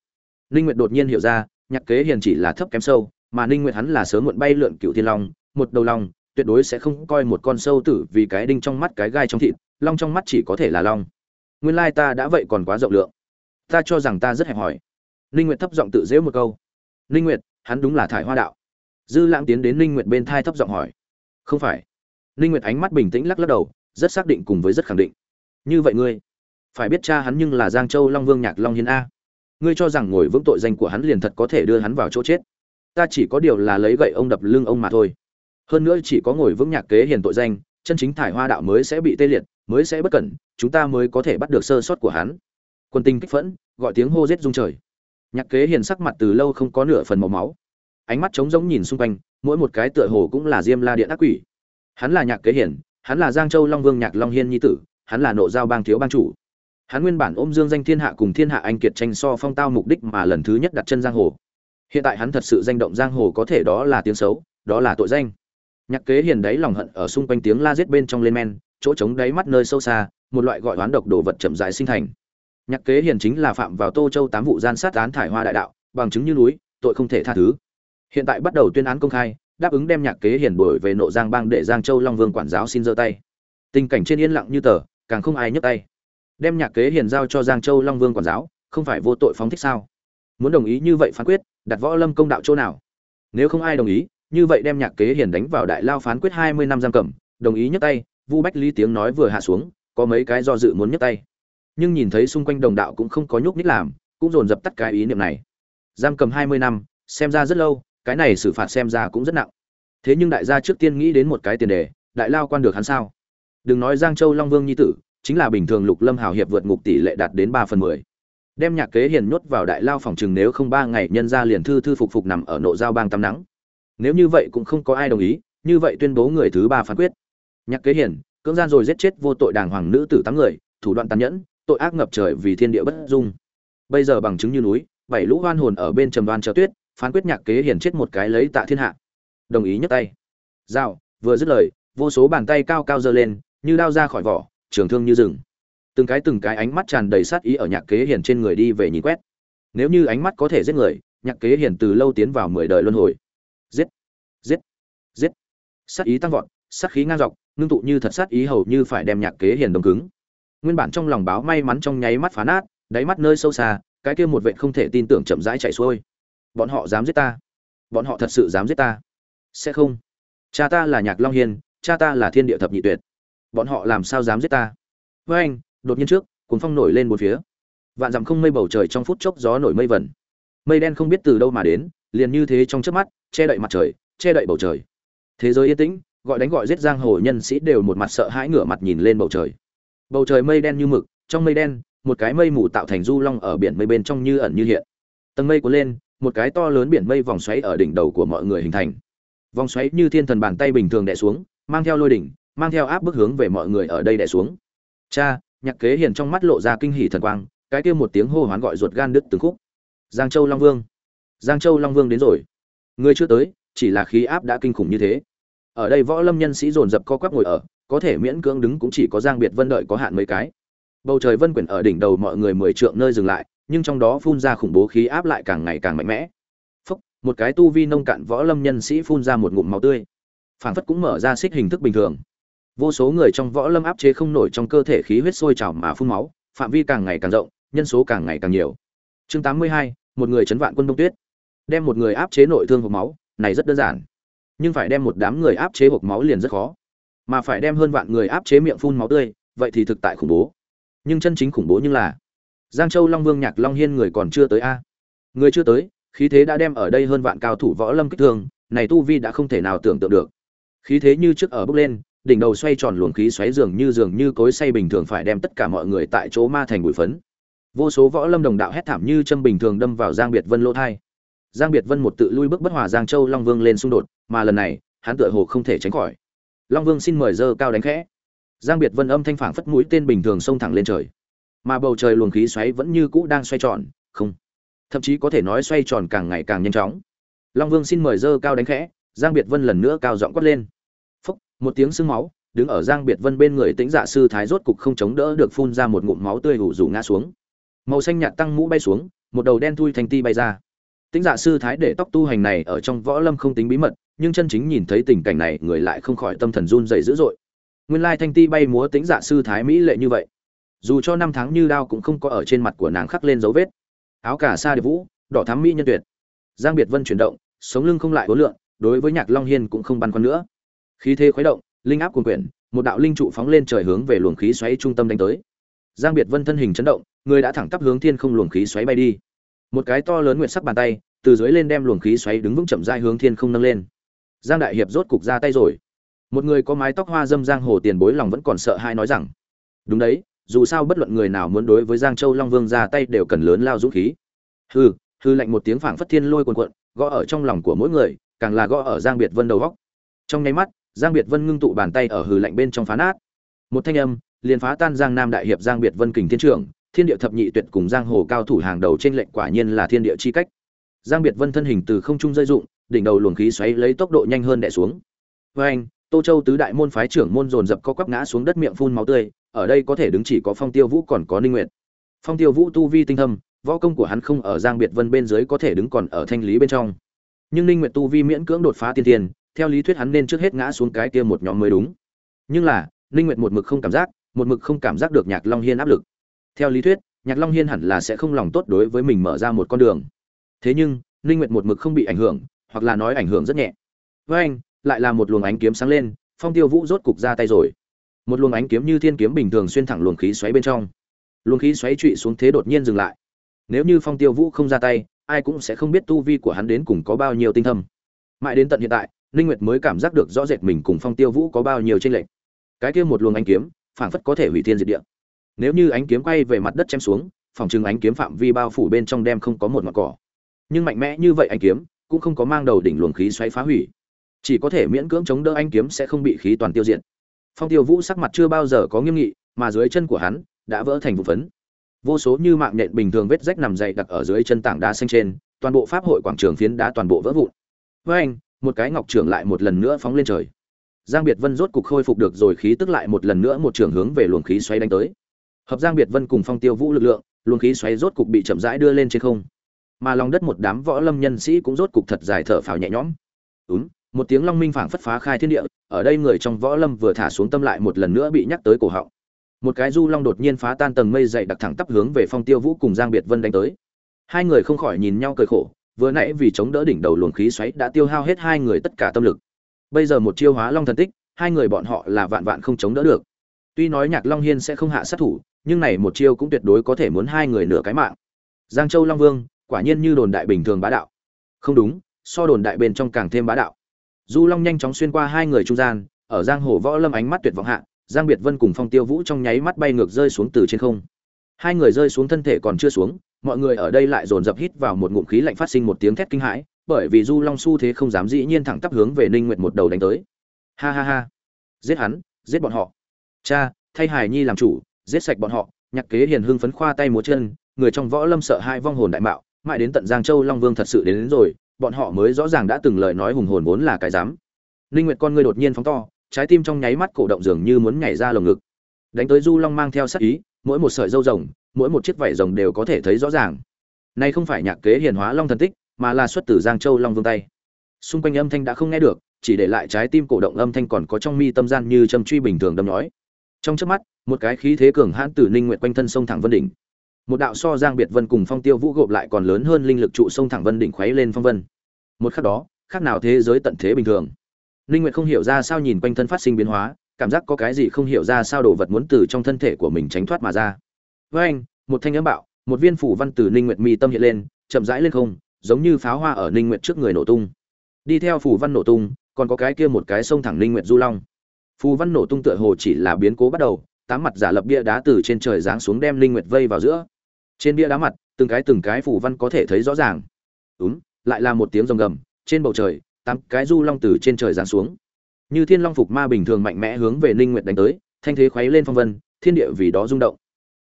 ninh nguyệt đột nhiên hiểu ra, nhạc kế hiền chỉ là thấp kém sâu, mà ninh nguyệt hắn là sớm muộn bay lượn cựu thiên long, một đầu long, tuyệt đối sẽ không coi một con sâu tử vì cái đinh trong mắt cái gai trong thịt, long trong mắt chỉ có thể là long nguyên lai ta đã vậy còn quá rộng lượng ta cho rằng ta rất hẹp hỏi. ninh nguyệt thấp giọng tự dễ một câu ninh nguyệt, hắn đúng là thải hoa đạo dư lãng tiến đến ninh nguyệt bên thai thấp giọng hỏi. Không phải. Ninh nguyệt ánh mắt bình tĩnh lắc lắc đầu, rất xác định cùng với rất khẳng định. Như vậy ngươi, phải biết cha hắn nhưng là giang châu long vương nhạc long hiên a. Ngươi cho rằng ngồi vững tội danh của hắn liền thật có thể đưa hắn vào chỗ chết. Ta chỉ có điều là lấy gậy ông đập lưng ông mà thôi. Hơn nữa chỉ có ngồi vững nhạc kế hiền tội danh, chân chính thải hoa đạo mới sẽ bị tê liệt, mới sẽ bất cẩn, chúng ta mới có thể bắt được sơ sót của hắn. Quân tinh kích phẫn, gọi tiếng hô giết rung trời. Nhạc kế hiền sắc mặt từ lâu không có nửa phần màu máu ánh mắt trống rỗng nhìn xung quanh, mỗi một cái tựa hồ cũng là diêm la điện ác quỷ. Hắn là nhạc kế hiền hắn là giang châu long vương nhạc long hiên nhi tử, hắn là nộ giao bang thiếu bang chủ. Hắn nguyên bản ôm dương danh thiên hạ cùng thiên hạ anh kiệt tranh so phong tao mục đích mà lần thứ nhất đặt chân giang hồ. Hiện tại hắn thật sự danh động giang hồ có thể đó là tiếng xấu, đó là tội danh. Nhạc kế hiền đấy lòng hận ở xung quanh tiếng la giết bên trong lên men, chỗ trống đáy mắt nơi sâu xa, một loại gọi oán độc đồ vật chậm rãi sinh thành. Nhạc kế hiền chính là phạm vào tô châu tám vụ gian sát án thải hoa đại đạo, bằng chứng như núi, tội không thể tha thứ hiện tại bắt đầu tuyên án công khai, đáp ứng đem nhạc kế hiền đổi về nộ giang bang để giang châu long vương quản giáo xin giơ tay. Tình cảnh trên yên lặng như tờ, càng không ai nhấc tay. Đem nhạc kế hiền giao cho giang châu long vương quản giáo, không phải vô tội phóng thích sao? Muốn đồng ý như vậy phán quyết, đặt võ lâm công đạo chỗ nào? Nếu không ai đồng ý, như vậy đem nhạc kế hiền đánh vào đại lao phán quyết hai mươi năm giam cầm, đồng ý nhấc tay, vu bách lý tiếng nói vừa hạ xuống, có mấy cái do dự muốn nhấc tay. Nhưng nhìn thấy xung quanh đồng đạo cũng không có nhúc nhích làm, cũng dồn dập tắt cái ý niệm này. Giam cầm hai mươi năm, xem ra rất lâu cái này xử phạt xem ra cũng rất nặng. Thế nhưng đại gia trước tiên nghĩ đến một cái tiền đề, đại lao quan được hắn sao? Đừng nói giang châu long vương nhi tử, chính là bình thường lục lâm hào hiệp vượt ngục tỷ lệ đạt đến ba phần mười. Đem nhạc kế hiền nhốt vào đại lao phòng chừng nếu không ba ngày nhân ra liền thư thư phục phục nằm ở nộ giao bang tắm nắng. Nếu như vậy cũng không có ai đồng ý, như vậy tuyên bố người thứ ba phán quyết. Nhạc kế hiền, cưỡng gian rồi giết chết vô tội đàng hoàng nữ tử tám người, thủ đoạn tàn nhẫn, tội ác ngập trời vì thiên địa bất dung. Bây giờ bằng chứng như núi, bảy lũ hoan hồn ở bên trầm đoan chờ tuyết phán quyết nhạc kế hiển chết một cái lấy tạ thiên hạ. Đồng ý nhấc tay. Dao vừa dứt lời, vô số bàn tay cao cao giơ lên, như đao ra khỏi vỏ, trường thương như rừng. Từng cái từng cái ánh mắt tràn đầy sát ý ở nhạc kế hiển trên người đi về nhìn quét. Nếu như ánh mắt có thể giết người, nhạc kế hiển từ lâu tiến vào mười đời luân hồi. Giết giết giết. Sát ý tăng vọt, sát khí ngang dọc, ngưng tụ như thật sát ý hầu như phải đem nhạc kế hiển đông cứng. Nguyên bản trong lòng báo may mắn trong nháy mắt phá nát, đáy mắt nơi sâu xa, cái kia một vệ không thể tin tưởng chậm rãi chạy xuôi bọn họ dám giết ta. Bọn họ thật sự dám giết ta. Sẽ không. Cha ta là nhạc long hiên, cha ta là thiên địa thập nhị tuyệt. Bọn họ làm sao dám giết ta? Với anh, đột nhiên trước cuốn phong nổi lên một phía. Vạn dặm không mây bầu trời trong phút chốc gió nổi mây vẩn mây đen không biết từ đâu mà đến, liền như thế trong chớp mắt, che đậy mặt trời, che đậy bầu trời. Thế giới yên tĩnh, gọi đánh gọi giết giang hồ nhân sĩ đều một mặt sợ hãi ngửa mặt nhìn lên bầu trời. Bầu trời mây đen như mực, trong mây đen, một cái mây mù tạo thành du long ở biển mây bên trong như ẩn như hiện. Tầng mây cuốn lên một cái to lớn biển mây vòng xoáy ở đỉnh đầu của mọi người hình thành. Vòng xoáy như thiên thần bàn tay bình thường đè xuống, mang theo lôi đỉnh, mang theo áp bức hướng về mọi người ở đây đè xuống. Cha, nhạc kế hiền trong mắt lộ ra kinh hỉ thần quang, cái kia một tiếng hô hoán gọi ruột gan đứt từng khúc. Giang châu long vương. Giang châu long vương đến rồi. Người chưa tới, chỉ là khí áp đã kinh khủng như thế. Ở đây võ lâm nhân sĩ dồn dập co quắp ngồi ở, có thể miễn cưỡng đứng cũng chỉ có giang biệt vân đợi có hạn mấy cái. Bầu trời vân quyển ở đỉnh đầu mọi người mười trượng nơi dừng lại nhưng trong đó phun ra khủng bố khí áp lại càng ngày càng mạnh mẽ. Phúc một cái tu vi nông cạn võ lâm nhân sĩ phun ra một ngụm máu tươi. Phảng phất cũng mở ra xích hình thức bình thường. Vô số người trong võ lâm áp chế không nổi trong cơ thể khí huyết sôi trào mà phun máu phạm vi càng ngày càng rộng nhân số càng ngày càng nhiều. Chương 82, một người chấn vạn quân đông tuyết. Đem một người áp chế nội thương hộp máu này rất đơn giản. Nhưng phải đem một đám người áp chế hộp máu liền rất khó. Mà phải đem hơn vạn người áp chế miệng phun máu tươi vậy thì thực tại khủng bố. Nhưng chân chính khủng bố như là giang châu long vương nhạc long hiên người còn chưa tới a? Người chưa tới, khí thế đã đem ở đây hơn vạn cao thủ võ lâm kích thương, này tu vi đã không thể nào tưởng tượng được. Khí thế như trước ở bước lên, đỉnh đầu xoay tròn luồng khí xoáy dường như dường như cối say bình thường phải đem tất cả mọi người tại chỗ ma thành bụi phấn. Vô số võ lâm đồng đạo hét thảm như châm bình thường đâm vào giang biệt vân lỗ thai. Giang biệt vân một tự lui bước bất hòa giang châu long vương lên xung đột, mà lần này, hắn tựa hồ không thể tránh khỏi. Long vương xin mời dơ cao đánh khẽ. Giang biệt vân âm thanh phảng phất mũi tên bình thường xông thẳng lên trời mà bầu trời luồng khí xoáy vẫn như cũ đang xoay tròn, không, thậm chí có thể nói xoay tròn càng ngày càng nhanh chóng. Long vương xin mời dơ cao đánh khẽ, giang biệt vân lần nữa cao giọng quát lên. Phúc, một tiếng sưng máu, đứng ở giang biệt vân bên người tĩnh dạ sư thái rốt cục không chống đỡ được phun ra một ngụm máu tươi hủ rủ ngã xuống. Màu xanh nhạt tăng mũ bay xuống, một đầu đen thui thành ti bay ra. Tĩnh dạ sư thái để tóc tu hành này ở trong võ lâm không tính bí mật, nhưng chân chính nhìn thấy tình cảnh này, người lại không khỏi tâm thần run dày dữ dội. Nguyên lai thanh ti bay múa tĩnh dạ sư thái mỹ lệ như vậy dù cho năm tháng như đao cũng không có ở trên mặt của nàng khắc lên dấu vết. Áo cả sa điệp vũ, đỏ thắm mỹ nhân tuyệt. Giang biệt vân chuyển động, sống lưng không lại hối lượng đối với nhạc long hiên cũng không băn khoăn nữa. Khí thế khuấy động, linh áp cuồng quyển, một đạo linh trụ phóng lên trời hướng về luồng khí xoáy trung tâm đánh tới. Giang biệt vân thân hình chấn động, người đã thẳng tắp hướng thiên không luồng khí xoáy bay đi. Một cái to lớn nguyện sắc bàn tay, từ dưới lên đem luồng khí xoáy đứng vững chậm rãi hướng thiên không nâng lên. Giang đại hiệp rốt cục ra tay rồi. Một người có mái tóc hoa dâm giang hồ tiền bối lòng vẫn còn sợ hai nói rằng, đúng đấy dù sao bất luận người nào muốn đối với giang châu long vương ra tay đều cần lớn lao dũng khí. Hư hư lạnh một tiếng phảng phất thiên lôi cuồn cuộn, gõ ở trong lòng của mỗi người, càng là gõ ở giang biệt vân đầu góc. Trong nháy mắt, giang biệt vân ngưng tụ bàn tay ở hư lạnh bên trong phá nát. Một thanh âm, liền phá tan giang nam đại hiệp giang biệt vân kình thiên trưởng, thiên địa thập nhị tuyệt cùng giang hồ cao thủ hàng đầu trên lệnh quả nhiên là thiên địa chi cách. Giang biệt vân thân hình từ không trung rơi dụng đỉnh đầu luồng khí xoáy lấy tốc độ nhanh hơn đè xuống. Với anh tô châu tứ đại môn phái trưởng môn dồn dập co quắp ngã xuống đất miệng phun máu tươi ở đây có thể đứng chỉ có phong tiêu vũ còn có ninh nguyệt. Phong tiêu vũ tu vi tinh thâm, võ công của hắn không ở giang biệt vân bên dưới có thể đứng còn ở thanh lý bên trong. Nhưng ninh nguyệt tu vi miễn cưỡng đột phá tiên tiền theo lý thuyết hắn nên trước hết ngã xuống cái kia một nhóm mới đúng. Nhưng là, ninh nguyệt một mực không cảm giác, một mực không cảm giác được nhạc long hiên áp lực. Theo lý thuyết, nhạc long hiên hẳn là sẽ không lòng tốt đối với mình mở ra một con đường. Thế nhưng, ninh nguyệt một mực không bị ảnh hưởng, hoặc là nói ảnh hưởng rất nhẹ. Với anh, lại là một luồng ánh kiếm sáng lên, phong tiêu vũ rốt cục ra tay rồi một luồng ánh kiếm như thiên kiếm bình thường xuyên thẳng luồng khí xoáy bên trong. Luồng khí xoáy trụy xuống thế đột nhiên dừng lại. Nếu như phong tiêu vũ không ra tay, ai cũng sẽ không biết tu vi của hắn đến cùng có bao nhiêu tinh thâm. Mãi đến tận hiện tại, ninh nguyệt mới cảm giác được rõ rệt mình cùng phong tiêu vũ có bao nhiêu tranh lệch. Cái kia một luồng ánh kiếm, phảng phất có thể hủy thiên diệt địa. Nếu như ánh kiếm quay về mặt đất chém xuống, phòng trừng ánh kiếm phạm vi bao phủ bên trong đem không có một mặt cỏ. Nhưng mạnh mẽ như vậy ánh kiếm, cũng không có mang đầu đỉnh luồng khí xoáy phá hủy. Chỉ có thể miễn cưỡng chống đỡ ánh kiếm sẽ không bị khí toàn tiêu diệt phong tiêu vũ sắc mặt chưa bao giờ có nghiêm nghị, mà dưới chân của hắn đã vỡ thành vụ phấn. Vô số như mạng nhện bình thường vết rách nằm dày đặc ở dưới chân tảng đá xanh trên, toàn bộ pháp hội quảng trường phiến đá toàn bộ vỡ vụn. Với anh, một cái ngọc trưởng lại một lần nữa phóng lên trời. Giang biệt vân rốt cục khôi phục được rồi khí tức lại một lần nữa một trường hướng về luồng khí xoáy đánh tới. Hợp giang biệt vân cùng phong tiêu vũ lực lượng, luồng khí xoáy rốt cục bị chậm rãi đưa lên trên không. Mà lòng đất một đám võ lâm nhân sĩ cũng rốt cục thật dài thở phào nhẹ nhõm. Đúng một tiếng long minh phảng phất phá khai thiên địa, ở đây người trong võ lâm vừa thả xuống tâm lại một lần nữa bị nhắc tới cổ họng. Một cái du long đột nhiên phá tan tầng mây dày đặc thẳng tắp hướng về phong tiêu vũ cùng giang biệt vân đánh tới. Hai người không khỏi nhìn nhau cười khổ, vừa nãy vì chống đỡ đỉnh đầu luồng khí xoáy đã tiêu hao hết hai người tất cả tâm lực. Bây giờ một chiêu hóa long thần tích, hai người bọn họ là vạn vạn không chống đỡ được. Tuy nói nhạc long hiên sẽ không hạ sát thủ, nhưng này một chiêu cũng tuyệt đối có thể muốn hai người nửa cái mạng. Giang châu long vương, quả nhiên như đồn đại bình thường bá đạo. Không đúng, so đồn đại bên trong càng thêm bá đạo du long nhanh chóng xuyên qua hai người trung gian ở giang hồ võ lâm ánh mắt tuyệt vọng hạ giang biệt vân cùng phong tiêu vũ trong nháy mắt bay ngược rơi xuống từ trên không. Hai người rơi xuống thân thể còn chưa xuống mọi người ở đây lại dồn dập hít vào một ngụm khí lạnh phát sinh một tiếng thét kinh hãi bởi vì du long xu thế không dám dĩ nhiên thẳng tắp hướng về ninh nguyệt một đầu đánh tới. Ha ha ha. Giết hắn giết bọn họ. Cha thay hải nhi làm chủ giết sạch bọn họ. Nhạc kế hiền hưng phấn khoa tay múa chân người trong võ lâm sợ hai vong hồn đại mạo mãi đến tận giang châu long vương thật sự đến, đến rồi bọn họ mới rõ ràng đã từng lời nói hùng hồn vốn là cái dám Linh nguyệt con ngươi đột nhiên phóng to, trái tim trong nháy mắt cổ động dường như muốn nhảy ra lồng ngực. Đánh tới du long mang theo sát ý, mỗi một sợi dâu rồng, mỗi một chiếc vảy rồng đều có thể thấy rõ ràng. Nay không phải nhạc kế hiền hóa long thần tích, mà là xuất từ giang châu long vương tay. Xung quanh âm thanh đã không nghe được, chỉ để lại trái tim cổ động âm thanh còn có trong mi tâm gian như châm truy bình thường đâm nói trong chớp mắt, một cái khí thế cường hãn từ ninh nguyệt quanh thân sông thẳng vân đỉnh một đạo so giang biệt vân cùng phong tiêu vũ gộp lại còn lớn hơn linh lực trụ sông thẳng vân đỉnh khuấy lên phong vân. Một khắc đó, khác nào thế giới tận thế bình thường. Linh nguyệt không hiểu ra sao nhìn quanh thân phát sinh biến hóa, cảm giác có cái gì không hiểu ra sao đồ vật muốn từ trong thân thể của mình tránh thoát mà ra. Với anh, một thanh âm bạo, một viên phủ văn từ Linh nguyệt mi tâm hiện lên, chậm rãi lên không, giống như pháo hoa ở Linh nguyệt trước người nổ tung. Đi theo phủ văn nổ tung, còn có cái kia một cái sông thẳng Linh nguyệt du long. Phù văn nổ tung tựa hồ chỉ là biến cố bắt đầu, tám mặt giả lập bia đá từ trên trời giáng xuống đem Linh nguyệt vây vào giữa trên bia đá mặt, từng cái từng cái phủ văn có thể thấy rõ ràng. Đúng lại là một tiếng rồng gầm, trên bầu trời, tám cái du long từ trên trời giáng xuống. Như thiên long phục ma bình thường mạnh mẽ hướng về ninh nguyệt đánh tới, thanh thế khuấy lên phong vân, thiên địa vì đó rung động.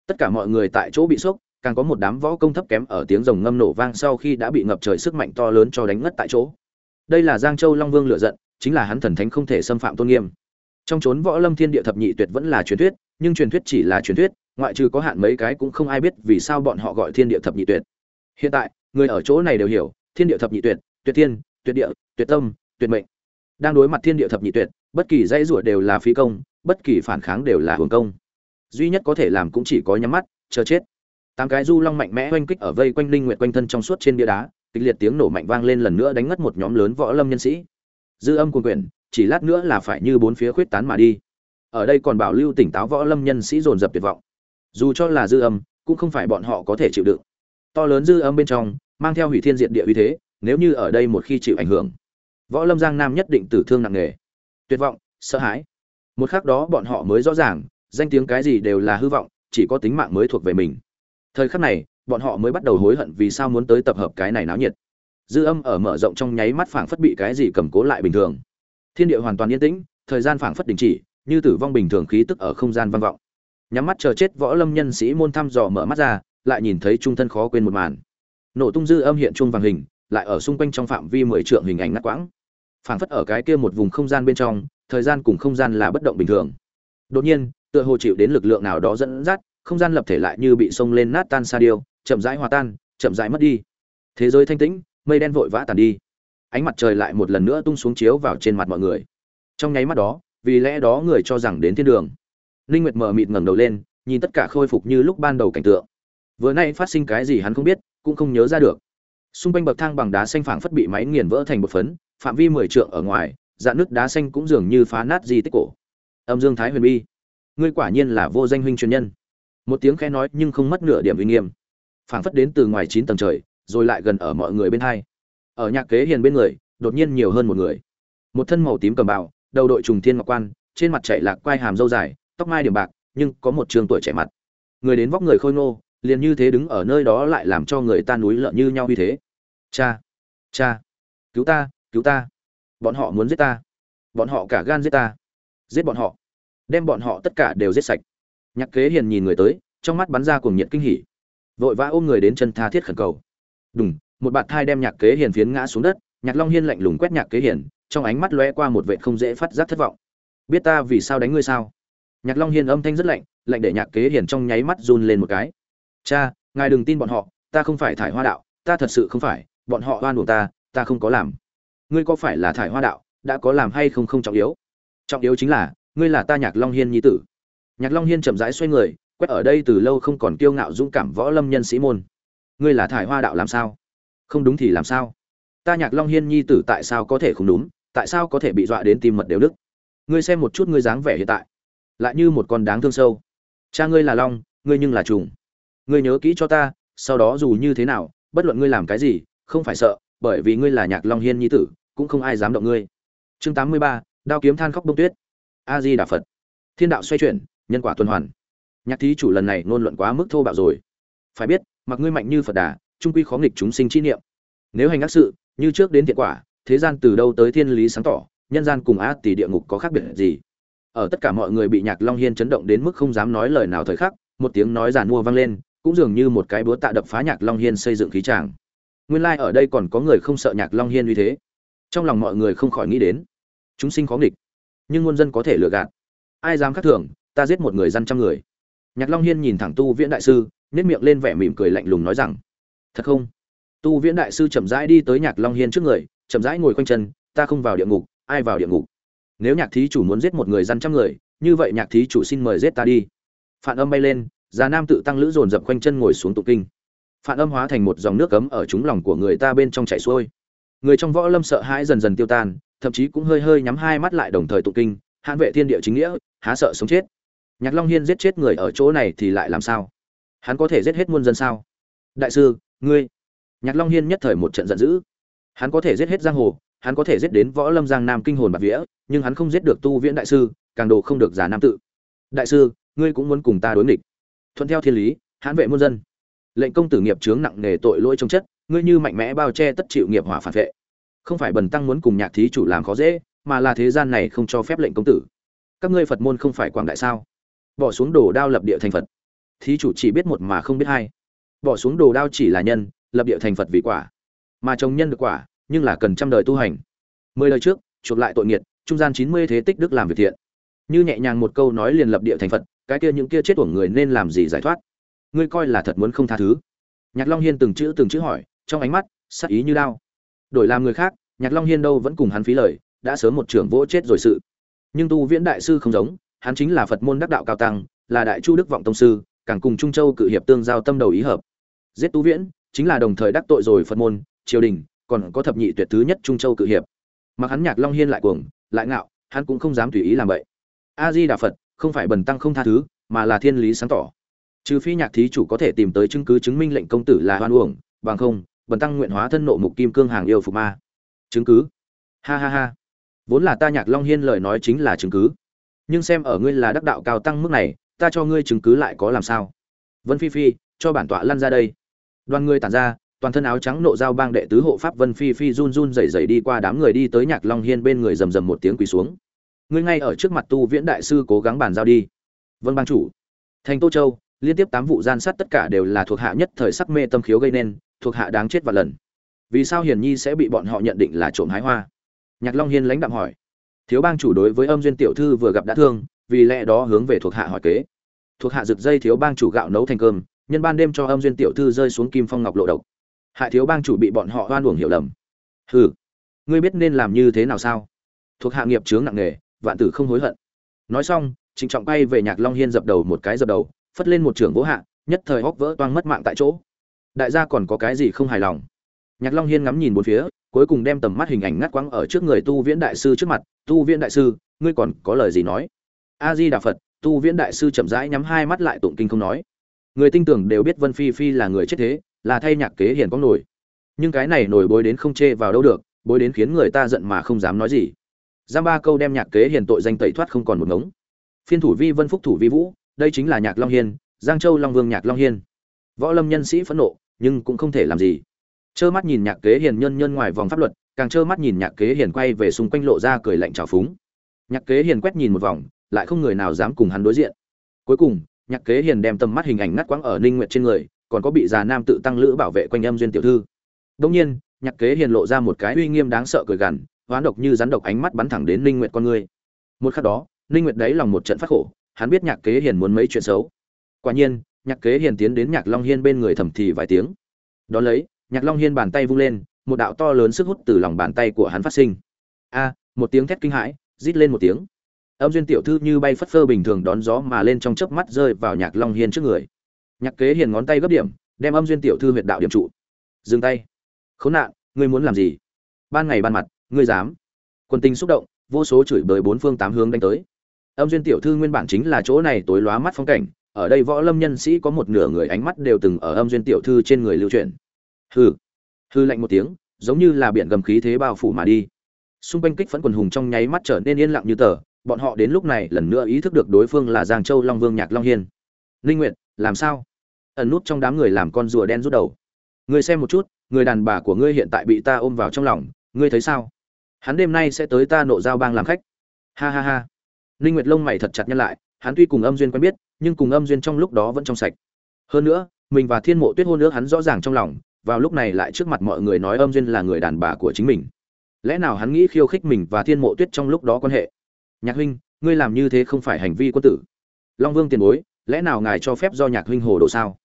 Tất cả mọi người tại chỗ bị sốc, càng có một đám võ công thấp kém ở tiếng rồng ngâm nổ vang sau khi đã bị ngập trời sức mạnh to lớn cho đánh ngất tại chỗ. Đây là giang châu long vương lựa giận, chính là hắn thần thánh không thể xâm phạm tôn nghiêm. Trong chốn võ lâm thiên địa thập nhị tuyệt vẫn là truyền thuyết, nhưng truyền thuyết chỉ là truyền thuyết ngoại trừ có hạn mấy cái cũng không ai biết vì sao bọn họ gọi thiên địa thập nhị tuyệt. Hiện tại, người ở chỗ này đều hiểu, thiên địa thập nhị tuyệt tuyệt thiên, tuyệt địa, tuyệt tâm, tuyệt mệnh. Đang đối mặt thiên địa thập nhị tuyệt, bất kỳ dãy rủa đều là phí công, bất kỳ phản kháng đều là hưởng công. Duy nhất có thể làm cũng chỉ có nhắm mắt, chờ chết. Tám cái du long mạnh mẽ oanh kích ở vây quanh linh nguyệt quanh thân trong suốt trên bia đá, kịch liệt tiếng nổ mạnh vang lên lần nữa đánh ngất một nhóm lớn võ lâm nhân sĩ. Dư âm cuồng quyển chỉ lát nữa là phải như bốn phía khuyết tán mà đi. Ở đây còn bảo lưu tỉnh táo võ lâm nhân sĩ dồn dập tuyệt vọng dù cho là dư âm, cũng không phải bọn họ có thể chịu đựng. To lớn dư âm bên trong, mang theo hủy thiên diện địa uy thế, nếu như ở đây một khi chịu ảnh hưởng, võ lâm giang nam nhất định tử thương nặng nề. Tuyệt vọng, sợ hãi. Một khắc đó bọn họ mới rõ ràng, danh tiếng cái gì đều là hư vọng, chỉ có tính mạng mới thuộc về mình. Thời khắc này, bọn họ mới bắt đầu hối hận vì sao muốn tới tập hợp cái này náo nhiệt. Dư âm ở mở rộng trong nháy mắt phảng phất bị cái gì cầm cố lại bình thường. Thiên địa hoàn toàn yên tĩnh, thời gian phảng phất đình chỉ, như tử vong bình thường khí tức ở không gian vang vọng nhắm mắt chờ chết võ lâm nhân sĩ môn thăm dò mở mắt ra, lại nhìn thấy trung thân khó quên một màn. Nổ tung dư âm hiện chuông vàng hình, lại ở xung quanh trong phạm vi mười trượng hình ảnh ngắt quãng. Phảng phất ở cái kia một vùng không gian bên trong, thời gian cùng không gian là bất động bình thường. Đột nhiên, tựa hồ chịu đến lực lượng nào đó dẫn dắt, không gian lập thể lại như bị sông lên nát tan sa điêu, chậm rãi hòa tan, chậm rãi mất đi. Thế giới thanh tĩnh, mây đen vội vã tàn đi. Ánh mặt trời lại một lần nữa tung xuống chiếu vào trên mặt mọi người. Trong nháy mắt đó, vì lẽ đó người cho rằng đến thiên đường linh nguyệt mở mịt ngẩng đầu lên, nhìn tất cả khôi phục như lúc ban đầu cảnh tượng. Vừa nay phát sinh cái gì hắn không biết, cũng không nhớ ra được. Xung quanh bậc thang bằng đá xanh phẳng phất bị máy nghiền vỡ thành một phấn, phạm vi mười trượng ở ngoài, dạn nước đá xanh cũng dường như phá nát di tích cổ. Âm dương thái huyền bi, ngươi quả nhiên là vô danh huynh truyền nhân. Một tiếng khẽ nói nhưng không mất nửa điểm uy nghiêm. Phảng phất đến từ ngoài chín tầng trời, rồi lại gần ở mọi người bên hai. Ở nhạc kế hiền bên người, đột nhiên nhiều hơn một người. Một thân màu tím cầm bào, đầu đội trùng thiên ngọc quan, trên mặt chạy lạc quai hàm dâu dài tóc mai điểm bạc, nhưng có một trường tuổi trẻ mặt. Người đến vóc người khôi ngô, liền như thế đứng ở nơi đó lại làm cho người ta núi lợn như nhau như thế. Cha cha, cứu ta cứu ta. Bọn họ muốn giết ta. Bọn họ cả gan giết ta. Giết bọn họ. Đem bọn họ tất cả đều giết sạch. Nhạc kế hiền nhìn người tới, trong mắt bắn ra cuồng nhiệt kinh hỉ. Vội vã ôm người đến chân tha thiết khẩn cầu. Đùng, một bạt thai đem nhạc kế hiền phiến ngã xuống đất, nhạc long hiên lạnh lùng quét nhạc kế hiền, trong ánh mắt lóe qua một vệ không dễ phát giác thất vọng. Biết ta vì sao đánh ngươi sao? Nhạc long hiên âm thanh rất lạnh lạnh để nhạc kế hiền trong nháy mắt run lên một cái. Cha, ngài đừng tin bọn họ, ta không phải thải hoa đạo, ta thật sự không phải, bọn họ oan uổng ta ta không có làm. Ngươi có phải là thải hoa đạo, đã có làm hay không không trọng yếu. Trọng yếu chính là, ngươi là ta nhạc long hiên nhi tử. Nhạc long hiên chậm rãi xoay người, quét ở đây từ lâu không còn kiêu ngạo dũng cảm võ lâm nhân sĩ môn. Ngươi là thải hoa đạo làm sao? Không đúng thì làm sao? Ta nhạc long hiên nhi tử tại sao có thể không đúng, tại sao có thể bị dọa đến tim mật đều đức ngươi xem một chút ngươi dáng vẻ hiện tại lại như một con đáng thương sâu. Cha ngươi là long, ngươi nhưng là trùng. Ngươi nhớ kỹ cho ta, sau đó dù như thế nào, bất luận ngươi làm cái gì, không phải sợ, bởi vì ngươi là nhạc long hiên nhi tử, cũng không ai dám động ngươi. Chương tám mươi ba, đao kiếm than khóc Bông tuyết. A di đà phật. Thiên đạo xoay chuyển, nhân quả tuần hoàn. Nhạc thí chủ lần này ngôn luận quá mức thô bạo rồi. Phải biết, mặc ngươi mạnh như phật đà, trung quy khó nghịch chúng sinh chi niệm. Nếu hành ác sự, như trước đến thiện quả, thế gian từ đâu tới thiên lý sáng tỏ, nhân gian cùng ác tỷ địa ngục có khác biệt gì? Ở tất cả mọi người bị nhạc long hiên chấn động đến mức không dám nói lời nào thời khắc, một tiếng nói giàn mua vang lên, cũng dường như một cái búa tạ đập phá nhạc long hiên xây dựng khí tràng. Nguyên lai ở đây còn có người không sợ nhạc long hiên uy thế. Trong lòng mọi người không khỏi nghĩ đến, chúng sinh khó nghịch, nhưng muôn dân có thể lừa gạt. Ai dám khắc thường, ta giết một người dân trăm người. Nhạc long hiên nhìn thẳng tu viễn đại sư nếp miệng lên vẻ mỉm cười lạnh lùng nói rằng, thật không? Tu viễn đại sư chậm rãi đi tới nhạc long hiên trước người, chậm rãi ngồi quanh chân, ta không vào địa ngục, ai vào địa ngục? Nếu nhạc thí chủ muốn giết một người dân trăm người, như vậy nhạc thí chủ xin mời giết ta đi. Phản âm bay lên, già nam tự tăng lữ dồn dập quanh chân ngồi xuống tụ kinh. Phản âm hóa thành một dòng nước cấm ở trúng lòng của người ta bên trong chảy xuôi. Người trong võ lâm sợ hãi dần dần tiêu tan, thậm chí cũng hơi hơi nhắm hai mắt lại đồng thời tụ kinh, hãn vệ thiên địa chính nghĩa, há sợ sống chết. Nhạc long hiên giết chết người ở chỗ này thì lại làm sao? Hắn có thể giết hết muôn dân sao? Đại sư, ngươi. Nhạc long hiên nhất thời một trận giận dữ. Hắn có thể giết hết giang hồ hắn có thể giết đến võ lâm giang nam kinh hồn bạc vía, nhưng hắn không giết được tu viễn đại sư, càng đồ không được giả nam tự. Đại sư, ngươi cũng muốn cùng ta đối nghịch. Thuận theo thiên lý, hãn vệ muôn dân. Lệnh công tử nghiệp chướng nặng nề tội lỗi trong chất, ngươi như mạnh mẽ bao che tất chịu nghiệp hỏa phản vệ. Không phải bần tăng muốn cùng nhạc thí chủ làm khó dễ, mà là thế gian này không cho phép lệnh công tử. Các ngươi phật môn không phải quảng đại sao? Bỏ xuống đồ đao lập địa thành phật. Thí chủ chỉ biết một mà không biết hai. Bỏ xuống đồ đao chỉ là nhân, lập địa thành phật vì quả. Mà chồng nhân được quả nhưng là cần trăm đời tu hành. Mười lời trước, chuộc lại tội nghiệt, trung gian chín mươi thế tích đức làm việc thiện. Như nhẹ nhàng một câu nói liền lập địa thành phật, cái kia những kia chết của người nên làm gì giải thoát? Ngươi coi là thật muốn không tha thứ. Nhạc long hiên từng chữ từng chữ hỏi, trong ánh mắt, sắc ý như đao. Đổi làm người khác, nhạc long hiên đâu vẫn cùng hắn phí lời, đã sớm một trưởng vỗ chết rồi sự. Nhưng tu viễn đại sư không giống, hắn chính là phật môn đắc đạo cao tăng, là đại chu đức vọng tông sư, càng cùng trung châu cự hiệp tương giao tâm đầu ý hợp. Giết tu viễn, chính là đồng thời đắc tội rồi phật môn, triều đình còn có thập nhị tuyệt thứ nhất trung châu cự hiệp. Mặc hắn nhạc long hiên lại cuồng, lại ngạo, hắn cũng không dám tùy ý làm vậy. A di đà phật, không phải bần tăng không tha thứ, mà là thiên lý sáng tỏ. Trừ phi nhạc thí chủ có thể tìm tới chứng cứ chứng minh lệnh công tử là hoan uổng, bằng không, bần tăng nguyện hóa thân nộ mục kim cương hàng yêu phục ma. Chứng cứ? Ha ha ha. Vốn là ta nhạc long hiên lời nói chính là chứng cứ. Nhưng xem ở ngươi là đắc đạo cao tăng mức này, ta cho ngươi chứng cứ lại có làm sao? Vân phi phi, cho bản tọa lăn ra đây. Đoàn ngươi tản ra toàn thân áo trắng nộ giao bang đệ tứ hộ pháp vân phi phi run run rẩy rẩy đi qua đám người đi tới nhạc long hiên bên người rầm rầm một tiếng quỳ xuống. Ngươi ngay ở trước mặt tu viễn đại sư cố gắng bàn giao đi. Vân bang chủ. Thành tô châu, liên tiếp tám vụ gian sát tất cả đều là thuộc hạ nhất thời sắc mê tâm khiếu gây nên, thuộc hạ đáng chết và lần. Vì sao hiển nhi sẽ bị bọn họ nhận định là trộm hái hoa? Nhạc long hiên lãnh đạm hỏi. Thiếu bang chủ đối với âm duyên tiểu thư vừa gặp đã thương, vì lẽ đó hướng về thuộc hạ hỏi kế. Thuộc hạ rực dây thiếu bang chủ gạo nấu thành cơm, nhân ban đêm cho âm duyên tiểu thư rơi xuống kim phong ngọc lộ độc hại thiếu bang chủ bị bọn họ oan uổng hiểu lầm. Hừ, ngươi biết nên làm như thế nào sao? Thuộc hạ nghiệp chướng nặng nề, vạn tử không hối hận. Nói xong, trịnh trọng bay về nhạc long hiên dập đầu một cái dập đầu, phất lên một trường vỗ hạ, nhất thời hóc vỡ toang mất mạng tại chỗ. Đại gia còn có cái gì không hài lòng? Nhạc long hiên ngắm nhìn bốn phía, cuối cùng đem tầm mắt hình ảnh ngắt quãng ở trước người tu viễn đại sư trước mặt. Tu viễn đại sư, ngươi còn có lời gì nói? A di đà phật, tu viễn đại sư chậm rãi nhắm hai mắt lại tụng kinh không nói. Người tinh tưởng đều biết vân phi phi là người chết thế là thay nhạc kế hiền có nổi. Nhưng cái này nổi bối đến không chê vào đâu được, bối đến khiến người ta giận mà không dám nói gì. Giam ba câu đem nhạc kế hiền tội danh tẩy thoát không còn một ngống. Phiên thủ vi vân phúc thủ vi vũ, đây chính là nhạc long hiên, giang châu long vương nhạc long hiên. Võ lâm nhân sĩ phẫn nộ, nhưng cũng không thể làm gì. Trơ mắt nhìn nhạc kế hiền nhân nhân ngoài vòng pháp luật, càng trơ mắt nhìn nhạc kế hiền quay về xung quanh lộ ra cười lạnh trào phúng. Nhạc kế hiền quét nhìn một vòng, lại không người nào dám cùng hắn đối diện. Cuối cùng, nhạc kế hiền đem tầm mắt hình ảnh ngắt quãng ở ninh nguyệt trên người còn có bị già nam tự tăng lữ bảo vệ quanh âm duyên tiểu thư. Đông nhiên, nhạc kế hiền lộ ra một cái uy nghiêm đáng sợ cười gằn, hoán độc như rắn độc ánh mắt bắn thẳng đến ninh nguyệt con người. Một khắc đó, ninh nguyệt đấy lòng một trận phát khổ, hắn biết nhạc kế hiền muốn mấy chuyện xấu. Quả nhiên, nhạc kế hiền tiến đến nhạc long hiên bên người thầm thì vài tiếng. Đó lấy, nhạc long hiên bàn tay vung lên, một đạo to lớn sức hút từ lòng bàn tay của hắn phát sinh. A, một tiếng thét kinh hãi, rít lên một tiếng. Âm duyên tiểu thư như bay phất phơ bình thường đón gió mà lên trong chớp mắt rơi vào nhạc long hiên trước người nhạc kế hiền ngón tay gấp điểm, đem âm duyên tiểu thư huyệt đạo điểm trụ. Dừng tay. Khốn nạn, ngươi muốn làm gì? Ban ngày ban mặt, ngươi dám. Quân tình xúc động, vô số chửi bới bốn phương tám hướng đánh tới. Âm duyên tiểu thư nguyên bản chính là chỗ này tối lóa mắt phong cảnh, ở đây võ lâm nhân sĩ có một nửa người ánh mắt đều từng ở âm duyên tiểu thư trên người lưu truyền hư hư lạnh một tiếng, giống như là biển gầm khí thế bao phủ mà đi. Xung quanh kích phẫn quần hùng trong nháy mắt trở nên yên lặng như tờ, bọn họ đến lúc này lần nữa ý thức được đối phương là giang châu long vương nhạc long hiên. Linh nguyệt, làm sao? Ẩn nút trong đám người làm con rùa đen rút đầu. Ngươi xem một chút, người đàn bà của ngươi hiện tại bị ta ôm vào trong lòng, ngươi thấy sao? Hắn đêm nay sẽ tới ta nộ giao bang làm khách. Ha ha ha. Linh nguyệt lông mày thật chặt nhăn lại, hắn tuy cùng âm duyên quen biết, nhưng cùng âm duyên trong lúc đó vẫn trong sạch. Hơn nữa, mình và thiên mộ tuyết hôn nước hắn rõ ràng trong lòng, vào lúc này lại trước mặt mọi người nói âm duyên là người đàn bà của chính mình. Lẽ nào hắn nghĩ khiêu khích mình và thiên mộ tuyết trong lúc đó quan hệ? Nhạc huynh, ngươi làm như thế không phải hành vi quân tử. Long vương tiền bối, lẽ nào ngài cho phép do nhạc huynh hồ đồ sao?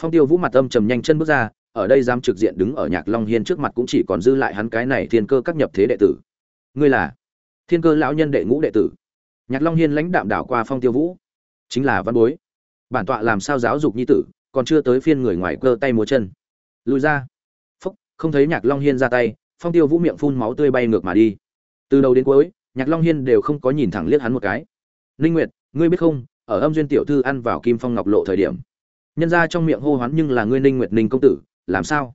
Phong tiêu vũ mặt âm trầm nhanh chân bước ra, ở đây dám trực diện đứng ở nhạc long hiên trước mặt cũng chỉ còn dư lại hắn cái này thiên cơ các nhập thế đệ tử. Ngươi là thiên cơ lão nhân đệ ngũ đệ tử. Nhạc long hiên lãnh đạm đảo qua phong tiêu vũ. Chính là văn bối. Bản tọa làm sao giáo dục nhi tử, còn chưa tới phiên người ngoài cơ tay múa chân. Lùi ra. Phúc, không thấy nhạc long hiên ra tay, phong tiêu vũ miệng phun máu tươi bay ngược mà đi. Từ đầu đến cuối, nhạc long hiên đều không có nhìn thẳng liếc hắn một cái. Ninh nguyệt, ngươi biết không, ở âm duyên tiểu thư ăn vào kim phong ngọc lộ thời điểm nhân ra trong miệng hô hoán nhưng là ngươi ninh nguyệt ninh công tử, làm sao?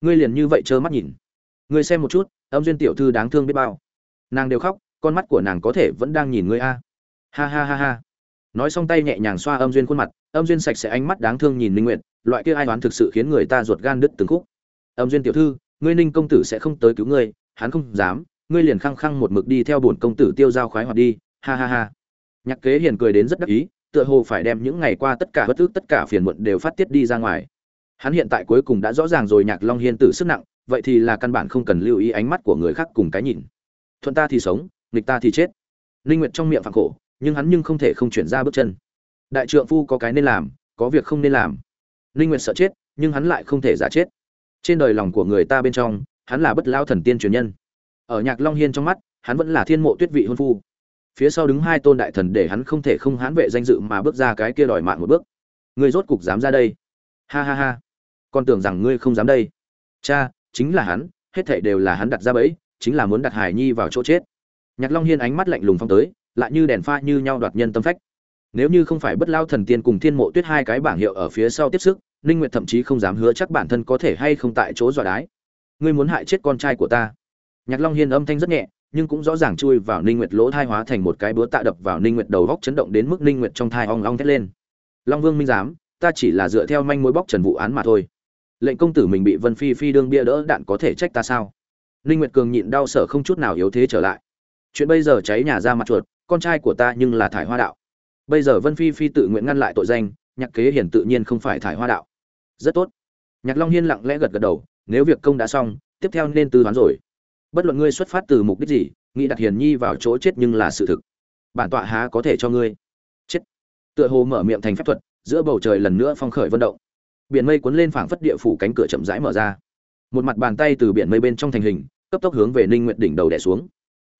Ngươi liền như vậy trơ mắt nhìn. Ngươi xem một chút, âm duyên tiểu thư đáng thương biết bao. Nàng đều khóc, con mắt của nàng có thể vẫn đang nhìn ngươi a. Ha ha ha ha. Nói xong tay nhẹ nhàng xoa âm duyên khuôn mặt, âm duyên sạch sẽ ánh mắt đáng thương nhìn ninh nguyệt, loại kia ai đoán thực sự khiến người ta ruột gan đứt từng khúc. Âm duyên tiểu thư, ngươi ninh công tử sẽ không tới cứu ngươi, hắn không dám, ngươi liền khăng khăng một mực đi theo bổn công tử tiêu giao khoái hoạt đi, ha ha ha. Nhạc kế hiền cười đến rất đắc ý tựa hồ phải đem những ngày qua tất cả bất ức, tất cả phiền muộn đều phát tiết đi ra ngoài. Hắn hiện tại cuối cùng đã rõ ràng rồi, nhạc long hiên tử sức nặng, vậy thì là căn bản không cần lưu ý ánh mắt của người khác cùng cái nhìn. Thuận ta thì sống, nghịch ta thì chết. Linh nguyệt trong miệng phản khổ, nhưng hắn nhưng không thể không chuyển ra bước chân. Đại trượng phu có cái nên làm, có việc không nên làm. Linh nguyệt sợ chết, nhưng hắn lại không thể giả chết. Trên đời lòng của người ta bên trong, hắn là bất lao thần tiên truyền nhân. Ở nhạc long hiên trong mắt, hắn vẫn là thiên mộ tuyết vị hôn phu phía sau đứng hai tôn đại thần để hắn không thể không hãn vệ danh dự mà bước ra cái kia đòi mạng một bước. Ngươi rốt cục dám ra đây. Ha ha ha. Con tưởng rằng ngươi không dám đây. Cha, chính là hắn, hết thảy đều là hắn đặt ra bẫy, chính là muốn đặt hải nhi vào chỗ chết. Nhạc long hiên ánh mắt lạnh lùng phong tới, lại như đèn pha như nhau đoạt nhân tâm phách. Nếu như không phải bất lao thần tiên cùng thiên mộ tuyết hai cái bảng hiệu ở phía sau tiếp sức, ninh nguyệt thậm chí không dám hứa chắc bản thân có thể hay không tại chỗ dọa đái. Ngươi muốn hại chết con trai của ta. Nhạc long hiên âm thanh rất nhẹ nhưng cũng rõ ràng chui vào ninh nguyệt lỗ thai hóa thành một cái búa tạ đập vào ninh nguyệt đầu góc chấn động đến mức ninh nguyệt trong thai ong ong thét lên. Long vương minh giám, ta chỉ là dựa theo manh mối bóc trần vụ án mà thôi. Lệnh công tử mình bị vân phi phi đương bia đỡ đạn có thể trách ta sao? Ninh nguyệt cường nhịn đau sở không chút nào yếu thế trở lại. Chuyện bây giờ cháy nhà ra mặt chuột, con trai của ta nhưng là thải hoa đạo. Bây giờ vân phi phi tự nguyện ngăn lại tội danh, nhạc kế hiển tự nhiên không phải thải hoa đạo. Rất tốt. Nhạc long hiên lặng lẽ gật gật đầu, nếu việc công đã xong, tiếp theo nên tư toán rồi bất luận ngươi xuất phát từ mục đích gì, nghĩ đặt hiền nhi vào chỗ chết nhưng là sự thực. Bản tọa há có thể cho ngươi. Chết. Tựa hồ mở miệng thành phép thuật, giữa bầu trời lần nữa phong khởi vận động. Biển mây cuốn lên phảng phất địa phủ cánh cửa chậm rãi mở ra. Một mặt bàn tay từ biển mây bên trong thành hình, cấp tốc hướng về ninh nguyện đỉnh đầu đẻ xuống.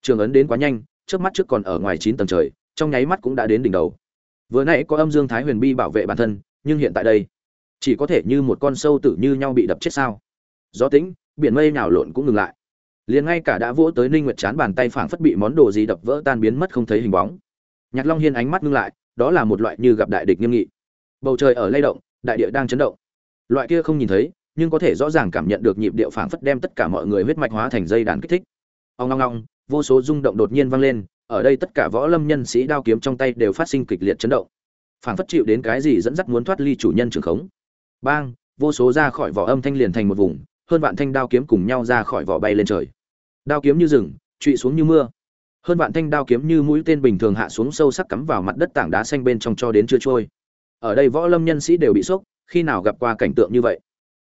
Trường ấn đến quá nhanh, trước mắt trước còn ở ngoài chín tầng trời, trong nháy mắt cũng đã đến đỉnh đầu. Vừa nãy có âm dương thái huyền bi bảo vệ bản thân, nhưng hiện tại đây, chỉ có thể như một con sâu tử như nhau bị đập chết sao? Gió tĩnh, biển mây nào lộn cũng ngừng lại liền ngay cả đã vỗ tới ninh nguyệt chán bàn tay phảng phất bị món đồ gì đập vỡ tan biến mất không thấy hình bóng. Nhạc long hiên ánh mắt ngưng lại, đó là một loại như gặp đại địch nghiêm nghị. Bầu trời ở lay động, đại địa đang chấn động. Loại kia không nhìn thấy, nhưng có thể rõ ràng cảm nhận được nhịp điệu phảng phất đem tất cả mọi người huyết mạch hóa thành dây đàn kích thích. Ông long long vô số rung động đột nhiên vang lên, ở đây tất cả võ lâm nhân sĩ đao kiếm trong tay đều phát sinh kịch liệt chấn động. Phảng phất chịu đến cái gì dẫn dắt muốn thoát ly chủ nhân trường khống. Bang, vô số ra khỏi vỏ âm thanh liền thành một vùng hơn vạn thanh đao kiếm cùng nhau ra khỏi vỏ bay lên trời. Đao kiếm như rừng trụy xuống như mưa. Hơn vạn thanh đao kiếm như mũi tên bình thường hạ xuống sâu sắc cắm vào mặt đất tảng đá xanh bên trong cho đến chưa trôi. Ở đây võ lâm nhân sĩ đều bị sốc khi nào gặp qua cảnh tượng như vậy?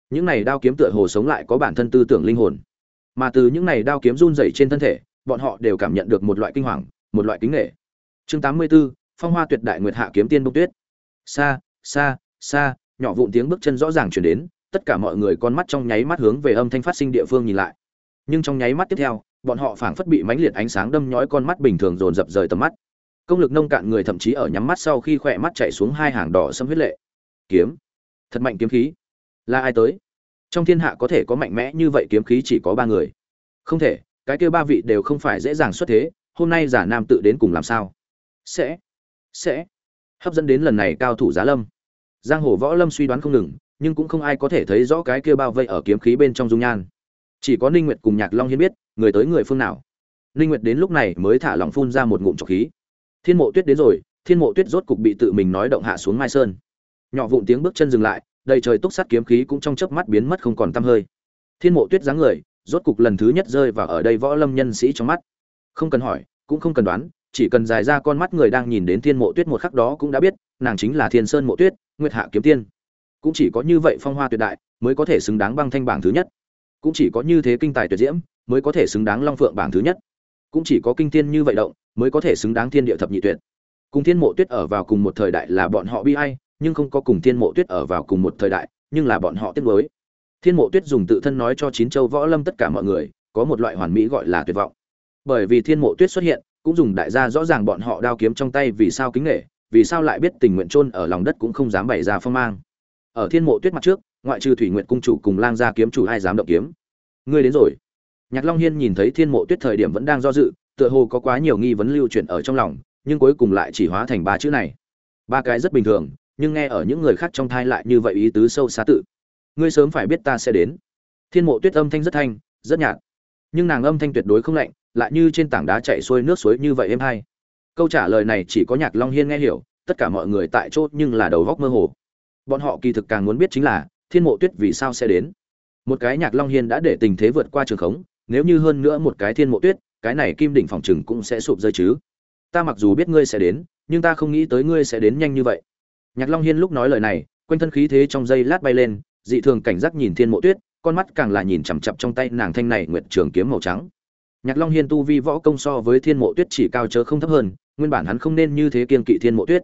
Những này đao kiếm tựa hồ sống lại có bản thân tư tưởng linh hồn. Mà từ những này đao kiếm run rẩy trên thân thể bọn họ đều cảm nhận được một loại kinh hoàng một loại kính nghệ chương 84, phong hoa tuyệt đại nguyệt hạ kiếm tiên bông tuyết. Xa xa xa nhỏ vụn tiếng bước chân rõ ràng chuyển đến tất cả mọi người con mắt trong nháy mắt hướng về âm thanh phát sinh địa phương nhìn lại. Nhưng trong nháy mắt tiếp theo, bọn họ phảng phất bị mãnh liệt ánh sáng đâm nhói con mắt bình thường dồn dập rời tầm mắt. Công lực nông cạn người thậm chí ở nhắm mắt sau khi khỏe mắt chạy xuống hai hàng đỏ sâm huyết lệ. Kiếm. Thật mạnh kiếm khí. Là ai tới? Trong thiên hạ có thể có mạnh mẽ như vậy kiếm khí chỉ có ba người. Không thể, cái kêu ba vị đều không phải dễ dàng xuất thế, hôm nay giả nam tự đến cùng làm sao? Sẽ. Sẽ. Hấp dẫn đến lần này cao thủ giá lâm. Giang hồ võ lâm suy đoán không ngừng nhưng cũng không ai có thể thấy rõ cái kia bao vây ở kiếm khí bên trong dung nhan. Chỉ có ninh nguyệt cùng nhạc long hiên biết, người tới người phương nào. Ninh nguyệt đến lúc này mới thả lỏng phun ra một ngụm trọc khí. Thiên mộ tuyết đến rồi, thiên mộ tuyết rốt cục bị tự mình nói động hạ xuống mai sơn. Nhỏ vụn tiếng bước chân dừng lại, đầy trời túc sắt kiếm khí cũng trong chớp mắt biến mất không còn tăm hơi. Thiên mộ tuyết dáng người, rốt cục lần thứ nhất rơi vào ở đây võ lâm nhân sĩ trong mắt. Không cần hỏi, cũng không cần đoán, chỉ cần dài ra con mắt người đang nhìn đến thiên mộ tuyết một khắc đó cũng đã biết, nàng chính là thiên sơn mộ tuyết, nguyệt hạ kiếm tiên cũng chỉ có như vậy phong hoa tuyệt đại mới có thể xứng đáng băng thanh bảng thứ nhất. Cũng chỉ có như thế kinh tài tuyệt diễm mới có thể xứng đáng long phượng bảng thứ nhất. Cũng chỉ có kinh thiên như vậy động mới có thể xứng đáng thiên địa thập nhị tuyệt. Cùng thiên mộ tuyết ở vào cùng một thời đại là bọn họ bi ai, nhưng không có cùng thiên mộ tuyết ở vào cùng một thời đại, nhưng là bọn họ tiếc nuối. Thiên mộ tuyết dùng tự thân nói cho chín châu võ lâm tất cả mọi người, có một loại hoàn mỹ gọi là tuyệt vọng. Bởi vì thiên mộ tuyết xuất hiện, cũng dùng đại gia rõ ràng bọn họ đao kiếm trong tay vì sao kính nghệ vì sao lại biết tình nguyện chôn ở lòng đất cũng không dám bày ra phong mang ở thiên mộ tuyết mặt trước, ngoại trừ thủy nguyện cung chủ cùng lang gia kiếm chủ ai dám động kiếm. Ngươi đến rồi. Nhạc long hiên nhìn thấy thiên mộ tuyết thời điểm vẫn đang do dự, tựa hồ có quá nhiều nghi vấn lưu chuyển ở trong lòng, nhưng cuối cùng lại chỉ hóa thành ba chữ này. Ba cái rất bình thường, nhưng nghe ở những người khác trong thai lại như vậy ý tứ sâu xa tự. Ngươi sớm phải biết ta sẽ đến. Thiên mộ tuyết âm thanh rất thanh, rất nhạt. Nhưng nàng âm thanh tuyệt đối không lạnh, lại như trên tảng đá chạy xuôi nước suối như vậy êm hay. Câu trả lời này chỉ có nhạc long hiên nghe hiểu, tất cả mọi người tại chốt nhưng là đầu góc mơ hồ bọn họ kỳ thực càng muốn biết chính là, thiên mộ tuyết vì sao sẽ đến. Một cái nhạc long hiên đã để tình thế vượt qua trường khống, nếu như hơn nữa một cái thiên mộ tuyết, cái này kim đỉnh phòng trừng cũng sẽ sụp rơi chứ. Ta mặc dù biết ngươi sẽ đến, nhưng ta không nghĩ tới ngươi sẽ đến nhanh như vậy. Nhạc long hiên lúc nói lời này, quanh thân khí thế trong giây lát bay lên, dị thường cảnh giác nhìn thiên mộ tuyết, con mắt càng là nhìn chằm chặp trong tay nàng thanh này nguyệt trường kiếm màu trắng. Nhạc long hiên tu vi võ công so với thiên mộ tuyết chỉ cao chớ không thấp hơn, nguyên bản hắn không nên như thế kiên kỵ thiên mộ tuyết.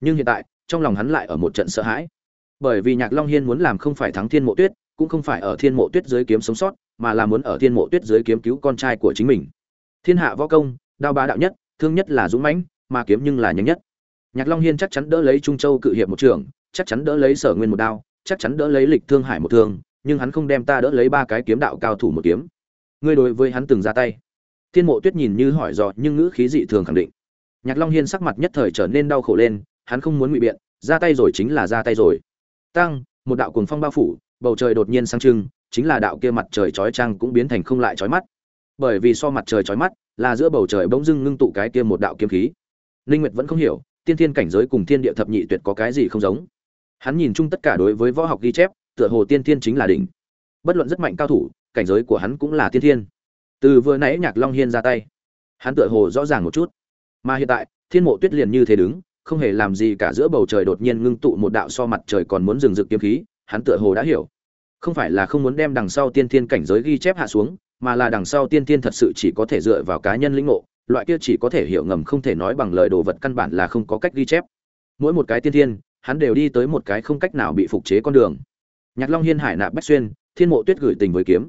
Nhưng hiện tại, trong lòng hắn lại ở một trận sợ hãi bởi vì nhạc long hiên muốn làm không phải thắng thiên mộ tuyết, cũng không phải ở thiên mộ tuyết dưới kiếm sống sót, mà là muốn ở thiên mộ tuyết dưới kiếm cứu con trai của chính mình. Thiên hạ võ công, đao bá đạo nhất, thương nhất là dũng mãnh, mà kiếm nhưng là nhanh nhất. Nhạc long hiên chắc chắn đỡ lấy trung châu cự hiệp một trường, chắc chắn đỡ lấy sở nguyên một đao, chắc chắn đỡ lấy lịch thương hải một thương, nhưng hắn không đem ta đỡ lấy ba cái kiếm đạo cao thủ một kiếm. Ngươi đối với hắn từng ra tay. Thiên mộ tuyết nhìn như hỏi dò, nhưng ngữ khí dị thường khẳng định. Nhạc long hiên sắc mặt nhất thời trở nên đau khổ lên, hắn không muốn ngụy biện, ra tay rồi chính là ra tay rồi tăng, một đạo cuồng phong bao phủ, bầu trời đột nhiên sáng trưng, chính là đạo kia mặt trời chói chang cũng biến thành không lại chói mắt. Bởi vì so mặt trời chói mắt, là giữa bầu trời bỗng dưng ngưng tụ cái kia một đạo kiếm khí. Linh nguyệt vẫn không hiểu, tiên thiên cảnh giới cùng thiên địa thập nhị tuyệt có cái gì không giống. Hắn nhìn chung tất cả đối với võ học ghi chép, tựa hồ tiên thiên chính là đỉnh. Bất luận rất mạnh cao thủ, cảnh giới của hắn cũng là tiên thiên. Từ vừa nãy nhạc long hiên ra tay, hắn tựa hồ rõ ràng một chút. Mà hiện tại, thiên mộ tuyết liền như thế đứng không hề làm gì cả giữa bầu trời đột nhiên ngưng tụ một đạo so mặt trời còn muốn dừng rực kiếm khí, hắn tựa hồ đã hiểu. Không phải là không muốn đem đằng sau tiên thiên cảnh giới ghi chép hạ xuống, mà là đằng sau tiên thiên thật sự chỉ có thể dựa vào cá nhân lĩnh ngộ, loại kia chỉ có thể hiểu ngầm không thể nói bằng lời đồ vật căn bản là không có cách ghi chép. Mỗi một cái tiên thiên, hắn đều đi tới một cái không cách nào bị phục chế con đường. Nhạc long hiên hải nạp bách xuyên, thiên mộ tuyết gửi tình với kiếm.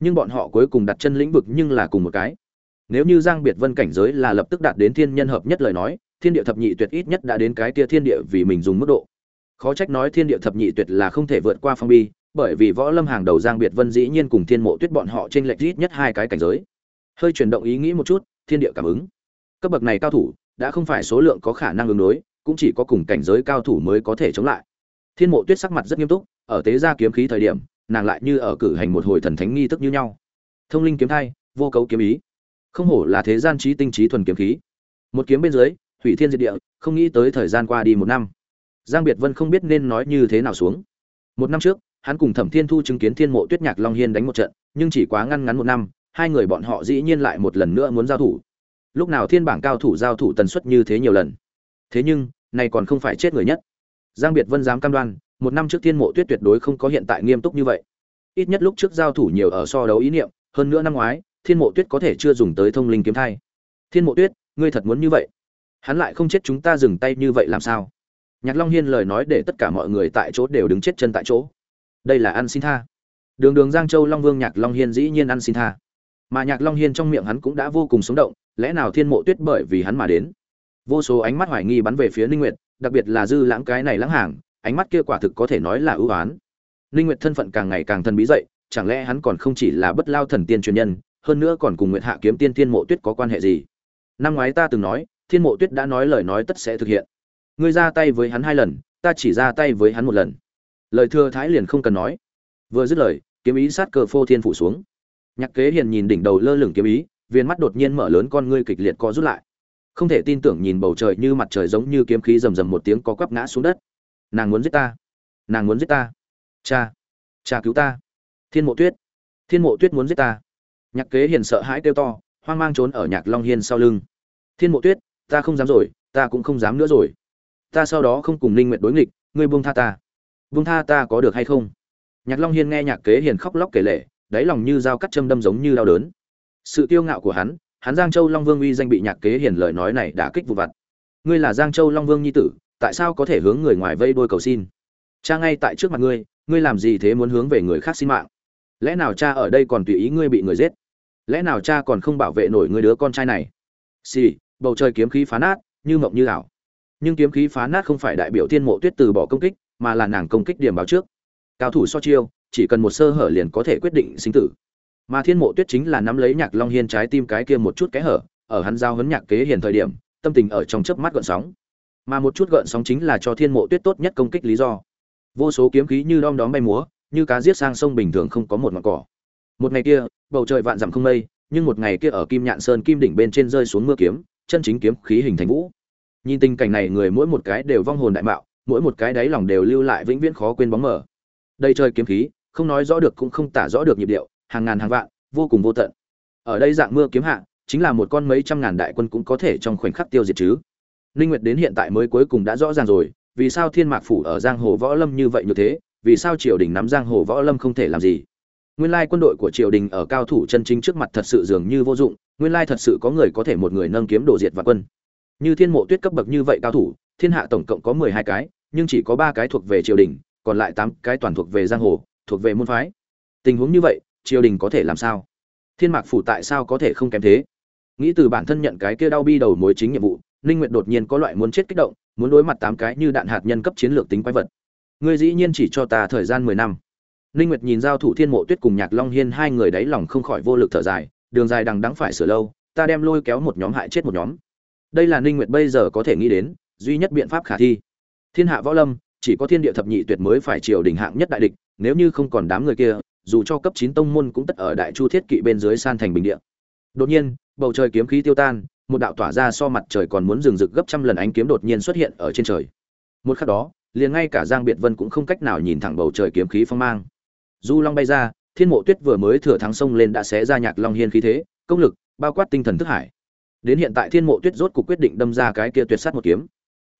Nhưng bọn họ cuối cùng đặt chân lĩnh vực nhưng là cùng một cái. Nếu như giang biệt vân cảnh giới là lập tức đạt đến thiên nhân hợp nhất lời nói thiên địa thập nhị tuyệt ít nhất đã đến cái kia thiên địa vì mình dùng mức độ. Khó trách nói thiên địa thập nhị tuyệt là không thể vượt qua phong bi, bởi vì võ lâm hàng đầu giang biệt vân dĩ nhiên cùng thiên mộ tuyết bọn họ trên lệch ít nhất hai cái cảnh giới. Hơi chuyển động ý nghĩ một chút, thiên địa cảm ứng. Cấp bậc này cao thủ, đã không phải số lượng có khả năng ứng đối, cũng chỉ có cùng cảnh giới cao thủ mới có thể chống lại. Thiên mộ tuyết sắc mặt rất nghiêm túc, ở tế gia kiếm khí thời điểm, nàng lại như ở cử hành một hồi thần thánh nghi thức như nhau. Thông linh kiếm thai, vô cấu kiếm ý. Không hổ là thế gian trí tinh trí thuần kiếm khí. Một kiếm bên dưới hủy thiên diệt địa, không nghĩ tới thời gian qua đi một năm. Giang biệt vân không biết nên nói như thế nào xuống. Một năm trước, hắn cùng thẩm thiên thu chứng kiến thiên mộ tuyết nhạc long hiên đánh một trận, nhưng chỉ quá ngăn ngắn một năm, hai người bọn họ dĩ nhiên lại một lần nữa muốn giao thủ. Lúc nào thiên bảng cao thủ giao thủ tần suất như thế nhiều lần. Thế nhưng này còn không phải chết người nhất. Giang biệt vân dám cam đoan, một năm trước thiên mộ tuyết tuyệt đối không có hiện tại nghiêm túc như vậy. Ít nhất lúc trước giao thủ nhiều ở so đấu ý niệm, hơn nữa năm ngoái, thiên mộ tuyết có thể chưa dùng tới thông linh kiếm thai. Thiên mộ tuyết, ngươi thật muốn như vậy? Hắn lại không chết chúng ta dừng tay như vậy làm sao? Nhạc long hiên lời nói để tất cả mọi người tại chỗ đều đứng chết chân tại chỗ. Đây là ăn xin tha. Đường đường giang châu long vương nhạc long hiên dĩ nhiên ăn xin tha. Mà nhạc long hiên trong miệng hắn cũng đã vô cùng sống động, lẽ nào thiên mộ tuyết bởi vì hắn mà đến? Vô số ánh mắt hoài nghi bắn về phía ninh nguyệt, đặc biệt là dư lãng cái này lãng hàng, ánh mắt kia quả thực có thể nói là ưu ái ninh nguyệt thân phận càng ngày càng thần bí dậy, chẳng lẽ hắn còn không chỉ là bất lao thần tiên truyền nhân, hơn nữa còn cùng nguyệt hạ kiếm tiên thiên mộ tuyết có quan hệ gì? Năm ngoái ta từng nói thiên mộ tuyết đã nói lời nói tất sẽ thực hiện. Ngươi ra tay với hắn hai lần, ta chỉ ra tay với hắn một lần. Lời thừa thái liền không cần nói. Vừa dứt lời, kiếm ý sát cờ phô thiên phủ xuống. Nhạc kế hiền nhìn đỉnh đầu lơ lửng kiếm ý viên mắt đột nhiên mở lớn con ngươi kịch liệt co rút lại. Không thể tin tưởng nhìn bầu trời như mặt trời giống như kiếm khí rầm rầm một tiếng có quắp ngã xuống đất. Nàng muốn giết ta. Nàng muốn giết ta. Cha. Cha cứu ta. Thiên mộ tuyết. Thiên mộ tuyết muốn giết ta. Nhạc kế hiền sợ hãi kêu to, hoang mang trốn ở nhạc long hiên sau lưng. Thiên mộ tuyết ta không dám rồi, ta cũng không dám nữa rồi. Ta sau đó không cùng ninh nguyện đối nghịch, ngươi buông tha ta. Buông tha ta có được hay không? Nhạc long hiên nghe nhạc kế hiền khóc lóc kể lể, đáy lòng như dao cắt châm đâm giống như đau đớn. Sự kiêu ngạo của hắn hắn giang châu long vương uy danh bị nhạc kế hiền lời nói này đã kích vụ vặt. Ngươi là giang châu long vương nhi tử, tại sao có thể hướng người ngoài vây đôi cầu xin? Cha ngay tại trước mặt ngươi ngươi làm gì thế muốn hướng về người khác xin mạng? Lẽ nào cha ở đây còn tùy ý ngươi bị người giết? Lẽ nào cha còn không bảo vệ nổi người đứa con trai này? Sì bầu trời kiếm khí phá nát, như mộng như ảo. Nhưng kiếm khí phá nát không phải đại biểu thiên mộ tuyết từ bỏ công kích, mà là nàng công kích điểm báo trước. Cao thủ so chiêu, chỉ cần một sơ hở liền có thể quyết định sinh tử. Mà thiên mộ tuyết chính là nắm lấy nhạc long hiên trái tim cái kia một chút kẽ hở, ở hắn giao hấn nhạc kế hiền thời điểm, tâm tình ở trong chớp mắt gợn sóng. Mà một chút gợn sóng chính là cho thiên mộ tuyết tốt nhất công kích lý do. Vô số kiếm khí như đom đóm bay múa, như cá giết sang sông bình thường không có một mặt cỏ. Một ngày kia, bầu trời vạn dặm không mây, nhưng một ngày kia ở kim nhạn sơn kim đỉnh bên trên rơi xuống mưa kiếm chân chính kiếm khí hình thành vũ. Nhìn tình cảnh này, người mỗi một cái đều vong hồn đại mạo, mỗi một cái đáy lòng đều lưu lại vĩnh viễn khó quên bóng mờ. Đây chơi kiếm khí, không nói rõ được cũng không tả rõ được nhịp điệu, hàng ngàn hàng vạn, vô cùng vô tận. Ở đây dạng mưa kiếm hạ, chính là một con mấy trăm ngàn đại quân cũng có thể trong khoảnh khắc tiêu diệt chứ. Ninh nguyệt đến hiện tại mới cuối cùng đã rõ ràng rồi, vì sao thiên mạc phủ ở giang hồ võ lâm như vậy như thế, vì sao triều đình nắm giang hồ võ lâm không thể làm gì? Nguyên lai quân đội của triều đình ở cao thủ chân chính trước mặt thật sự dường như vô dụng, nguyên lai thật sự có người có thể một người nâng kiếm đổ diệt và quân. Như thiên mộ tuyết cấp bậc như vậy cao thủ, thiên hạ tổng cộng có mười hai cái, nhưng chỉ có ba cái thuộc về triều đình, còn lại tám cái toàn thuộc về giang hồ, thuộc về môn phái. Tình huống như vậy, triều đình có thể làm sao? Thiên mạc phủ tại sao có thể không kém thế? Nghĩ từ bản thân nhận cái kia đau bi đầu mối chính nhiệm vụ, ninh nguyệt đột nhiên có loại muốn chết kích động, muốn đối mặt tám cái như đạn hạt nhân cấp chiến lược tính quái vật. Ngươi dĩ nhiên chỉ cho ta thời gian mười năm ninh nguyệt nhìn giao thủ thiên mộ tuyết cùng nhạc long hiên, hai người đáy lòng không khỏi vô lực thở dài, đường dài đằng đẵng phải sửa lâu, ta đem lôi kéo một nhóm hại chết một nhóm. Đây là ninh nguyệt bây giờ có thể nghĩ đến, duy nhất biện pháp khả thi. Thiên hạ võ lâm, chỉ có thiên địa thập nhị tuyệt mới phải triều đình hạng nhất đại địch, nếu như không còn đám người kia, dù cho cấp 9 tông môn cũng tất ở đại chu thiết kỵ bên dưới san thành bình địa. Đột nhiên, bầu trời kiếm khí tiêu tan, một đạo tỏa ra so mặt trời còn muốn rừng rực gấp trăm lần ánh kiếm đột nhiên xuất hiện ở trên trời. Một khắc đó, liền ngay cả giang biệt vân cũng không cách nào nhìn thẳng bầu trời kiếm khí phong mang du long bay ra, thiên mộ tuyết vừa mới thừa thắng sông lên đã xé ra nhạc long hiên khí thế, công lực, bao quát tinh thần thức hải. Đến hiện tại thiên mộ tuyết rốt cuộc quyết định đâm ra cái kia tuyệt sát một kiếm.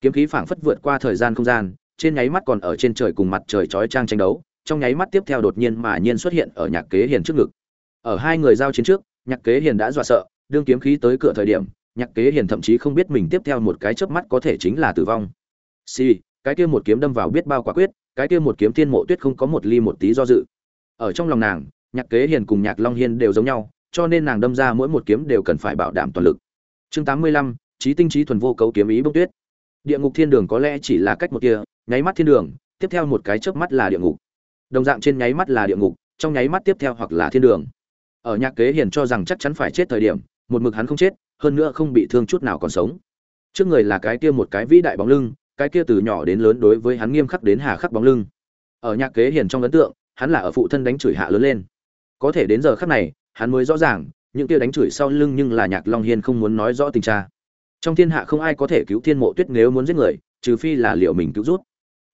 Kiếm khí phảng phất vượt qua thời gian không gian, trên nháy mắt còn ở trên trời cùng mặt trời chói trang tranh đấu, trong nháy mắt tiếp theo đột nhiên mà nhiên xuất hiện ở nhạc kế hiền trước ngực. Ở hai người giao chiến trước, nhạc kế hiền đã dọa sợ, đương kiếm khí tới cửa thời điểm, nhạc kế hiền thậm chí không biết mình tiếp theo một cái chớp mắt có thể chính là tử vong. Si cái kia một kiếm đâm vào biết bao quả quyết cái kia một kiếm thiên mộ tuyết không có một ly một tí do dự. Ở trong lòng nàng, nhạc kế hiền cùng nhạc long hiên đều giống nhau, cho nên nàng đâm ra mỗi một kiếm đều cần phải bảo đảm toàn lực. Chương tám mươi lăm trí tinh trí thuần vô cấu kiếm ý bông tuyết. Địa ngục thiên đường có lẽ chỉ là cách một kia, nháy mắt thiên đường, tiếp theo một cái chớp mắt là địa ngục. Đồng dạng trên nháy mắt là địa ngục, trong nháy mắt tiếp theo hoặc là thiên đường. Ở nhạc kế hiền cho rằng chắc chắn phải chết thời điểm, một mực hắn không chết, hơn nữa không bị thương chút nào còn sống. Trước người là cái kia một cái vĩ đại bóng lưng cái kia từ nhỏ đến lớn đối với hắn nghiêm khắc đến hà khắc bóng lưng. Ở nhạc kế hiền trong ấn tượng, hắn là ở phụ thân đánh chửi hạ lớn lên. Có thể đến giờ khắc này, hắn mới rõ ràng, những kia đánh chửi sau lưng nhưng là nhạc long hiên không muốn nói rõ tình cha. Trong thiên hạ không ai có thể cứu thiên mộ tuyết nếu muốn giết người, trừ phi là liệu mình cứu rút.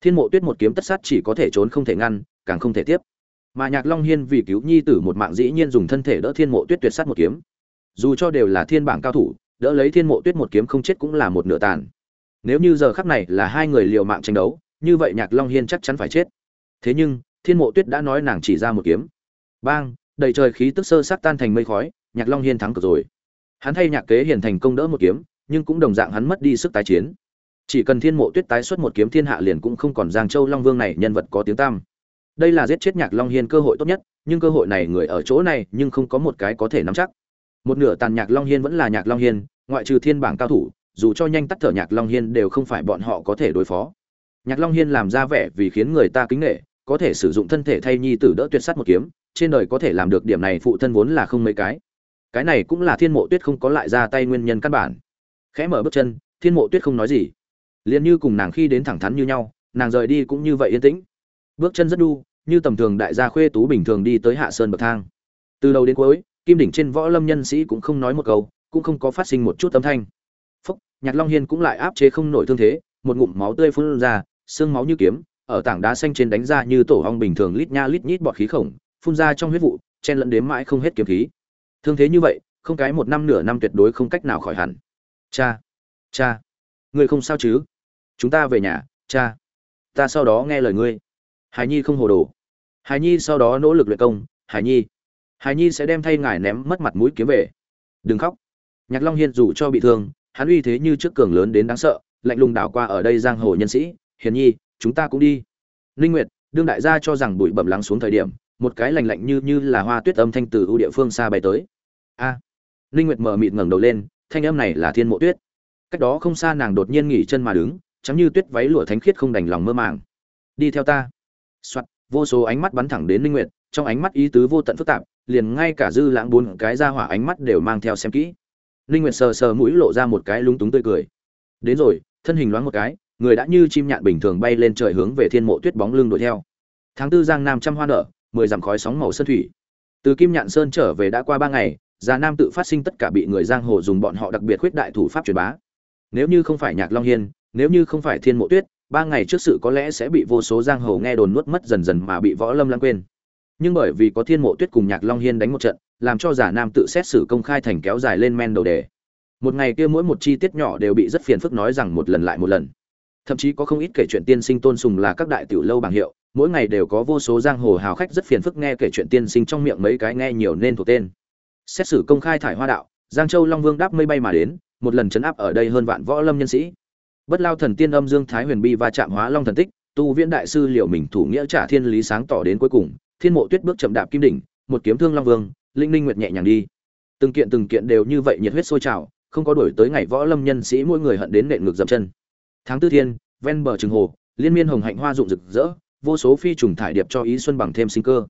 Thiên mộ tuyết một kiếm tất sát chỉ có thể trốn không thể ngăn, càng không thể tiếp. Mà nhạc long hiên vì cứu nhi tử một mạng dĩ nhiên dùng thân thể đỡ thiên mộ tuyết tuyệt sát một kiếm. Dù cho đều là thiên bảng cao thủ, đỡ lấy thiên mộ tuyết một kiếm không chết cũng là một nửa tàn nếu như giờ khắc này là hai người liều mạng tranh đấu, như vậy nhạc long hiên chắc chắn phải chết. Thế nhưng, thiên mộ tuyết đã nói nàng chỉ ra một kiếm. Bang, đầy trời khí tức sơ sát tan thành mây khói, nhạc long hiên thắng cực rồi. Hắn thay nhạc kế hiền thành công đỡ một kiếm, nhưng cũng đồng dạng hắn mất đi sức tái chiến. Chỉ cần thiên mộ tuyết tái xuất một kiếm thiên hạ liền cũng không còn giang châu long vương này nhân vật có tiếng tam đây là giết chết nhạc long hiên cơ hội tốt nhất, nhưng cơ hội này người ở chỗ này nhưng không có một cái có thể nắm chắc. Một nửa tàn nhạc long hiên vẫn là nhạc long hiên, ngoại trừ thiên bảng cao thủ dù cho nhanh tắt thở nhạc long hiên đều không phải bọn họ có thể đối phó. Nhạc long hiên làm ra vẻ vì khiến người ta kính nghệ có thể sử dụng thân thể thay nhi tử đỡ tuyệt sắt một kiếm, trên đời có thể làm được điểm này phụ thân vốn là không mấy cái. Cái này cũng là thiên mộ tuyết không có lại ra tay nguyên nhân căn bản. Khẽ mở bước chân, thiên mộ tuyết không nói gì. Liền như cùng nàng khi đến thẳng thắn như nhau, nàng rời đi cũng như vậy yên tĩnh. Bước chân rất đu, như tầm thường đại gia khuê tú bình thường đi tới hạ sơn bậc thang. Từ đầu đến cuối, kim đỉnh trên võ lâm nhân sĩ cũng không nói một câu, cũng không có phát sinh một chút âm thanh nhạc long hiên cũng lại áp chế không nổi thương thế, một ngụm máu tươi phun ra, xương máu như kiếm, ở tảng đá xanh trên đánh ra như tổ ong bình thường lít nha lít nhít bọt khí khổng, phun ra trong huyết vụ, chen lẫn đếm mãi không hết kiếm khí. Thương thế như vậy, không cái một năm nửa năm tuyệt đối không cách nào khỏi hẳn. Cha cha ngươi không sao chứ? Chúng ta về nhà, cha. Ta sau đó nghe lời ngươi. Hải nhi không hồ đồ. Hải nhi sau đó nỗ lực luyện công. Hải nhi hải nhi sẽ đem thay ngài ném mất mặt mũi kiếm về. Đừng khóc. Nhạc long hiên dù cho bị thương hắn uy thế như trước cường lớn đến đáng sợ, lạnh lùng đảo qua ở đây giang hồ nhân sĩ, hiền nhi, chúng ta cũng đi. Linh nguyệt, đương đại gia cho rằng bụi bẩm lắng xuống thời điểm, một cái lạnh lạnh như như là hoa tuyết âm thanh từ ưu địa phương xa bay tới. A. À. linh nguyệt mở mịt ngẩng đầu lên, thanh âm này là thiên mộ tuyết. Cách đó không xa nàng đột nhiên nghỉ chân mà đứng chấm như tuyết váy lụa thánh khiết không đành lòng mơ màng. Đi theo ta. Soạt, vô số ánh mắt bắn thẳng đến linh nguyệt, trong ánh mắt ý tứ vô tận phức tạp, liền ngay cả dư lãng bốn cái ra hỏa ánh mắt đều mang theo xem kỹ linh nguyệt sờ sờ mũi lộ ra một cái lúng túng tươi cười. Đến rồi, thân hình loáng một cái, người đã như chim nhạn bình thường bay lên trời hướng về thiên mộ tuyết bóng lưng đuổi theo. Tháng tư giang nam trăm hoa nở, mười dặm khói sóng màu sơn thủy. Từ kim nhạn sơn trở về đã qua ba ngày, già nam tự phát sinh tất cả bị người giang hồ dùng bọn họ đặc biệt khuyết đại thủ pháp truyền bá. Nếu như không phải nhạc long hiên, nếu như không phải thiên mộ tuyết, ba ngày trước sự có lẽ sẽ bị vô số giang hồ nghe đồn nuốt mất dần dần mà bị võ lâm lãng quên. Nhưng bởi vì có thiên mộ tuyết cùng nhạc long hiên đánh một trận làm cho giả nam tự xét xử công khai thành kéo dài lên men đầu đề. Một ngày kia mỗi một chi tiết nhỏ đều bị rất phiền phức nói rằng một lần lại một lần. Thậm chí có không ít kể chuyện tiên sinh tôn sùng là các đại tiểu lâu bảng hiệu, mỗi ngày đều có vô số giang hồ hào khách rất phiền phức nghe kể chuyện tiên sinh trong miệng mấy cái nghe nhiều nên thuộc tên. Xét xử công khai thải hoa đạo, giang châu long vương đáp mây bay mà đến, một lần chấn áp ở đây hơn vạn võ lâm nhân sĩ. Bất lao thần tiên âm dương thái huyền bi va chạm hóa long thần tích, tu viễn đại sư liệu mình thủ nghĩa trả thiên lý sáng tỏ đến cuối cùng, thiên mộ tuyết bước chậm đạp kim đỉnh, một kiếm thương long vương linh linh nguyệt nhẹ nhàng đi. Từng kiện từng kiện đều như vậy nhiệt huyết sôi trào, không có đổi tới ngày võ lâm nhân sĩ mỗi người hận đến nện ngược dậm chân. Tháng tư thiên, ven bờ trường hồ, liên miên hồng hạnh hoa rụng rực rỡ, vô số phi trùng thải điệp cho ý xuân bằng thêm sinh cơ.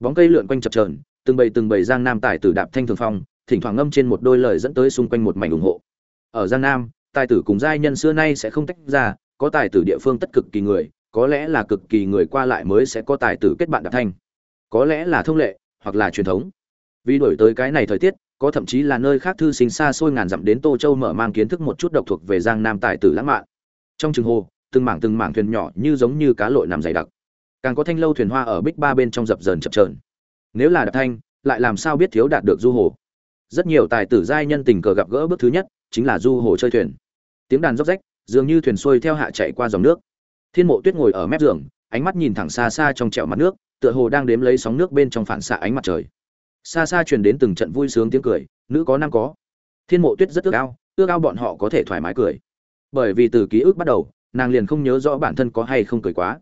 Bóng cây lượn quanh chập trờn từng bầy từng bầy giang nam tài tử đạp thanh thường phong, thỉnh thoảng ngâm trên một đôi lời dẫn tới xung quanh một mảnh ủng hộ. Ở giang nam, tài tử cùng giai nhân xưa nay sẽ không tách ra, có tài tử địa phương tất cực kỳ người, có lẽ là cực kỳ người qua lại mới sẽ có tài tử kết bạn đạp thanh. Có lẽ là thông lệ, hoặc là truyền thống vì đổi tới cái này thời tiết, có thậm chí là nơi khác thư sinh xa xôi ngàn dặm đến tô châu mở mang kiến thức một chút độc thuộc về giang nam tài tử lãng mạn. Trong trường hồ, từng mảng từng mảng thuyền nhỏ như giống như cá lội nằm dày đặc. Càng có thanh lâu thuyền hoa ở bích ba bên trong dập dờn chập trờn nếu là đạp thanh, lại làm sao biết thiếu đạt được du hồ? Rất nhiều tài tử giai nhân tình cờ gặp gỡ bước thứ nhất, chính là du hồ chơi thuyền. Tiếng đàn róc rách, dường như thuyền xuôi theo hạ chạy qua dòng nước. Thiên mộ tuyết ngồi ở mép giường, ánh mắt nhìn thẳng xa xa trong trẹo mặt nước, tựa hồ đang đếm lấy sóng nước bên trong phản xạ ánh mặt trời xa xa truyền đến từng trận vui sướng tiếng cười, nữ có nam có. Thiên mộ tuyết rất ước ao ước ao bọn họ có thể thoải mái cười. Bởi vì từ ký ức bắt đầu, nàng liền không nhớ rõ bản thân có hay không cười quá.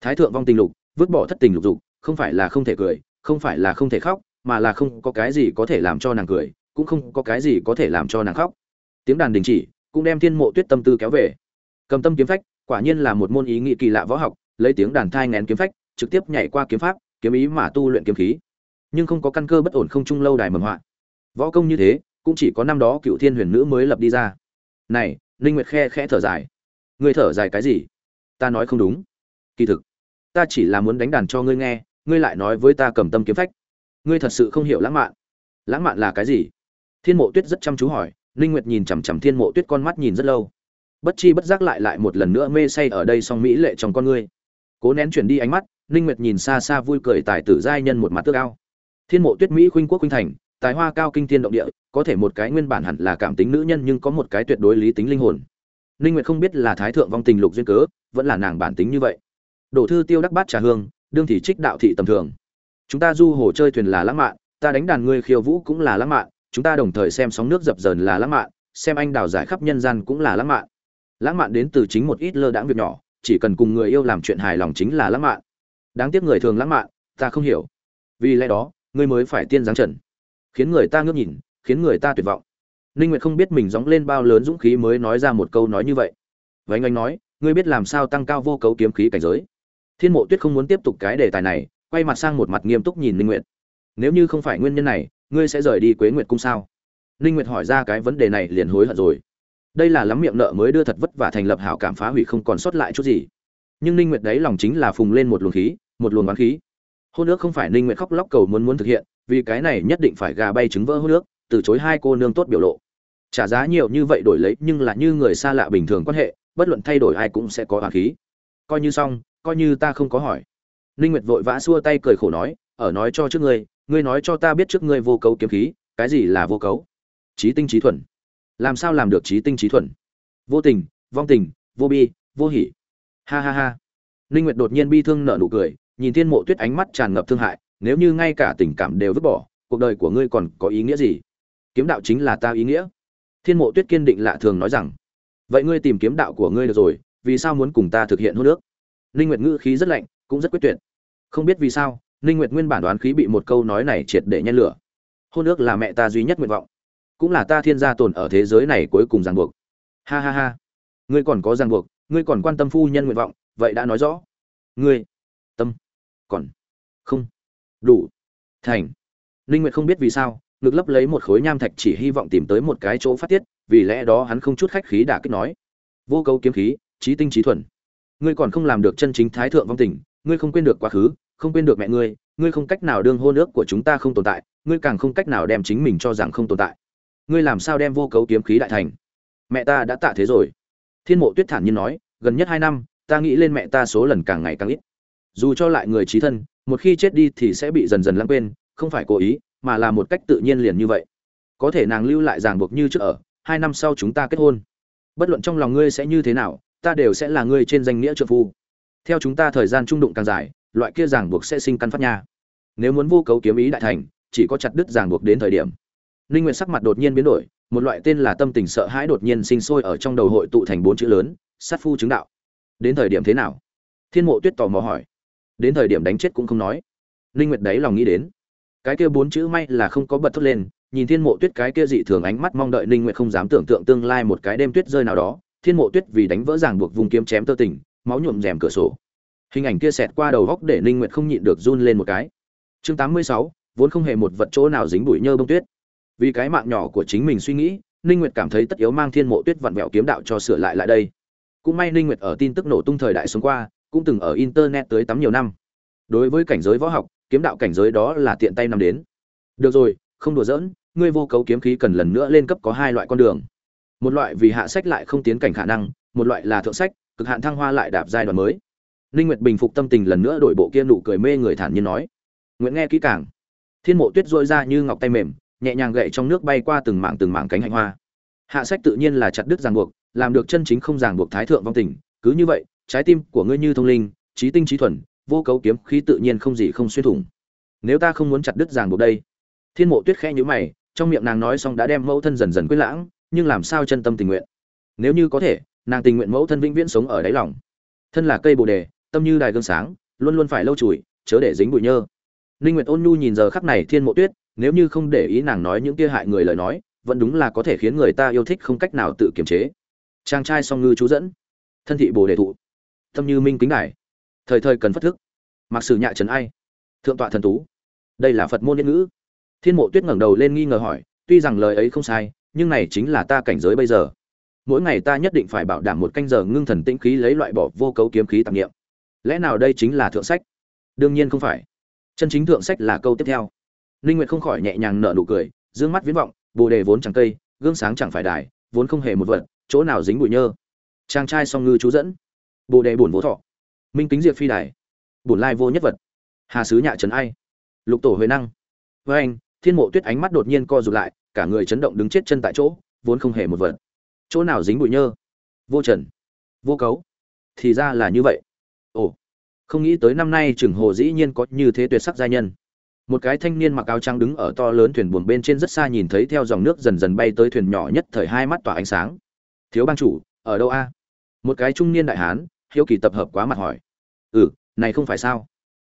Thái thượng vong tình lục, vứt bỏ thất tình lục dục, không phải là không thể cười, không phải là không thể khóc, mà là không có cái gì có thể làm cho nàng cười, cũng không có cái gì có thể làm cho nàng khóc. Tiếng đàn đình chỉ, cũng đem thiên mộ tuyết tâm tư kéo về. Cầm tâm kiếm phách, quả nhiên là một môn ý nghĩ kỳ lạ võ học, lấy tiếng đàn thai ngén kiếm phách, trực tiếp nhảy qua kiếm pháp, kiếm ý mà tu luyện kiếm khí nhưng không có căn cơ bất ổn không trung lâu đài mầm họa. Võ công như thế, cũng chỉ có năm đó cựu thiên huyền nữ mới lập đi ra. Này linh nguyệt khe khẽ thở dài. Ngươi thở dài cái gì? Ta nói không đúng. Kỳ thực, ta chỉ là muốn đánh đàn cho ngươi nghe, ngươi lại nói với ta cầm tâm kiếm phách. Ngươi thật sự không hiểu lãng mạn. Lãng mạn là cái gì? Thiên mộ tuyết rất chăm chú hỏi, ninh nguyệt nhìn chằm chằm thiên mộ tuyết con mắt nhìn rất lâu. Bất chi bất giác lại lại một lần nữa mê say ở đây song mỹ lệ trong con ngươi. Cố nén chuyển đi ánh mắt, ninh nguyệt nhìn xa xa vui cười tài tử giai nhân một mặt tước ao thiên mộ tuyết mỹ khuynh quốc khuynh thành, tài hoa cao kinh thiên động địa, có thể một cái nguyên bản hẳn là cảm tính nữ nhân nhưng có một cái tuyệt đối lý tính linh hồn. Ninh nguyệt không biết là thái thượng vong tình lục duyên cớ, vẫn là nàng bản tính như vậy. Đổ thư tiêu đắc bát trà hương, đương thị trích đạo thị tầm thường. Chúng ta du hồ chơi thuyền là lãng mạn, ta đánh đàn ngươi khiêu vũ cũng là lãng mạn, chúng ta đồng thời xem sóng nước dập dờn là lãng mạn, xem anh đào giải khắp nhân gian cũng là lãng mạn. Lãng mạn đến từ chính một ít lơ đãng việc nhỏ, chỉ cần cùng người yêu làm chuyện hài lòng chính là lãng mạn. Đáng tiếc người thường lãng mạn, ta không hiểu. Vì lẽ đó ngươi mới phải tiên giáng trần. Khiến người ta ngước nhìn, khiến người ta tuyệt vọng. Ninh nguyệt không biết mình dóng lên bao lớn dũng khí mới nói ra một câu nói như vậy. Với anh anh nói, ngươi biết làm sao tăng cao vô cấu kiếm khí cảnh giới. Thiên mộ tuyết không muốn tiếp tục cái đề tài này, quay mặt sang một mặt nghiêm túc nhìn ninh nguyệt. Nếu như không phải nguyên nhân này, ngươi sẽ rời đi quế nguyệt cung sao? Ninh nguyệt hỏi ra cái vấn đề này liền hối hận rồi. Đây là lắm miệng nợ mới đưa thật vất vả thành lập hảo cảm phá hủy không còn sót lại chút gì. Nhưng ninh nguyệt đấy lòng chính là phùng lên một luồng khí, một luồng bán khí hôn nước không phải ninh nguyệt khóc lóc cầu muốn muốn thực hiện, vì cái này nhất định phải gà bay trứng vỡ hôn nước từ chối hai cô nương tốt biểu lộ. Trả giá nhiều như vậy đổi lấy, nhưng là như người xa lạ bình thường quan hệ, bất luận thay đổi ai cũng sẽ có hòa khí. Coi như xong, coi như ta không có hỏi. Ninh nguyệt vội vã xua tay cười khổ nói, ở nói cho trước ngươi ngươi nói cho ta biết trước ngươi vô cấu kiếm khí, cái gì là vô cấu? Trí tinh trí thuần. Làm sao làm được trí tinh trí thuần? Vô tình, vong tình, vô bi, vô hỉ. Ha ha ha. Ninh nguyệt đột nhiên bi thương nở nụ cười nhìn thiên mộ tuyết ánh mắt tràn ngập thương hại, nếu như ngay cả tình cảm đều vứt bỏ, cuộc đời của ngươi còn có ý nghĩa gì? Kiếm đạo chính là ta ý nghĩa. Thiên mộ tuyết kiên định lạ thường nói rằng, vậy ngươi tìm kiếm đạo của ngươi được rồi, vì sao muốn cùng ta thực hiện hôn nước ninh nguyệt ngữ khí rất lạnh, cũng rất quyết tuyệt. Không biết vì sao, ninh nguyệt nguyên bản đoán khí bị một câu nói này triệt để nhen lửa. Hôn ước là mẹ ta duy nhất nguyện vọng, cũng là ta thiên gia tồn ở thế giới này cuối cùng ràng buộc. Ha ha ha. Ngươi còn có ràng buộc, ngươi còn quan tâm phu nhân nguyện vọng, vậy đã nói rõ. Ngươi còn không đủ. Thành. Ninh nguyệt không biết vì sao, ngực lấp lấy một khối nham thạch chỉ hy vọng tìm tới một cái chỗ phát tiết, vì lẽ đó hắn không chút khách khí đả kích nói. Vô cấu kiếm khí, trí tinh trí thuần. Ngươi còn không làm được chân chính thái thượng vong tình, ngươi không quên được quá khứ, không quên được mẹ ngươi ngươi không cách nào đương hôn ước của chúng ta không tồn tại, ngươi càng không cách nào đem chính mình cho rằng không tồn tại. Ngươi làm sao đem vô cấu kiếm khí đại thành? Mẹ ta đã tạ thế rồi. Thiên mộ tuyết thản nhiên nói, gần nhất hai năm, ta nghĩ lên mẹ ta số lần càng ngày càng ít dù cho lại người trí thân, một khi chết đi thì sẽ bị dần dần lãng quên, không phải cố ý, mà là một cách tự nhiên liền như vậy. Có thể nàng lưu lại ràng buộc như trước ở, hai năm sau chúng ta kết hôn. Bất luận trong lòng ngươi sẽ như thế nào, ta đều sẽ là ngươi trên danh nghĩa trợ phu. Theo chúng ta thời gian trung đụng càng dài, loại kia ràng buộc sẽ sinh căn phát nha. Nếu muốn vô cấu kiếm ý đại thành, chỉ có chặt đứt ràng buộc đến thời điểm. Ninh nguyện sắc mặt đột nhiên biến đổi, một loại tên là tâm tình sợ hãi đột nhiên sinh sôi ở trong đầu hội tụ thành bốn chữ lớn, sát phu chứng đạo. Đến thời điểm thế nào? Thiên mộ tuyết tò mò hỏi đến thời điểm đánh chết cũng không nói. Linh nguyệt đấy lòng nghĩ đến cái kia bốn chữ may là không có bật thốt lên nhìn thiên mộ tuyết cái kia dị thường ánh mắt mong đợi Linh nguyệt không dám tưởng tượng tương lai một cái đêm tuyết rơi nào đó thiên mộ tuyết vì đánh vỡ ràng buộc vùng kiếm chém tơ tình máu nhuộm rèm cửa sổ. Hình ảnh kia xẹt qua đầu góc để Linh nguyệt không nhịn được run lên một cái. Chương 86, vốn không hề một vật chỗ nào dính bụi nhơ bông tuyết. Vì cái mạng nhỏ của chính mình suy nghĩ ninh nguyệt cảm thấy tất yếu mang thiên mộ tuyết vặn vẹo kiếm đạo cho sửa lại lại đây. Cũng may ninh nguyệt ở tin tức nổ tung thời đại xuống qua cũng từng ở internet tới tắm nhiều năm. Đối với cảnh giới võ học, kiếm đạo cảnh giới đó là tiện tay nằm đến. Được rồi, không đùa giỡn, ngươi vô cấu kiếm khí cần lần nữa lên cấp có hai loại con đường. Một loại vì hạ sách lại không tiến cảnh khả năng, một loại là thượng sách, cực hạn thăng hoa lại đạp giai đoạn mới. Ninh nguyệt bình phục tâm tình lần nữa đổi bộ kia nụ cười mê người thản nhiên nói. Nguyện nghe kỹ càng. Thiên mộ tuyết dội ra như ngọc tay mềm, nhẹ nhàng gậy trong nước bay qua từng mảng từng mảng cánh hạnh hoa. Hạ sách tự nhiên là chặt đứt ràng buộc, làm được chân chính không ràng buộc thái thượng vong tình, cứ như vậy trái tim của ngươi như thông linh, trí tinh trí thuần, vô cấu kiếm khí tự nhiên không gì không xuyên thủng. Nếu ta không muốn chặt đứt ràng buộc đây. Thiên mộ tuyết khẽ nhíu mày, trong miệng nàng nói xong đã đem mẫu thân dần dần quyết lãng, nhưng làm sao chân tâm tình nguyện? Nếu như có thể, nàng tình nguyện mẫu thân vĩnh viễn sống ở đáy lòng. Thân là cây bồ đề, tâm như đài gương sáng, luôn luôn phải lâu chùi, chớ để dính bụi nhơ. Ninh nguyệt ôn nhu nhìn giờ khắc này thiên mộ tuyết, nếu như không để ý nàng nói những kia hại người lời nói, vẫn đúng là có thể khiến người ta yêu thích không cách nào tự kiềm chế. Trang trai song ngư chú dẫn. Thân thị bồ đề thụ tâm như minh kính đài. Thời thời cần phát thức. Mặc sử nhạ trần ai. Thượng tọa thần tú. Đây là phật môn nhân ngữ. Thiên mộ tuyết ngẩng đầu lên nghi ngờ hỏi, tuy rằng lời ấy không sai, nhưng này chính là ta cảnh giới bây giờ. Mỗi ngày ta nhất định phải bảo đảm một canh giờ ngưng thần tĩnh khí lấy loại bỏ vô cấu kiếm khí tạp nghiệm. Lẽ nào đây chính là thượng sách? Đương nhiên không phải. Chân chính thượng sách là câu tiếp theo. Linh nguyệt không khỏi nhẹ nhàng nở nụ cười, dương mắt viễn vọng, bồ đề vốn chẳng cây, gương sáng chẳng phải đài, vốn không hề một vật, chỗ nào dính bụi nhơ. Trang trai song ngư chú dẫn bồ đề bổn vô thọ, minh kính diệt phi đài, bổn lai vô nhất vật, hà sứ nhạ trấn ai, lục tổ huệ năng. Với anh, thiên mộ tuyết ánh mắt đột nhiên co rụt lại, cả người chấn động đứng chết chân tại chỗ, vốn không hề một vật. Chỗ nào dính bụi nhơ? Vô trần, vô cấu, thì ra là như vậy. Ồ, không nghĩ tới năm nay trường hồ dĩ nhiên có như thế tuyệt sắc gia nhân. Một cái thanh niên mặc áo trắng đứng ở to lớn thuyền buồm bên trên rất xa nhìn thấy theo dòng nước dần dần bay tới thuyền nhỏ nhất thời hai mắt tỏa ánh sáng. Thiếu bang chủ, ở đâu a? Một cái trung niên đại hán hiếu kỳ tập hợp quá mặt hỏi. Ừ này không phải sao?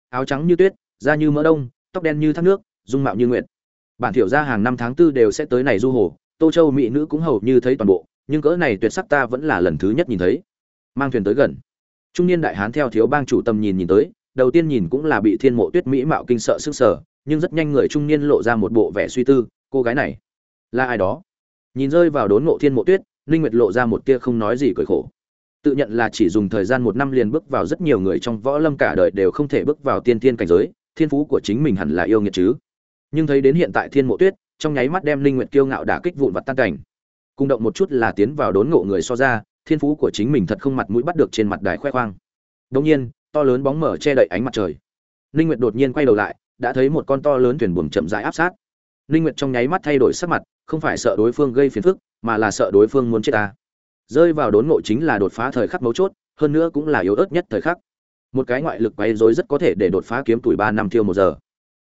Áo trắng như tuyết, da như mỡ đông, tóc đen như thác nước, dung mạo như nguyện bản thiểu gia hàng năm tháng tư đều sẽ tới này du hồ, tô châu mỹ nữ cũng hầu như thấy toàn bộ, nhưng cỡ này tuyệt sắc ta vẫn là lần thứ nhất nhìn thấy. Mang thuyền tới gần. Trung niên đại hán theo thiếu bang chủ tâm nhìn nhìn tới, đầu tiên nhìn cũng là bị thiên mộ tuyết mỹ mạo kinh sợ sức sở nhưng rất nhanh người trung niên lộ ra một bộ vẻ suy tư, cô gái này là ai đó? Nhìn rơi vào đốn ngộ thiên mộ tuyết linh nguyệt lộ ra một tia không nói gì cười khổ tự nhận là chỉ dùng thời gian một năm liền bước vào rất nhiều người trong võ lâm cả đời đều không thể bước vào tiên thiên cảnh giới, thiên phú của chính mình hẳn là yêu nghiệt chứ. Nhưng thấy đến hiện tại thiên mộ tuyết, trong nháy mắt đem linh nguyệt kiêu ngạo đả kích vụn vặt tan cảnh. Cung động một chút là tiến vào đốn ngộ người so ra, thiên phú của chính mình thật không mặt mũi bắt được trên mặt đài khoe khoang. Đông nhiên, to lớn bóng mở che đậy ánh mặt trời. Linh nguyệt đột nhiên quay đầu lại, đã thấy một con to lớn thuyền buồm chậm rãi áp sát. Linh nguyệt trong nháy mắt thay đổi sắc mặt, không phải sợ đối phương gây phiền phức, mà là sợ đối phương muốn chết ta rơi vào đốn ngộ chính là đột phá thời khắc mấu chốt, hơn nữa cũng là yếu ớt nhất thời khắc. Một cái ngoại lực quấy rối rất có thể để đột phá kiếm tuổi ba năm thiêu một giờ.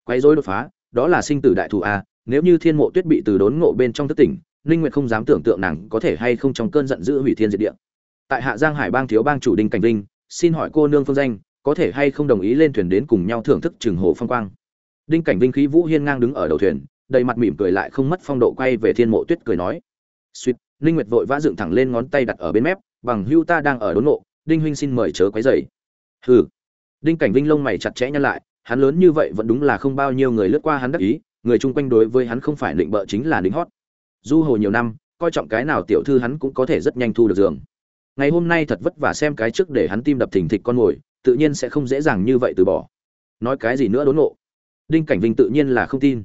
Quấy rối đột phá, đó là sinh tử đại thủ a, nếu như thiên mộ tuyết bị từ đốn ngộ bên trong thất tỉnh, ninh nguyệt không dám tưởng tượng nàng có thể hay không trong cơn giận dữ hủy thiên diệt địa. Tại hạ giang hải bang thiếu bang chủ đinh cảnh vinh, xin hỏi cô nương phương danh, có thể hay không đồng ý lên thuyền đến cùng nhau thưởng thức trường hồ phong quang? Đinh cảnh vinh khí vũ hiên ngang đứng ở đầu thuyền, đầy mặt mỉm cười lại không mất phong độ quay về thiên mộ tuyết cười nói. Suýt ninh nguyệt vội vã dựng thẳng lên ngón tay đặt ở bên mép bằng hưu ta đang ở đốn ngộ đinh huynh xin mời chớ quấy rầy. Hừ. Đinh cảnh vinh lông mày chặt chẽ nhăn lại hắn lớn như vậy vẫn đúng là không bao nhiêu người lướt qua hắn đắc ý người chung quanh đối với hắn không phải định bợ chính là lính hót. Du hồ nhiều năm coi trọng cái nào tiểu thư hắn cũng có thể rất nhanh thu được giường. Ngày hôm nay thật vất vả xem cái trước để hắn tim đập thình thịch con ngồi, tự nhiên sẽ không dễ dàng như vậy từ bỏ. Nói cái gì nữa đốn ngộ? Đinh cảnh vinh tự nhiên là không tin.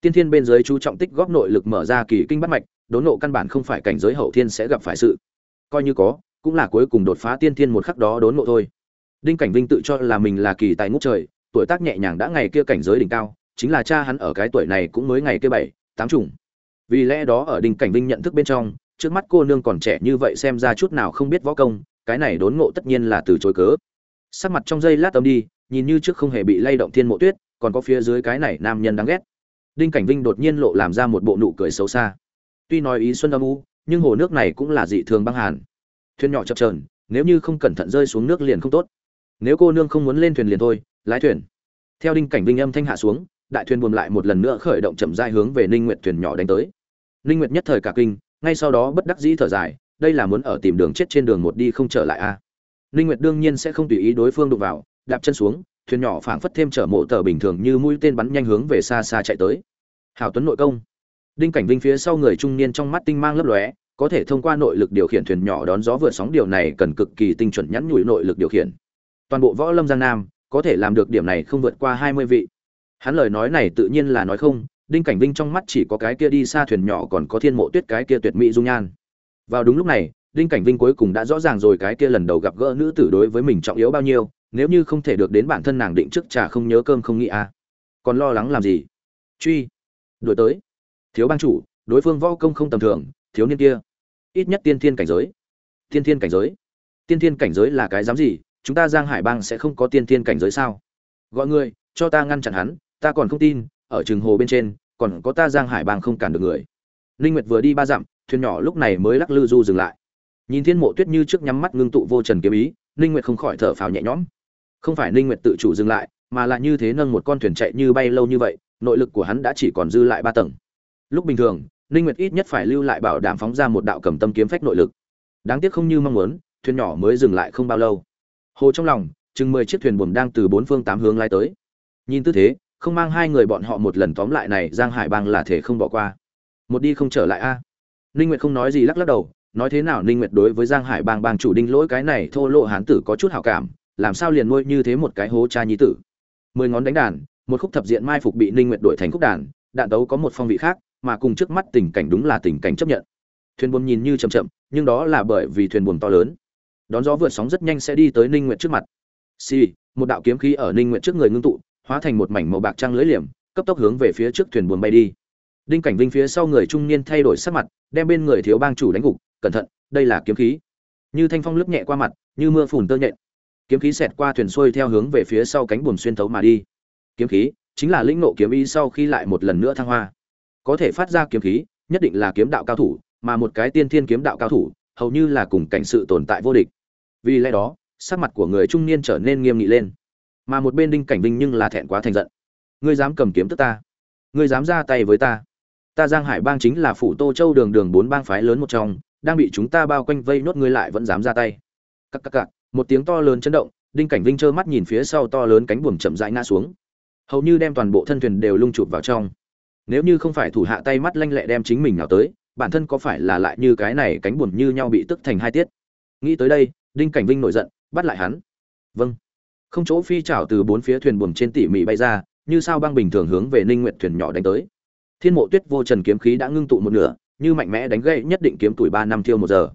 Tiên thiên bên dưới chú trọng tích góp nội lực mở ra kỳ kinh bát mạch đốn nộ căn bản không phải cảnh giới hậu thiên sẽ gặp phải sự. Coi như có, cũng là cuối cùng đột phá tiên thiên một khắc đó đốn nộ thôi. Đinh cảnh vinh tự cho là mình là kỳ tài ngút trời, tuổi tác nhẹ nhàng đã ngày kia cảnh giới đỉnh cao, chính là cha hắn ở cái tuổi này cũng mới ngày kia bảy, tám chủng. Vì lẽ đó ở đinh cảnh vinh nhận thức bên trong, trước mắt cô nương còn trẻ như vậy xem ra chút nào không biết võ công, cái này đốn ngộ tất nhiên là từ chối cớ. Sắc mặt trong giây lát âm đi, nhìn như trước không hề bị lay động thiên mộ tuyết, còn có phía dưới cái này nam nhân đáng ghét. Đinh cảnh vinh đột nhiên lộ làm ra một bộ nụ cười xấu xa tuy nói ý xuân âm u, nhưng hồ nước này cũng là dị thường băng hàn. Thuyền nhỏ chập trờn nếu như không cẩn thận rơi xuống nước liền không tốt. Nếu cô nương không muốn lên thuyền liền thôi, lái thuyền. Theo đinh cảnh vinh âm thanh hạ xuống, đại thuyền buồm lại một lần nữa khởi động chậm rãi hướng về ninh nguyệt thuyền nhỏ đánh tới. Ninh nguyệt nhất thời cả kinh, ngay sau đó bất đắc dĩ thở dài, đây là muốn ở tìm đường chết trên đường một đi không trở lại a à. ninh nguyệt đương nhiên sẽ không tùy ý đối phương đụng vào, đạp chân xuống, thuyền nhỏ phảng phất thêm trở mộ tờ bình thường như mũi tên bắn nhanh hướng về xa xa chạy tới. Hào tuấn nội công đinh cảnh vinh phía sau người trung niên trong mắt tinh mang lấp lóe, có thể thông qua nội lực điều khiển thuyền nhỏ đón gió vượt sóng, điều này cần cực kỳ tinh chuẩn nhắn nhủi nội lực điều khiển. Toàn bộ võ lâm giang nam, có thể làm được điểm này không vượt qua hai mươi vị. Hắn lời nói này tự nhiên là nói không, đinh cảnh vinh trong mắt chỉ có cái kia đi xa thuyền nhỏ còn có thiên mộ tuyết, cái kia tuyệt mỹ dung nhan. Vào đúng lúc này, đinh cảnh vinh cuối cùng đã rõ ràng rồi cái kia lần đầu gặp gỡ nữ tử đối với mình trọng yếu bao nhiêu, nếu như không thể được đến bản thân nàng định trước trà không nhớ cơm không nghĩ à. Còn lo lắng làm gì? Truy, đuổi tới thiếu bang chủ, đối phương võ công không tầm thường, thiếu niên kia. Ít nhất tiên thiên cảnh giới. Tiên thiên cảnh giới. Tiên thiên cảnh giới là cái dám gì? Chúng ta giang hải bang sẽ không có tiên thiên cảnh giới sao? Gọi người, cho ta ngăn chặn hắn, ta còn không tin, ở trường hồ bên trên, còn có ta giang hải bang không cản được người. Linh nguyệt vừa đi ba dặm, thuyền nhỏ lúc này mới lắc lư du dừng lại. Nhìn thiên mộ tuyết như trước nhắm mắt ngưng tụ vô trần kiếm ý linh nguyệt không khỏi thở phào nhẹ nhõm. Không phải linh nguyệt tự chủ dừng lại, mà là như thế nâng một con thuyền chạy như bay lâu như vậy, nội lực của hắn đã chỉ còn dư lại ba tầng lúc bình thường linh nguyệt ít nhất phải lưu lại bảo đảm phóng ra một đạo cầm tâm kiếm phách nội lực. Đáng tiếc không như mong muốn, thuyền nhỏ mới dừng lại không bao lâu. Hồ trong lòng, chừng mười chiếc thuyền buồm đang từ bốn phương tám hướng lái tới. Nhìn tư thế, không mang hai người bọn họ một lần tóm lại này giang hải bang là thể không bỏ qua. Một đi không trở lại a. À. ninh nguyệt không nói gì lắc lắc đầu, nói thế nào ninh nguyệt đối với giang hải bang bang chủ đinh lỗi cái này thô lộ hán tử có chút hảo cảm, làm sao liền nuôi như thế một cái hố cha nhi tử. Mười ngón đánh đàn, một khúc thập diện mai phục bị ninh nguyệt đổi thành khúc đàn, đạn đấu có một phong vị khác mà cùng trước mắt tình cảnh đúng là tình cảnh chấp nhận. Thuyền buồm nhìn như chậm chậm, nhưng đó là bởi vì thuyền buồm to lớn. Đón gió vượt sóng rất nhanh sẽ đi tới ninh nguyệt trước mặt. Xì, một đạo kiếm khí ở ninh nguyệt trước người ngưng tụ, hóa thành một mảnh màu bạc trăng lưới liềm, cấp tốc hướng về phía trước thuyền buồm bay đi. Đinh cảnh vinh phía sau người trung niên thay đổi sắc mặt, đem bên người thiếu bang chủ đánh gục, cẩn thận, đây là kiếm khí. Như thanh phong lướt nhẹ qua mặt, như mưa phùn tơ nhện. Kiếm khí xẹt qua thuyền xuôi theo hướng về phía sau cánh buồm xuyên thấu mà đi. Kiếm khí chính là lĩnh nộ kiếm ý sau khi lại một lần nữa thăng hoa có thể phát ra kiếm khí, nhất định là kiếm đạo cao thủ, mà một cái tiên thiên kiếm đạo cao thủ, hầu như là cùng cảnh sự tồn tại vô địch. Vì lẽ đó, sắc mặt của người trung niên trở nên nghiêm nghị lên. Mà một bên đinh cảnh vinh nhưng là thẹn quá thành giận. Ngươi dám cầm kiếm tức ta. Ngươi dám ra tay với ta. Ta giang hải bang chính là phủ tô châu đường đường bốn bang phái lớn một trong, đang bị chúng ta bao quanh vây nốt ngươi lại vẫn dám ra tay. Cắc cắc cắc một tiếng to lớn chấn động, đinh cảnh vinh trơ mắt nhìn phía sau to lớn cánh buồm chậm rãi ngã xuống. Hầu như đem toàn bộ thân thuyền đều lung chụp vào trong nếu như không phải thủ hạ tay mắt lanh lẹ đem chính mình nào tới, bản thân có phải là lại như cái này cánh buồn như nhau bị tức thành hai tiết? Nghĩ tới đây, đinh cảnh vinh nổi giận, bắt lại hắn. Vâng. Không chỗ phi trảo từ bốn phía thuyền buồm trên tỉ mỉ bay ra, như sao băng bình thường hướng về ninh nguyện thuyền nhỏ đánh tới. Thiên mộ tuyết vô trần kiếm khí đã ngưng tụ một nửa, như mạnh mẽ đánh gậy nhất định kiếm tuổi ba năm thiêu một giờ.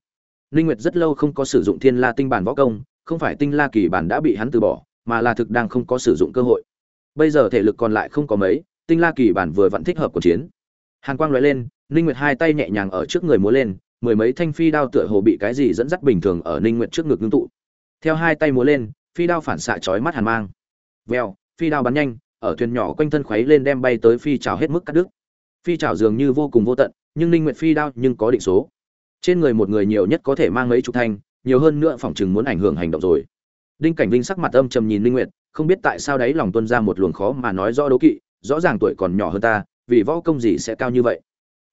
Ninh nguyệt rất lâu không có sử dụng thiên la tinh bản võ công, không phải tinh la kỳ bản đã bị hắn từ bỏ, mà là thực đang không có sử dụng cơ hội. Bây giờ thể lực còn lại không có mấy tinh la kỳ bản vừa vẫn thích hợp của chiến. Hàn quang lóe lên, ninh nguyệt hai tay nhẹ nhàng ở trước người múa lên, mười mấy thanh phi đao tựa hồ bị cái gì dẫn dắt bình thường ở ninh nguyệt trước ngực ngưng tụ. Theo hai tay múa lên, phi đao phản xạ chói mắt hàn mang. Vèo, phi đao bắn nhanh, ở thuyền nhỏ quanh thân khuấy lên đem bay tới phi trào hết mức cắt đứt. Phi trào dường như vô cùng vô tận, nhưng ninh nguyệt phi đao nhưng có định số. Trên người một người nhiều nhất có thể mang mấy chục thanh, nhiều hơn nữa phòng chừng muốn ảnh hưởng hành động rồi. Đinh cảnh vinh sắc mặt âm trầm nhìn ninh nguyệt, không biết tại sao đấy lòng tuân ra một luồng khó mà nói rõ đố kỵ rõ ràng tuổi còn nhỏ hơn ta, vì võ công gì sẽ cao như vậy?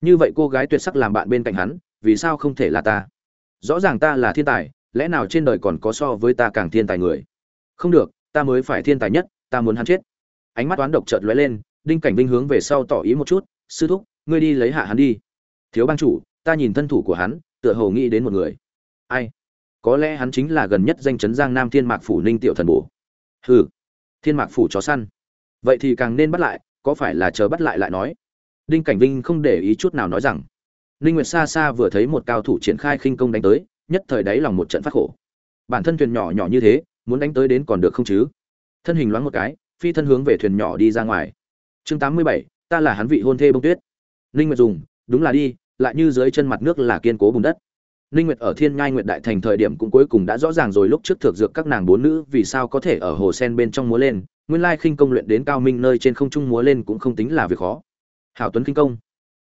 Như vậy cô gái tuyệt sắc làm bạn bên cạnh hắn, vì sao không thể là ta? Rõ ràng ta là thiên tài, lẽ nào trên đời còn có so với ta càng thiên tài người? Không được, ta mới phải thiên tài nhất, ta muốn hắn chết. Ánh mắt toán độc chợt lóe lên, đinh cảnh vinh hướng về sau tỏ ý một chút, sư thúc, ngươi đi lấy hạ hắn đi. Thiếu bang chủ, ta nhìn thân thủ của hắn, tựa hồ nghĩ đến một người. Ai? Có lẽ hắn chính là gần nhất danh chấn giang nam thiên mạc phủ ninh tiểu thần bổ. Hừ. Thiên mạc phủ chó săn vậy thì càng nên bắt lại có phải là chờ bắt lại lại nói? Đinh cảnh vinh không để ý chút nào nói rằng ninh nguyệt xa xa vừa thấy một cao thủ triển khai khinh công đánh tới nhất thời đáy lòng một trận phát khổ. Bản thân thuyền nhỏ nhỏ như thế muốn đánh tới đến còn được không chứ? Thân hình loáng một cái phi thân hướng về thuyền nhỏ đi ra ngoài. Chương 87, ta là hắn vị hôn thê bông tuyết. Ninh nguyệt dùng đúng là đi lại như dưới chân mặt nước là kiên cố bùn đất. Ninh nguyệt ở thiên nhai nguyệt đại thành thời điểm cũng cuối cùng đã rõ ràng rồi lúc trước thực dược các nàng bốn nữ vì sao có thể ở hồ sen bên trong múa lên nguyên lai khinh công luyện đến cao minh nơi trên không trung múa lên cũng không tính là việc khó. Hảo tuấn khinh công.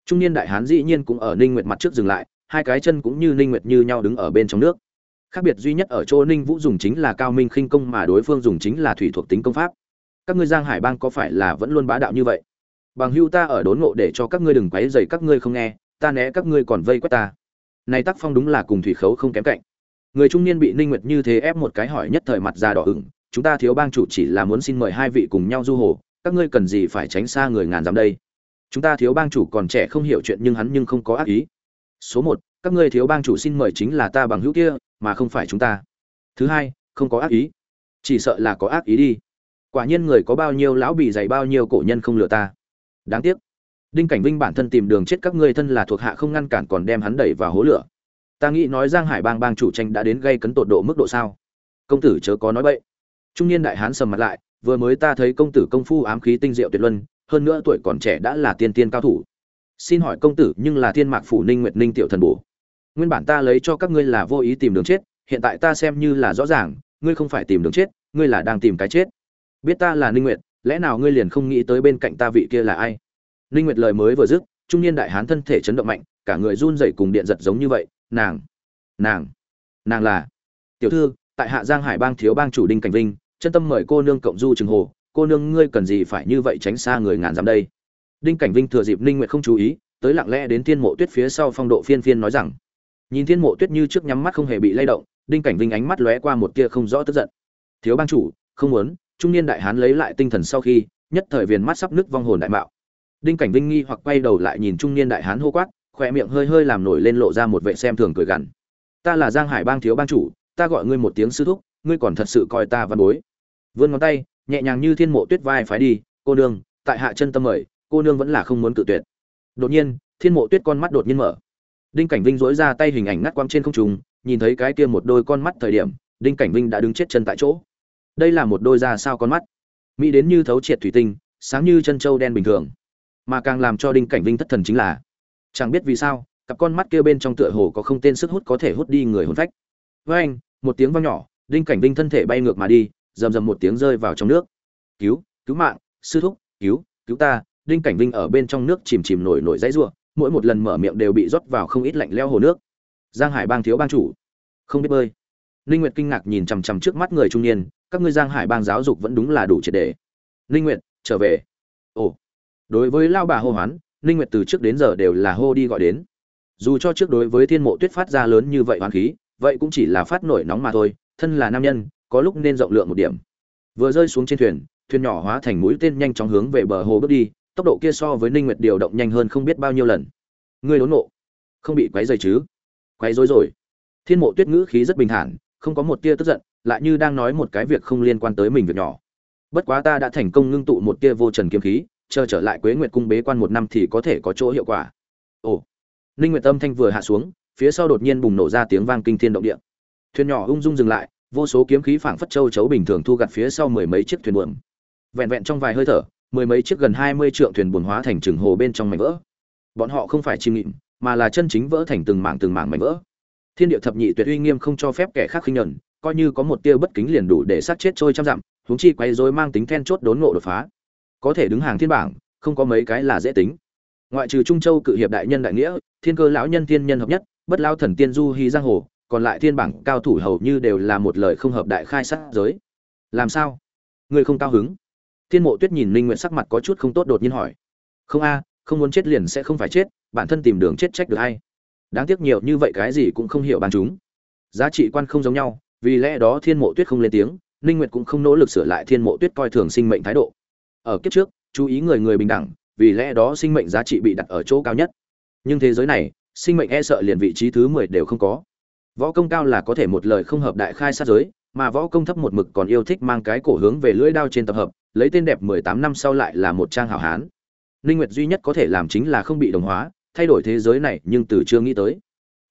Trung niên đại hán dĩ nhiên cũng ở ninh nguyệt mặt trước dừng lại, hai cái chân cũng như ninh nguyệt như nhau đứng ở bên trong nước. Khác biệt duy nhất ở chỗ ninh vũ dùng chính là cao minh khinh công mà đối phương dùng chính là thủy thuộc tính công pháp. Các ngươi giang hải bang có phải là vẫn luôn bá đạo như vậy? Bằng hưu ta ở đốn ngộ để cho các ngươi đừng quấy rầy các ngươi không nghe, ta né các ngươi còn vây quét ta. Này tác phong đúng là cùng thủy khấu không kém cạnh. Người trung niên bị ninh nguyệt như thế ép một cái hỏi nhất thời mặt ra đỏ ửng chúng ta thiếu bang chủ chỉ là muốn xin mời hai vị cùng nhau du hồ, các ngươi cần gì phải tránh xa người ngàn dặm đây? Chúng ta thiếu bang chủ còn trẻ không hiểu chuyện nhưng hắn nhưng không có ác ý. Số một, các ngươi thiếu bang chủ xin mời chính là ta bằng hữu kia, mà không phải chúng ta. Thứ hai, không có ác ý. Chỉ sợ là có ác ý đi. Quả nhiên người có bao nhiêu lão bị dày bao nhiêu cổ nhân không lừa ta. Đáng tiếc. Đinh cảnh vinh bản thân tìm đường chết các ngươi thân là thuộc hạ không ngăn cản còn đem hắn đẩy vào hố lửa. Ta nghĩ nói giang hải bang bang chủ tranh đã đến gây cấn tột độ mức độ sao? Công tử chớ có nói bậy trung niên đại hán sầm mặt lại, vừa mới ta thấy công tử công phu ám khí tinh diệu tuyệt luân, hơn nữa tuổi còn trẻ đã là tiên tiên cao thủ. Xin hỏi công tử, nhưng là thiên mạc phủ ninh nguyệt ninh tiểu thần bổ. Nguyên bản ta lấy cho các ngươi là vô ý tìm đường chết, hiện tại ta xem như là rõ ràng, ngươi không phải tìm đường chết, ngươi là đang tìm cái chết. Biết ta là ninh nguyệt, lẽ nào ngươi liền không nghĩ tới bên cạnh ta vị kia là ai? Ninh nguyệt lời mới vừa dứt, trung niên đại hán thân thể chấn động mạnh, cả người run rẩy cùng điện giật giống như vậy, nàng nàng nàng là, tiểu thư, tại hạ giang hải bang thiếu bang chủ đinh cảnh vinh chân tâm mời cô nương cộng du trường hồ, cô nương ngươi cần gì phải như vậy tránh xa người ngàn dặm đây? Đinh cảnh vinh thừa dịp ninh nguyệt không chú ý, tới lặng lẽ đến thiên mộ tuyết phía sau phong độ phiên phiên nói rằng, nhìn thiên mộ tuyết như trước nhắm mắt không hề bị lay động, đinh cảnh vinh ánh mắt lóe qua một tia không rõ tức giận. Thiếu bang chủ, không muốn, trung niên đại hán lấy lại tinh thần sau khi, nhất thời viền mắt sắp nứt vong hồn đại mạo. Đinh cảnh vinh nghi hoặc quay đầu lại nhìn trung niên đại hán hô quát khỏe miệng hơi hơi làm nổi lên lộ ra một vệ xem thường cười gằn. Ta là giang hải bang thiếu bang chủ, ta gọi ngươi một tiếng sư thúc, ngươi còn thật sự coi ta văn bối vươn ngón tay, nhẹ nhàng như thiên mộ tuyết vai phái đi, cô nương, tại hạ chân tâm mời, cô nương vẫn là không muốn cự tuyệt. Đột nhiên, thiên mộ tuyết con mắt đột nhiên mở. Đinh cảnh vinh dối ra tay hình ảnh ngắt quang trên không trung, nhìn thấy cái kia một đôi con mắt thời điểm, đinh cảnh vinh đã đứng chết chân tại chỗ. Đây là một đôi ra sao con mắt. Mỹ đến như thấu triệt thủy tinh, sáng như chân trâu đen bình thường. Mà càng làm cho đinh cảnh vinh thất thần chính là, chẳng biết vì sao, cặp con mắt kia bên trong tựa hồ có không tên sức hút có thể hút đi người hồn phách. Với anh một tiếng vang nhỏ, đinh cảnh vinh thân thể bay ngược mà đi rầm rầm một tiếng rơi vào trong nước. Cứu cứu mạng, sư thúc, cứu cứu ta, đinh cảnh vinh ở bên trong nước chìm chìm nổi nổi dãy rủa mỗi một lần mở miệng đều bị rót vào không ít lạnh leo hồ nước. Giang hải bang thiếu bang chủ. Không biết bơi. Ninh nguyệt kinh ngạc nhìn chằm chằm trước mắt người trung niên, các ngươi giang hải bang giáo dục vẫn đúng là đủ triệt đề ninh nguyệt, trở về. Ồ. Đối với lao bà hô hoán, ninh nguyệt từ trước đến giờ đều là hô đi gọi đến. Dù cho trước đối với thiên mộ tuyết phát ra lớn như vậy hoàn khí, vậy cũng chỉ là phát nổi nóng mà thôi, thân là nam nhân có lúc nên rộng lượng một điểm. Vừa rơi xuống trên thuyền thuyền nhỏ hóa thành mũi tên nhanh chóng hướng về bờ hồ bước đi, tốc độ kia so với ninh nguyệt điều động nhanh hơn không biết bao nhiêu lần. Ngươi đốn nộ không bị quấy rầy chứ? Quấy rối rồi. Thiên mộ tuyết ngữ khí rất bình thản, không có một tia tức giận, lại như đang nói một cái việc không liên quan tới mình việc nhỏ. Bất quá ta đã thành công ngưng tụ một tia vô trần kiếm khí, chờ trở lại quế nguyệt cung bế quan một năm thì có thể có chỗ hiệu quả. Ồ. Ninh nguyệt tâm thanh vừa hạ xuống, phía sau đột nhiên bùng nổ ra tiếng vang kinh thiên động địa. Thuyền nhỏ ung dung dừng lại vô số kiếm khí phảng phất châu chấu bình thường thu gặt phía sau mười mấy chiếc thuyền buồm. Vẹn vẹn trong vài hơi thở, mười mấy chiếc gần hai mươi trượng thuyền buồn hóa thành trường hồ bên trong mảnh vỡ. Bọn họ không phải chim nghịm, mà là chân chính vỡ thành từng mảng từng mảng mảnh vỡ. Thiên địa thập nhị tuyệt uy nghiêm không cho phép kẻ khác khinh nhẫn coi như có một tia bất kính liền đủ để sát chết trôi trăm dặm, huống chi quay rối mang tính then chốt đốn ngộ đột phá. Có thể đứng hàng thiên bảng, không có mấy cái là dễ tính. Ngoại trừ trung châu cự hiệp đại nhân đại nghĩa, thiên cơ lão nhân thiên nhân hợp nhất, bất lao thần tiên du hy giang hồ còn lại thiên bảng cao thủ hầu như đều là một lời không hợp đại khai sát giới. Làm sao? Ngươi không cao hứng? Thiên mộ tuyết nhìn ninh nguyện sắc mặt có chút không tốt đột nhiên hỏi. Không a, không muốn chết liền sẽ không phải chết, bản thân tìm đường chết trách được hay đáng tiếc nhiều như vậy cái gì cũng không hiểu bàn chúng. Giá trị quan không giống nhau, vì lẽ đó thiên mộ tuyết không lên tiếng, ninh nguyệt cũng không nỗ lực sửa lại thiên mộ tuyết coi thường sinh mệnh thái độ. Ở kiếp trước, chú ý người người bình đẳng, vì lẽ đó sinh mệnh giá trị bị đặt ở chỗ cao nhất. Nhưng thế giới này, sinh mệnh e sợ liền vị trí thứ 10 đều không có võ công cao là có thể một lời không hợp đại khai sát giới, mà võ công thấp một mực còn yêu thích mang cái cổ hướng về lưỡi đao trên tập hợp, lấy tên đẹp 18 năm sau lại là một trang hảo hán. Ninh nguyệt duy nhất có thể làm chính là không bị đồng hóa, thay đổi thế giới này nhưng từ chưa nghĩ tới.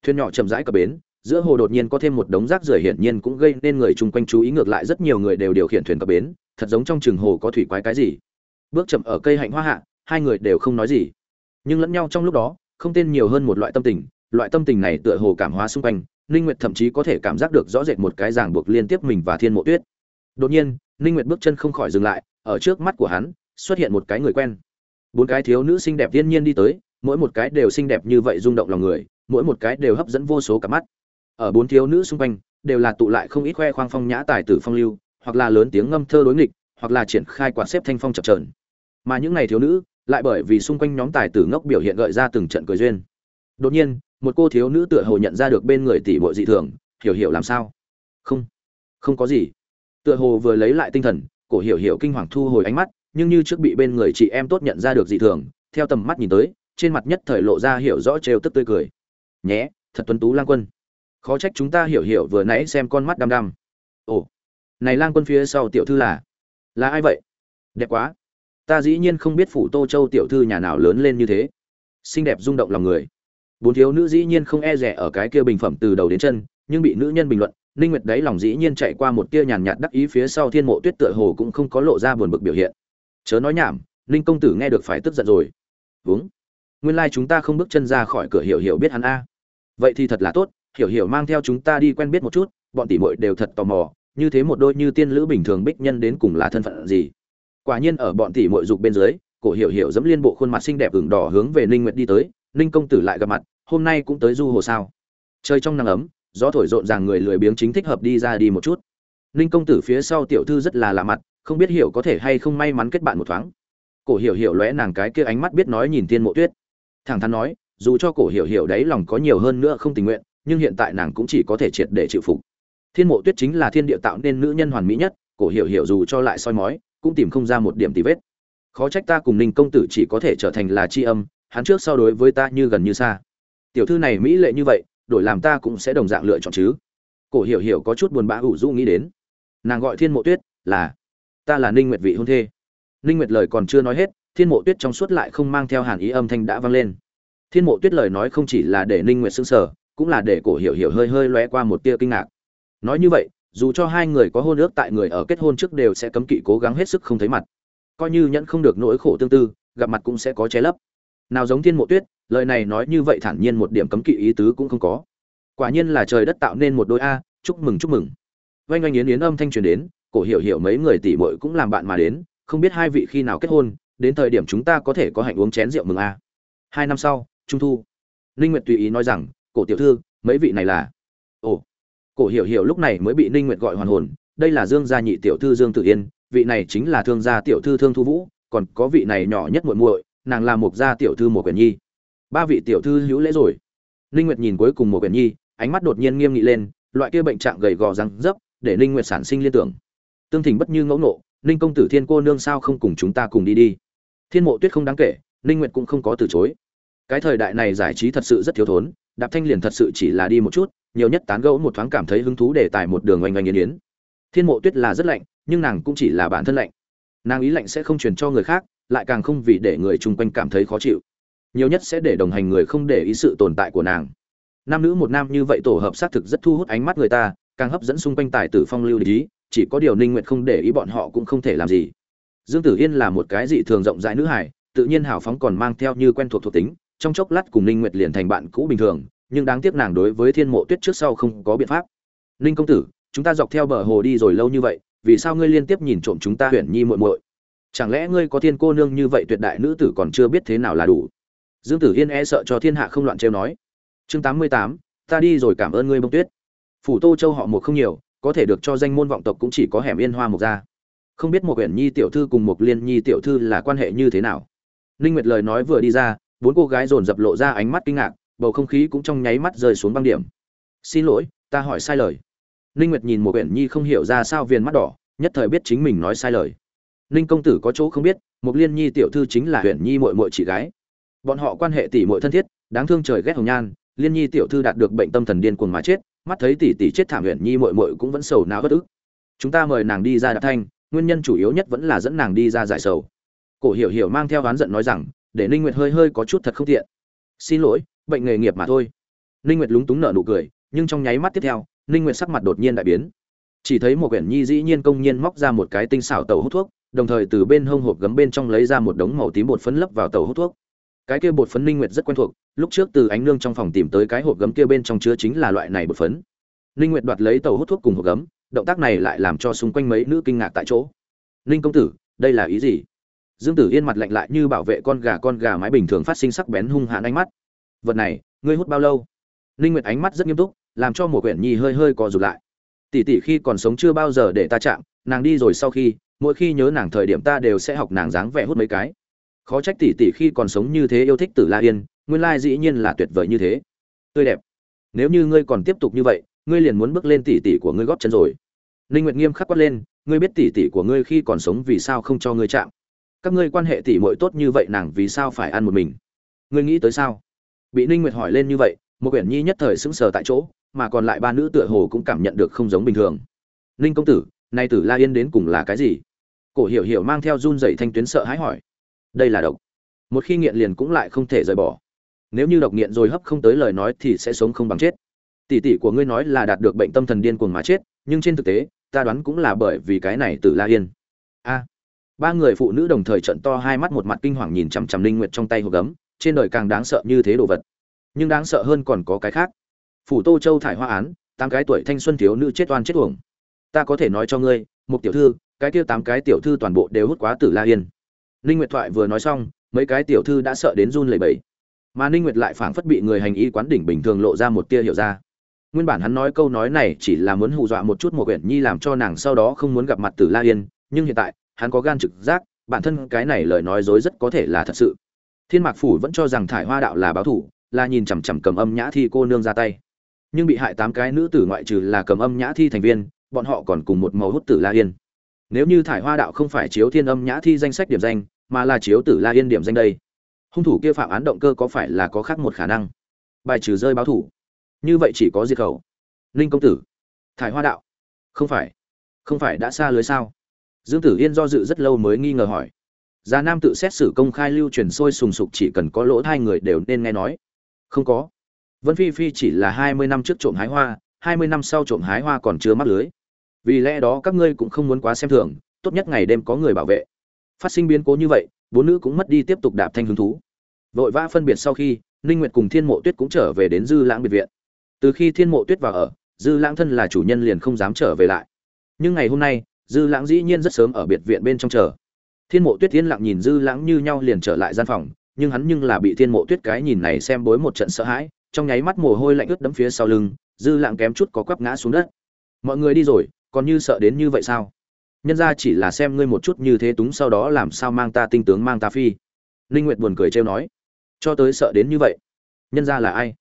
Thuyền nhỏ chậm rãi cập bến, giữa hồ đột nhiên có thêm một đống rác rưởi hiển nhiên cũng gây nên người chung quanh chú ý ngược lại rất nhiều người đều điều khiển thuyền cập bến, thật giống trong trường hồ có thủy quái cái gì. Bước chậm ở cây hạnh hoa hạ, hai người đều không nói gì. Nhưng lẫn nhau trong lúc đó, không tên nhiều hơn một loại tâm tình loại tâm tình này tựa hồ cảm hóa xung quanh, ninh nguyệt thậm chí có thể cảm giác được rõ rệt một cái ràng buộc liên tiếp mình và thiên mộ tuyết. Đột nhiên, ninh nguyệt bước chân không khỏi dừng lại, ở trước mắt của hắn, xuất hiện một cái người quen. Bốn cái thiếu nữ xinh đẹp thiên nhiên đi tới, mỗi một cái đều xinh đẹp như vậy rung động lòng người, mỗi một cái đều hấp dẫn vô số cả mắt. Ở bốn thiếu nữ xung quanh, đều là tụ lại không ít khoe khoang phong nhã tài tử phong lưu, hoặc là lớn tiếng ngâm thơ đối nghịch, hoặc là triển khai quạt xếp thanh phong chập chờn. Mà những này thiếu nữ, lại bởi vì xung quanh nhóm tài tử ngốc biểu hiện gợi ra từng trận cười duyên. Đột nhiên một cô thiếu nữ tựa hồ nhận ra được bên người tỷ muội dị thường, hiểu hiểu làm sao? Không không có gì. Tựa hồ vừa lấy lại tinh thần, cổ hiểu hiểu kinh hoàng thu hồi ánh mắt, nhưng như trước bị bên người chị em tốt nhận ra được dị thường, theo tầm mắt nhìn tới, trên mặt nhất thời lộ ra hiểu rõ trêu tức tươi cười. Nhé, thật tuấn tú lang quân. Khó trách chúng ta hiểu hiểu vừa nãy xem con mắt đăm đăm. Ồ, này lang quân phía sau tiểu thư là? Là ai vậy? Đẹp quá. Ta dĩ nhiên không biết phủ tô châu tiểu thư nhà nào lớn lên như thế. Xinh đẹp rung động lòng người bốn thiếu nữ dĩ nhiên không e rẻ ở cái kia bình phẩm từ đầu đến chân, nhưng bị nữ nhân bình luận, ninh nguyệt đấy lòng dĩ nhiên chạy qua một tia nhàn nhạt đắc ý phía sau thiên mộ tuyết tựa hồ cũng không có lộ ra buồn bực biểu hiện. Chớ nói nhảm, ninh công tử nghe được phải tức giận rồi. Vướng. Nguyên lai like chúng ta không bước chân ra khỏi cửa hiểu hiểu biết hắn a. Vậy thì thật là tốt, hiểu hiểu mang theo chúng ta đi quen biết một chút, bọn tỷ muội đều thật tò mò, như thế một đôi như tiên lữ bình thường bích nhân đến cùng là thân phận gì. Quả nhiên ở bọn tỷ muội dục bên dưới, cổ hiểu hiểu dẫm liên bộ khuôn mặt xinh đẹp ửng đỏ hướng về ninh nguyệt đi tới ninh công tử lại gặp mặt, hôm nay cũng tới du hồ sao? Chơi trong nắng ấm, gió thổi rộn ràng người lười biếng chính thích hợp đi ra đi một chút. Ninh công tử phía sau tiểu thư rất là lạ mặt, không biết hiểu có thể hay không may mắn kết bạn một thoáng. Cổ hiểu hiểu lóe nàng cái kia ánh mắt biết nói nhìn tiên mộ tuyết. Thẳng thắn nói, dù cho cổ hiểu hiểu đấy lòng có nhiều hơn nữa không tình nguyện, nhưng hiện tại nàng cũng chỉ có thể triệt để chịu phục. Thiên mộ tuyết chính là thiên địa tạo nên nữ nhân hoàn mỹ nhất, cổ hiểu hiểu dù cho lại soi mói, cũng tìm không ra một điểm tì vết. Khó trách ta cùng ninh công tử chỉ có thể trở thành là tri âm hắn trước sau đối với ta như gần như xa. Tiểu thư này mỹ lệ như vậy, đổi làm ta cũng sẽ đồng dạng lựa chọn chứ. Cổ hiểu hiểu có chút buồn bã ủ rũ nghĩ đến. Nàng gọi thiên mộ tuyết, là, ta là ninh nguyệt vị hôn thê. Ninh nguyệt lời còn chưa nói hết, thiên mộ tuyết trong suốt lại không mang theo hàn ý âm thanh đã vang lên. Thiên mộ tuyết lời nói không chỉ là để ninh nguyệt sững sờ, cũng là để cổ hiểu hiểu hơi hơi lóe qua một tia kinh ngạc. Nói như vậy, dù cho hai người có hôn ước tại người ở kết hôn trước đều sẽ cấm kỵ cố gắng hết sức không thấy mặt. Coi như nhẫn không được nỗi khổ tương tư, gặp mặt cũng sẽ có che lấp nào giống thiên mộ tuyết, lời này nói như vậy thản nhiên một điểm cấm kỵ ý tứ cũng không có. Quả nhiên là trời đất tạo nên một đôi a, chúc mừng chúc mừng. Oanh oanh yến yến âm thanh truyền đến, cổ hiểu hiểu mấy người tỷ muội cũng làm bạn mà đến, không biết hai vị khi nào kết hôn, đến thời điểm chúng ta có thể có hạnh uống chén rượu mừng a. Hai năm sau, trung thu. Ninh nguyệt tùy ý nói rằng, cổ tiểu thư, mấy vị này là? Ồ. Cổ hiểu hiểu lúc này mới bị ninh nguyệt gọi hoàn hồn, đây là dương gia nhị tiểu thư dương tử yên, vị này chính là thương gia tiểu thư thương thu vũ, còn có vị này nhỏ nhất muội muội nàng là một gia tiểu thư một quyển nhi. Ba vị tiểu thư hữu lễ rồi. Ninh nguyệt nhìn cuối cùng một quyển nhi, ánh mắt đột nhiên nghiêm nghị lên, loại kia bệnh trạng gầy gò răng dấp để ninh nguyệt sản sinh liên tưởng. Tương thỉnh bất như ngẫu nộ ninh công tử thiên cô nương sao không cùng chúng ta cùng đi đi? Thiên mộ tuyết không đáng kể, ninh nguyệt cũng không có từ chối. Cái thời đại này giải trí thật sự rất thiếu thốn, đạp thanh liền thật sự chỉ là đi một chút, nhiều nhất tán gẫu một thoáng cảm thấy hứng thú để tài một đường oanh oanh yến yến. Thiên mộ tuyết là rất lạnh, nhưng nàng cũng chỉ là bản thân lạnh. Nàng ý lạnh sẽ không truyền cho người khác lại càng không vì để người chung quanh cảm thấy khó chịu. Nhiều nhất sẽ để đồng hành người không để ý sự tồn tại của nàng. Nam nữ một nam như vậy tổ hợp xác thực rất thu hút ánh mắt người ta, càng hấp dẫn xung quanh tài tử phong lưu lý chỉ có điều ninh nguyệt không để ý bọn họ cũng không thể làm gì. Dương tử yên là một cái dị thường rộng rãi nữ hải tự nhiên hào phóng còn mang theo như quen thuộc thuộc tính, trong chốc lát cùng ninh nguyệt liền thành bạn cũ bình thường, nhưng đáng tiếc nàng đối với thiên mộ tuyết trước sau không có biện pháp. Ninh công tử, chúng ta dọc theo bờ hồ đi rồi lâu như vậy, vì sao ngươi liên tiếp nhìn trộm chúng ta huyền nhi muội muội? Chẳng lẽ ngươi có thiên cô nương như vậy tuyệt đại nữ tử còn chưa biết thế nào là đủ? Dương tử yên e sợ cho thiên hạ không loạn trêu nói. Chương tám mươi tám, ta đi rồi cảm ơn ngươi bông tuyết. Phủ tô châu họ một không nhiều, có thể được cho danh môn vọng tộc cũng chỉ có hẻm yên hoa mục gia không biết một huyện nhi tiểu thư cùng một liên nhi tiểu thư là quan hệ như thế nào? Ninh nguyệt lời nói vừa đi ra, bốn cô gái dồn dập lộ ra ánh mắt kinh ngạc, bầu không khí cũng trong nháy mắt rơi xuống băng điểm. Xin lỗi, ta hỏi sai lời. Ninh nguyệt nhìn một huyện nhi không hiểu ra sao viền mắt đỏ, nhất thời biết chính mình nói sai lời ninh công tử có chỗ không biết Mục liên nhi tiểu thư chính là huyện nhi Mội Mội chị gái. Bọn họ quan hệ tỷ Mội thân thiết, đáng thương trời ghét hồng nhan, liên nhi tiểu thư đạt được bệnh tâm thần điên cuồng mà chết, mắt thấy tỷ tỷ chết thảm huyện nhi Mội Mội cũng vẫn sầu não bất ức. Chúng ta mời nàng đi ra đạp thanh, nguyên nhân chủ yếu nhất vẫn là dẫn nàng đi ra giải sầu. Cổ hiểu hiểu mang theo oán giận nói rằng, để ninh nguyệt hơi hơi có chút thật không tiện. Xin lỗi, bệnh nghề nghiệp mà thôi. Ninh nguyệt lúng túng nở nụ cười, nhưng trong nháy mắt tiếp theo, ninh nguyệt sắc mặt đột nhiên đại biến. Chỉ thấy một quyển nhi dĩ nhiên công nhiên móc ra một cái tinh xảo tàu hút thuốc đồng thời từ bên hông hộp gấm bên trong lấy ra một đống màu tím bột phấn lấp vào tàu hút thuốc. Cái kia bột phấn ninh nguyệt rất quen thuộc, lúc trước từ ánh nương trong phòng tìm tới cái hộp gấm kia bên trong chứa chính là loại này bột phấn. Ninh nguyệt đoạt lấy tàu hút thuốc cùng hộp gấm, động tác này lại làm cho xung quanh mấy nữ kinh ngạc tại chỗ. Ninh công tử, đây là ý gì? Dương tử yên mặt lạnh lại như bảo vệ con gà con gà mái bình thường phát sinh sắc bén hung hãn ánh mắt. Vật này, ngươi hút bao lâu? Ninh nguyệt ánh mắt rất nghiêm túc, làm cho một quyển nhi hơi hơi co rụt lại. Tỷ tỷ khi còn sống chưa bao giờ để ta chạm, nàng đi rồi sau khi mỗi khi nhớ nàng thời điểm ta đều sẽ học nàng dáng vẻ hút mấy cái. Khó trách tỷ tỷ khi còn sống như thế yêu thích tử la yên, nguyên lai dĩ nhiên là tuyệt vời như thế. Tươi đẹp. Nếu như ngươi còn tiếp tục như vậy, ngươi liền muốn bước lên tỷ tỷ của ngươi góp chân rồi. Ninh nguyệt nghiêm khắc quát lên, ngươi biết tỷ tỷ của ngươi khi còn sống vì sao không cho ngươi chạm? Các ngươi quan hệ tỷ muội tốt như vậy nàng vì sao phải ăn một mình? Ngươi nghĩ tới sao? Bị ninh nguyệt hỏi lên như vậy, một quyển nhi nhất thời sững sờ tại chỗ, mà còn lại ba nữ tựa hồ cũng cảm nhận được không giống bình thường. Ninh công tử nay tử la yên đến cùng là cái gì? Cổ hiểu hiểu mang theo run dậy thanh tuyến sợ hãi hỏi. Đây là độc. Một khi nghiện liền cũng lại không thể rời bỏ. Nếu như độc nghiện rồi hấp không tới lời nói thì sẽ sống không bằng chết. Tỷ tỷ của ngươi nói là đạt được bệnh tâm thần điên cuồng mà chết, nhưng trên thực tế, ta đoán cũng là bởi vì cái này tử la yên. A. Ba người phụ nữ đồng thời trận to hai mắt một mặt kinh hoàng nhìn chằm chằm linh nguyệt trong tay hộp gấm, trên đời càng đáng sợ như thế đồ vật. Nhưng đáng sợ hơn còn có cái khác. Phủ tô châu thải hoa án, tám cái tuổi thanh xuân thiếu nữ chết oan chết uổng ta có thể nói cho ngươi, một tiểu thư, cái kia tám cái tiểu thư toàn bộ đều hút quá tử la yên. Ninh nguyệt thoại vừa nói xong, mấy cái tiểu thư đã sợ đến run lẩy bẩy. Mà ninh nguyệt lại phảng phất bị người hành y quán đỉnh bình thường lộ ra một tia hiểu ra. Nguyên bản hắn nói câu nói này chỉ là muốn hù dọa một chút một quyển nhi làm cho nàng sau đó không muốn gặp mặt tử la yên, nhưng hiện tại, hắn có gan trực giác, bản thân cái này lời nói dối rất có thể là thật sự. Thiên mạc phủ vẫn cho rằng thải hoa đạo là báo thủ, là nhìn chằm chằm cầm âm nhã thi cô nương ra tay. Nhưng bị hại tám cái nữ tử ngoại trừ là cầm âm nhã thi thành viên bọn họ còn cùng một màu hút tử la yên. Nếu như thải hoa đạo không phải chiếu thiên âm nhã thi danh sách điểm danh, mà là chiếu tử la yên điểm danh đây, hung thủ kia phạm án động cơ có phải là có khác một khả năng? Bài trừ rơi báo thủ. Như vậy chỉ có diệt khẩu. Ninh công tử, thải hoa đạo, không phải không phải đã xa lưới sao? Dương tử yên do dự rất lâu mới nghi ngờ hỏi. Già nam tự xét xử công khai lưu truyền sôi sùng sục chỉ cần có lỗ hai người đều nên nghe nói. Không có. Vân phi phi chỉ là hai mươi năm trước trộm hái hoa hai mươi năm sau trộm hái hoa còn chưa mắc lưới. Vì lẽ đó các ngươi cũng không muốn quá xem thường, tốt nhất ngày đêm có người bảo vệ. Phát sinh biến cố như vậy, bốn nữ cũng mất đi tiếp tục đạp thanh hứng thú. Vội vã phân biệt sau khi, ninh nguyệt cùng thiên mộ tuyết cũng trở về đến dư lãng biệt viện. Từ khi thiên mộ tuyết vào ở, dư lãng thân là chủ nhân liền không dám trở về lại. Nhưng ngày hôm nay, dư lãng dĩ nhiên rất sớm ở biệt viện bên trong chờ. Thiên mộ tuyết yên lặng nhìn dư lãng như nhau liền trở lại gian phòng, nhưng hắn nhưng là bị thiên mộ tuyết cái nhìn này xem bối một trận sợ hãi, trong nháy mắt mồ hôi lạnh ướt đẫm phía sau lưng dư lãng kém chút có quắp ngã xuống đất. Mọi người đi rồi, còn như sợ đến như vậy sao? Nhân ra chỉ là xem ngươi một chút như thế túng sau đó làm sao mang ta tinh tướng mang ta phi. Ninh nguyệt buồn cười trêu nói. Cho tới sợ đến như vậy, nhân ra là ai?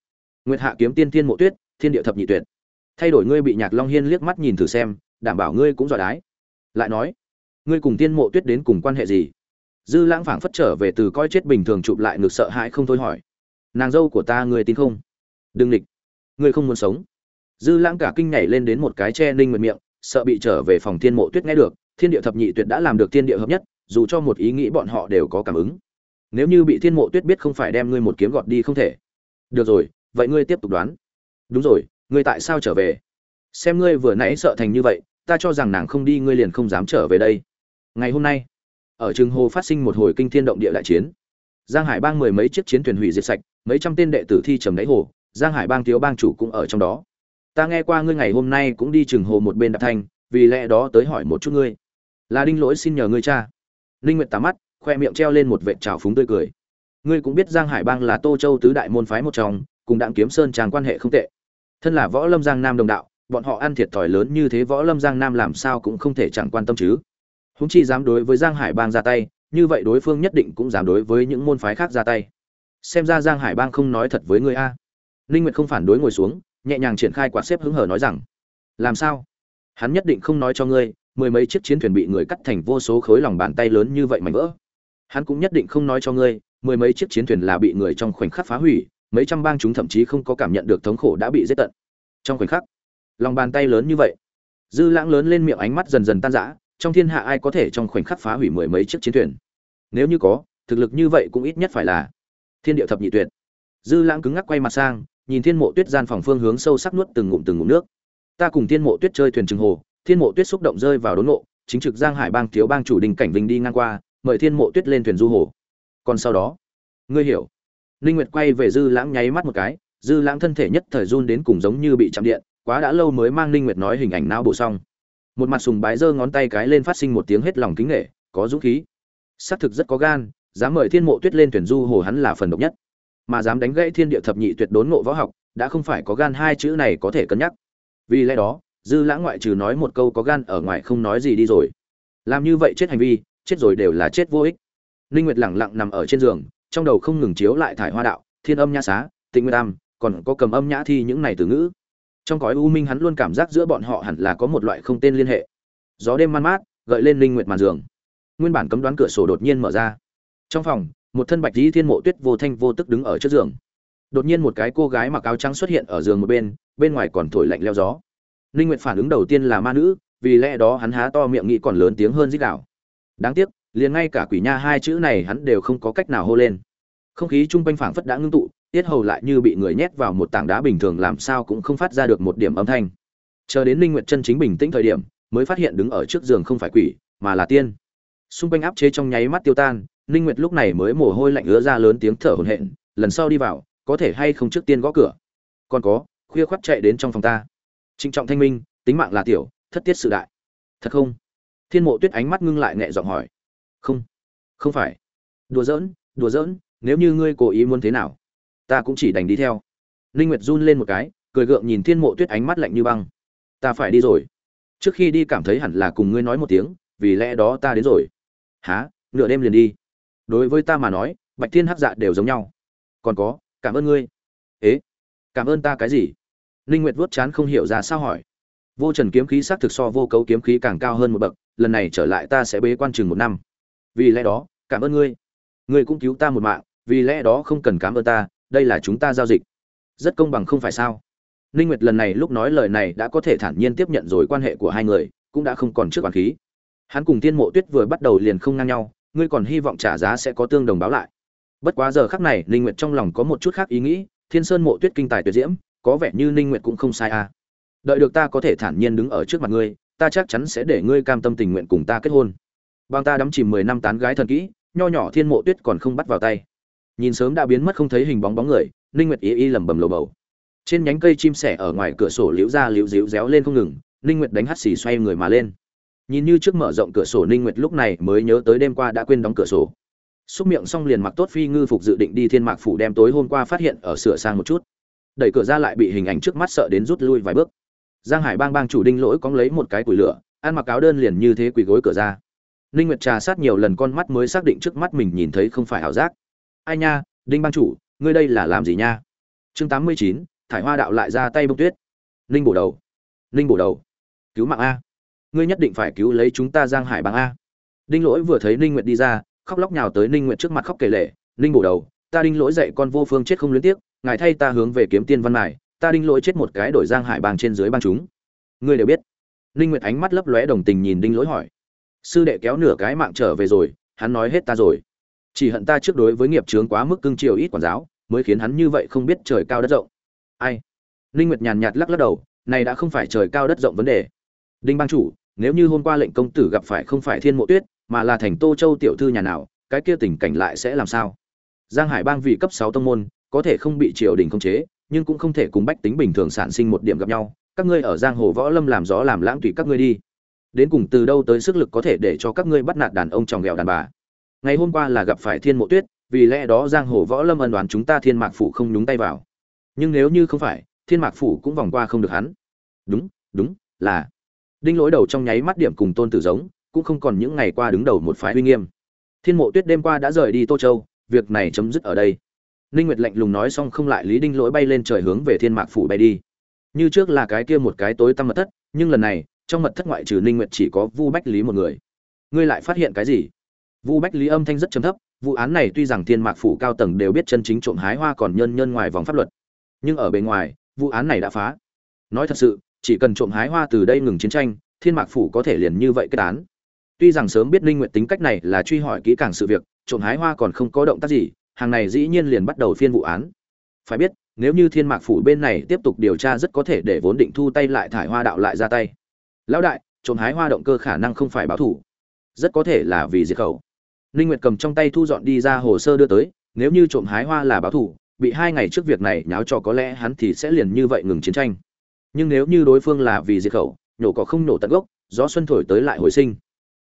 Nguyệt hạ kiếm tiên thiên mộ tuyết, thiên địa thập nhị tuyệt. Thay đổi ngươi bị nhạc long hiên liếc mắt nhìn thử xem, đảm bảo ngươi cũng giỏi đái. Lại nói, ngươi cùng tiên mộ tuyết đến cùng quan hệ gì? Dư lãng phảng phất trở về từ coi chết bình thường chụp lại ngược sợ hãi không thôi hỏi. Nàng dâu của ta ngươi tin không? Đừng địch ngươi không muốn sống. Dư lãng cả kinh nhảy lên đến một cái che ninh nguyệt miệng, sợ bị trở về phòng thiên mộ tuyết nghe được, thiên địa thập nhị tuyệt đã làm được thiên địa hợp nhất, dù cho một ý nghĩ bọn họ đều có cảm ứng. Nếu như bị thiên mộ tuyết biết không phải đem ngươi một kiếm gọt đi không thể. Được rồi, vậy ngươi tiếp tục đoán. Đúng rồi, ngươi tại sao trở về? Xem ngươi vừa nãy sợ thành như vậy, ta cho rằng nàng không đi ngươi liền không dám trở về đây. Ngày hôm nay, ở trường hồ phát sinh một hồi kinh thiên động địa đại chiến. Giang hải bang mười mấy chiếc chiến thuyền hủy diệt sạch, mấy trăm tên đệ tử thi trầm đáy hồ giang hải bang thiếu bang chủ cũng ở trong đó. Ta nghe qua ngươi ngày hôm nay cũng đi chừng hồ một bên đạp thanh, vì lẽ đó tới hỏi một chút ngươi. Là đinh lỗi xin nhờ ngươi cha. Linh nguyện tà mắt, khoe miệng treo lên một vệt trào phúng tươi cười. Ngươi cũng biết giang hải bang là tô châu tứ đại môn phái một trong, cùng đặng kiếm sơn tràng quan hệ không tệ. Thân là võ lâm giang nam đồng đạo, bọn họ ăn thiệt thòi lớn như thế võ lâm giang nam làm sao cũng không thể chẳng quan tâm chứ. Húng chi dám đối với giang hải bang ra tay, như vậy đối phương nhất định cũng dám đối với những môn phái khác ra tay. Xem ra giang hải bang không nói thật với ngươi a ninh nguyệt không phản đối ngồi xuống, nhẹ nhàng triển khai quạt xếp hứng hở nói rằng, làm sao? Hắn nhất định không nói cho ngươi, mười mấy chiếc chiến thuyền bị người cắt thành vô số khối lòng bàn tay lớn như vậy mảnh vỡ. Hắn cũng nhất định không nói cho ngươi, mười mấy chiếc chiến thuyền là bị người trong khoảnh khắc phá hủy, mấy trăm bang chúng thậm chí không có cảm nhận được thống khổ đã bị giết tận. Trong khoảnh khắc, lòng bàn tay lớn như vậy, dư lãng lớn lên miệng ánh mắt dần dần tan rã, trong thiên hạ ai có thể trong khoảnh khắc phá hủy mười mấy chiếc chiến thuyền? Nếu như có, thực lực như vậy cũng ít nhất phải là thiên địa thập nhị tuyệt. Dư lãng cứng ngắc quay mặt sang nhìn thiên mộ tuyết gian phòng phương hướng sâu sắc nuốt từng ngụm từng ngụm nước. Ta cùng thiên mộ tuyết chơi thuyền trừng hồ, thiên mộ tuyết xúc động rơi vào đốn ngộ, chính trực giang hải bang thiếu bang chủ đình cảnh vinh đi ngang qua, mời thiên mộ tuyết lên thuyền du hồ. Còn sau đó, ngươi hiểu. Ninh nguyệt quay về dư lãng nháy mắt một cái, dư lãng thân thể nhất thời run đến cùng giống như bị chạm điện, quá đã lâu mới mang ninh nguyệt nói hình ảnh não bộ xong. Một mặt sùng bái giơ ngón tay cái lên phát sinh một tiếng hết lòng kính nghệ có dũng khí. Xác thực rất có gan, dám mời thiên mộ tuyết lên thuyền du hồ hắn là phần độc nhất mà dám đánh gãy thiên địa thập nhị tuyệt đốn ngộ võ học, đã không phải có gan hai chữ này có thể cân nhắc. Vì lẽ đó, dư lãng ngoại trừ nói một câu có gan ở ngoài không nói gì đi rồi. Làm như vậy chết hành vi, chết rồi đều là chết vô ích. Ninh nguyệt lẳng lặng nằm ở trên giường, trong đầu không ngừng chiếu lại thải hoa đạo, thiên âm nhã xá, tịnh nguyên am còn có cầm âm nhã thi những này từ ngữ. Trong cõi u minh hắn luôn cảm giác giữa bọn họ hẳn là có một loại không tên liên hệ. Gió đêm man mát, gợi lên linh nguyệt màn giường. Nguyên bản cấm đoán cửa sổ đột nhiên mở ra. Trong phòng một thân bạch dĩ thiên mộ tuyết vô thanh vô tức đứng ở trước giường. Đột nhiên một cái cô gái mặc áo trắng xuất hiện ở giường một bên bên ngoài còn thổi lạnh leo gió. Linh nguyệt phản ứng đầu tiên là ma nữ, vì lẽ đó hắn há to miệng nghĩ còn lớn tiếng hơn dích đạo đáng tiếc, liền ngay cả quỷ nha hai chữ này hắn đều không có cách nào hô lên. Không khí chung quanh phảng phất đã ngưng tụ, tiết hầu lại như bị người nhét vào một tảng đá bình thường làm sao cũng không phát ra được một điểm âm thanh. Chờ đến linh nguyệt chân chính bình tĩnh thời điểm, mới phát hiện đứng ở trước giường không phải quỷ, mà là tiên. Xung quanh áp chế trong nháy mắt tiêu tan Ninh nguyệt lúc này mới mồ hôi lạnh ứa ra lớn tiếng thở hổn hển, lần sau đi vào, có thể hay không trước tiên gõ cửa? Còn có, khuya khoắt chạy đến trong phòng ta. Trịnh trọng thanh minh, tính mạng là tiểu, thất tiết sự đại. Thật không? Thiên mộ tuyết ánh mắt ngưng lại nhẹ giọng hỏi. Không không phải. Đùa giỡn đùa giỡn, nếu như ngươi cố ý muốn thế nào, ta cũng chỉ đành đi theo. Ninh nguyệt run lên một cái, cười gượng nhìn thiên mộ tuyết ánh mắt lạnh như băng. Ta phải đi rồi. Trước khi đi cảm thấy hẳn là cùng ngươi nói một tiếng, vì lẽ đó ta đến rồi. Há nửa đêm liền đi? Đối với ta mà nói, bạch thiên hắc dạ đều giống nhau. Còn có, cảm ơn ngươi. Ế, cảm ơn ta cái gì? Ninh nguyệt vuốt chán không hiểu ra sao hỏi. Vô trần kiếm khí xác thực so vô cấu kiếm khí càng cao hơn một bậc, lần này trở lại ta sẽ bế quan chừng một năm. Vì lẽ đó, cảm ơn ngươi. Ngươi cũng cứu ta một mạng, vì lẽ đó không cần cảm ơn ta, đây là chúng ta giao dịch. Rất công bằng không phải sao? Ninh nguyệt lần này lúc nói lời này đã có thể thản nhiên tiếp nhận rồi quan hệ của hai người, cũng đã không còn trước quản khí. Hắn cùng tiên mộ tuyết vừa bắt đầu liền không ngang nhau ngươi còn hy vọng trả giá sẽ có tương đồng báo lại. Bất quá giờ khắc này, ninh nguyệt trong lòng có một chút khác ý nghĩ, thiên sơn mộ tuyết kinh tài tuyệt diễm, có vẻ như ninh nguyệt cũng không sai à. Đợi được ta có thể thản nhiên đứng ở trước mặt ngươi, ta chắc chắn sẽ để ngươi cam tâm tình nguyện cùng ta kết hôn. Bằng ta đắm chìm 10 năm tán gái thần kỹ, nho nhỏ thiên mộ tuyết còn không bắt vào tay. Nhìn sớm đã biến mất không thấy hình bóng bóng người, ninh nguyệt ý y lẩm bẩm lầu bầu. Trên nhánh cây chim sẻ ở ngoài cửa sổ liễu ra liễu díu réo lên không ngừng, ninh nguyệt đánh hắt xì xoay người mà lên nhìn như trước mở rộng cửa sổ ninh nguyệt lúc này mới nhớ tới đêm qua đã quên đóng cửa sổ. Xúc miệng xong liền mặc tốt phi ngư phục dự định đi thiên mạc phủ đem tối hôm qua phát hiện ở sửa sang một chút. Đẩy cửa ra lại bị hình ảnh trước mắt sợ đến rút lui vài bước. Giang hải bang bang chủ đinh lỗi cóng lấy một cái củi lửa, ăn mặc áo đơn liền như thế quỳ gối cửa ra. Ninh nguyệt trà sát nhiều lần con mắt mới xác định trước mắt mình nhìn thấy không phải ảo giác. Ai nha, đinh bang chủ, ngươi đây là làm gì nha? Chương tám mươi chín, thải hoa đạo lại ra tay bông tuyết. Ninh bổ đầu. Ninh bổ đầu. Cứu mạng a ngươi nhất định phải cứu lấy chúng ta giang hải bằng a. Đinh lỗi vừa thấy ninh nguyệt đi ra, khóc lóc nhào tới ninh nguyệt trước mặt khóc kể lể, ninh bổ đầu, ta đinh lỗi dạy con vô phương chết không luyến tiếc, ngài thay ta hướng về kiếm tiên văn mài, ta đinh lỗi chết một cái đổi giang hải bang trên dưới bang chúng. Ngươi đều biết. Ninh nguyệt ánh mắt lấp lóe đồng tình nhìn đinh lỗi hỏi, sư đệ kéo nửa cái mạng trở về rồi, hắn nói hết ta rồi. Chỉ hận ta trước đối với nghiệp trướng quá mức cưng chiều ít quản giáo, mới khiến hắn như vậy không biết trời cao đất rộng. Ai? Ninh nguyệt nhàn nhạt lắc lắc đầu, này đã không phải trời cao đất rộng vấn đề. Đinh bang chủ nếu như hôm qua lệnh công tử gặp phải không phải thiên mộ tuyết, mà là thành tô châu tiểu thư nhà nào, cái kia tình cảnh lại sẽ làm sao? Giang hải bang vị cấp sáu tông môn, có thể không bị triều đình khống chế, nhưng cũng không thể cùng bách tính bình thường sản sinh một điểm gặp nhau. Các ngươi ở giang hồ võ lâm làm gió làm lãng tùy các ngươi đi. Đến cùng từ đâu tới sức lực có thể để cho các ngươi bắt nạt đàn ông tròng ghẹo đàn bà? Ngày hôm qua là gặp phải thiên mộ tuyết, vì lẽ đó giang hồ võ lâm ân đoán chúng ta thiên mạc phủ không nhúng tay vào. Nhưng nếu như không phải, thiên mạc phủ cũng vòng qua không được hắn. Đúng đúng, là đinh lỗi đầu trong nháy mắt điểm cùng tôn tử giống, cũng không còn những ngày qua đứng đầu một phái uy nghiêm. Thiên mộ tuyết đêm qua đã rời đi tô châu, việc này chấm dứt ở đây. Ninh nguyệt lạnh lùng nói xong không lại lý đinh lỗi bay lên trời hướng về thiên mạc phủ bay đi. Như trước là cái kia một cái tối tăm mật thất, nhưng lần này, trong mật thất ngoại trừ ninh nguyệt chỉ có vu bách lý một người. Ngươi lại phát hiện cái gì? Vu bách lý âm thanh rất trầm thấp, vụ án này tuy rằng thiên mạc phủ cao tầng đều biết chân chính trộm hái hoa còn nhân nhân ngoài vòng pháp luật, nhưng ở bên ngoài, vụ án này đã phá. Nói thật sự chỉ cần trộm hái hoa từ đây ngừng chiến tranh, thiên mạc phủ có thể liền như vậy kết án. Tuy rằng sớm biết linh nguyện tính cách này là truy hỏi kỹ càng sự việc, trộm hái hoa còn không có động tác gì, hàng này dĩ nhiên liền bắt đầu phiên vụ án. Phải biết, nếu như thiên mạc phủ bên này tiếp tục điều tra rất có thể để vốn định thu tay lại thải hoa đạo lại ra tay. Lão đại, trộm hái hoa động cơ khả năng không phải báo thủ. Rất có thể là vì diệt khẩu. Ninh nguyệt cầm trong tay thu dọn đi ra hồ sơ đưa tới, nếu như trộm hái hoa là báo thủ, bị hai ngày trước việc này nháo cho có lẽ hắn thì sẽ liền như vậy ngừng chiến tranh nhưng nếu như đối phương là vì diệt khẩu, nhổ cỏ không nổ tận gốc, gió xuân thổi tới lại hồi sinh.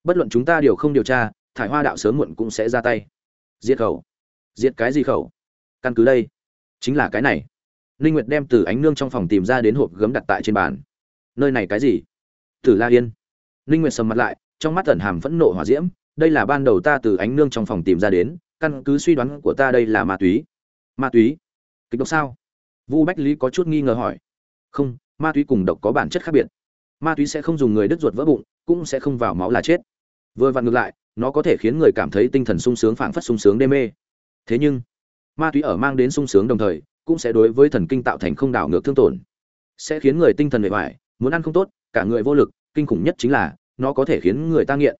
Bất luận chúng ta điều không điều tra, thải hoa đạo sớm muộn cũng sẽ ra tay. Diệt khẩu? Diệt cái gì khẩu? Căn cứ đây, chính là cái này. Ninh nguyệt đem từ ánh nương trong phòng tìm ra đến hộp gấm đặt tại trên bàn. Nơi này cái gì? Tử la yên. Ninh nguyệt sầm mặt lại, trong mắt ẩn hàm phẫn nộ hỏa diễm, đây là ban đầu ta từ ánh nương trong phòng tìm ra đến, căn cứ suy đoán của ta đây là ma túy. Ma túy? Kịch độc sao? Vu bách lý có chút nghi ngờ hỏi. Không ma túy cùng độc có bản chất khác biệt. Ma túy sẽ không dùng người đứt ruột vỡ bụng, cũng sẽ không vào máu là chết. Vừa vặn ngược lại, nó có thể khiến người cảm thấy tinh thần sung sướng phảng phất sung sướng đê mê. Thế nhưng, ma túy ở mang đến sung sướng đồng thời, cũng sẽ đối với thần kinh tạo thành không đảo ngược thương tổn. Sẽ khiến người tinh thần bề ngoài muốn ăn không tốt, cả người vô lực, kinh khủng nhất chính là, nó có thể khiến người ta nghiện.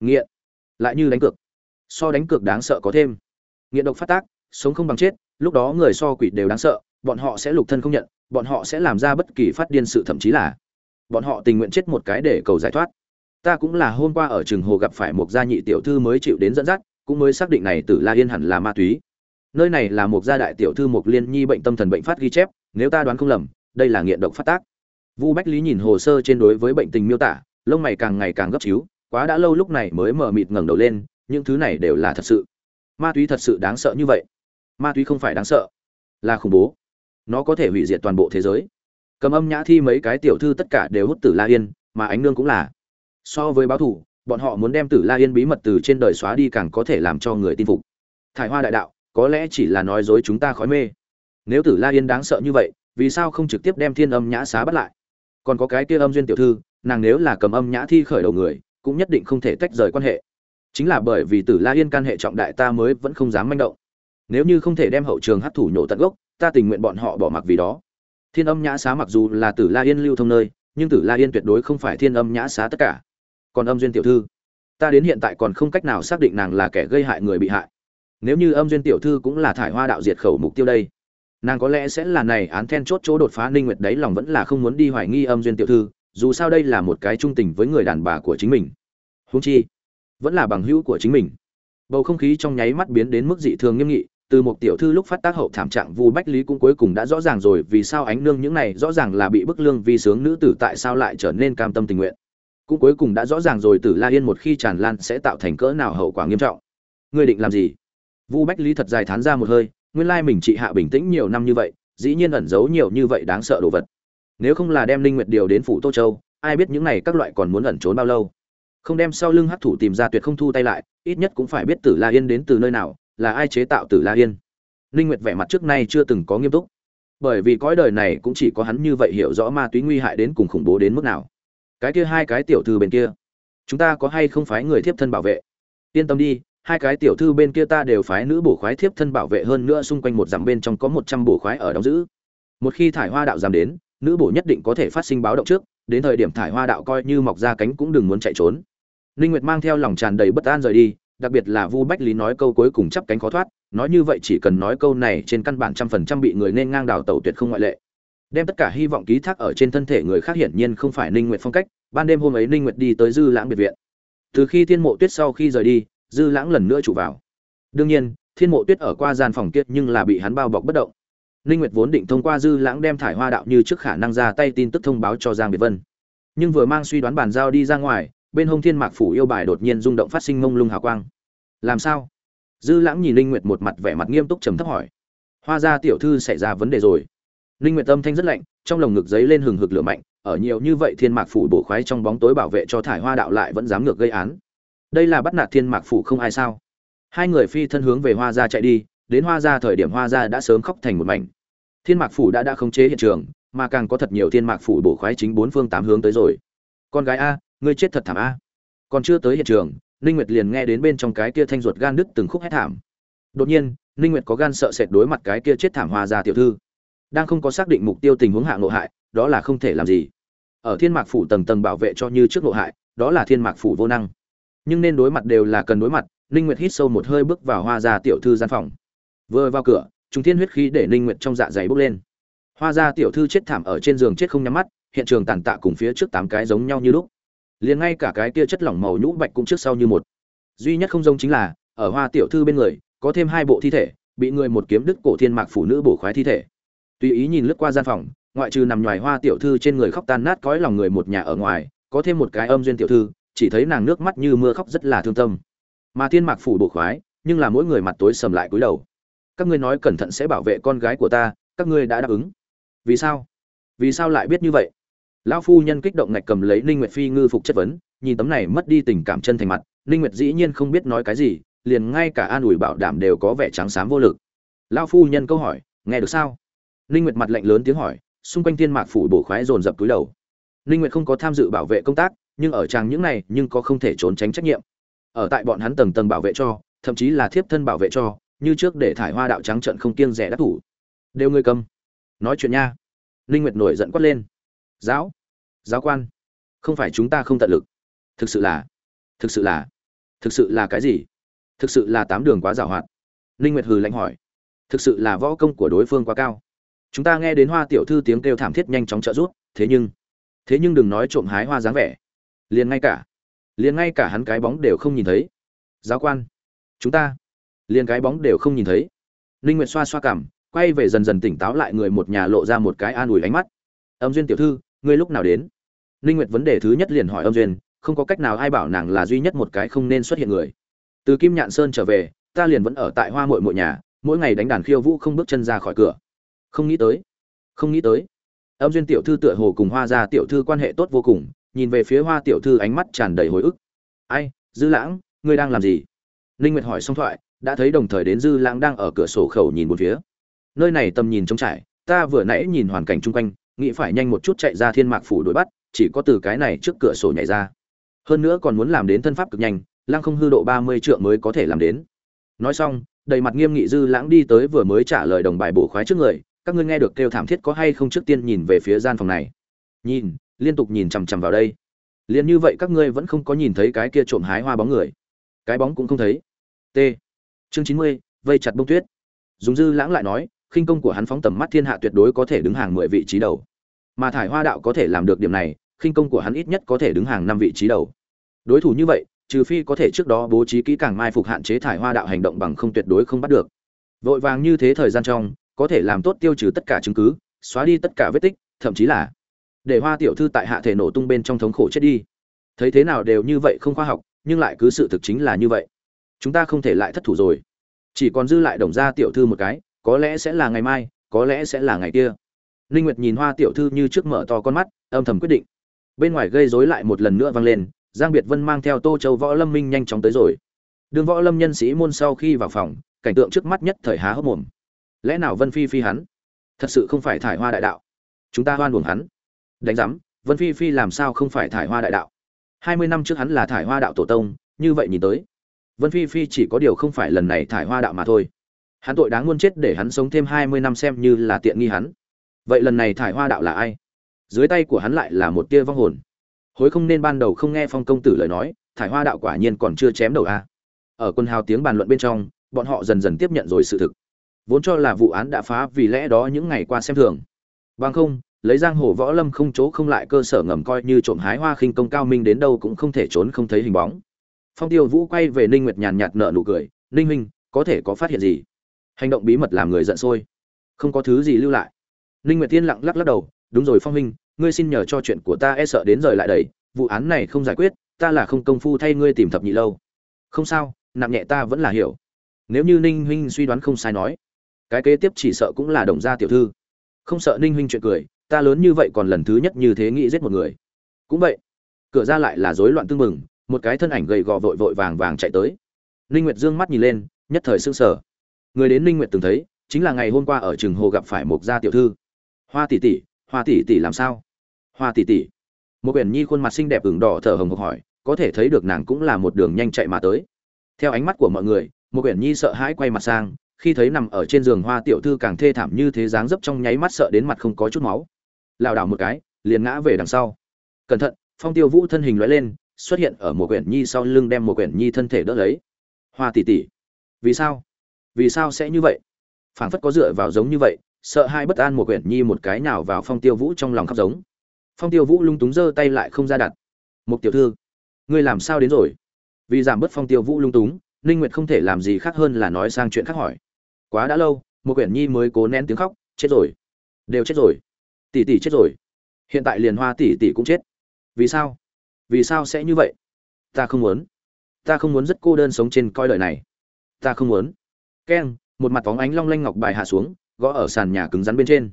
Nghiện. Lại như đánh cược. So đánh cược đáng sợ có thêm. Nghiện độc phát tác, sống không bằng chết, lúc đó người so quỷ đều đáng sợ bọn họ sẽ lục thân không nhận, bọn họ sẽ làm ra bất kỳ phát điên sự thậm chí là bọn họ tình nguyện chết một cái để cầu giải thoát. Ta cũng là hôm qua ở trường hồ gặp phải một gia nhị tiểu thư mới chịu đến dẫn dắt, cũng mới xác định này tử la yên hẳn là ma túy. Nơi này là một gia đại tiểu thư một liên nhi bệnh tâm thần bệnh phát ghi chép, nếu ta đoán không lầm, đây là nghiện độc phát tác. Vu bách lý nhìn hồ sơ trên đối với bệnh tình miêu tả, lông mày càng ngày càng gấp chiếu quá đã lâu lúc này mới mở mịt ngẩng đầu lên, những thứ này đều là thật sự. Ma túy thật sự đáng sợ như vậy. Ma túy không phải đáng sợ, là khủng bố nó có thể hủy diệt toàn bộ thế giới. Cầm âm nhã thi mấy cái tiểu thư tất cả đều hút tử la yên, mà ánh nương cũng là. So với báo thủ, bọn họ muốn đem tử la yên bí mật từ trên đời xóa đi càng có thể làm cho người tin phục. Thải hoa đại đạo, có lẽ chỉ là nói dối chúng ta khói mê. Nếu tử la yên đáng sợ như vậy, vì sao không trực tiếp đem thiên âm nhã xá bắt lại? Còn có cái kia âm duyên tiểu thư, nàng nếu là cầm âm nhã thi khởi đầu người, cũng nhất định không thể tách rời quan hệ. Chính là bởi vì tử la yên can hệ trọng đại ta mới vẫn không dám manh động. Nếu như không thể đem hậu trường hấp thủ nhổ tận gốc ta tình nguyện bọn họ bỏ mặc vì đó. Thiên âm nhã xá mặc dù là tử la yên lưu thông nơi, nhưng tử la yên tuyệt đối không phải thiên âm nhã xá tất cả. Còn âm duyên tiểu thư, ta đến hiện tại còn không cách nào xác định nàng là kẻ gây hại người bị hại. Nếu như âm duyên tiểu thư cũng là thải hoa đạo diệt khẩu mục tiêu đây, nàng có lẽ sẽ là này án then chốt chỗ đột phá ninh nguyệt đấy lòng vẫn là không muốn đi hoài nghi âm duyên tiểu thư, dù sao đây là một cái trung tình với người đàn bà của chính mình. Huống chi, vẫn là bằng hữu của chính mình. Bầu không khí trong nháy mắt biến đến mức dị thường nghiêm nghị từ một tiểu thư lúc phát tác hậu thảm trạng vu bách lý cũng cuối cùng đã rõ ràng rồi, vì sao ánh nương những này rõ ràng là bị bức lương vì sướng nữ tử tại sao lại trở nên cam tâm tình nguyện. Cũng cuối cùng đã rõ ràng rồi, tử la yên một khi tràn lan sẽ tạo thành cỡ nào hậu quả nghiêm trọng. Ngươi định làm gì? Vu bách lý thật dài thán ra một hơi, nguyên lai mình trị hạ bình tĩnh nhiều năm như vậy, dĩ nhiên ẩn giấu nhiều như vậy đáng sợ đồ vật. Nếu không là đem linh nguyệt điều đến phủ tô châu, ai biết những này các loại còn muốn ẩn trốn bao lâu. Không đem sau lưng hắc thủ tìm ra tuyệt không thu tay lại, ít nhất cũng phải biết tử la yên đến từ nơi nào là ai chế tạo tử la yên? Linh nguyệt vẻ mặt trước nay chưa từng có nghiêm túc. Bởi vì cõi đời này cũng chỉ có hắn như vậy hiểu rõ ma túy nguy hại đến cùng khủng bố đến mức nào. Cái kia hai cái tiểu thư bên kia, chúng ta có hay không phái người thiếp thân bảo vệ? Yên tâm đi, hai cái tiểu thư bên kia ta đều phái nữ bổ khoái thiếp thân bảo vệ hơn nữa xung quanh một dặm bên trong có một trăm bổ khoái ở đóng giữ. Một khi thải hoa đạo giảm đến, nữ bổ nhất định có thể phát sinh báo động trước, đến thời điểm thải hoa đạo coi như mọc ra cánh cũng đừng muốn chạy trốn. Ninh nguyệt mang theo lòng tràn đầy bất an rời đi đặc biệt là vu bách lý nói câu cuối cùng chắp cánh khó thoát, nói như vậy chỉ cần nói câu này trên căn bản trăm phần trăm bị người nên ngang đào tẩu tuyệt không ngoại lệ. Đem tất cả hy vọng ký thác ở trên thân thể người khác hiển nhiên không phải ninh nguyệt phong cách, ban đêm hôm ấy ninh nguyệt đi tới dư lãng biệt viện. Từ khi thiên mộ tuyết sau khi rời đi, dư lãng lần nữa chủ vào. Đương nhiên, thiên mộ tuyết ở qua gian phòng kia nhưng là bị hắn bao bọc bất động. Ninh nguyệt vốn định thông qua dư lãng đem thải hoa đạo như trước khả năng ra tay tin tức thông báo cho giang biệt vân. Nhưng vừa mang suy đoán bàn giao đi ra ngoài bên hông thiên mạc phủ yêu bài đột nhiên rung động phát sinh mông lung hào quang. Làm sao? Dư lãng nhìn linh nguyệt một mặt vẻ mặt nghiêm túc trầm thấp hỏi. Hoa gia tiểu thư xảy ra vấn đề rồi. Linh nguyệt âm thanh rất lạnh, trong lồng ngực giấy lên hừng hực lửa mạnh, ở nhiều như vậy thiên mạc phủ bổ khoái trong bóng tối bảo vệ cho thải hoa đạo lại vẫn dám ngược gây án. Đây là bắt nạt thiên mạc phủ không ai sao? Hai người phi thân hướng về hoa gia chạy đi, đến hoa gia thời điểm hoa gia đã sớm khóc thành một mảnh. Thiên mạc phủ đã đã khống chế hiện trường, mà càng có thật nhiều thiên mạc phủ bổ khoái chính bốn phương tám hướng tới rồi. Con gái a ngươi chết thật thảm a. Còn chưa tới hiện trường, ninh nguyệt liền nghe đến bên trong cái kia thanh ruột gan đứt từng khúc hét thảm. Đột nhiên, ninh nguyệt có gan sợ sệt đối mặt cái kia chết thảm hoa gia tiểu thư. Đang không có xác định mục tiêu tình huống hạ ngộ hại, đó là không thể làm gì. Ở thiên mạc phủ tầng tầng bảo vệ cho như trước ngộ hại, đó là thiên mạc phủ vô năng. Nhưng nên đối mặt đều là cần đối mặt, ninh nguyệt hít sâu một hơi bước vào hoa gia tiểu thư gian phòng. Vừa vào cửa chúng thiên huyết khí để ninh nguyệt trong dạ dày bốc lên. Hoa gia tiểu thư chết thảm ở trên giường chết không nhắm mắt, hiện trường tàn tạ cùng phía trước tám cái giống nhau như lúc liền ngay cả cái kia chất lỏng màu nhũ bạch cũng trước sau như một. Duy nhất không giống chính là, ở hoa tiểu thư bên người, có thêm hai bộ thi thể, bị người một kiếm đứt cổ thiên mạc phụ nữ bổ khoái thi thể. Tùy ý nhìn lướt qua gian phòng, ngoại trừ nằm ngoài hoa tiểu thư trên người khóc tan nát cõi lòng người một nhà ở ngoài, có thêm một cái âm duyên tiểu thư, chỉ thấy nàng nước mắt như mưa khóc rất là thương tâm. Mà thiên mạc phủ bổ khoái, nhưng là mỗi người mặt tối sầm lại cúi đầu. Các ngươi nói cẩn thận sẽ bảo vệ con gái của ta, các ngươi đã đáp ứng. Vì sao? Vì sao lại biết như vậy? Lão phu nhân kích động ngạch cầm lấy ninh nguyệt phi ngư phục chất vấn, nhìn tấm này mất đi tình cảm chân thành mặt, ninh nguyệt dĩ nhiên không biết nói cái gì, liền ngay cả an ủi bảo đảm đều có vẻ trắng xám vô lực. Lão phu nhân câu hỏi, nghe được sao? Ninh nguyệt mặt lạnh lớn tiếng hỏi, xung quanh thiên mạc phủ bổ khoái dồn dập túi đầu. Ninh nguyệt không có tham dự bảo vệ công tác, nhưng ở trang những này, nhưng có không thể trốn tránh trách nhiệm. Ở tại bọn hắn tầng tầng bảo vệ cho, thậm chí là thiếp thân bảo vệ cho, như trước để thải hoa đạo trắng trận không kiêng rẻ đắc thủ. Đều ngươi cầm, nói chuyện nha. Ninh nguyệt nổi giận quát lên, giáo giáo quan. Không phải chúng ta không tận lực. Thực sự là, thực sự là, thực sự là cái gì? Thực sự là tám đường quá giảo hoạt. Ninh nguyệt hừ lạnh hỏi. Thực sự là võ công của đối phương quá cao. Chúng ta nghe đến hoa tiểu thư tiếng kêu thảm thiết nhanh chóng trợ giúp, thế nhưng thế nhưng đừng nói trộm hái hoa dáng vẻ. Liền ngay cả, liền ngay cả hắn cái bóng đều không nhìn thấy. Giáo quan, chúng ta, liền cái bóng đều không nhìn thấy. Ninh nguyệt xoa xoa cằm quay về dần dần tỉnh táo lại người một nhà lộ ra một cái an ủi ánh mắt. Âm duyên tiểu thư, ngươi lúc nào đến? Ninh nguyệt vấn đề thứ nhất liền hỏi âm duyên, không có cách nào ai bảo nàng là duy nhất một cái không nên xuất hiện người. Từ kim nhạn sơn trở về, ta liền vẫn ở tại hoa muội muội nhà, mỗi ngày đánh đàn khiêu vũ không bước chân ra khỏi cửa. Không nghĩ tới, không nghĩ tới. Âm duyên tiểu thư tựa hồ cùng hoa gia tiểu thư quan hệ tốt vô cùng, nhìn về phía hoa tiểu thư ánh mắt tràn đầy hồi ức. Ai, dư lãng, ngươi đang làm gì? Ninh nguyệt hỏi xong thoại, đã thấy đồng thời đến dư lãng đang ở cửa sổ khẩu nhìn một phía. Nơi này tầm nhìn trống trải, ta vừa nãy nhìn hoàn cảnh chung quanh, nghĩ phải nhanh một chút chạy ra thiên mạc phủ đuổi bắt chỉ có từ cái này trước cửa sổ nhảy ra. Hơn nữa còn muốn làm đến thân pháp cực nhanh, lăng không hư độ 30 trượng mới có thể làm đến. Nói xong, đầy mặt nghiêm nghị dư lãng đi tới vừa mới trả lời đồng bài bổ khoái trước người, các ngươi nghe được kêu thảm thiết có hay không trước tiên nhìn về phía gian phòng này. Nhìn, liên tục nhìn chằm chằm vào đây. Liền như vậy các ngươi vẫn không có nhìn thấy cái kia trộm hái hoa bóng người. Cái bóng cũng không thấy. T. Chương chín mươi, vây chặt bông tuyết. Dùng dư lãng lại nói, khinh công của hắn phóng tầm mắt thiên hạ tuyệt đối có thể đứng hàng mười vị trí đầu. Mà thải hoa đạo có thể làm được điểm này khinh công của hắn ít nhất có thể đứng hàng năm vị trí đầu. Đối thủ như vậy, trừ phi có thể trước đó bố trí kỹ càng mai phục hạn chế thải hoa đạo hành động bằng không tuyệt đối không bắt được. Vội vàng như thế thời gian trong, có thể làm tốt tiêu trừ tất cả chứng cứ, xóa đi tất cả vết tích, thậm chí là để hoa tiểu thư tại hạ thể nổ tung bên trong thống khổ chết đi. Thấy thế nào đều như vậy không khoa học, nhưng lại cứ sự thực chính là như vậy. Chúng ta không thể lại thất thủ rồi. Chỉ còn dư lại đồng gia tiểu thư một cái, có lẽ sẽ là ngày mai, có lẽ sẽ là ngày kia. Linh nguyệt nhìn hoa tiểu thư như trước mở to con mắt, âm thầm quyết định bên ngoài gây rối lại một lần nữa vang lên, giang biệt vân mang theo tô châu võ lâm minh nhanh chóng tới rồi. Đường võ lâm nhân sĩ môn sau khi vào phòng, cảnh tượng trước mắt nhất thời há hốc mồm. Lẽ nào vân phi phi hắn? Thật sự không phải thải hoa đại đạo. Chúng ta hoan buồng hắn. Đánh giám, vân phi phi làm sao không phải thải hoa đại đạo? Hai mươi năm trước hắn là thải hoa đạo tổ tông, như vậy nhìn tới, vân phi phi chỉ có điều không phải lần này thải hoa đạo mà thôi. Hắn tội đáng muôn chết để hắn sống thêm hai mươi năm xem như là tiện nghi hắn. Vậy lần này thải hoa đạo là ai? Dưới tay của hắn lại là một tia vong hồn. Hối không nên ban đầu không nghe phong công tử lời nói, thải hoa đạo quả nhiên còn chưa chém đầu a. Ở quân hào tiếng bàn luận bên trong, bọn họ dần dần tiếp nhận rồi sự thực. Vốn cho là vụ án đã phá vì lẽ đó những ngày qua xem thường. Bằng không, lấy giang hồ võ lâm không chỗ không lại cơ sở ngầm coi như trộm hái hoa khinh công cao minh đến đâu cũng không thể trốn không thấy hình bóng. Phong tiêu vũ quay về ninh nguyệt nhàn nhạt nợ nụ cười, ninh minh có thể có phát hiện gì? Hành động bí mật làm người giận sôi. Không có thứ gì lưu lại. Ninh nguyệt tiên lặng lắc lắc đầu đúng rồi phong huynh, ngươi xin nhờ cho chuyện của ta e sợ đến rời lại đầy vụ án này không giải quyết ta là không công phu thay ngươi tìm thập nhị lâu. Không sao nặng nhẹ ta vẫn là hiểu. Nếu như ninh huynh suy đoán không sai nói cái kế tiếp chỉ sợ cũng là đồng gia tiểu thư. Không sợ ninh huynh chuyện cười ta lớn như vậy còn lần thứ nhất như thế nghĩ giết một người. Cũng vậy cửa ra lại là rối loạn tương mừng một cái thân ảnh gầy gò vội vội vàng vàng chạy tới. Ninh nguyệt dương mắt nhìn lên nhất thời sững sờ. Người đến ninh nguyệt từng thấy chính là ngày hôm qua ở trường hồ gặp phải một gia tiểu thư. Hoa tỷ tỷ hoa tỷ tỷ làm sao? Hoa tỷ tỷ. Một quyển nhi khuôn mặt xinh đẹp ửng đỏ thở hồng hộc hỏi, có thể thấy được nàng cũng là một đường nhanh chạy mà tới. Theo ánh mắt của mọi người, một quyển nhi sợ hãi quay mặt sang, khi thấy nằm ở trên giường hoa tiểu thư càng thê thảm như thế dáng dấp trong nháy mắt sợ đến mặt không có chút máu. Lảo đảo một cái, liền ngã về đằng sau. Cẩn thận, phong tiêu vũ thân hình lóe lên, xuất hiện ở một quyển nhi sau lưng đem một quyển nhi thân thể đỡ lấy. Hoa tỷ tỷ. Vì sao? Vì sao sẽ như vậy? Phảng phất có dựa vào giống như vậy sợ hai bất an một quyển nhi một cái nào vào phong tiêu vũ trong lòng khóc giống. Phong tiêu vũ lung túng giơ tay lại không ra đặt. Một tiểu thư, ngươi làm sao đến rồi? Vì giảm bớt phong tiêu vũ lung túng, ninh nguyệt không thể làm gì khác hơn là nói sang chuyện khác hỏi. Quá đã lâu, một quyển nhi mới cố nén tiếng khóc, chết rồi. Đều chết rồi. Tỷ tỷ chết rồi. Hiện tại liền hoa tỷ tỷ cũng chết. Vì sao? Vì sao sẽ như vậy? Ta không muốn. Ta không muốn rất cô đơn sống trên coi đời này. Ta không muốn. Keng, một mặt bóng ánh long lanh ngọc bài hạ xuống gõ ở sàn nhà cứng rắn bên trên.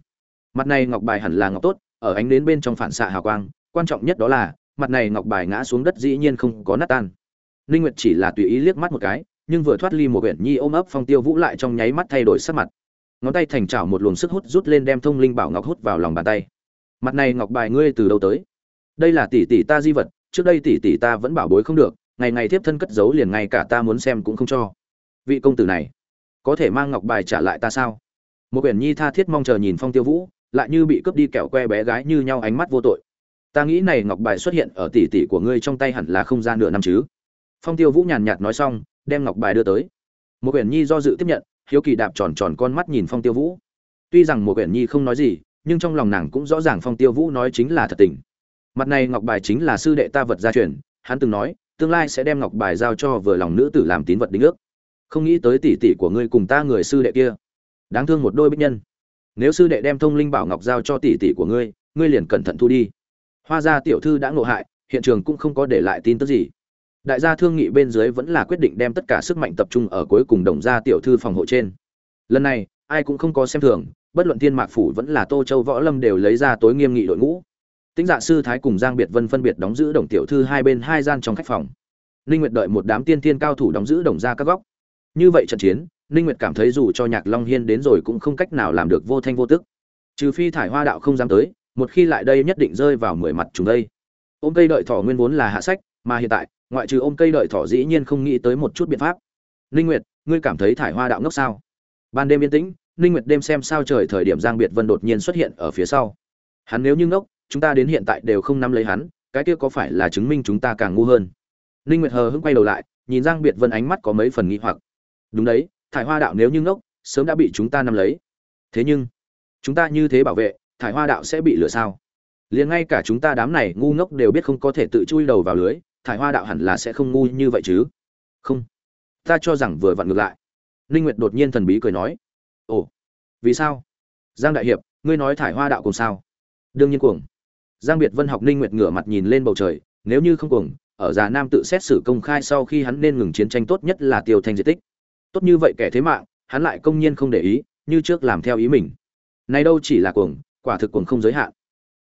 Mặt này ngọc bài hẳn là ngọc tốt, ở ánh đến bên trong phản xạ hào quang, quan trọng nhất đó là, mặt này ngọc bài ngã xuống đất dĩ nhiên không có nát tan. Ninh nguyệt chỉ là tùy ý liếc mắt một cái, nhưng vừa thoát ly một quyển nhi ôm ấp phong tiêu vũ lại trong nháy mắt thay đổi sắc mặt. Ngón tay thành chảo một luồng sức hút rút lên đem thông linh bảo ngọc hút vào lòng bàn tay. Mặt này ngọc bài ngươi từ đâu tới? Đây là tỷ tỷ ta di vật, trước đây tỷ tỷ ta vẫn bảo bối không được, ngày ngày tiếp thân cất giấu liền ngay cả ta muốn xem cũng không cho. Vị công tử này, có thể mang ngọc bài trả lại ta sao? Một quyển nhi tha thiết mong chờ nhìn phong tiêu vũ, lại như bị cướp đi kẹo que bé gái như nhau ánh mắt vô tội. Ta nghĩ này ngọc bài xuất hiện ở tỷ tỷ của ngươi trong tay hẳn là không ra nửa năm chứ. Phong tiêu vũ nhàn nhạt nói xong, đem ngọc bài đưa tới. Một quyển nhi do dự tiếp nhận, hiếu kỳ đạp tròn tròn con mắt nhìn phong tiêu vũ. Tuy rằng một quyển nhi không nói gì, nhưng trong lòng nàng cũng rõ ràng phong tiêu vũ nói chính là thật tình. Mặt này ngọc bài chính là sư đệ ta vật gia truyền, hắn từng nói, tương lai sẽ đem ngọc bài giao cho vừa lòng nữ tử làm tín vật đính ước. Không nghĩ tới tỷ tỷ của ngươi cùng ta người sư đệ kia đáng thương một đôi bích nhân. Nếu sư đệ đem thông linh bảo ngọc giao cho tỷ tỷ của ngươi ngươi liền cẩn thận thu đi. Hoa gia tiểu thư đã ngộ hại, hiện trường cũng không có để lại tin tức gì. Đại gia thương nghị bên dưới vẫn là quyết định đem tất cả sức mạnh tập trung ở cuối cùng đồng gia tiểu thư phòng hộ trên. Lần này, ai cũng không có xem thường, bất luận thiên mạc phủ vẫn là tô châu võ lâm đều lấy ra tối nghiêm nghị đội ngũ. Tĩnh dạ sư thái cùng giang biệt vân phân biệt đóng giữ đồng tiểu thư hai bên hai gian trong khách phòng. Ninh nguyệt đợi một đám tiên thiên cao thủ đóng giữ đồng ra các góc. Như vậy trận chiến ninh nguyệt cảm thấy dù cho nhạc long hiên đến rồi cũng không cách nào làm được vô thanh vô tức. Trừ phi thải hoa đạo không dám tới, một khi lại đây nhất định rơi vào mười mặt chúng đây. Ôm cây đợi thỏ nguyên vốn là hạ sách, mà hiện tại, ngoại trừ ôm cây đợi thỏ dĩ nhiên không nghĩ tới một chút biện pháp. Ninh nguyệt, ngươi cảm thấy thải hoa đạo ngốc sao? Ban đêm yên tĩnh, ninh nguyệt đêm xem sao trời thời điểm giang biệt vân đột nhiên xuất hiện ở phía sau. Hắn nếu như ngốc, chúng ta đến hiện tại đều không nắm lấy hắn, cái kia có phải là chứng minh chúng ta càng ngu hơn? Ninh nguyệt hờ hững quay đầu lại, nhìn giang biệt vân ánh mắt có mấy phần nghi hoặc. Đúng đấy thải hoa đạo nếu như ngốc, sớm đã bị chúng ta nắm lấy. Thế nhưng, chúng ta như thế bảo vệ, thải hoa đạo sẽ bị lừa sao? Liền ngay cả chúng ta đám này ngu ngốc đều biết không có thể tự chui đầu vào lưới, thải hoa đạo hẳn là sẽ không ngu như vậy chứ? Không. Ta cho rằng vừa vặn ngược lại. Ninh nguyệt đột nhiên thần bí cười nói. Ồ, vì sao? Giang đại hiệp, ngươi nói thải hoa đạo cùng sao? Đương nhiên cuồng. Giang biệt vân học ninh nguyệt ngửa mặt nhìn lên bầu trời, nếu như không cuồng, ở già nam tự xét xử công khai sau khi hắn nên ngừng chiến tranh tốt nhất là tiêu thành diệt tích tốt như vậy kẻ thế mạng, hắn lại công nhiên không để ý, như trước làm theo ý mình. Này đâu chỉ là cuồng, quả thực cuồng không giới hạn.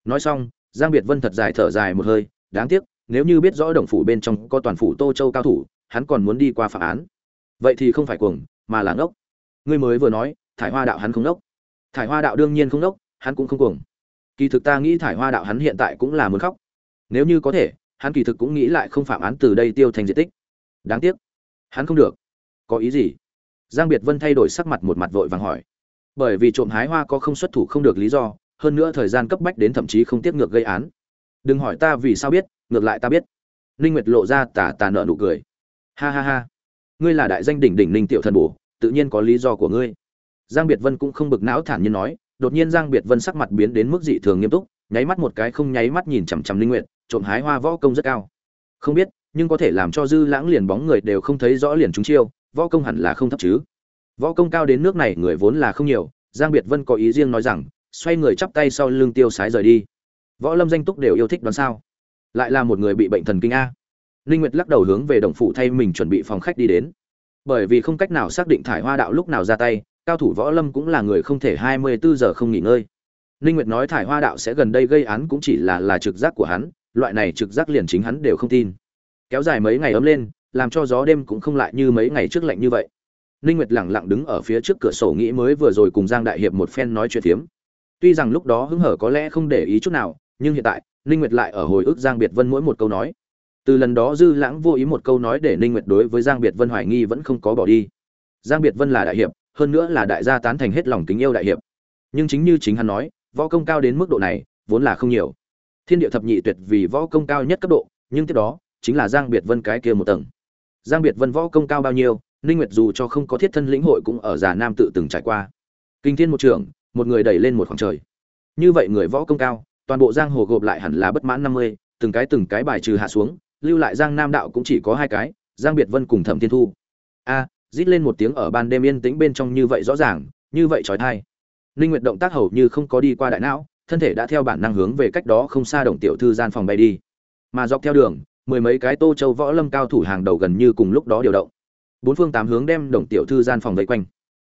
Nói xong, giang biệt vân thật dài thở dài một hơi, đáng tiếc, nếu như biết rõ đồng phủ bên trong có toàn phủ tô châu cao thủ, hắn còn muốn đi qua phạm án. Vậy thì không phải cuồng, mà là ngốc. Ngươi mới vừa nói, thải hoa đạo hắn không ngốc. Thải hoa đạo đương nhiên không ngốc, hắn cũng không cuồng. Kỳ thực ta nghĩ thải hoa đạo hắn hiện tại cũng là muốn khóc. Nếu như có thể, hắn kỳ thực cũng nghĩ lại không phạm án từ đây tiêu thành diện tích. Đáng tiếc, hắn không được. Có ý gì? Giang biệt vân thay đổi sắc mặt một mặt vội vàng hỏi. Bởi vì trộm hái hoa có không xuất thủ không được lý do, hơn nữa thời gian cấp bách đến thậm chí không tiếp ngược gây án. Đừng hỏi ta vì sao biết, ngược lại ta biết. Ninh nguyệt lộ ra tà tà nợ nụ cười. Ha ha ha. Ngươi là đại danh đỉnh đỉnh ninh tiểu thần bổ, tự nhiên có lý do của ngươi. Giang biệt vân cũng không bực não thản nhiên nói, đột nhiên giang biệt vân sắc mặt biến đến mức dị thường nghiêm túc, nháy mắt một cái không nháy mắt nhìn chằm chằm linh nguyệt, trộm hái hoa võ công rất cao. Không biết, nhưng có thể làm cho dư lãng liền bóng người đều không thấy rõ liền chúng chiêu võ công hẳn là không thấp chứ. Võ công cao đến nước này người vốn là không nhiều giang biệt vân có ý riêng nói rằng xoay người chắp tay sau lưng tiêu sái rời đi. Võ lâm danh túc đều yêu thích đoán sao? Lại là một người bị bệnh thần kinh a. Linh nguyệt lắc đầu hướng về đồng phụ thay mình chuẩn bị phòng khách đi đến. Bởi vì không cách nào xác định thải hoa đạo lúc nào ra tay cao thủ võ lâm cũng là người không thể 24 giờ không nghỉ ngơi. Ninh Nguyệt nói thải hoa đạo sẽ gần đây gây án cũng chỉ là là trực giác của hắn, loại này trực giác liền chính hắn đều không tin. Kéo dài mấy ngày ấm lên, làm cho gió đêm cũng không lại như mấy ngày trước lạnh như vậy. Ninh Nguyệt lặng lặng đứng ở phía trước cửa sổ nghĩ mới vừa rồi cùng Giang Đại Hiệp một phen nói chuyện thiếm. Tuy rằng lúc đó hứng hở có lẽ không để ý chút nào, nhưng hiện tại, Ninh Nguyệt lại ở hồi ức Giang Biệt Vân mỗi một câu nói. Từ lần đó Dư Lãng vô ý một câu nói để Ninh Nguyệt đối với Giang Biệt Vân hoài nghi vẫn không có bỏ đi. Giang Biệt Vân là đại hiệp, hơn nữa là đại gia tán thành hết lòng kính yêu đại hiệp. Nhưng chính như chính hắn nói, võ công cao đến mức độ này vốn là không nhiều thiên địa thập nhị tuyệt vì võ công cao nhất cấp độ nhưng tiếp đó chính là giang biệt vân cái kia một tầng giang biệt vân võ công cao bao nhiêu, ninh nguyệt dù cho không có thiết thân lĩnh hội cũng ở già nam tự từng trải qua. Kinh thiên một trường một người đẩy lên một khoảng trời. Như vậy người võ công cao, toàn bộ giang hồ gộp lại hẳn là bất mãn năm mươi, từng cái từng cái bài trừ hạ xuống, lưu lại giang nam đạo cũng chỉ có hai cái, giang biệt vân cùng thẩm thiên thu. A, rít lên một tiếng ở ban đêm yên tĩnh bên trong như vậy rõ ràng, như vậy trói thai. Ninh nguyệt động tác hầu như không có đi qua đại não, thân thể đã theo bản năng hướng về cách đó không xa đồng tiểu thư gian phòng bay đi. Mà dọc theo đường mười mấy cái tô châu võ lâm cao thủ hàng đầu gần như cùng lúc đó điều động. Bốn phương tám hướng đem đồng tiểu thư gian phòng vây quanh.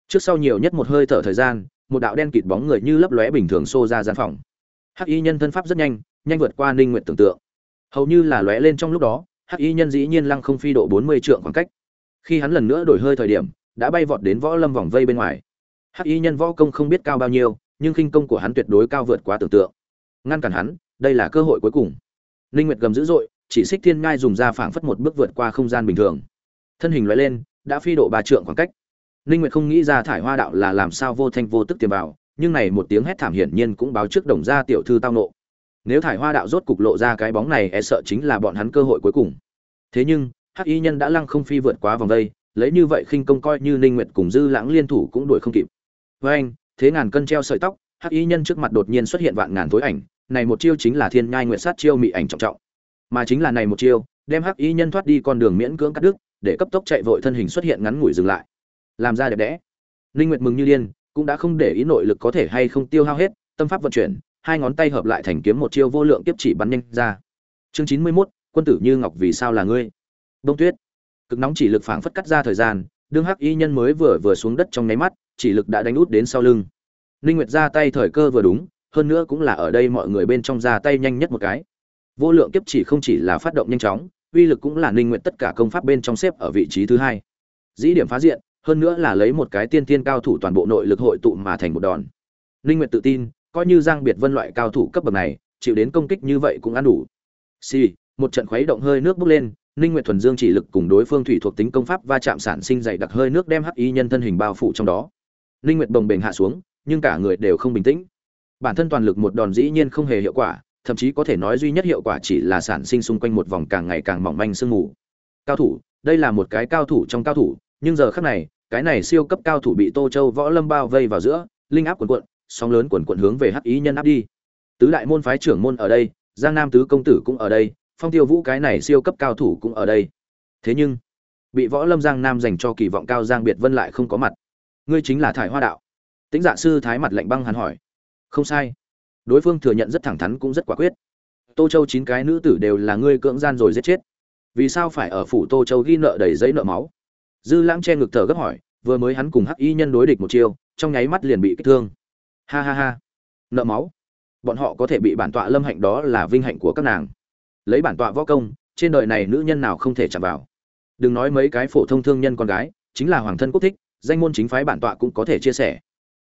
Trước sau nhiều nhất một hơi thở thời gian, một đạo đen kịt bóng người như lấp lóe bình thường xô ra gian phòng. Hắc y nhân thân pháp rất nhanh nhanh vượt qua ninh nguyện tưởng tượng. Hầu như là lóe lên trong lúc đó, hắc y nhân dĩ nhiên lăng không phi độ bốn mươi trượng khoảng cách. Khi hắn lần nữa đổi hơi thời điểm, đã bay vọt đến võ lâm vòng vây bên ngoài. Hắc y nhân võ công không biết cao bao nhiêu, nhưng khinh công của hắn tuyệt đối cao vượt quá tưởng tượng. Ngăn cản hắn, đây là cơ hội cuối cùng. Ninh nguyệt gầm dữ dội chỉ xích thiên ngai dùng ra phảng phất một bước vượt qua không gian bình thường. Thân hình loại lên, đã phi độ ba trượng khoảng cách. Ninh nguyệt không nghĩ ra thải hoa đạo là làm sao vô thanh vô tức tiềm vào, nhưng này một tiếng hét thảm hiển nhiên cũng báo trước đồng gia tiểu thư tao nộ. Nếu thải hoa đạo rốt cục lộ ra cái bóng này e sợ chính là bọn hắn cơ hội cuối cùng. Thế nhưng, hắc y nhân đã lăng không phi vượt quá vòng đây, lấy như vậy khinh công coi như ninh nguyệt cùng dư lãng liên thủ cũng đuổi không kịp. Với anh, thế ngàn cân treo sợi tóc, hắc y nhân trước mặt đột nhiên xuất hiện vạn ngàn tối ảnh, này một chiêu chính là thiên nhai nguyệt sát chiêu mị ảnh trọng trọng mà chính là này một chiêu đem hắc y nhân thoát đi con đường miễn cưỡng cắt đứt để cấp tốc chạy vội thân hình xuất hiện ngắn ngủi dừng lại. Làm ra đẹp đẽ. Linh nguyệt mừng như điên cũng đã không để ý nội lực có thể hay không tiêu hao hết tâm pháp vận chuyển hai ngón tay hợp lại thành kiếm một chiêu vô lượng tiếp chỉ bắn nhanh ra. Chương chín mươi 91, quân tử như ngọc vì sao là ngươi? Đông tuyết. Cực nóng chỉ lực phảng phất cắt ra thời gian đương hắc y nhân mới vừa vừa xuống đất trong nháy mắt chỉ lực đã đánh út đến sau lưng. Linh nguyệt ra tay thời cơ vừa đúng hơn nữa cũng là ở đây mọi người bên trong ra tay nhanh nhất một cái vô lượng kiếp chỉ không chỉ là phát động nhanh chóng, uy lực cũng là ninh nguyện tất cả công pháp bên trong xếp ở vị trí thứ hai. Dĩ điểm phá diện, hơn nữa là lấy một cái tiên tiên cao thủ toàn bộ nội lực hội tụ mà thành một đòn. Ninh nguyện tự tin, coi như giang biệt vân loại cao thủ cấp bậc này, chịu đến công kích như vậy cũng ăn đủ. Xì, một trận khuấy động hơi nước bốc lên, ninh nguyện thuần dương chỉ lực cùng đối phương thủy thuộc tính công pháp va chạm sản sinh dày đặc hơi nước đem hắc y nhân thân hình bao phủ trong đó. Ninh nguyện bồng bềnh hạ xuống, nhưng cả người đều không bình tĩnh. Bản thân toàn lực một đòn dĩ nhiên không hề hiệu quả thậm chí có thể nói duy nhất hiệu quả chỉ là sản sinh xung quanh một vòng càng ngày càng mỏng manh sương mù. Cao thủ, đây là một cái cao thủ trong cao thủ, nhưng giờ khắc này, cái này siêu cấp cao thủ bị tô châu võ lâm bao vây vào giữa, linh áp quần quận, sóng lớn quần quận hướng về hắc ý nhân áp đi. Tứ đại môn phái trưởng môn ở đây, giang nam tứ công tử cũng ở đây, phong tiêu vũ cái này siêu cấp cao thủ cũng ở đây. Thế nhưng, bị võ lâm giang nam dành cho kỳ vọng cao giang biệt vân lại không có mặt. Ngươi chính là thải hoa đạo. Tĩnh dạ sư thái mặt lạnh băng hàn hỏi. Không sai đối phương thừa nhận rất thẳng thắn cũng rất quả quyết. Tô châu chín cái nữ tử đều là ngươi cưỡng gian rồi giết chết. Vì sao phải ở phủ tô châu ghi nợ đầy giấy nợ máu? Dư lãng che ngực thở gấp hỏi, vừa mới hắn cùng hắc y nhân đối địch một chiêu, trong nháy mắt liền bị kích thương. Ha ha ha. Nợ máu? Bọn họ có thể bị bản tọa lâm hạnh đó là vinh hạnh của các nàng. Lấy bản tọa võ công, trên đời này nữ nhân nào không thể chạm vào. Đừng nói mấy cái phổ thông thương nhân con gái, chính là hoàng thân quốc thích, danh môn chính phái bản tọa cũng có thể chia sẻ.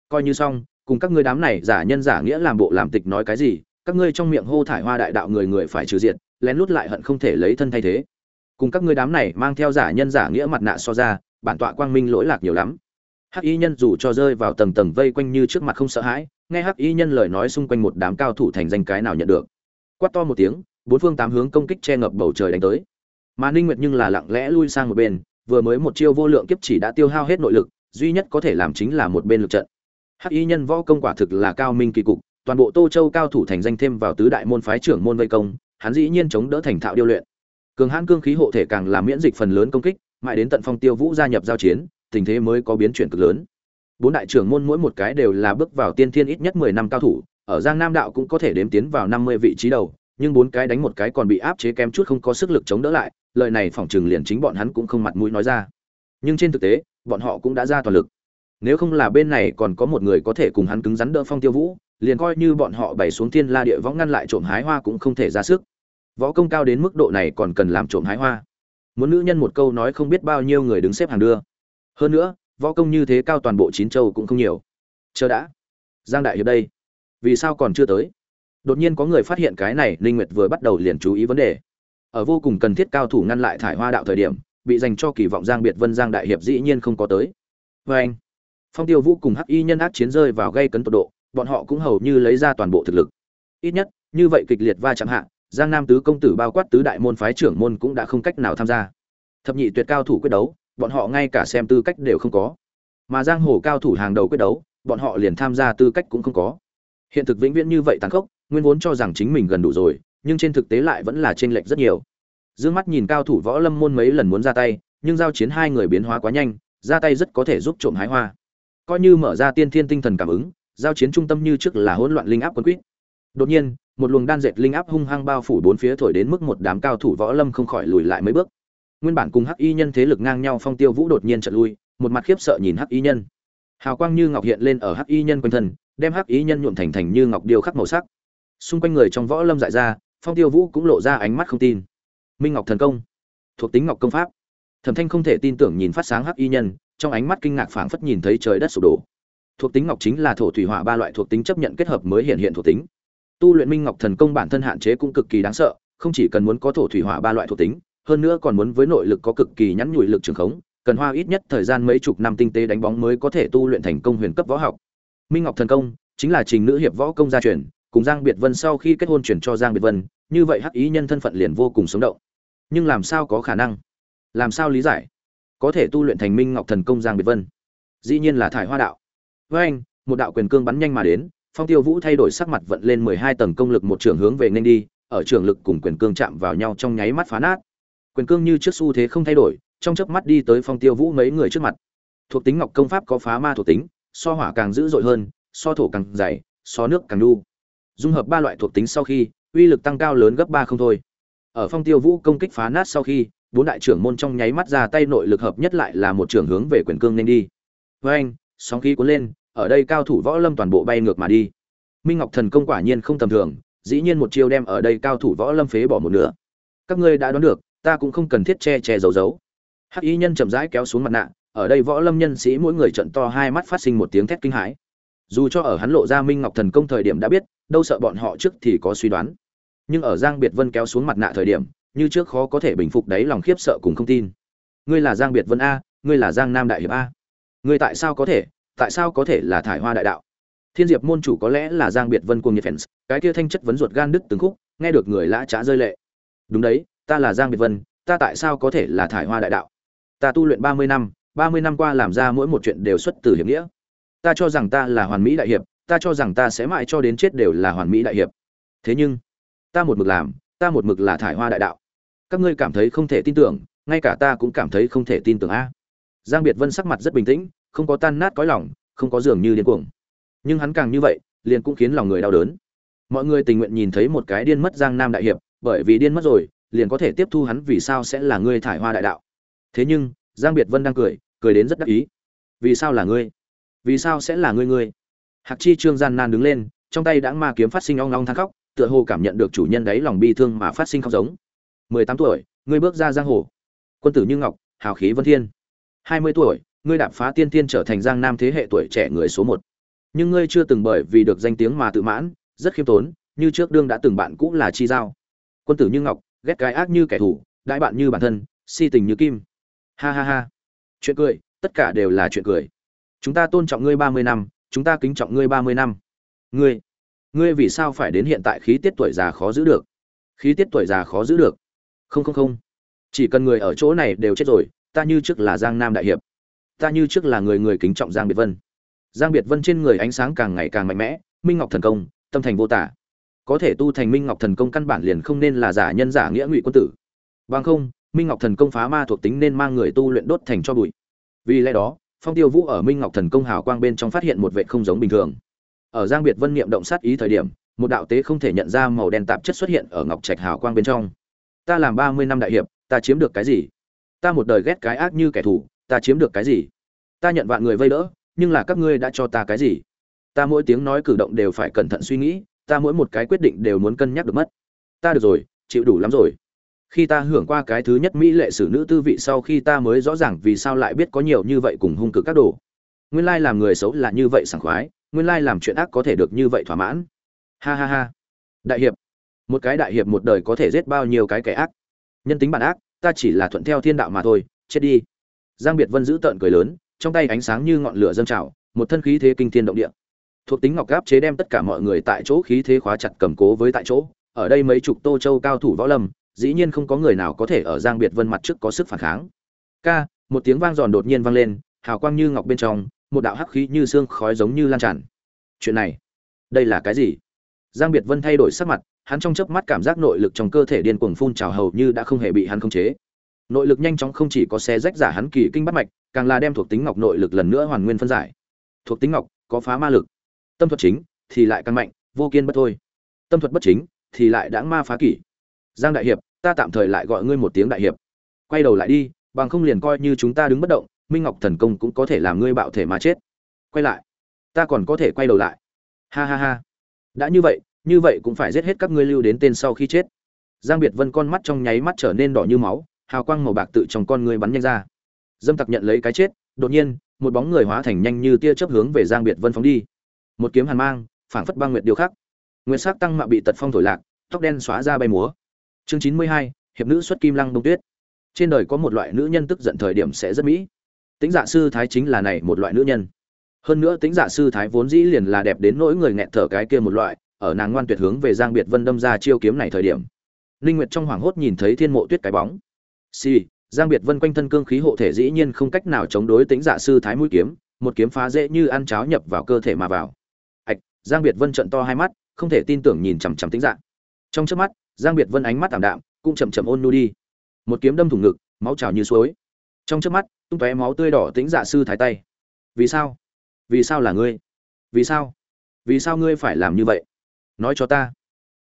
Coi như xong cùng các ngươi đám này giả nhân giả nghĩa làm bộ làm tịch nói cái gì, các ngươi trong miệng hô thải hoa đại đạo người người phải trừ diệt, lén lút lại hận không thể lấy thân thay thế. Cùng các ngươi đám này mang theo giả nhân giả nghĩa mặt nạ so ra, bản tọa quang minh lỗi lạc nhiều lắm. Hắc y nhân dù cho rơi vào tầng tầng vây quanh như trước mặt không sợ hãi, nghe hắc y nhân lời nói xung quanh một đám cao thủ thành danh cái nào nhận được. Quát to một tiếng, bốn phương tám hướng công kích che ngập bầu trời đánh tới. Mà ninh nguyệt nhưng là lặng lẽ lui sang một bên, vừa mới một chiêu vô lượng kiếp chỉ đã tiêu hao hết nội lực, duy nhất có thể làm chính là một bên lực trận hắc y nhân võ công quả thực là cao minh kỳ cục, toàn bộ tô châu cao thủ thành danh thêm vào tứ đại môn phái trưởng môn vây công, hắn dĩ nhiên chống đỡ thành thạo điêu luyện. Cường hãn cương khí hộ thể càng làm miễn dịch phần lớn công kích, mãi đến tận phong tiêu vũ gia nhập giao chiến, tình thế mới có biến chuyển cực lớn. Bốn đại trưởng môn mỗi một cái đều là bước vào tiên thiên ít nhất mười năm cao thủ, ở giang nam đạo cũng có thể đếm tiến vào năm mươi vị trí đầu, nhưng bốn cái đánh một cái còn bị áp chế kém chút không có sức lực chống đỡ lại, lời này phỏng chừng liền chính bọn hắn cũng không mặt mũi nói ra. Nhưng trên thực tế, bọn họ cũng đã ra toàn lực nếu không là bên này còn có một người có thể cùng hắn cứng rắn đỡ phong tiêu vũ, liền coi như bọn họ bày xuống thiên la địa võng ngăn lại trộm hái hoa cũng không thể ra sức. Võ công cao đến mức độ này còn cần làm trộm hái hoa. Muốn nữ nhân một câu nói không biết bao nhiêu người đứng xếp hàng đưa. Hơn nữa, võ công như thế cao toàn bộ chín châu cũng không nhiều. Chờ đã. Giang đại hiệp đây. Vì sao còn chưa tới? Đột nhiên có người phát hiện cái này linh nguyệt vừa bắt đầu liền chú ý vấn đề. Ở vô cùng cần thiết cao thủ ngăn lại thải hoa đạo thời điểm, bị dành cho kỳ vọng giang biệt vân giang đại hiệp dĩ nhiên không có tới. Với anh phong tiêu vũ cùng hắc y nhân ác chiến rơi vào gây cấn tột độ, bọn họ cũng hầu như lấy ra toàn bộ thực lực. Ít nhất, như vậy kịch liệt va chạm hạ, giang nam tứ công tử bao quát tứ đại môn phái trưởng môn cũng đã không cách nào tham gia. Thập nhị tuyệt cao thủ quyết đấu, bọn họ ngay cả xem tư cách đều không có. Mà giang hồ cao thủ hàng đầu quyết đấu, bọn họ liền tham gia tư cách cũng không có. Hiện thực vĩnh viễn như vậy tàn khốc, nguyên vốn cho rằng chính mình gần đủ rồi, nhưng trên thực tế lại vẫn là chênh lệch rất nhiều. Dương mắt nhìn cao thủ võ lâm môn mấy lần muốn ra tay, nhưng giao chiến hai người biến hóa quá nhanh, ra tay rất có thể giúp trộm hái hoa coi như mở ra tiên thiên tinh thần cảm ứng, giao chiến trung tâm như trước là hỗn loạn linh áp quân quýt. Đột nhiên, một luồng đan dệt linh áp hung hăng bao phủ bốn phía thổi đến mức một đám cao thủ võ lâm không khỏi lùi lại mấy bước. Nguyên bản cùng hắc y nhân thế lực ngang nhau phong tiêu vũ đột nhiên chợt lui, một mặt khiếp sợ nhìn hắc y nhân. Hào quang như ngọc hiện lên ở hắc y nhân quanh thân, đem hắc y nhân nhuộm thành thành như ngọc điêu khắc màu sắc. Xung quanh người trong võ lâm dại ra, phong tiêu vũ cũng lộ ra ánh mắt không tin. Minh ngọc thần công, thuộc tính ngọc công pháp. Thẩm thanh không thể tin tưởng nhìn phát sáng hắc y nhân trong ánh mắt kinh ngạc phảng phất nhìn thấy trời đất sụp đổ. Thuộc tính ngọc chính là thổ thủy hỏa ba loại thuộc tính chấp nhận kết hợp mới hiện hiện thuộc tính. Tu luyện minh ngọc thần công bản thân hạn chế cũng cực kỳ đáng sợ, không chỉ cần muốn có thổ thủy hỏa ba loại thuộc tính, hơn nữa còn muốn với nội lực có cực kỳ nhắn nhủi lực trường khống, cần hoa ít nhất thời gian mấy chục năm tinh tế đánh bóng mới có thể tu luyện thành công huyền cấp võ học. Minh ngọc thần công chính là trình nữ hiệp võ công gia truyền, cùng giang biệt vân sau khi kết hôn chuyển cho giang biệt vân, như vậy hắc ý nhân thân phận liền vô cùng sống động. Nhưng làm sao có khả năng? Làm sao lý giải? Có thể tu luyện thành minh ngọc thần công giang biệt vân. Dĩ nhiên là thải hoa đạo. Với anh, một đạo quyền cương bắn nhanh mà đến, phong tiêu vũ thay đổi sắc mặt vận lên mười hai tầng công lực một trường hướng về nên đi, ở trường lực cùng quyền cương chạm vào nhau trong nháy mắt phá nát. Quyền cương như trước xu thế không thay đổi, trong chớp mắt đi tới phong tiêu vũ mấy người trước mặt. Thuộc tính ngọc công pháp có phá ma thuộc tính, so hỏa càng dữ dội hơn, so thổ càng dày, so nước càng đu. Dung hợp ba loại thuộc tính sau khi, uy lực tăng cao lớn gấp ba không thôi. Ở phong tiêu vũ công kích phá nát sau khi bốn đại trưởng môn trong nháy mắt ra tay nội lực hợp nhất lại là một trưởng hướng về quyền cương nên đi. Với anh, sóng khí cuốn lên, ở đây cao thủ võ lâm toàn bộ bay ngược mà đi. Minh ngọc thần công quả nhiên không tầm thường, dĩ nhiên một chiêu đem ở đây cao thủ võ lâm phế bỏ một nửa. Các ngươi đã đoán được, ta cũng không cần thiết che che giấu giấu. Hắc y nhân chậm rãi kéo xuống mặt nạ, ở đây võ lâm nhân sĩ mỗi người trận to hai mắt phát sinh một tiếng thét kinh hãi. Dù cho ở hắn lộ ra minh ngọc thần công thời điểm đã biết, đâu sợ bọn họ trước thì có suy đoán. Nhưng ở giang biệt vân kéo xuống mặt nạ thời điểm như trước khó có thể bình phục đấy lòng khiếp sợ cùng không tin. Ngươi là giang biệt vân a, ngươi là giang nam đại hiệp a. Ngươi tại sao có thể, tại sao có thể là thải hoa đại đạo? Thiên diệp môn chủ có lẽ là giang biệt vân cùng nhiệt fans, cái kia thanh chất vấn ruột gan đứt từng khúc, nghe được người lã trá rơi lệ. Đúng đấy, ta là giang biệt vân, ta tại sao có thể là thải hoa đại đạo? Ta tu luyện ba mươi năm, ba mươi năm qua làm ra mỗi một chuyện đều xuất từ hiệp nghĩa. Ta cho rằng ta là hoàn mỹ đại hiệp, ta cho rằng ta sẽ mãi cho đến chết đều là hoàn mỹ đại hiệp. Thế nhưng, ta một mực làm, ta một mực là thải hoa đại đạo các ngươi cảm thấy không thể tin tưởng, ngay cả ta cũng cảm thấy không thể tin tưởng a. Giang biệt vân sắc mặt rất bình tĩnh, không có tan nát cõi lòng, không có dường như điên cuồng. Nhưng hắn càng như vậy, liền cũng khiến lòng người đau đớn. Mọi người tình nguyện nhìn thấy một cái điên mất giang nam đại hiệp, bởi vì điên mất rồi, liền có thể tiếp thu hắn vì sao sẽ là ngươi thải hoa đại đạo. Thế nhưng, giang biệt vân đang cười cười đến rất đắc ý. Vì sao là ngươi? Vì sao sẽ là ngươi ngươi? Hạc chi trương gian nan đứng lên, trong tay đã ma kiếm phát sinh ong ong thang khóc, tựa hồ cảm nhận được chủ nhân đấy lòng bi thương mà phát sinh khóc giống mười tám tuổi, ngươi bước ra giang hồ. Quân tử như ngọc, hào khí vân thiên. Hai mươi tuổi, ngươi đạp phá tiên tiên trở thành giang nam thế hệ tuổi trẻ người số một. Nhưng ngươi chưa từng bởi vì được danh tiếng mà tự mãn, rất khiêm tốn, như trước đương đã từng bạn cũng là chi giao. Quân tử như ngọc, ghét cái ác như kẻ thù, đại bạn như bản thân, si tình như kim. Ha ha ha. Chuyện cười, tất cả đều là chuyện cười. Chúng ta tôn trọng ngươi ba mươi năm, chúng ta kính trọng ngươi ba mươi năm. Ngươi ngươi vì sao phải đến hiện tại khí tiết tuổi già khó giữ được? Khí tiết tuổi già khó giữ được không không không. Chỉ cần người ở chỗ này đều chết rồi, ta như trước là giang nam đại hiệp. Ta như trước là người người kính trọng giang biệt vân. Giang biệt vân trên người ánh sáng càng ngày càng mạnh mẽ, minh ngọc thần công, tâm thành vô tả. Có thể tu thành minh ngọc thần công căn bản liền không nên là giả nhân giả nghĩa ngụy quân tử. Bằng không, minh ngọc thần công phá ma thuộc tính nên mang người tu luyện đốt thành cho bụi. Vì lẽ đó, phong tiêu vũ ở minh ngọc thần công hào quang bên trong phát hiện một vệ không giống bình thường. Ở giang biệt vân niệm động sát ý thời điểm, một đạo tế không thể nhận ra màu đen tạp chất xuất hiện ở ngọc trạch hào quang bên trong ta làm ba mươi năm đại hiệp, ta chiếm được cái gì? Ta một đời ghét cái ác như kẻ thù, ta chiếm được cái gì? Ta nhận vạn người vây đỡ, nhưng là các ngươi đã cho ta cái gì? Ta mỗi tiếng nói cử động đều phải cẩn thận suy nghĩ, ta mỗi một cái quyết định đều muốn cân nhắc được mất. Ta được rồi, chịu đủ lắm rồi. Khi ta hưởng qua cái thứ nhất mỹ lệ sử nữ tư vị sau khi ta mới rõ ràng vì sao lại biết có nhiều như vậy cùng hung cực các đồ. Nguyên lai làm người xấu là như vậy sảng khoái, nguyên lai làm chuyện ác có thể được như vậy thỏa mãn. Ha ha ha. Đại hiệp một cái đại hiệp một đời có thể giết bao nhiêu cái kẻ ác? Nhân tính bản ác, ta chỉ là thuận theo thiên đạo mà thôi, chết đi. Giang biệt vân giữ tợn cười lớn, trong tay ánh sáng như ngọn lửa dâng trào, một thân khí thế kinh thiên động địa. Thuộc tính ngọc gáp chế đem tất cả mọi người tại chỗ khí thế khóa chặt cầm cố với tại chỗ, ở đây mấy chục tô châu cao thủ võ lâm, dĩ nhiên không có người nào có thể ở giang biệt vân mặt trước có sức phản kháng. Ca, một tiếng vang giòn đột nhiên vang lên, hào quang như ngọc bên trong, một đạo hắc khí như xương khói giống như lan tràn. Chuyện này, đây là cái gì? Giang biệt vân thay đổi sắc mặt hắn trong chớp mắt cảm giác nội lực trong cơ thể điên cuồng phun trào hầu như đã không hề bị hắn khống chế. Nội lực nhanh chóng không chỉ có xe rách giả hắn kỳ kinh bắt mạch, càng là đem thuộc tính ngọc nội lực lần nữa hoàn nguyên phân giải. Thuộc tính ngọc có phá ma lực, tâm thuật chính thì lại càng mạnh, vô kiên bất thôi. Tâm thuật bất chính thì lại đã ma phá kỷ. Giang đại hiệp, ta tạm thời lại gọi ngươi một tiếng đại hiệp. Quay đầu lại đi, bằng không liền coi như chúng ta đứng bất động, minh ngọc thần công cũng có thể làm ngươi bạo thể mà chết. Quay lại, ta còn có thể quay đầu lại. Ha ha ha. Đã như vậy như vậy cũng phải giết hết các ngươi lưu đến tên sau khi chết. Giang biệt vân con mắt trong nháy mắt trở nên đỏ như máu, hào quang màu bạc tự trong con ngươi bắn nhanh ra. Dâm tặc nhận lấy cái chết, đột nhiên, một bóng người hóa thành nhanh như tia chớp hướng về giang biệt vân phóng đi. Một kiếm hàn mang, phảng phất băng nguyệt điều khắc. Nguyên sắc tăng mạo bị tật phong thổi lạc, tóc đen xóa ra bay múa. Chương chín mươi hai, hiệp nữ xuất kim lăng đông tuyết. Trên đời có một loại nữ nhân tức giận thời điểm sẽ rất mỹ. Tính dạ sư thái chính là này một loại nữ nhân. Hơn nữa tính dạ sư thái vốn dĩ liền là đẹp đến nỗi người nghẹn thở cái kia một loại ở nàng ngoan tuyệt hướng về giang biệt vân đâm ra chiêu kiếm này thời điểm. Linh nguyệt trong hoàng hốt nhìn thấy thiên mộ tuyết cái bóng. Xì、sì, giang biệt vân quanh thân cương khí hộ thể dĩ nhiên không cách nào chống đối tính giả sư thái mũi kiếm một kiếm phá dễ như ăn cháo nhập vào cơ thể mà vào. Ạch giang biệt vân trợn to hai mắt không thể tin tưởng nhìn chằm chằm tính dạ. Trong chớp mắt giang biệt vân ánh mắt tảm đạm cũng chậm chậm ôn nu đi. Một kiếm đâm thủng ngực máu trào như suối. Trong chớp mắt tung tóe máu tươi đỏ tính dạ sư thái tay. Vì sao? Vì sao là ngươi? Vì sao? Vì sao ngươi phải làm như vậy? Nói cho ta.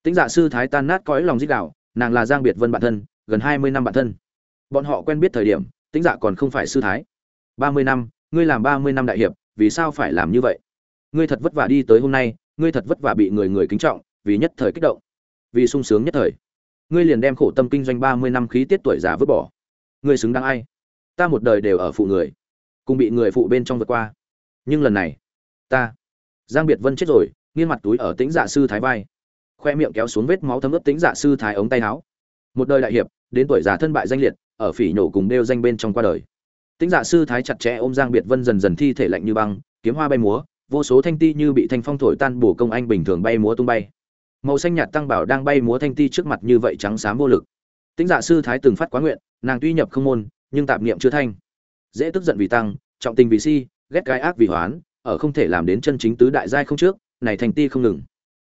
Tính dạ sư thái tan nát cõi lòng dích đạo, nàng là giang biệt vân bạn thân, gần hai mươi năm bạn thân. Bọn họ quen biết thời điểm tính dạ còn không phải sư thái. ba mươi năm, ngươi làm ba mươi năm đại hiệp, vì sao phải làm như vậy? Ngươi thật vất vả đi tới hôm nay, ngươi thật vất vả bị người người kính trọng, vì nhất thời kích động, vì sung sướng nhất thời. Ngươi liền đem khổ tâm kinh doanh ba mươi năm khí tiết tuổi già vứt bỏ. Ngươi xứng đáng ai? Ta một đời đều ở phụ người, cùng bị người phụ bên trong vượt qua. Nhưng lần này, ta, giang biệt vân chết rồi nghiêng mặt túi ở tĩnh dạ sư thái vai. Khoe miệng kéo xuống vết máu thấm ướt tĩnh dạ sư thái ống tay áo. Một đời đại hiệp, đến tuổi già thân bại danh liệt, ở phỉ nhổ cùng đeo danh bên trong qua đời. Tĩnh dạ sư thái chặt chẽ ôm giang biệt vân dần dần thi thể lạnh như băng, kiếm hoa bay múa, vô số thanh ti như bị thanh phong thổi tan bổ công anh bình thường bay múa tung bay. Màu xanh nhạt tăng bảo đang bay múa thanh ti trước mặt như vậy trắng xám vô lực. Tĩnh dạ sư thái từng phát quá nguyện, nàng tuy nhập không môn, nhưng tạp niệm chưa thanh dễ tức giận vì tăng, trọng tình vì si, ghét cái ác vì hoán, ở không thể làm đến chân chính tứ đại giai không trước này thanh ti không ngừng.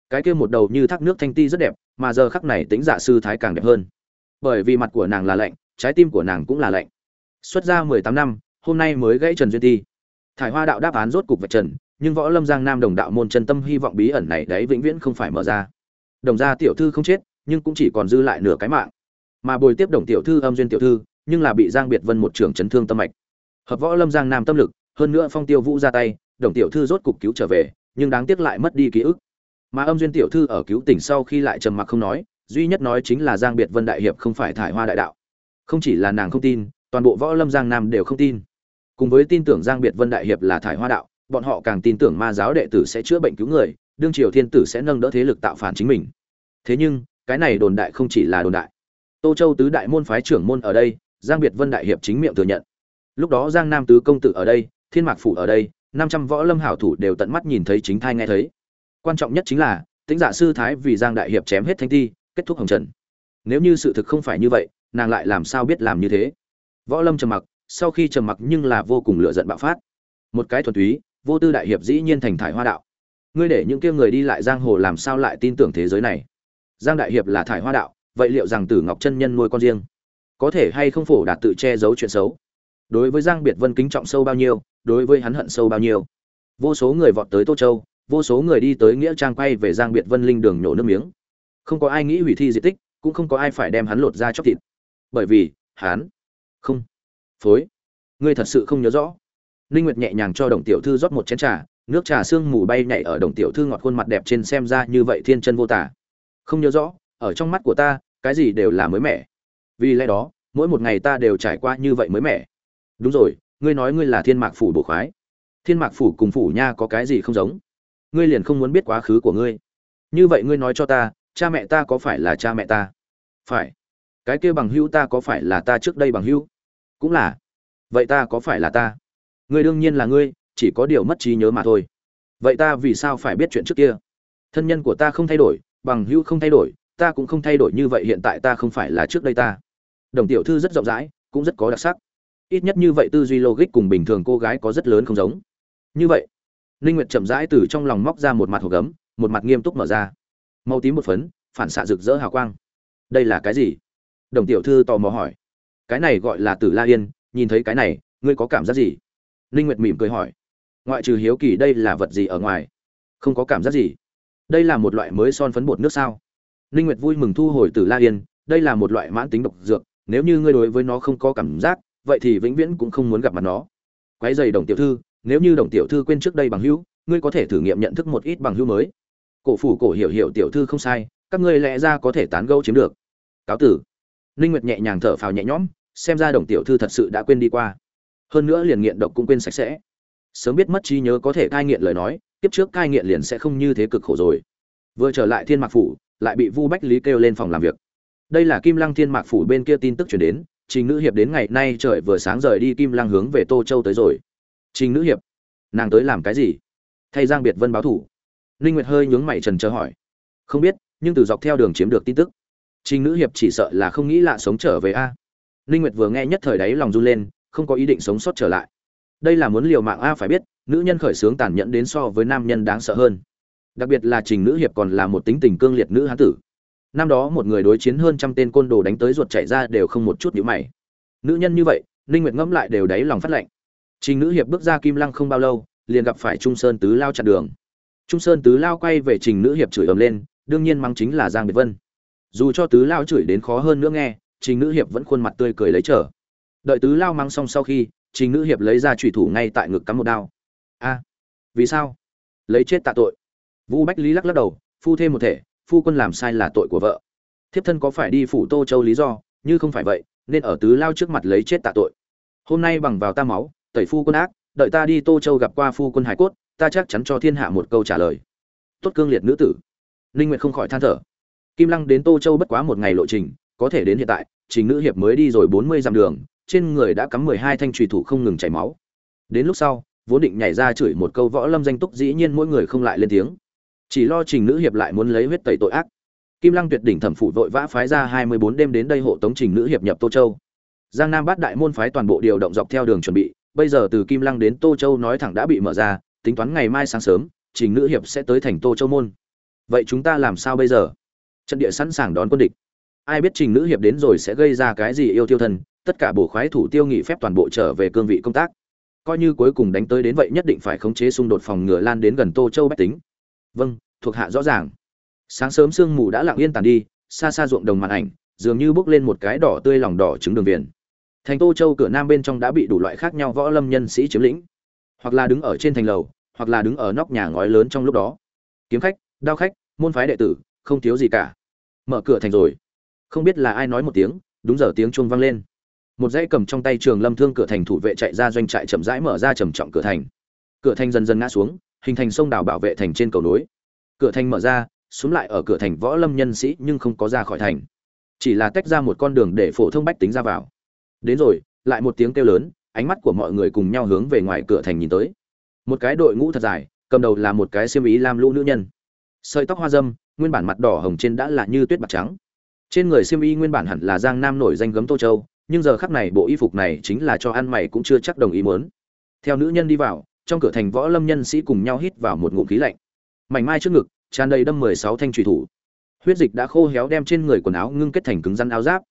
Cái kia một đầu như thác nước thanh ti rất đẹp, mà giờ khắc này tính dạ sư thái càng đẹp hơn. Bởi vì mặt của nàng là lạnh, trái tim của nàng cũng là lạnh. Xuất ra mười tám năm, hôm nay mới gãy trần duyên ti. Thải hoa đạo đáp án rốt cục vạch trần, nhưng võ lâm giang nam đồng đạo môn chân tâm hy vọng bí ẩn này đấy vĩnh viễn không phải mở ra. Đồng gia tiểu thư không chết, nhưng cũng chỉ còn dư lại nửa cái mạng. Mà bồi tiếp đồng tiểu thư âm duyên tiểu thư, nhưng là bị giang biệt vân một trường chấn thương tâm mạch. Hợp võ lâm giang nam tâm lực, hơn nữa phong tiêu vũ ra tay, đồng tiểu thư rốt cục cứu trở về nhưng đáng tiếc lại mất đi ký ức. Mà âm duyên tiểu thư ở cứu tỉnh sau khi lại trầm mặc không nói, duy nhất nói chính là giang biệt vân đại hiệp không phải thải hoa đại đạo. Không chỉ là nàng không tin, toàn bộ võ lâm giang nam đều không tin. Cùng với tin tưởng giang biệt vân đại hiệp là thải hoa đạo, bọn họ càng tin tưởng ma giáo đệ tử sẽ chữa bệnh cứu người, đương triều thiên tử sẽ nâng đỡ thế lực tạo phản chính mình. Thế nhưng, cái này đồn đại không chỉ là đồn đại. Tô châu tứ đại môn phái trưởng môn ở đây, giang biệt vân đại hiệp chính miệng thừa nhận. Lúc đó giang nam tứ công tử ở đây, thiên mạc phủ ở đây năm trăm võ lâm hảo thủ đều tận mắt nhìn thấy chính thai nghe thấy. Quan trọng nhất chính là tính giả sư thái vì giang đại hiệp chém hết thanh ti, kết thúc hồng trần. Nếu như sự thực không phải như vậy, nàng lại làm sao biết làm như thế? Võ lâm trầm mặc, sau khi trầm mặc nhưng là vô cùng lựa giận bạo phát. Một cái thuần túy, vô tư đại hiệp dĩ nhiên thành thải hoa đạo. Ngươi để những kia người đi lại giang hồ làm sao lại tin tưởng thế giới này? Giang đại hiệp là thải hoa đạo, vậy liệu rằng tử ngọc chân nhân nuôi con riêng, có thể hay không phổ đạt tự che giấu chuyện xấu? Đối với giang biệt vân kính trọng sâu bao nhiêu, đối với hắn hận sâu bao nhiêu. Vô số người vọt tới tô châu, vô số người đi tới nghĩa trang quay về giang biệt vân linh đường nhổ nước miếng. Không có ai nghĩ hủy thi di tích, cũng không có ai phải đem hắn lột ra chóc thịt. Bởi vì, hắn không phối. Ngươi thật sự không nhớ rõ. Ninh nguyệt nhẹ nhàng cho đồng tiểu thư rót một chén trà, nước trà sương mù bay nhảy ở đồng tiểu thư ngọt khuôn mặt đẹp trên xem ra như vậy thiên chân vô tả. Không nhớ rõ, ở trong mắt của ta, cái gì đều là mới mẻ. Vì lẽ đó, mỗi một ngày ta đều trải qua như vậy mới mẻ đúng rồi, ngươi nói ngươi là thiên mạc phủ bổ khoái. Thiên mạc phủ cùng phủ nha có cái gì không giống? Ngươi liền không muốn biết quá khứ của ngươi. Như vậy ngươi nói cho ta, cha mẹ ta có phải là cha mẹ ta? Phải. Cái kia bằng hữu ta có phải là ta trước đây bằng hữu? Cũng là. Vậy ta có phải là ta? Ngươi đương nhiên là ngươi, chỉ có điều mất trí nhớ mà thôi. Vậy ta vì sao phải biết chuyện trước kia? Thân nhân của ta không thay đổi, bằng hữu không thay đổi, ta cũng không thay đổi như vậy hiện tại ta không phải là trước đây ta. Đồng tiểu thư rất rộng rãi, cũng rất có đặc sắc ít nhất như vậy tư duy logic cùng bình thường cô gái có rất lớn không giống. Như vậy, ninh nguyệt chậm rãi từ trong lòng móc ra một mặt hộp gấm, một mặt nghiêm túc mở ra. Màu tím một phấn, phản xạ rực rỡ hào quang. Đây là cái gì? Đồng tiểu thư tò mò hỏi. Cái này gọi là tử la yên, nhìn thấy cái này, ngươi có cảm giác gì? Ninh nguyệt mỉm cười hỏi. Ngoại trừ hiếu kỳ đây là vật gì ở ngoài? Không có cảm giác gì. Đây là một loại mới son phấn bột nước sao? Ninh nguyệt vui mừng thu hồi tử la yên, đây là một loại mãn tính độc dược, nếu như ngươi đối với nó không có cảm giác vậy thì vĩnh viễn cũng không muốn gặp mặt nó. Quái dày đồng tiểu thư, nếu như đồng tiểu thư quên trước đây bằng hữu, ngươi có thể thử nghiệm nhận thức một ít bằng hữu mới. Cổ phủ cổ hiểu hiểu tiểu thư không sai, các ngươi lẽ ra có thể tán gẫu chiếm được. Cáo tử. Ninh nguyệt nhẹ nhàng thở phào nhẹ nhõm, xem ra đồng tiểu thư thật sự đã quên đi qua. Hơn nữa liền nghiện độc cũng quên sạch sẽ. Sớm biết mất trí nhớ có thể cai nghiện lời nói tiếp trước cai nghiện liền sẽ không như thế cực khổ rồi. Vừa trở lại thiên mạc phủ, lại bị vu bách lý kêu lên phòng làm việc. Đây là kim lăng thiên mạc phủ bên kia tin tức chuyển đến trình nữ hiệp đến ngày nay trời vừa sáng rời đi kim lăng hướng về tô châu tới rồi. Trình nữ hiệp, nàng tới làm cái gì? Thay giang biệt vân báo thủ. Ninh nguyệt hơi nhướng mày trần chờ hỏi. Không biết, nhưng từ dọc theo đường chiếm được tin tức. Trình nữ hiệp chỉ sợ là không nghĩ lạ sống trở về a. Ninh nguyệt vừa nghe nhất thời đáy lòng run lên, không có ý định sống sót trở lại. Đây là muốn liều mạng a, phải biết, nữ nhân khởi sướng tàn nhẫn đến so với nam nhân đáng sợ hơn. Đặc biệt là trình nữ hiệp còn là một tính tình cương liệt nữ hán tử năm đó một người đối chiến hơn trăm tên côn đồ đánh tới ruột chảy ra đều không một chút nhíu mày. Nữ nhân như vậy, ninh nguyệt ngẫm lại đều đáy lòng phát lạnh. trình nữ hiệp bước ra kim lăng không bao lâu, liền gặp phải trung sơn tứ lao chặn đường. Trung sơn tứ lao quay về trình nữ hiệp chửi ầm lên, đương nhiên mang chính là giang biệt vân. Dù cho tứ lao chửi đến khó hơn nữa nghe, trình nữ hiệp vẫn khuôn mặt tươi cười lấy trở. Đợi tứ lao mang xong sau khi, trình nữ hiệp lấy ra trùy thủ ngay tại ngực cắm một đao. A, vì sao? Lấy chết tạ tội. Vu bách lý lắc lắc đầu, phu thêm một thể phu quân làm sai là tội của vợ. Thiếp thân có phải đi phủ tô châu lý do, như không phải vậy, nên ở tứ lao trước mặt lấy chết tạ tội. Hôm nay bằng vào ta máu, tẩy phu quân ác, đợi ta đi tô châu gặp qua phu quân hải cốt, ta chắc chắn cho thiên hạ một câu trả lời. Tốt cương liệt nữ tử. Ninh nguyệt không khỏi than thở. Kim lăng đến tô châu bất quá một ngày lộ trình, có thể đến hiện tại, trình nữ hiệp mới đi rồi 40 dặm đường, trên người đã cắm 12 thanh trùy thủ không ngừng chảy máu. Đến lúc sau, vốn định nhảy ra chửi một câu võ lâm danh túc dĩ nhiên mỗi người không lại lên tiếng chỉ lo trình nữ hiệp lại muốn lấy huyết tẩy tội ác. Kim lăng tuyệt đỉnh thẩm phủ vội vã phái ra 24 đêm đến đây hộ tống trình nữ hiệp nhập tô châu. Giang nam bát đại môn phái toàn bộ điều động dọc theo đường chuẩn bị, bây giờ từ kim lăng đến tô châu nói thẳng đã bị mở ra, tính toán ngày mai sáng sớm, trình nữ hiệp sẽ tới thành tô châu môn. Vậy chúng ta làm sao bây giờ? Trận địa sẵn sàng đón quân địch. Ai biết trình nữ hiệp đến rồi sẽ gây ra cái gì yêu tiêu thần tất cả bổ khoái thủ tiêu nghị phép toàn bộ trở về cương vị công tác. Coi như cuối cùng đánh tới đến vậy nhất định phải khống chế xung đột phòng ngừa lan đến gần tô châu bách tính vâng thuộc hạ rõ ràng. Sáng sớm sương mù đã lặng yên tàn đi, xa xa ruộng đồng màn ảnh, dường như bước lên một cái đỏ tươi lòng đỏ trứng đường viền. Thành tô châu cửa nam bên trong đã bị đủ loại khác nhau võ lâm nhân sĩ chiếm lĩnh. Hoặc là đứng ở trên thành lầu, hoặc là đứng ở nóc nhà ngói lớn trong lúc đó. Kiếm khách, đao khách, môn phái đệ tử, không thiếu gì cả. Mở cửa thành rồi. Không biết là ai nói một tiếng, đúng giờ tiếng chuông vang lên. Một dãy cầm trong tay trường lâm thương cửa thành thủ vệ chạy ra doanh trại chậm rãi mở ra trầm trọng cửa thành. Cửa thành dần dần ngã xuống hình thành sông đảo bảo vệ thành trên cầu nối. Cửa thành mở ra xuống lại ở cửa thành võ lâm nhân sĩ nhưng không có ra khỏi thành. Chỉ là tách ra một con đường để phổ thông bách tính ra vào. Đến rồi, lại một tiếng kêu lớn, ánh mắt của mọi người cùng nhau hướng về ngoài cửa thành nhìn tới. Một cái đội ngũ thật dài, cầm đầu là một cái xiêm ý lam lũ nữ nhân. Sợi tóc hoa dâm, nguyên bản mặt đỏ hồng trên đã là như tuyết bạc trắng. Trên người xiêm y nguyên bản hẳn là giang nam nổi danh gấm tô châu, nhưng giờ khắc này bộ y phục này chính là cho ăn mày cũng chưa chắc đồng ý muốn. Theo nữ nhân đi vào trong cửa thành võ lâm nhân sĩ cùng nhau hít vào một ngụm khí lạnh. Mảnh mai trước ngực, tràn đầy đâm mười sáu thanh trùy thủ. Huyết dịch đã khô héo đem trên người quần áo ngưng kết thành cứng rắn áo giáp.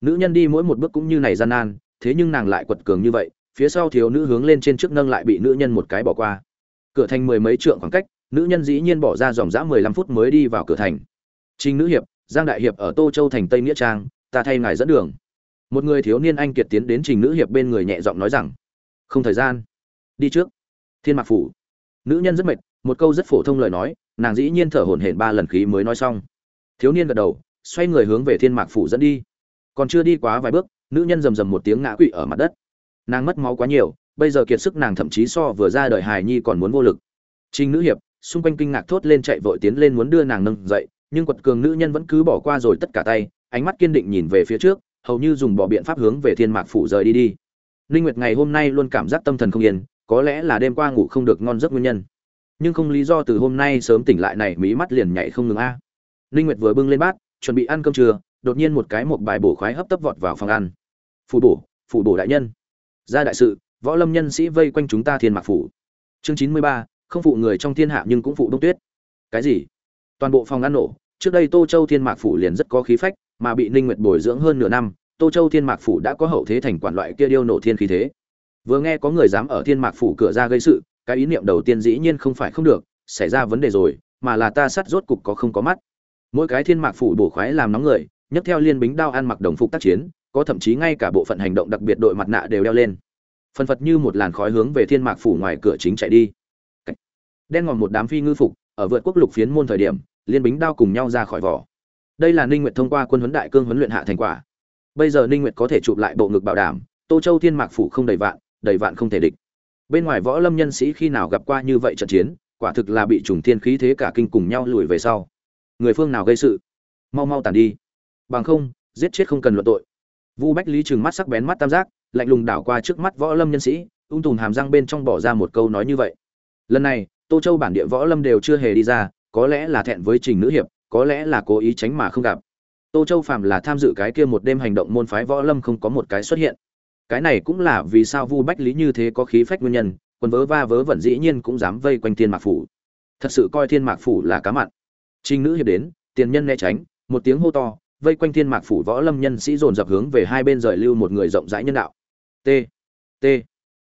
Nữ nhân đi mỗi một bước cũng như này gian nan, thế nhưng nàng lại quật cường như vậy, phía sau thiếu nữ hướng lên trên trước nâng lại bị nữ nhân một cái bỏ qua. Cửa thành mười mấy trượng khoảng cách, nữ nhân dĩ nhiên bỏ ra dòng dã mười lăm phút mới đi vào cửa thành. Trinh nữ hiệp, giang đại hiệp ở tô châu thành tây nghĩa trang, ta thay ngài dẫn đường. Một người thiếu niên anh kiệt tiến đến trình nữ hiệp bên người nhẹ giọng nói rằng, không thời gian, đi trước thiên mạc phủ. Nữ nhân rất mệt, một câu rất phổ thông lời nói, nàng dĩ nhiên thở hổn hển ba lần khí mới nói xong. Thiếu niên gật đầu, xoay người hướng về thiên mạc phủ dẫn đi. Còn chưa đi quá vài bước, nữ nhân rầm rầm một tiếng ngã quỵ ở mặt đất. Nàng mất máu quá nhiều, bây giờ kiệt sức nàng thậm chí so vừa ra đời hài nhi còn muốn vô lực. Trình nữ hiệp, xung quanh kinh ngạc thốt lên chạy vội tiến lên muốn đưa nàng nâng dậy, nhưng quật cường nữ nhân vẫn cứ bỏ qua rồi tất cả tay, ánh mắt kiên định nhìn về phía trước, hầu như dùng bỏ biện pháp hướng về thiên mạc phủ rời đi đi. Ninh nguyệt ngày hôm nay luôn cảm giác tâm thần không yên có lẽ là đêm qua ngủ không được ngon giấc nguyên nhân. Nhưng không lý do từ hôm nay sớm tỉnh lại này, mí mắt liền nhảy không ngừng a. Ninh nguyệt vừa bưng lên bát, chuẩn bị ăn cơm trưa, đột nhiên một cái một bài bổ khoái hấp tấp vọt vào phòng ăn. Phủ bổ phủ bổ đại nhân. Ra đại sự, võ lâm nhân sĩ vây quanh chúng ta thiên mạc phủ. Chương chín mươi ba, không phụ người trong thiên hạ nhưng cũng phụ đông tuyết. Cái gì? Toàn bộ phòng ăn nổ, trước đây tô châu thiên mạc phủ liền rất có khí phách, mà bị ninh nguyệt bồi dưỡng hơn nửa năm, tô châu thiên mạc phủ đã có hậu thế thành quản loại kia điêu nổ thiên khí thế vừa nghe có người dám ở thiên mạc phủ cửa ra gây sự, cái ý niệm đầu tiên dĩ nhiên không phải không được, xảy ra vấn đề rồi, mà là ta sắt rốt cục có không có mắt. Mỗi cái thiên mạc phủ bổ khoái làm nóng người, nhấc theo liên bính đao ăn mặc đồng phục tác chiến, có thậm chí ngay cả bộ phận hành động đặc biệt đội mặt nạ đều đeo lên. Phân phật như một làn khói hướng về thiên mạc phủ ngoài cửa chính chạy đi. Đen ngòm một đám phi ngư phục, ở vượt quốc lục phiến môn thời điểm, liên bính đao cùng nhau ra khỏi vỏ. Đây là ninh nguyệt thông qua quân huấn đại cương huấn luyện hạ thành quả. Bây giờ ninh nguyệt có thể chụp lại bộ ngực bảo đảm, tô châu thiên mạc phủ không đầy vạn đầy vạn không thể địch. Bên ngoài võ lâm nhân sĩ khi nào gặp qua như vậy trận chiến, quả thực là bị trùng thiên khí thế cả kinh cùng nhau lùi về sau. Người phương nào gây sự? Mau mau tàn đi. Bằng không, giết chết không cần luận tội. Vu bách lý trừng mắt sắc bén mắt tam giác, lạnh lùng đảo qua trước mắt võ lâm nhân sĩ, ung tùm hàm răng bên trong bỏ ra một câu nói như vậy. Lần này, tô châu bản địa võ lâm đều chưa hề đi ra, có lẽ là thẹn với trình nữ hiệp, có lẽ là cố ý tránh mà không gặp. Tô châu phàm là tham dự cái kia một đêm hành động môn phái võ lâm không có một cái xuất hiện cái này cũng là vì sao vu bách lý như thế có khí phách nguyên nhân quân vớ va vớ vẩn dĩ nhiên cũng dám vây quanh thiên mạc phủ. Thật sự coi thiên mạc phủ là cá mặn. Trinh nữ hiệp đến, tiền nhân né tránh, một tiếng hô to, vây quanh thiên mạc phủ võ lâm nhân sĩ dồn dập hướng về hai bên rời lưu một người rộng rãi nhân đạo. T t.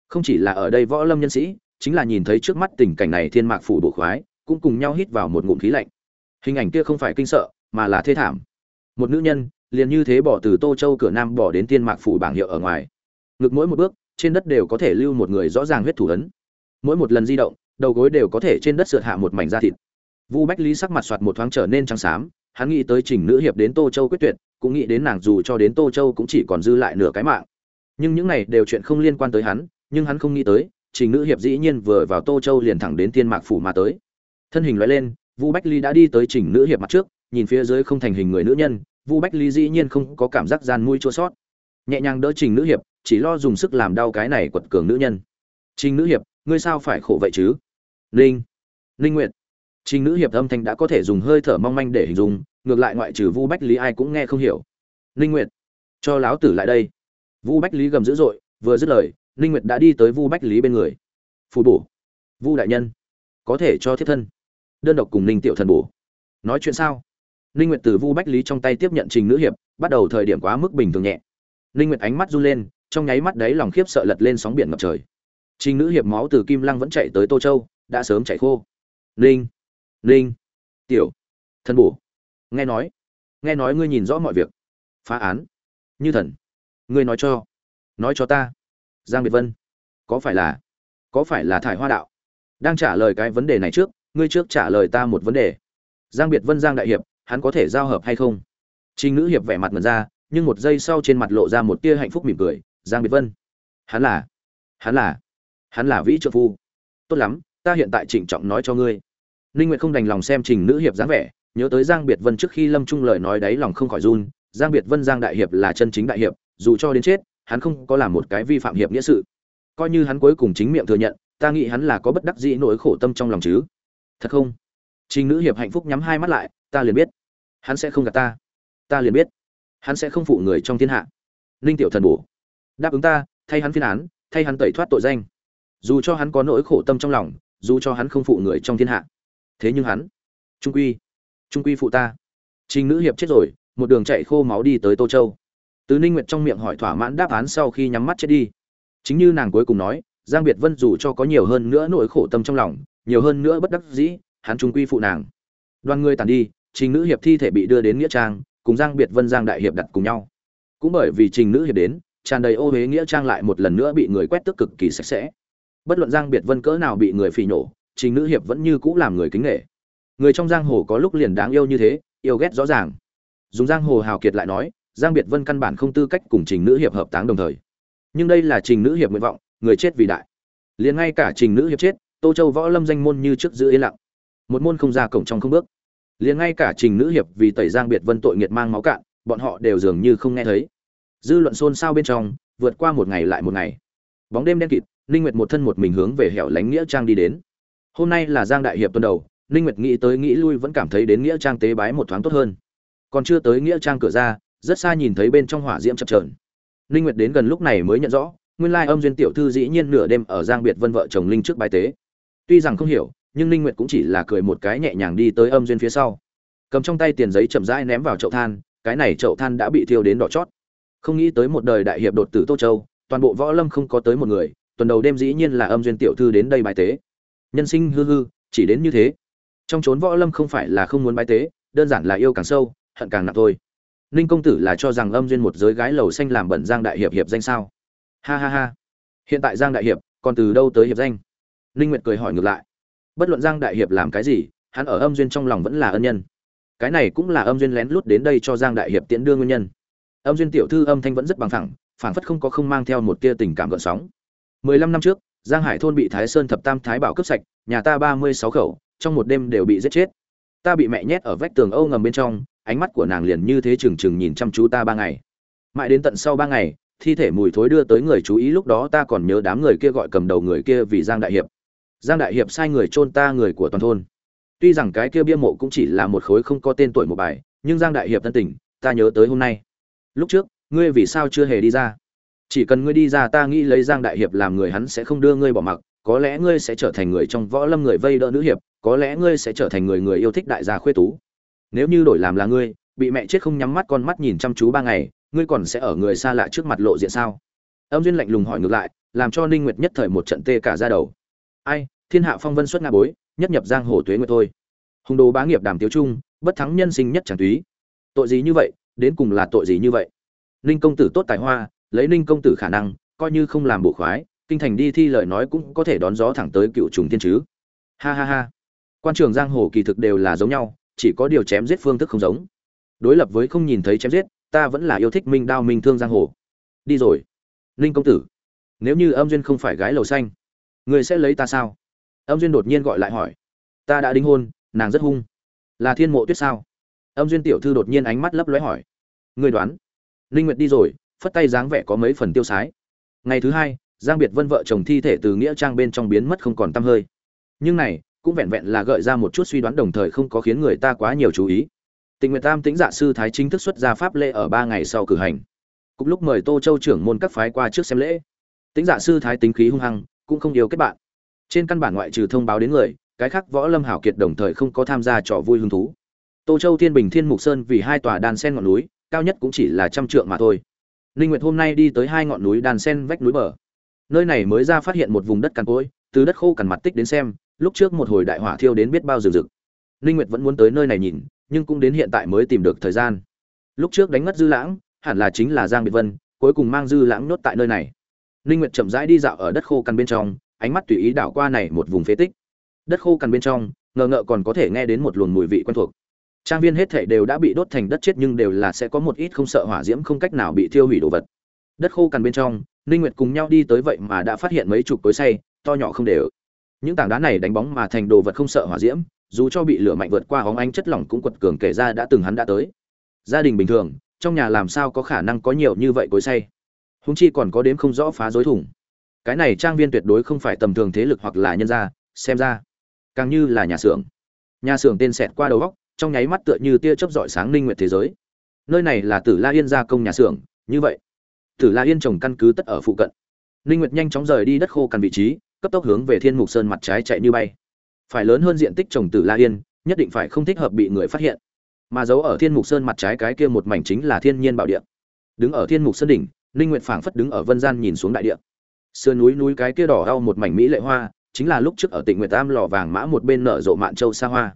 Không chỉ là ở đây võ lâm nhân sĩ, chính là nhìn thấy trước mắt tình cảnh này thiên mạc phủ bộ khoái, cũng cùng nhau hít vào một ngụm khí lạnh. Hình ảnh kia không phải kinh sợ, mà là thê thảm. Một nữ nhân liền như thế bỏ từ tô châu cửa nam bỏ đến thiên mạc phủ bảng hiệu ở ngoài ngực mỗi một bước, trên đất đều có thể lưu một người rõ ràng huyết thủ ấn. Mỗi một lần di động, đầu gối đều có thể trên đất sượt hạ một mảnh da thịt. Vu bách lý sắc mặt soạt một thoáng trở nên trắng xám, hắn nghĩ tới trình nữ hiệp đến tô châu quyết tuyệt, cũng nghĩ đến nàng dù cho đến tô châu cũng chỉ còn dư lại nửa cái mạng. Nhưng những này đều chuyện không liên quan tới hắn, nhưng hắn không nghĩ tới, trình nữ hiệp dĩ nhiên vừa vào tô châu liền thẳng đến thiên mạc phủ mà tới. Thân hình loại lên, vu bách ly đã đi tới trình nữ hiệp mặt trước, nhìn phía dưới không thành hình người nữ nhân, vu bách ly dĩ nhiên không có cảm giác gian mũi chua sót. Nhẹ nhàng đỡ trình nữ hiệp chỉ lo dùng sức làm đau cái này quật cường nữ nhân. Trình nữ hiệp ngươi sao phải khổ vậy chứ? Ninh, ninh nguyệt, trình nữ hiệp âm thanh đã có thể dùng hơi thở mong manh để hình dung ngược lại ngoại trừ vu bách lý ai cũng nghe không hiểu. Ninh nguyệt, cho láo tử lại đây. Vu bách lý gầm dữ dội vừa dứt lời ninh nguyệt đã đi tới vu bách lý bên người. Phù bổ. Vu đại nhân. Có thể cho thiết thân. Đơn độc cùng ninh tiểu thần bổ. Nói chuyện sao? Ninh nguyệt từ vu bách lý trong tay tiếp nhận trình nữ hiệp bắt đầu thời điểm quá mức bình thường nhẹ. Ninh nguyệt ánh mắt run lên trong nháy mắt đấy lòng khiếp sợ lật lên sóng biển ngập trời. Trình nữ hiệp máu từ kim lăng vẫn chạy tới tô châu, đã sớm chạy khô. Ninh ninh, tiểu thân bổ. Nghe nói nghe nói ngươi nhìn rõ mọi việc. Phá án. Như thần. Ngươi nói cho nói cho ta. Giang Việt vân, có phải là, có phải là thải hoa đạo? Đang trả lời cái vấn đề này trước, ngươi trước trả lời ta một vấn đề. Giang biệt vân, giang đại hiệp, hắn có thể giao hợp hay không? Trinh nữ hiệp vẻ mặt mật ra, nhưng một giây sau trên mặt lộ ra một tia hạnh phúc mỉm cười giang biệt vân. Hắn là hắn là hắn là vĩ trợ phu. Tốt lắm, ta hiện tại trịnh trọng nói cho ngươi. Ninh nguyệt không đành lòng xem trình nữ hiệp dáng vẻ, nhớ tới giang biệt vân trước khi lâm trung lời nói đấy lòng không khỏi run. Giang biệt vân, giang đại hiệp là chân chính đại hiệp, dù cho đến chết, hắn không có làm một cái vi phạm hiệp nghĩa sự. Coi như hắn cuối cùng chính miệng thừa nhận, ta nghĩ hắn là có bất đắc dĩ nỗi khổ tâm trong lòng chứ. Thật không? Trình nữ hiệp hạnh phúc nhắm hai mắt lại, ta liền biết. Hắn sẽ không gạt ta. Ta liền biết. Hắn sẽ không phụ người trong thiên hạ. Ninh tiểu thần bổ đáp ứng ta, thay hắn phiên án, thay hắn tẩy thoát tội danh. Dù cho hắn có nỗi khổ tâm trong lòng, dù cho hắn không phụ người trong thiên hạ. Thế nhưng hắn, trung quy trung quy phụ ta. Trình nữ hiệp chết rồi, một đường chạy khô máu đi tới tô châu. Tứ ninh nguyệt trong miệng hỏi thỏa mãn đáp án sau khi nhắm mắt chết đi. Chính như nàng cuối cùng nói, giang biệt vân dù cho có nhiều hơn nữa nỗi khổ tâm trong lòng, nhiều hơn nữa bất đắc dĩ, hắn trung quy phụ nàng. Đoàn người tàn đi, trình nữ hiệp thi thể bị đưa đến nghĩa trang, cùng giang biệt vân giang đại hiệp đặt cùng nhau. Cũng bởi vì trình nữ hiệp đến tràn đầy ô huế nghĩa trang lại một lần nữa bị người quét tước cực kỳ sạch sẽ. Bất luận giang biệt vân cỡ nào bị người phỉ nổ trình nữ hiệp vẫn như cũ làm người kính nghệ người trong giang hồ có lúc liền đáng yêu như thế, yêu ghét rõ ràng. Dùng giang hồ hào kiệt lại nói, giang biệt vân căn bản không tư cách cùng trình nữ hiệp hợp táng đồng thời. Nhưng đây là trình nữ hiệp nguyện vọng, người chết vì đại. Liền ngay cả trình nữ hiệp chết, tô châu võ lâm danh môn như trước giữ yên lặng. Một môn không ra cổng trong không bước. Liền ngay cả trình nữ hiệp vì tẩy giang biệt vân tội nghiệt mang máu cạn, bọn họ đều dường như không nghe thấy dư luận xôn xao bên trong, vượt qua một ngày lại một ngày. Bóng đêm đen kịt, ninh nguyệt một thân một mình hướng về hẻo lánh nghĩa trang đi đến. Hôm nay là giang đại hiệp tuần đầu, ninh nguyệt nghĩ tới nghĩ lui vẫn cảm thấy đến nghĩa trang tế bái một thoáng tốt hơn. Còn chưa tới nghĩa trang cửa ra, rất xa nhìn thấy bên trong hỏa diễm chập chờn. Linh nguyệt đến gần lúc này mới nhận rõ, nguyên lai âm duyên tiểu thư dĩ nhiên nửa đêm ở giang biệt vân vợ chồng linh trước bái tế. Tuy rằng không hiểu, nhưng ninh nguyệt cũng chỉ là cười một cái nhẹ nhàng đi tới âm duyên phía sau. Cầm trong tay tiền giấy chậm rãi ném vào chậu than, cái này chậu than đã bị thiêu đến đỏ chót không nghĩ tới một đời đại hiệp đột tử tô châu, toàn bộ võ lâm không có tới một người, tuần đầu đêm dĩ nhiên là âm duyên tiểu thư đến đây bài tế. Nhân sinh hư hư, chỉ đến như thế. Trong chốn võ lâm không phải là không muốn bài tế, đơn giản là yêu càng sâu, hận càng nặng thôi. Ninh công tử là cho rằng âm duyên một giới gái lầu xanh làm bẩn giang đại hiệp hiệp danh sao? Ha ha ha. Hiện tại giang đại hiệp, còn từ đâu tới hiệp danh? Ninh nguyệt cười hỏi ngược lại. Bất luận giang đại hiệp làm cái gì, hắn ở âm duyên trong lòng vẫn là ân nhân. Cái này cũng là âm duyên lén lút đến đây cho giang đại hiệp tiễn đưa nguyên nhân âm duyên tiểu thư âm thanh vẫn rất bằng thẳng phảng phất không có không mang theo một tia tình cảm gợn sóng. Mười lăm năm trước, giang hải thôn bị thái sơn thập tam thái bảo cướp sạch, nhà ta ba mươi sáu khẩu, trong một đêm đều bị giết chết. Ta bị mẹ nhét ở vách tường âu ngầm bên trong, ánh mắt của nàng liền như thế trừng trừng nhìn chăm chú ta ba ngày. Mãi đến tận sau ba ngày, thi thể mùi thối đưa tới người chú ý lúc đó ta còn nhớ đám người kia gọi cầm đầu người kia vì giang đại hiệp. Giang đại hiệp sai người chôn ta người của toàn thôn. Tuy rằng cái kia bia mộ cũng chỉ là một khối không có tên tuổi một bài, nhưng giang đại hiệp thân tình, ta nhớ tới hôm nay lúc trước, ngươi vì sao chưa hề đi ra? Chỉ cần ngươi đi ra ta nghĩ lấy giang đại hiệp làm người hắn sẽ không đưa ngươi bỏ mặc, có lẽ ngươi sẽ trở thành người trong võ lâm người vây đỡ nữ hiệp, có lẽ ngươi sẽ trở thành người người yêu thích đại gia khuê tú. Nếu như đổi làm là ngươi, bị mẹ chết không nhắm mắt con mắt nhìn chăm chú ba ngày, ngươi còn sẽ ở người xa lạ trước mặt lộ diện sao? Âm duyên lạnh lùng hỏi ngược lại, làm cho ninh nguyệt nhất thời một trận tê cả ra đầu. Ai, thiên hạ phong vân xuất nga bối, nhất nhập giang hồ tuế nguyệt thôi. Hùng đồ bá nghiệp đàm tiếu trung, bất thắng nhân sinh nhất chẳng túy. Tội gì như vậy đến cùng là tội gì như vậy? Ninh công tử tốt tài hoa, lấy ninh công tử khả năng, coi như không làm bộ khoái, kinh thành đi thi lời nói cũng có thể đón gió thẳng tới cựu trùng thiên chứ. Ha ha ha. Quan trường giang hồ kỳ thực đều là giống nhau, chỉ có điều chém giết phương thức không giống. Đối lập với không nhìn thấy chém giết, ta vẫn là yêu thích minh đao minh thương giang hồ. Đi rồi. Ninh công tử, nếu như âm duyên không phải gái lầu xanh, người sẽ lấy ta sao? Âm duyên đột nhiên gọi lại hỏi. Ta đã đính hôn, nàng rất hung. Là thiên mộ tuyết sao? Âm duyên tiểu thư đột nhiên ánh mắt lấp lóe hỏi người đoán linh nguyệt đi rồi phất tay dáng vẻ có mấy phần tiêu sái ngày thứ hai giang biệt vân vợ chồng thi thể từ nghĩa trang bên trong biến mất không còn tăm hơi nhưng này cũng vẹn vẹn là gợi ra một chút suy đoán đồng thời không có khiến người ta quá nhiều chú ý tình nguyện Tam Tĩnh Dạ sư thái chính thức xuất ra pháp lễ ở ba ngày sau cử hành. cũng lúc mời Tô Châu trưởng môn các phái qua trước xem lễ. Tĩnh Dạ sư thái tính khí hung hăng, cũng không yêu kết bạn. Trên căn bản ngoại trừ thông báo đến người, cái khác võ lâm hảo kiệt đồng thời không có tham gia trò vui hứng thú. Tô Châu Thiên Bình Thiên Mục Sơn vì hai tòa đàn sen ngọn núi, cao nhất cũng chỉ là trăm trượng mà thôi. Linh Nguyệt hôm nay đi tới hai ngọn núi đàn sen vách núi bờ. Nơi này mới ra phát hiện một vùng đất cằn cỗi, từ đất khô cằn mặt tích đến xem, lúc trước một hồi đại hỏa thiêu đến biết bao rừng rực. Linh Nguyệt vẫn muốn tới nơi này nhìn, nhưng cũng đến hiện tại mới tìm được thời gian lúc trước đánh mất dư lãng hẳn là chính là giang biệt vân cuối cùng mang dư lãng nốt tại nơi này ninh nguyệt chậm rãi đi dạo ở đất khô cằn bên trong ánh mắt tùy ý đảo qua này một vùng phế tích đất khô cằn bên trong ngờ ngợ còn có thể nghe đến một luồng mùi vị quen thuộc trang viên hết thảy đều đã bị đốt thành đất chết nhưng đều là sẽ có một ít không sợ hỏa diễm không cách nào bị thiêu hủy đồ vật. Đất khô cằn bên trong, ninh nguyệt cùng nhau đi tới vậy mà đã phát hiện mấy chục cối xay, to nhỏ không đều. Những tảng đá này đánh bóng mà thành đồ vật không sợ hỏa diễm, dù cho bị lửa mạnh vượt qua hóng ánh chất lỏng cũng quật cường kể ra đã từng hắn đã tới. Gia đình bình thường, trong nhà làm sao có khả năng có nhiều như vậy cối say húng chi còn có đếm không rõ phá dối thủng. Cái này trang viên tuyệt đối không phải tầm thường thế lực hoặc là nhân gia, xem ra, càng như là nhà xưởng. Nhà xưởng tên xẹt qua đầu góc trong nháy mắt tựa như tia chớp rọi sáng linh nguyệt thế giới. Nơi này là tử la yên gia công nhà xưởng, như vậy, tử la yên trồng căn cứ tất ở phụ cận. Linh nguyệt nhanh chóng rời đi đất khô cằn vị trí, cấp tốc hướng về thiên mục sơn mặt trái chạy như bay. Phải lớn hơn diện tích trồng tử la yên, nhất định phải không thích hợp bị người phát hiện. Mà giấu ở thiên mục sơn mặt trái cái kia một mảnh chính là thiên nhiên bảo địa. Đứng ở thiên mục sơn đỉnh, linh nguyệt phảng phất đứng ở vân gian nhìn xuống đại địa. Sườn núi núi cái kia đỏ rau một mảnh mỹ lệ hoa, chính là lúc trước ở tịnh nguyệt tam lò vàng mã một bên nở rộ mạn châu xa hoa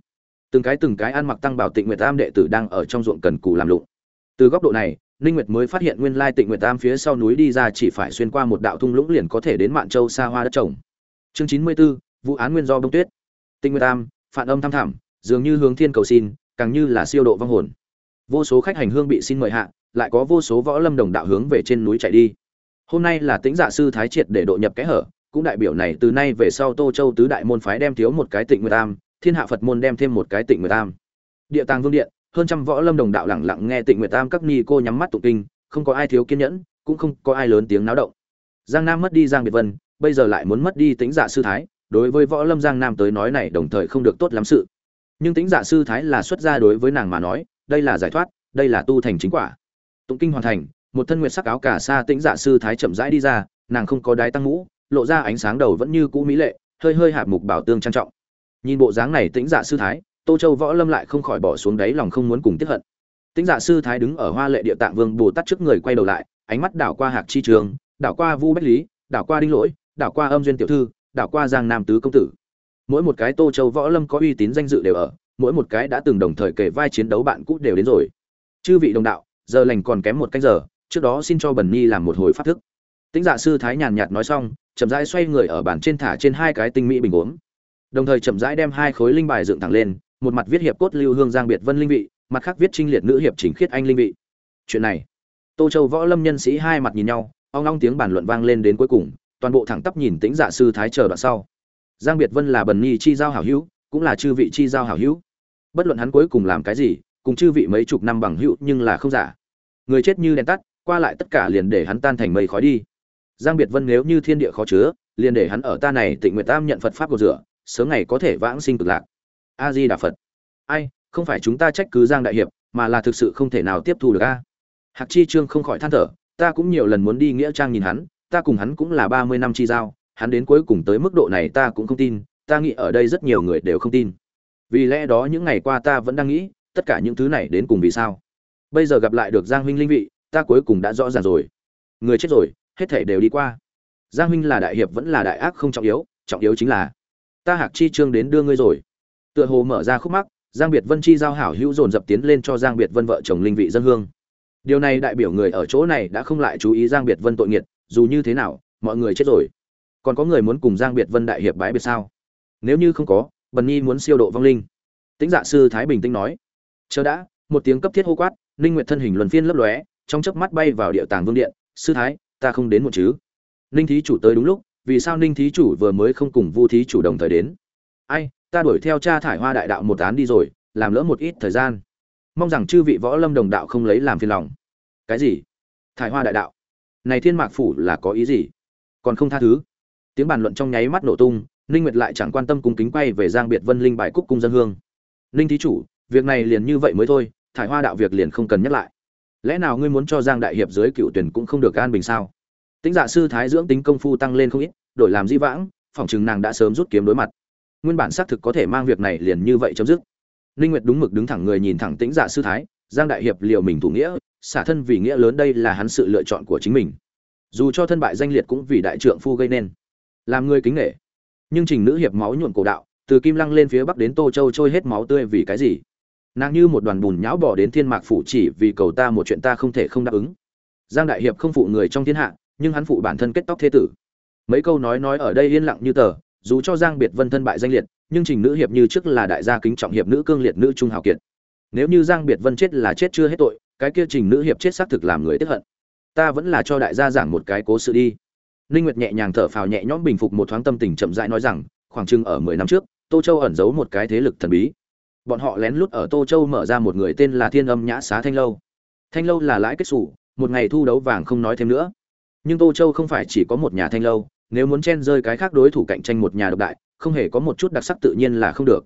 từng cái từng cái ăn mặc tăng bảo tịnh nguyệt tam đệ tử đang ở trong ruộng cần cù làm lụng từ góc độ này ninh nguyệt mới phát hiện nguyên lai tịnh nguyệt tam phía sau núi đi ra chỉ phải xuyên qua một đạo thung lũng liền có thể đến mạn châu xa hoa đất trồng chương 94, vụ án nguyên do bông tuyết tịnh nguyệt Tam, phản âm thăm thẳm, dường như hướng thiên cầu xin, càng như là siêu độ vong hồn. Vô số khách hành hương bị xin mời hạ, lại có vô số võ lâm đồng đạo hướng về trên núi chạy đi. Hôm nay là Tĩnh giả sư thái triệt để độ nhập cái hở, cũng đại biểu này từ nay về sau Tô Châu tứ đại môn phái đem thiếu một cái Tịnh nguyệt Tam, Thiên Hạ Phật môn đem thêm một cái Tịnh Nguyệt Tam. Địa tàng vương điện, hơn trăm võ lâm đồng đạo lẳng lặng nghe Tịnh Nguyệt Tam các ni cô nhắm mắt tụng kinh, không có ai thiếu kiên nhẫn, cũng không có ai lớn tiếng náo động. Giang Nam mất đi Giang Biệt Vân, bây giờ lại muốn mất đi Tĩnh Dạ sư thái, đối với võ lâm giang nam tới nói này đồng thời không được tốt lắm sự nhưng tính dạ sư thái là xuất gia đối với nàng mà nói đây là giải thoát đây là tu thành chính quả tụng kinh hoàn thành một thân nguyệt sắc áo cả xa tĩnh dạ sư thái chậm rãi đi ra nàng không có đái tăng ngũ lộ ra ánh sáng đầu vẫn như cũ mỹ lệ hơi hơi hạp mục bảo tương trang trọng nhìn bộ dáng này tĩnh dạ sư thái, tô châu võ lâm lại không khỏi bỏ xuống đáy lòng không muốn cùng tiếp hận. Tĩnh dạ sư thái đứng ở hoa lệ địa tạng vương bồ tát trước người quay đầu lại, ánh mắt đảo qua hạc chi trường, đảo qua vu bách lý, đảo qua đinh lỗi, đảo qua âm duyên tiểu thư, đảo qua giang nam tứ công tử. Mỗi một cái tô châu võ lâm có uy tín danh dự đều ở, mỗi một cái đã từng đồng thời kể vai chiến đấu bạn cũ đều đến rồi. Chư vị đồng đạo, giờ lành còn kém một canh giờ, trước đó xin cho bần nhi làm một hồi pháp thức. Tĩnh dạ sư thái nhàn nhạt nói xong, chậm rãi xoay người ở bàn trên thả trên hai cái tinh mỹ bình uống đồng thời chậm rãi đem hai khối linh bài dựng thẳng lên, một mặt viết hiệp cốt lưu hương giang biệt vân linh vị, mặt khác viết trinh liệt nữ hiệp chỉnh khiết anh linh vị. Chuyện này, tô châu võ lâm nhân sĩ hai mặt nhìn nhau, ong ong tiếng bàn luận vang lên đến cuối cùng, toàn bộ thẳng tắp nhìn tĩnh dạ sư thái chờ đoạn sau. Giang biệt vân là bần nhi chi giao hảo hữu, cũng là chư vị chi giao hảo hữu. Bất luận hắn cuối cùng làm cái gì, cùng chư vị mấy chục năm bằng hữu nhưng là không giả. Người chết như đèn tắt, qua lại tất cả liền để hắn tan thành mây khói đi. Giang biệt vân nếu như thiên địa khó chứa, liền để hắn ở ta này tịnh nguyện tam nhận phật pháp của rửa sớm ngày có thể vãng sinh cực lạc. A di đà phật. Ai, không phải chúng ta trách cứ giang đại hiệp, mà là thực sự không thể nào tiếp thu được a. Hạc chi trương không khỏi than thở, ta cũng nhiều lần muốn đi nghĩa trang nhìn hắn, ta cùng hắn cũng là ba mươi năm chi giao, hắn đến cuối cùng tới mức độ này ta cũng không tin, ta nghĩ ở đây rất nhiều người đều không tin. Vì lẽ đó những ngày qua ta vẫn đang nghĩ, tất cả những thứ này đến cùng vì sao? Bây giờ gặp lại được giang huynh linh vị, ta cuối cùng đã rõ ràng rồi. Người chết rồi, hết thể đều đi qua. Giang huynh là đại hiệp vẫn là đại ác không trọng yếu trọng yếu chính là ta hạc chi trương đến đưa ngươi rồi. Tựa hồ mở ra khúc mắc, giang biệt vân chi giao hảo hữu dồn dập tiến lên cho giang biệt vân vợ chồng linh vị dân hương. Điều này đại biểu người ở chỗ này đã không lại chú ý giang biệt vân tội nghiệt, dù như thế nào, mọi người chết rồi. Còn có người muốn cùng giang biệt vân đại hiệp bái biệt sao? Nếu như không có, bần nhi muốn siêu độ vong linh. Tĩnh dạ sư thái bình tĩnh nói. Chờ đã, một tiếng cấp thiết hô quát, ninh nguyệt thân hình luân phiên lấp lóe, trong chớp mắt bay vào địa tàng vương điện. Sư thái, ta không đến một chứ? Ninh thí chủ tới đúng lúc vì sao ninh thí chủ vừa mới không cùng vu thí chủ đồng thời đến? Ai, ta đuổi theo cha thải hoa đại đạo một án đi rồi, làm lỡ một ít thời gian. Mong rằng chư vị võ lâm đồng đạo không lấy làm phiền lòng. Cái gì? Thải hoa đại đạo? Này thiên mạc phủ là có ý gì? Còn không tha thứ? Tiếng bàn luận trong nháy mắt nổ tung, ninh nguyệt lại chẳng quan tâm cung kính quay về giang biệt vân linh bài cúc cung dân hương. Ninh thí chủ, việc này liền như vậy mới thôi, thải hoa đạo việc liền không cần nhắc lại. Lẽ nào ngươi muốn cho giang đại hiệp dưới cựu tuyển cũng không được an bình sao? Tính giả sư thái dưỡng tính công phu tăng lên không ít, đổi làm di vãng, phòng chừng nàng đã sớm rút kiếm đối mặt. Nguyên bản xác thực có thể mang việc này liền như vậy chấm dứt. Ninh nguyệt đúng mực đứng thẳng người nhìn thẳng tĩnh giả dạ sư thái, giang đại hiệp liệu mình thủ nghĩa, xả thân vì nghĩa lớn đây là hắn sự lựa chọn của chính mình. Dù cho thân bại danh liệt cũng vì đại trượng phu gây nên. Làm người kính nghệ nhưng trình nữ hiệp máu nhuộm cổ đạo, từ kim lăng lên phía bắc đến tô châu trôi hết máu tươi vì cái gì? Nàng như một đoàn bùn nhão bỏ đến thiên mạc phủ chỉ vì cầu ta một chuyện ta không thể không đáp ứng. Giang đại hiệp không phụ người trong thiên hạ nhưng hắn phụ bản thân kết tóc thế tử. Mấy câu nói nói ở đây yên lặng như tờ, dù cho giang biệt vân thân bại danh liệt, nhưng trình nữ hiệp như trước là đại gia kính trọng hiệp nữ cương liệt nữ trung hào kiệt. Nếu như giang biệt vân chết là chết chưa hết tội, cái kia trình nữ hiệp chết xác thực làm người tiếp hận. Ta vẫn là cho đại gia giảng một cái cố sự đi. Ninh nguyệt nhẹ nhàng thở phào nhẹ nhõm bình phục một thoáng tâm tình chậm rãi nói rằng, khoảng chừng ở 10 năm trước, tô châu ẩn giấu một cái thế lực thần bí. Bọn họ lén lút ở tô châu mở ra một người tên là thiên âm nhã xá thanh lâu. Thanh lâu là lãi kết sủ một ngày thu đấu vàng không nói thêm nữa nhưng tô châu không phải chỉ có một nhà thanh lâu, nếu muốn chen rơi cái khác đối thủ cạnh tranh một nhà độc đại, không hề có một chút đặc sắc tự nhiên là không được.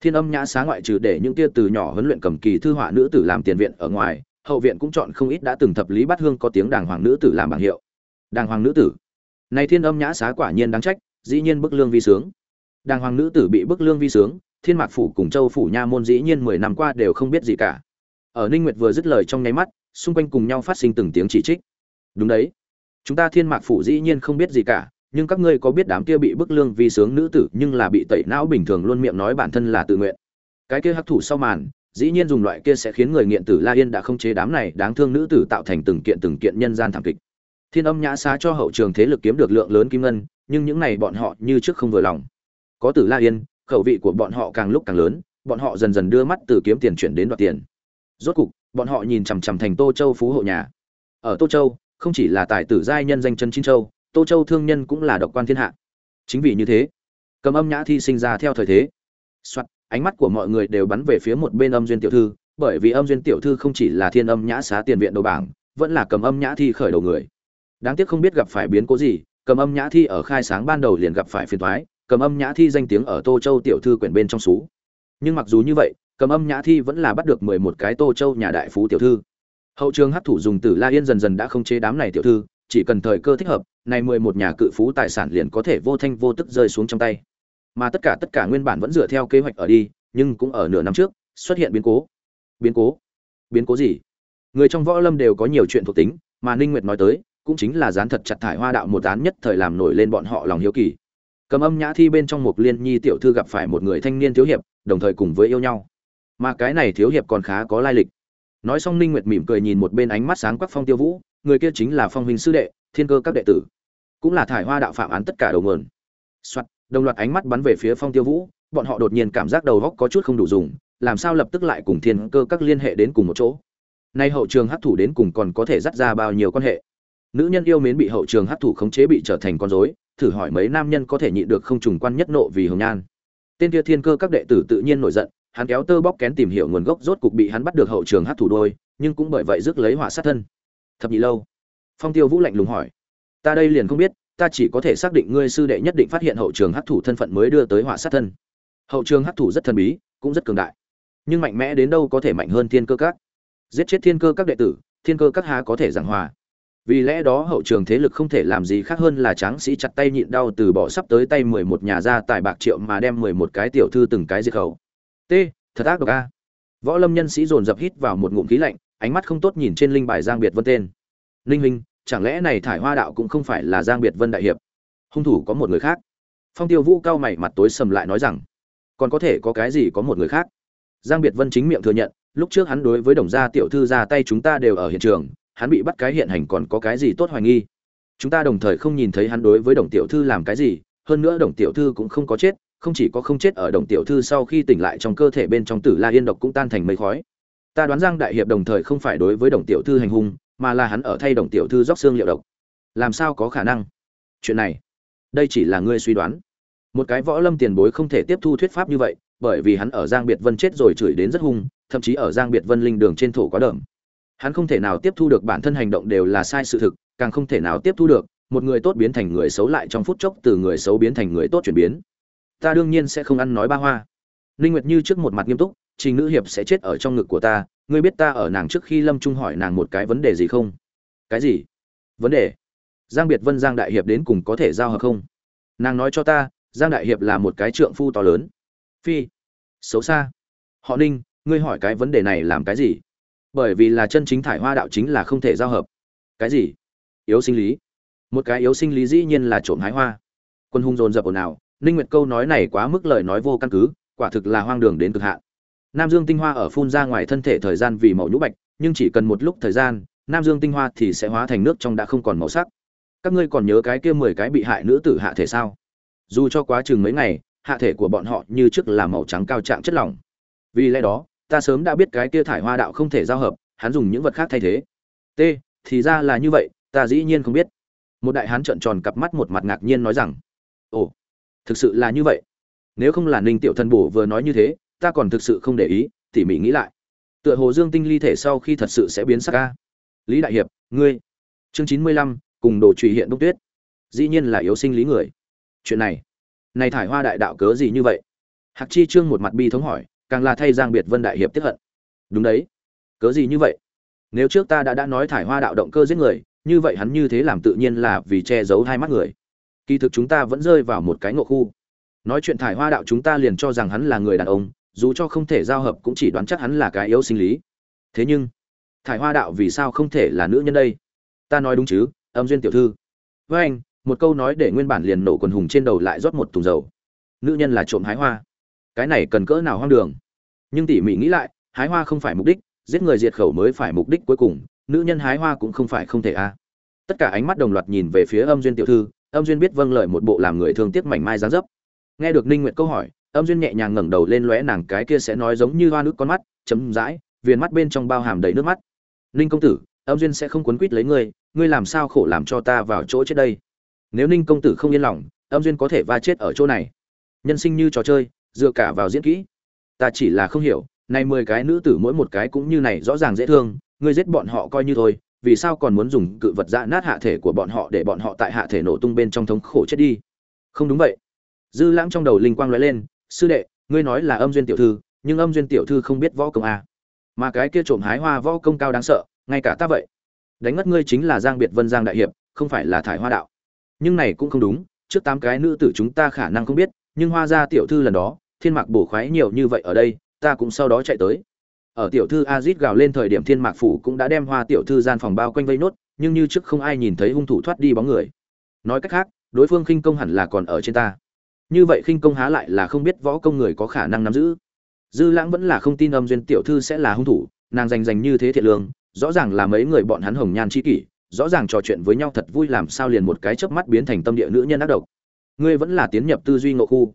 Thiên âm nhã xá ngoại trừ để những tia từ nhỏ huấn luyện cầm kỳ thư họa nữ tử làm tiền viện ở ngoài, hậu viện cũng chọn không ít đã từng thập lý bát hương có tiếng đàng hoàng nữ tử làm bảng hiệu. Đàng hoàng nữ tử. Này thiên âm nhã xá quả nhiên đáng trách, dĩ nhiên bức lương vi sướng. Đàng hoàng nữ tử bị bức lương vi sướng, thiên mạc phủ cùng châu phủ nha môn dĩ nhiên mười năm qua đều không biết gì cả. Ở ninh nguyệt vừa dứt lời trong nháy mắt, xung quanh cùng nhau phát sinh từng tiếng chỉ trích. Đúng đấy chúng ta thiên mạc phủ dĩ nhiên không biết gì cả, nhưng các ngươi có biết đám kia bị bức lương vì sướng nữ tử nhưng là bị tẩy não bình thường luôn miệng nói bản thân là tự nguyện? Cái kia hắc thủ sau màn, dĩ nhiên dùng loại kia sẽ khiến người nghiện tử la yên đã không chế đám này đáng thương nữ tử tạo thành từng kiện từng kiện nhân gian thảm kịch. Thiên âm nhã xá cho hậu trường thế lực kiếm được lượng lớn kim ngân, nhưng những này bọn họ như trước không vừa lòng. Có tử la yên, khẩu vị của bọn họ càng lúc càng lớn, bọn họ dần dần đưa mắt từ kiếm tiền chuyển đến đoạt tiền. Rốt cục, bọn họ nhìn chằm chằm thành tô châu phú hộ nhà. Ở tô châu không chỉ là tài tử giai nhân danh chân chín châu tô châu thương nhân cũng là độc quan thiên hạ. Chính vì như thế cầm âm nhã thi sinh ra theo thời thế. Soạn, ánh mắt của mọi người đều bắn về phía một bên âm duyên tiểu thư bởi vì âm duyên tiểu thư không chỉ là thiên âm nhã xá tiền viện đầu bảng vẫn là cầm âm nhã thi khởi đầu người. Đáng tiếc không biết gặp phải biến cố gì cầm âm nhã thi ở khai sáng ban đầu liền gặp phải phiền thoái cầm âm nhã thi danh tiếng ở tô châu tiểu thư quyển bên trong xú. Nhưng mặc dù như vậy cầm âm nhã thi vẫn là bắt được mười một cái tô châu nhà đại phú tiểu thư hậu trường hấp thủ dùng tử la yên dần dần đã không chế đám này tiểu thư, chỉ cần thời cơ thích hợp này mười một nhà cự phú tài sản liền có thể vô thanh vô tức rơi xuống trong tay. Mà tất cả tất cả nguyên bản vẫn dựa theo kế hoạch ở đi, nhưng cũng ở nửa năm trước, xuất hiện biến cố. Biến cố? Biến cố gì? Người trong võ lâm đều có nhiều chuyện thuộc tính, mà ninh nguyệt nói tới, cũng chính là dán thật chặt thải hoa đạo một án nhất thời làm nổi lên bọn họ lòng hiếu kỳ. Cầm âm nhã thi bên trong một liên nhi tiểu thư gặp phải một người thanh niên thiếu hiệp, đồng thời cùng với yêu nhau. Mà cái này thiếu hiệp còn khá có lai lịch nói xong ninh nguyệt mỉm cười nhìn một bên ánh mắt sáng quắc phong tiêu vũ người kia chính là phong huynh sư đệ thiên cơ các đệ tử. Cũng là thải hoa đạo phạm án tất cả đầu nguồn. Soạt, đồng loạt ánh mắt bắn về phía phong tiêu vũ bọn họ đột nhiên cảm giác đầu góc có chút không đủ dùng làm sao lập tức lại cùng thiên cơ các liên hệ đến cùng một chỗ? Nay hậu trường hấp thủ đến cùng còn có thể dắt ra bao nhiêu quan hệ? Nữ nhân yêu mến bị hậu trường hấp thủ khống chế bị trở thành con rối thử hỏi mấy nam nhân có thể nhịn được không trùng quan nhất nộ vì hồng nhan. Tên kia thiên cơ các đệ tử tự nhiên nổi giận hắn kéo tơ bóc kén tìm hiểu nguồn gốc rốt cục bị hắn bắt được hậu trường hấp thủ đôi, nhưng cũng bởi vậy rước lấy hỏa sát thân. Thập nhị lâu. Phong tiêu vũ lạnh lùng hỏi, ta đây liền không biết, ta chỉ có thể xác định ngươi sư đệ nhất định phát hiện hậu trường hấp thủ thân phận mới đưa tới hỏa sát thân. Hậu trường hấp thủ rất thần bí, cũng rất cường đại, nhưng mạnh mẽ đến đâu có thể mạnh hơn thiên cơ các. Giết chết thiên cơ các đệ tử, thiên cơ các há có thể giảng hòa. Vì lẽ đó hậu trường thế lực không thể làm gì khác hơn là tráng sĩ chặt tay nhịn đau từ bỏ sắp tới tay mười một nhà ra tài bạc triệu mà đem mười một cái tiểu thư từng cái diệt khẩu t, thật ác độc a. Võ lâm nhân sĩ dồn dập hít vào một ngụm khí lạnh, ánh mắt không tốt nhìn trên linh bài giang biệt vân tên. Linh minh chẳng lẽ này thải hoa đạo cũng không phải là giang biệt vân đại hiệp? Hung thủ có một người khác. Phong tiêu vũ cao mày mặt tối sầm lại nói rằng, còn có thể có cái gì có một người khác? Giang biệt vân chính miệng thừa nhận, lúc trước hắn đối với đồng gia tiểu thư ra tay chúng ta đều ở hiện trường, hắn bị bắt cái hiện hành còn có cái gì tốt hoài nghi? Chúng ta đồng thời không nhìn thấy hắn đối với đồng tiểu thư làm cái gì, hơn nữa đồng tiểu thư cũng không có chết không chỉ có không chết ở đồng tiểu thư sau khi tỉnh lại trong cơ thể bên trong tử la yên độc cũng tan thành mây khói. Ta đoán giang đại hiệp đồng thời không phải đối với đồng tiểu thư hành hung, mà là hắn ở thay đồng tiểu thư róc xương liệu độc. Làm sao có khả năng? Chuyện này, đây chỉ là ngươi suy đoán. Một cái võ lâm tiền bối không thể tiếp thu thuyết pháp như vậy, bởi vì hắn ở giang biệt vân chết rồi chửi đến rất hung, thậm chí ở giang biệt vân linh đường trên thổ quá đởm hắn không thể nào tiếp thu được bản thân hành động đều là sai sự thực, càng không thể nào tiếp thu được, một người tốt biến thành người xấu lại trong phút chốc từ người xấu biến thành người tốt chuyển biến ta đương nhiên sẽ không ăn nói ba hoa. Ninh nguyệt như trước một mặt nghiêm túc trình nữ hiệp sẽ chết ở trong ngực của ta, ngươi biết ta ở nàng trước khi lâm trung hỏi nàng một cái vấn đề gì không? Cái gì? Vấn đề. Giang biệt vân, giang đại hiệp đến cùng có thể giao hợp không? Nàng nói cho ta, giang đại hiệp là một cái trượng phu to lớn. Phi, xấu xa. Họ ninh, ngươi hỏi cái vấn đề này làm cái gì? Bởi vì là chân chính thải hoa đạo chính là không thể giao hợp. Cái gì? Yếu sinh lý. Một cái yếu sinh lý dĩ nhiên là trộm hái hoa. Quân hung dồn dập ồn ào ninh nguyệt câu nói này quá mức lời nói vô căn cứ, quả thực là hoang đường đến cực hạn. Nam dương tinh hoa ở phun ra ngoài thân thể thời gian vì màu nhũ bạch, nhưng chỉ cần một lúc thời gian, nam dương tinh hoa thì sẽ hóa thành nước trong đã không còn màu sắc. Các ngươi còn nhớ cái kia mười cái bị hại nữ tử hạ thể sao? Dù cho quá chừng mấy ngày, hạ thể của bọn họ như trước là màu trắng cao trạng chất lỏng. Vì lẽ đó, ta sớm đã biết cái kia thải hoa đạo không thể giao hợp, hắn dùng những vật khác thay thế. T, thì ra là như vậy, ta dĩ nhiên không biết. Một đại hán trợn tròn cặp mắt một mặt ngạc nhiên nói rằng, ồ thực sự là như vậy? Nếu không là ninh tiểu thần bổ vừa nói như thế, ta còn thực sự không để ý, tỉ mỉ nghĩ lại. Tựa hồ dương tinh ly thể sau khi thật sự sẽ biến sắc ca lý đại hiệp, ngươi. Chương chín mươi lăm, cùng đồ trùy hiện bốc tuyết. Dĩ nhiên là yếu sinh lý người. Chuyện này. Này thải hoa đại đạo cớ gì như vậy? Hạc chi trương một mặt bi thống hỏi, càng là thay giang biệt vân đại hiệp tiếp hận. Đúng đấy. Cớ gì như vậy? Nếu trước ta đã đã nói thải hoa đạo động cơ giết người, như vậy hắn như thế làm tự nhiên là vì che giấu hai mắt người kỳ thực chúng ta vẫn rơi vào một cái ngộ khu. Nói chuyện thải hoa đạo chúng ta liền cho rằng hắn là người đàn ông, dù cho không thể giao hợp cũng chỉ đoán chắc hắn là cái yếu sinh lý. Thế nhưng, thải hoa đạo vì sao không thể là nữ nhân đây? Ta nói đúng chứ, âm duyên tiểu thư. Với anh, một câu nói để nguyên bản liền nổ quần hùng trên đầu lại rót một thùng dầu. Nữ nhân là trộm hái hoa. Cái này cần cỡ nào hoang đường? Nhưng tỉ mỉ nghĩ lại, hái hoa không phải mục đích, giết người diệt khẩu mới phải mục đích cuối cùng, nữ nhân hái hoa cũng không phải không thể a tất cả ánh mắt đồng loạt nhìn về phía âm duyên tiểu thư âm duyên biết vâng lời một bộ làm người thương tiếc mảnh mai dáng dấp. Nghe được ninh Nguyệt câu hỏi, âm duyên nhẹ nhàng ngẩng đầu lên lóe nàng cái kia sẽ nói giống như hoa nước con mắt, chấm dãi, viền mắt bên trong bao hàm đầy nước mắt. Ninh công tử, âm duyên sẽ không quấn quýt lấy ngươi ngươi làm sao khổ làm cho ta vào chỗ chết đây? Nếu ninh công tử không yên lòng, âm duyên có thể va chết ở chỗ này. Nhân sinh như trò chơi, dựa cả vào diễn kỹ. Ta chỉ là không hiểu, này mười cái nữ tử mỗi một cái cũng như này rõ ràng dễ thương, ngươi giết bọn họ coi như thôi vì sao còn muốn dùng cự vật dã nát hạ thể của bọn họ để bọn họ tại hạ thể nổ tung bên trong thống khổ chết đi? Không đúng vậy. Dư lãng trong đầu linh quang lóe lên, sư đệ, ngươi nói là âm duyên tiểu thư, nhưng âm duyên tiểu thư không biết võ công à. mà cái kia trộm hái hoa võ công cao đáng sợ, ngay cả ta vậy. Đánh ngất ngươi chính là giang biệt vân giang đại hiệp, không phải là thải hoa đạo. Nhưng này cũng không đúng, trước tám cái nữ tử chúng ta khả năng không biết, nhưng hoa gia tiểu thư lần đó, thiên mạc bổ khoái nhiều như vậy ở đây, ta cũng sau đó chạy tới ở tiểu thư azit gào lên thời điểm thiên mạc phủ cũng đã đem hoa tiểu thư gian phòng bao quanh vây nốt, nhưng như trước không ai nhìn thấy hung thủ thoát đi bóng người. Nói cách khác, đối phương khinh công hẳn là còn ở trên ta. Như vậy khinh công há lại là không biết võ công người có khả năng nắm giữ. Dư lãng vẫn là không tin âm duyên tiểu thư sẽ là hung thủ, nàng rành rành như thế thiệt lương, rõ ràng là mấy người bọn hắn hồng nhan chi kỷ, rõ ràng trò chuyện với nhau thật vui làm sao liền một cái chớp mắt biến thành tâm địa nữ nhân ác độc. Ngươi vẫn là tiến nhập tư duy ngộ khu.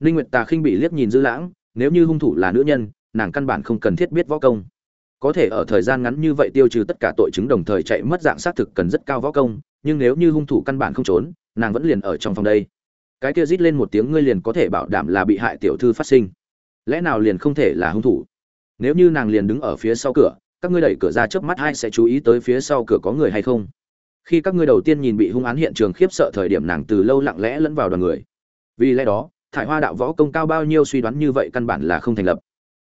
Ninh nguyệt tà khinh bị liếc nhìn dư lãng, nếu như hung thủ là nữ nhân nàng căn bản không cần thiết biết võ công. Có thể ở thời gian ngắn như vậy tiêu trừ tất cả tội chứng đồng thời chạy mất dạng xác thực cần rất cao võ công, nhưng nếu như hung thủ căn bản không trốn, nàng vẫn liền ở trong phòng đây. Cái kia rít lên một tiếng ngươi liền có thể bảo đảm là bị hại tiểu thư phát sinh. Lẽ nào liền không thể là hung thủ? Nếu như nàng liền đứng ở phía sau cửa, các ngươi đẩy cửa ra trước mắt ai sẽ chú ý tới phía sau cửa có người hay không? Khi các ngươi đầu tiên nhìn bị hung án hiện trường khiếp sợ thời điểm nàng từ lâu lặng lẽ lẫn vào đoàn người. Vì lẽ đó, thải hoa đạo võ công cao bao nhiêu suy đoán như vậy căn bản là không thành lập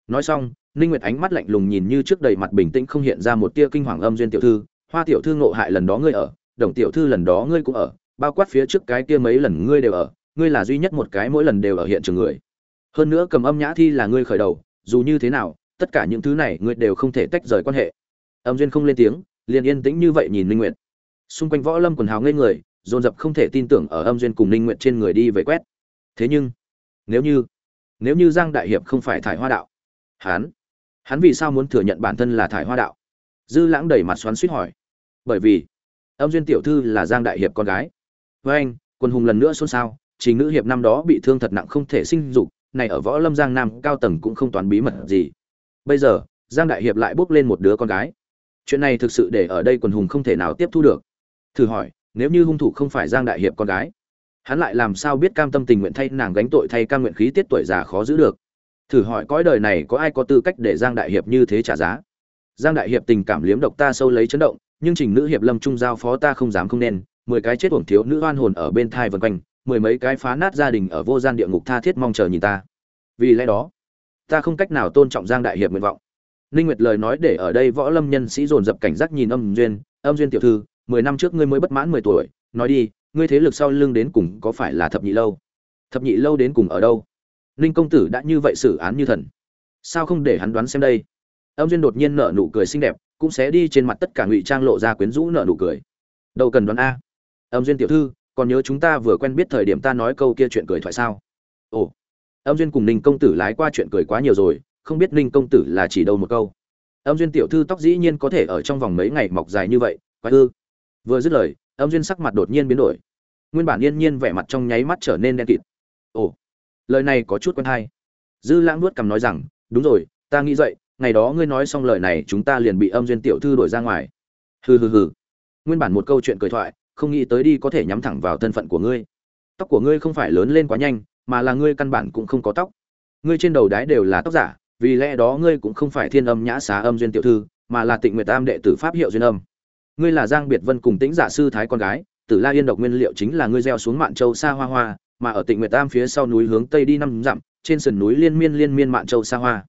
nói xong, ninh nguyệt ánh mắt lạnh lùng nhìn như trước đầy mặt bình tĩnh không hiện ra một tia kinh hoàng âm duyên tiểu thư, hoa tiểu thư ngộ hại lần đó ngươi ở, đồng tiểu thư lần đó ngươi cũng ở, bao quát phía trước cái kia mấy lần ngươi đều ở, ngươi là duy nhất một cái mỗi lần đều ở hiện trường người. Hơn nữa cầm âm nhã thi là ngươi khởi đầu, dù như thế nào, tất cả những thứ này ngươi đều không thể tách rời quan hệ. Âm duyên không lên tiếng, liền yên tĩnh như vậy nhìn ninh nguyệt. Xung quanh võ lâm quần hào ngây người, dồn dập không thể tin tưởng ở âm duyên cùng ninh nguyệt trên người đi về quét. Thế nhưng, nếu như nếu như giang đại hiệp không phải thải hoa đạo hắn hắn vì sao muốn thừa nhận bản thân là thải hoa đạo? Dư lãng đẩy mặt xoắn suýt hỏi. Bởi vì, âm duyên tiểu thư là giang đại hiệp con gái. Với anh, quân hùng lần nữa xôn xao chính nữ hiệp năm đó bị thương thật nặng không thể sinh dục, này ở võ lâm giang nam cao tầng cũng không toàn bí mật gì. Bây giờ, giang đại hiệp lại bốc lên một đứa con gái. Chuyện này thực sự để ở đây quần hùng không thể nào tiếp thu được. Thử hỏi, nếu như hung thủ không phải giang đại hiệp con gái, hắn lại làm sao biết cam tâm tình nguyện thay nàng gánh tội thay cam nguyện khí tiết tuổi già khó giữ được? Thử hỏi cõi đời này có ai có tư cách để giang đại hiệp như thế trả giá? Giang đại hiệp tình cảm liếm độc ta sâu lấy chấn động, nhưng trình nữ hiệp lâm trung giao phó ta không dám không nên, mười cái chết uổng thiếu nữ oan hồn ở bên thai vân quanh, mười mấy cái phá nát gia đình ở vô gian địa ngục tha thiết mong chờ nhìn ta. Vì lẽ đó, ta không cách nào tôn trọng giang đại hiệp nguyện vọng. Ninh nguyệt lời nói để ở đây võ lâm nhân sĩ dồn dập cảnh giác nhìn âm duyên âm duyên tiểu thư, mười năm trước ngươi mới bất mãn mười tuổi, nói đi, ngươi thế lực sau lưng đến cùng có phải là thập nhị lâu? Thập nhị lâu đến cùng ở đâu? Ninh công tử đã như vậy xử án như thần. Sao không để hắn đoán xem đây? Âm duyên đột nhiên nở nụ cười xinh đẹp, cũng sẽ đi trên mặt tất cả ngụy trang lộ ra quyến rũ nở nụ cười. Đâu cần đoán a? Âm duyên tiểu thư, còn nhớ chúng ta vừa quen biết thời điểm ta nói câu kia chuyện cười thoại sao? Ồ. Âm duyên cùng ninh công tử lái qua chuyện cười quá nhiều rồi, không biết ninh công tử là chỉ đâu một câu. Âm duyên tiểu thư tóc dĩ nhiên có thể ở trong vòng mấy ngày mọc dài như vậy, quái ư? Vừa dứt lời, âm duyên sắc mặt đột nhiên biến đổi. Nguyên bản yên nhiên vẻ mặt trong nháy mắt trở nên đen kịt. Ồ lời này có chút quen hay. Dư lãng nuốt cằm nói rằng, đúng rồi, ta nghĩ dậy ngày đó ngươi nói xong lời này, chúng ta liền bị âm duyên tiểu thư đổi ra ngoài. Hừ hừ hừ. Nguyên bản một câu chuyện cười thoại, không nghĩ tới đi có thể nhắm thẳng vào thân phận của ngươi. Tóc của ngươi không phải lớn lên quá nhanh, mà là ngươi căn bản cũng không có tóc. Ngươi trên đầu đái đều là tóc giả, vì lẽ đó ngươi cũng không phải thiên âm nhã xá âm duyên tiểu thư, mà là tịnh nguyệt tam đệ tử pháp hiệu duyên âm. Ngươi là giang biệt vân cùng tĩnh giả sư thái con gái, tử la yên độc nguyên liệu chính là ngươi gieo xuống mạn châu xa hoa hoa mà ở tịnh nguyệt tam phía sau núi hướng tây đi năm dặm, trên sườn núi liên miên liên miên mạn châu xa hoa.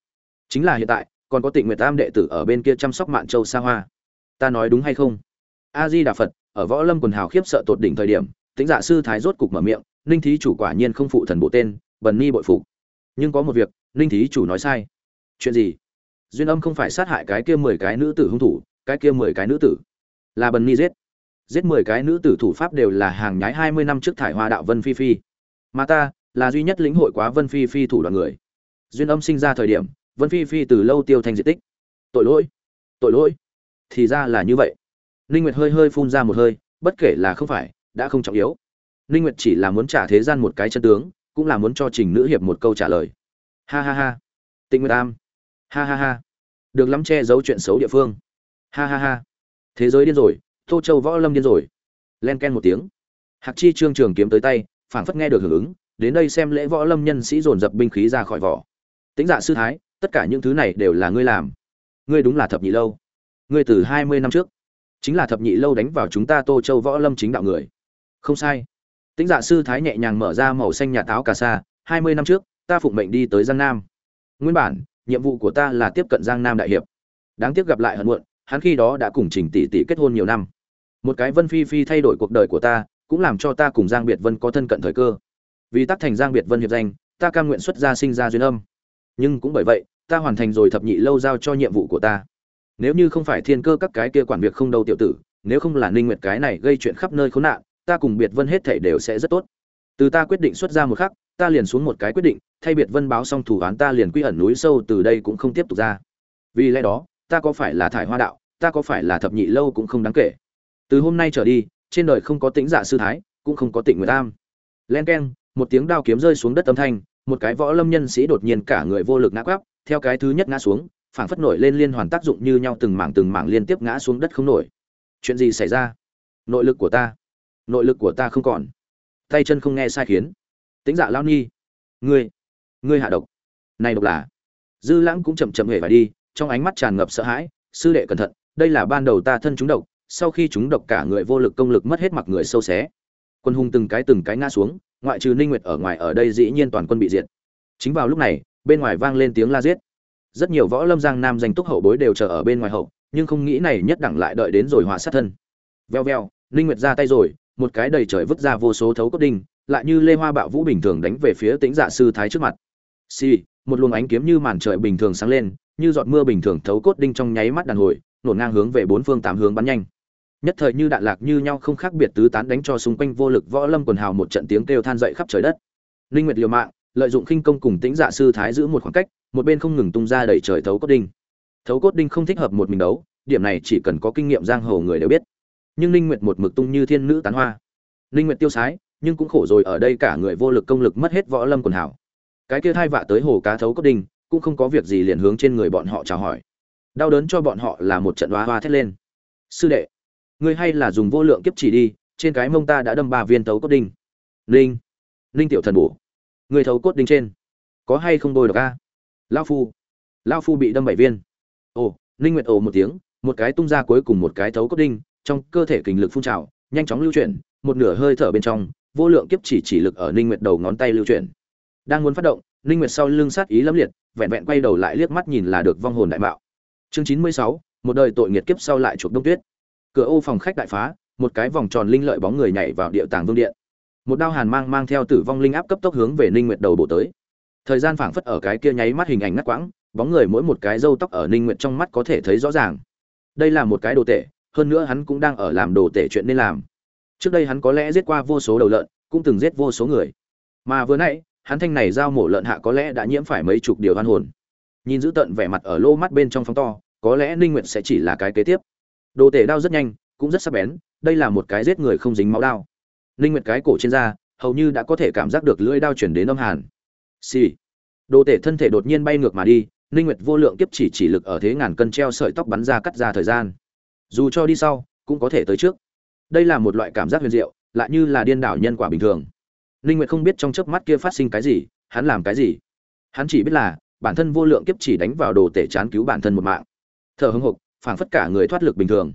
Chính là hiện tại, còn có tịnh nguyệt tam đệ tử ở bên kia chăm sóc mạn châu xa hoa. Ta nói đúng hay không? A di đà phật ở võ lâm quần hào khiếp sợ tột đỉnh thời điểm, tĩnh dạ sư thái rốt cục mở miệng, ninh thí chủ quả nhiên không phụ thần bộ tên, bần ni bội phục. Nhưng có một việc, ninh thí chủ nói sai. Chuyện gì? Duyên âm không phải sát hại cái kia mười cái nữ tử hung thủ, cái kia mười cái nữ tử. Là bần ni giết. Giết mười cái nữ tử thủ pháp đều là hàng nhái hai mươi năm trước thải hoa đạo vân phi phi mà ta là duy nhất lĩnh hội quá vân phi phi thủ đoàn người. Duyên âm sinh ra thời điểm, vân phi phi từ lâu tiêu thành diện tích. Tội lỗi tội lỗi. Thì ra là như vậy. Ninh nguyệt hơi hơi phun ra một hơi, bất kể là không phải, đã không trọng yếu. Ninh nguyệt chỉ là muốn trả thế gian một cái chân tướng, cũng là muốn cho trình nữ hiệp một câu trả lời. Ha ha ha. Tịnh nguyệt am. Ha ha ha. Được lắm che giấu chuyện xấu địa phương. Ha ha ha. Thế giới điên rồi, tô châu võ lâm điên rồi. Len ken một tiếng. Hạc chi trương trường kiếm tới tay phảng phất nghe được hưởng ứng, đến đây xem lễ võ lâm nhân sĩ dồn dập binh khí ra khỏi vỏ. Tính dạ sư thái, tất cả những thứ này đều là ngươi làm. Ngươi đúng là thập nhị lâu. Ngươi từ hai mươi năm trước, chính là thập nhị lâu đánh vào chúng ta tô châu võ lâm chính đạo người. Không sai. Tính dạ sư thái nhẹ nhàng mở ra màu xanh nhà táo cà sa, hai mươi năm trước, ta phụng mệnh đi tới giang nam. Nguyên bản, nhiệm vụ của ta là tiếp cận giang nam đại hiệp. Đáng tiếc gặp lại hận muộn, hắn khi đó đã cùng trình tỷ tỷ kết hôn nhiều năm. Một cái vân phi phi thay đổi cuộc đời của ta cũng làm cho ta cùng giang biệt vân có thân cận thời cơ. Vì tác thành giang biệt vân hiệp danh, ta cam nguyện xuất gia sinh ra duyên âm. Nhưng cũng bởi vậy, ta hoàn thành rồi thập nhị lâu giao cho nhiệm vụ của ta. Nếu như không phải thiên cơ các cái kia quản việc không đâu tiểu tử, nếu không là ninh nguyệt cái này gây chuyện khắp nơi khốn nạn, ta cùng biệt vân hết thảy đều sẽ rất tốt. Từ ta quyết định xuất ra một khắc, ta liền xuống một cái quyết định, thay biệt vân báo xong thủ án ta liền quy ẩn núi sâu từ đây cũng không tiếp tục ra. Vì lẽ đó, ta có phải là thải hoa đạo, ta có phải là thập nhị lâu cũng không đáng kể. Từ hôm nay trở đi trên đời không có tĩnh dạ sư thái, cũng không có tịnh nguyệt tam. Len keng, một tiếng đao kiếm rơi xuống đất âm thanh, một cái võ lâm nhân sĩ đột nhiên cả người vô lực ngã quắp, theo cái thứ nhất ngã xuống, phảng phất nổi lên liên hoàn tác dụng như nhau từng mảng từng mảng liên tiếp ngã xuống đất không nổi. Chuyện gì xảy ra? Nội lực của ta. Nội lực của ta không còn. Tay chân không nghe sai khiến. Tính dạ lao ni. Ngươi ngươi hạ độc. Này độc là. Dư lãng cũng chậm chậm hề phải đi, trong ánh mắt tràn ngập sợ hãi, sư đệ cẩn thận, đây là ban đầu ta thân chúng độc sau khi chúng độc cả người vô lực công lực mất hết mặc người sâu xé. Quân hùng từng cái từng cái ngã xuống, ngoại trừ ninh nguyệt ở ngoài ở đây dĩ nhiên toàn quân bị diệt. Chính vào lúc này, bên ngoài vang lên tiếng la giết. Rất nhiều võ lâm giang nam danh túc hậu bối đều chờ ở bên ngoài hậu, nhưng không nghĩ này nhất đẳng lại đợi đến rồi hỏa sát thân. Veo veo ninh nguyệt ra tay rồi, một cái đầy trời vứt ra vô số thấu cốt đinh, lại như lê hoa bạo vũ bình thường đánh về phía tĩnh giả sư thái trước mặt. Xì, một luồng ánh kiếm như màn trời bình thường sáng lên, như giọt mưa bình thường thấu cốt đinh trong nháy mắt đàn hồi, nổ ngang hướng về bốn phương tám hướng bắn nhanh nhất thời như đạn lạc như nhau không khác biệt tứ tán đánh cho xung quanh vô lực võ lâm quần hào một trận tiếng kêu than dậy khắp trời đất. Linh nguyệt liều mạng, lợi dụng khinh công cùng tĩnh dạ sư thái giữ một khoảng cách, một bên không ngừng tung ra đẩy trời thấu cốt đinh. Thấu cốt đinh không thích hợp một mình đấu, điểm này chỉ cần có kinh nghiệm giang hồ người đều biết. Nhưng linh nguyệt một mực tung như thiên nữ tán hoa. Linh nguyệt tiêu sái, nhưng cũng khổ rồi ở đây cả người vô lực công lực mất hết võ lâm quần hào. cái kia thai vạ tới hồ cá thấu cốt đinh, cũng không có việc gì liền hướng trên người bọn họ chào hỏi. Đau đớn cho bọn họ là một trận hoa hoa thét lên. Sư đệ ngươi hay là dùng vô lượng kiếp chỉ đi trên cái mông ta đã đâm ba viên thấu cốt đinh. Linh linh tiểu thần bổ. Người thấu cốt đinh trên. Có hay không bôi được a? Lao phu. Lao phu bị đâm bảy viên. Ồ linh nguyệt ồ một tiếng một cái tung ra cuối cùng một cái thấu cốt đinh trong cơ thể kình lực phun trào nhanh chóng lưu chuyển một nửa hơi thở bên trong vô lượng kiếp chỉ chỉ lực ở ninh nguyệt đầu ngón tay lưu chuyển. Đang muốn phát động ninh nguyệt sau lưng sát ý lâm liệt vẹn vẹn quay đầu lại liếc mắt nhìn là được vong hồn đại mạo. Chương 96, một đời tội nghiệt kiếp sau lại chuộc đông tuyết cửa ô phòng khách đại phá, một cái vòng tròn linh lợi bóng người nhảy vào địa tàng vương điện. Một đao hàn mang mang theo tử vong linh áp cấp tốc hướng về ninh nguyệt đầu bổ tới. Thời gian phảng phất ở cái kia nháy mắt hình ảnh ngắt quãng, bóng người mỗi một cái râu tóc ở ninh nguyệt trong mắt có thể thấy rõ ràng. Đây là một cái đồ tệ hơn nữa hắn cũng đang ở làm đồ tệ chuyện nên làm. Trước đây hắn có lẽ giết qua vô số đầu lợn, cũng từng giết vô số người. Mà vừa nãy, hắn thanh này giao mổ lợn hạ có lẽ đã nhiễm phải mấy chục điều hoan hồn. Nhìn giữ tận vẻ mặt ở lô mắt bên trong phóng to, có lẽ ninh nguyệt sẽ chỉ là cái kế tiếp đồ tể đao rất nhanh, cũng rất sắc bén, đây là một cái giết người không dính máu đao. Linh nguyệt cái cổ trên da, hầu như đã có thể cảm giác được lưỡi đao chuyển đến âm hàn. Xì、sì. đồ tể thân thể đột nhiên bay ngược mà đi, Linh nguyệt vô lượng kiếp chỉ chỉ lực ở thế ngàn cân treo sợi tóc bắn ra cắt ra thời gian. Dù cho đi sau, cũng có thể tới trước. Đây là một loại cảm giác huyền diệu, lại như là điên đảo nhân quả bình thường. Linh nguyệt không biết trong chớp mắt kia phát sinh cái gì, hắn làm cái gì? Hắn chỉ biết là, bản thân vô lượng kiếp chỉ đánh vào đồ tể chán cứu bản thân một mạng. Thở hững hục phảng phất cả người thoát lực bình thường.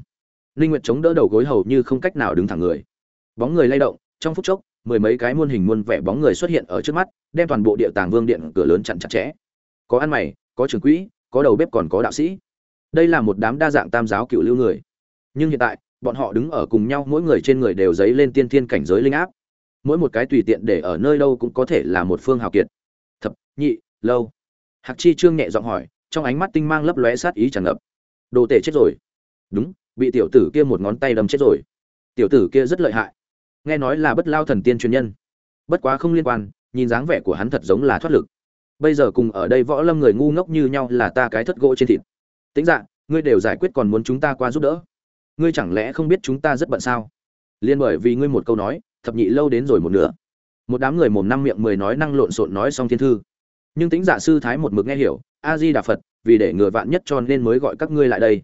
Linh nguyệt chống đỡ đầu gối hầu như không cách nào đứng thẳng người. Bóng người lay động, trong phút chốc, mười mấy cái muôn hình muôn vẻ bóng người xuất hiện ở trước mắt, đem toàn bộ địa tàng vương điện cửa lớn chặn chặt chẽ. Có ăn mày, có trưởng quỹ, có đầu bếp còn có đạo sĩ. Đây là một đám đa dạng tam giáo cựu lưu người. Nhưng hiện tại, bọn họ đứng ở cùng nhau, mỗi người trên người đều dấy lên tiên thiên cảnh giới linh áp. Mỗi một cái tùy tiện để ở nơi đâu cũng có thể là một phương hào kiệt. Thập, nhị, lâu. Hạc chi trương nhẹ giọng hỏi, trong ánh mắt tinh mang lấp lóe sát ý tràn ngập đồ tể chết rồi. Đúng, bị tiểu tử kia một ngón tay đâm chết rồi. Tiểu tử kia rất lợi hại. Nghe nói là bất lao thần tiên truyền nhân. Bất quá không liên quan, nhìn dáng vẻ của hắn thật giống là thoát lực. Bây giờ cùng ở đây võ lâm người ngu ngốc như nhau là ta cái thất gỗ trên thịt. Tính dạ ngươi đều giải quyết còn muốn chúng ta qua giúp đỡ. Ngươi chẳng lẽ không biết chúng ta rất bận sao? Liên bởi vì ngươi một câu nói, thập nhị lâu đến rồi một nửa. Một đám người mồm năm miệng mười nói năng lộn xộn nói xong thiên thư. Nhưng tính giả dạ sư thái một mực nghe hiểu a di đà phật, vì để ngừa vạn nhất cho nên mới gọi các ngươi lại đây.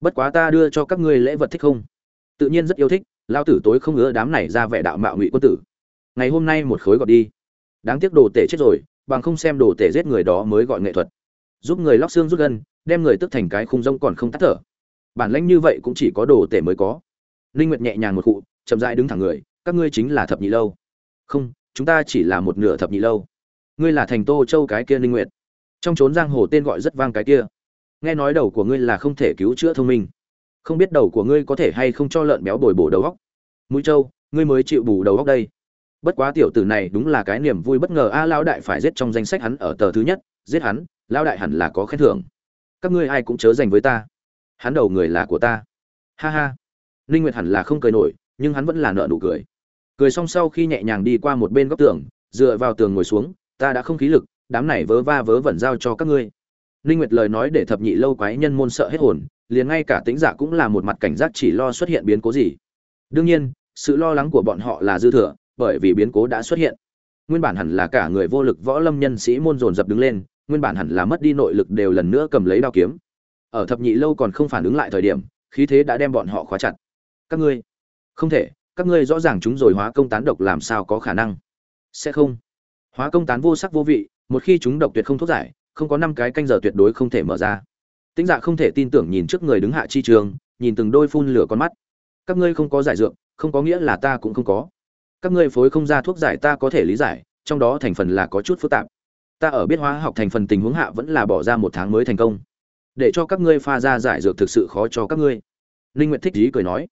Bất quá ta đưa cho các ngươi lễ vật thích không? Tự nhiên rất yêu thích lao tử tối không ngứa đám này ra vẻ đạo mạo ngụy quân tử. Ngày hôm nay một khối gọt đi. Đáng tiếc đồ tể chết rồi, bằng không xem đồ tể giết người đó mới gọi nghệ thuật. Giúp người lóc xương rút gân, đem người tức thành cái khung rông còn không tắt thở. Bản lãnh như vậy cũng chỉ có đồ tể mới có. Linh nguyệt nhẹ nhàng một cụ, chậm rãi đứng thẳng người, các ngươi chính là thập nhị lâu. Không, chúng ta chỉ là một nửa thập nhị lâu. Ngươi là thành tô châu cái kia linh nguyệt trong chốn giang hồ tên gọi rất vang cái kia. Nghe nói đầu của ngươi là không thể cứu chữa thông minh. Không biết đầu của ngươi có thể hay không cho lợn béo bồi bổ đầu góc mũi châu, ngươi mới chịu bù đầu góc đây. Bất quá tiểu tử này đúng là cái niềm vui bất ngờ. A à, lão đại phải giết trong danh sách hắn ở tờ thứ nhất. Giết hắn, lão đại hẳn là có khen thưởng. Các ngươi ai cũng chớ dành với ta. Hắn đầu người là của ta. Ha ha. Ninh nguyệt hẳn là không cười nổi, nhưng hắn vẫn là nợ nụ cười. Cười xong sau khi nhẹ nhàng đi qua một bên góc tường, dựa vào tường ngồi xuống, ta đã không khí lực đám này vớ va vớ vẩn giao cho các ngươi. Ninh nguyệt lời nói để thập nhị lâu quái nhân môn sợ hết hồn, liền ngay cả tính giả cũng là một mặt cảnh giác chỉ lo xuất hiện biến cố gì. Đương nhiên, sự lo lắng của bọn họ là dư thừa, bởi vì biến cố đã xuất hiện. Nguyên bản hẳn là cả người vô lực võ lâm nhân sĩ môn dồn dập đứng lên, nguyên bản hẳn là mất đi nội lực đều lần nữa cầm lấy đao kiếm. Ở thập nhị lâu còn không phản ứng lại thời điểm, khí thế đã đem bọn họ khóa chặt. Các ngươi, không thể, các ngươi rõ ràng chúng rồi hóa công tán độc làm sao có khả năng? Sẽ không. Hóa công tán vô sắc vô vị một khi chúng độc tuyệt không thuốc giải, không có năm cái canh giờ tuyệt đối không thể mở ra. Tĩnh dạ không thể tin tưởng nhìn trước người đứng hạ chi trường, nhìn từng đôi phun lửa con mắt. Các ngươi không có giải dược, không có nghĩa là ta cũng không có. Các ngươi phối không ra thuốc giải ta có thể lý giải, trong đó thành phần là có chút phức tạp. Ta ở biết hóa học thành phần tình huống hạ vẫn là bỏ ra một tháng mới thành công. Để cho các ngươi pha ra giải dược thực sự khó cho các ngươi. Linh nguyệt thích ý cười nói.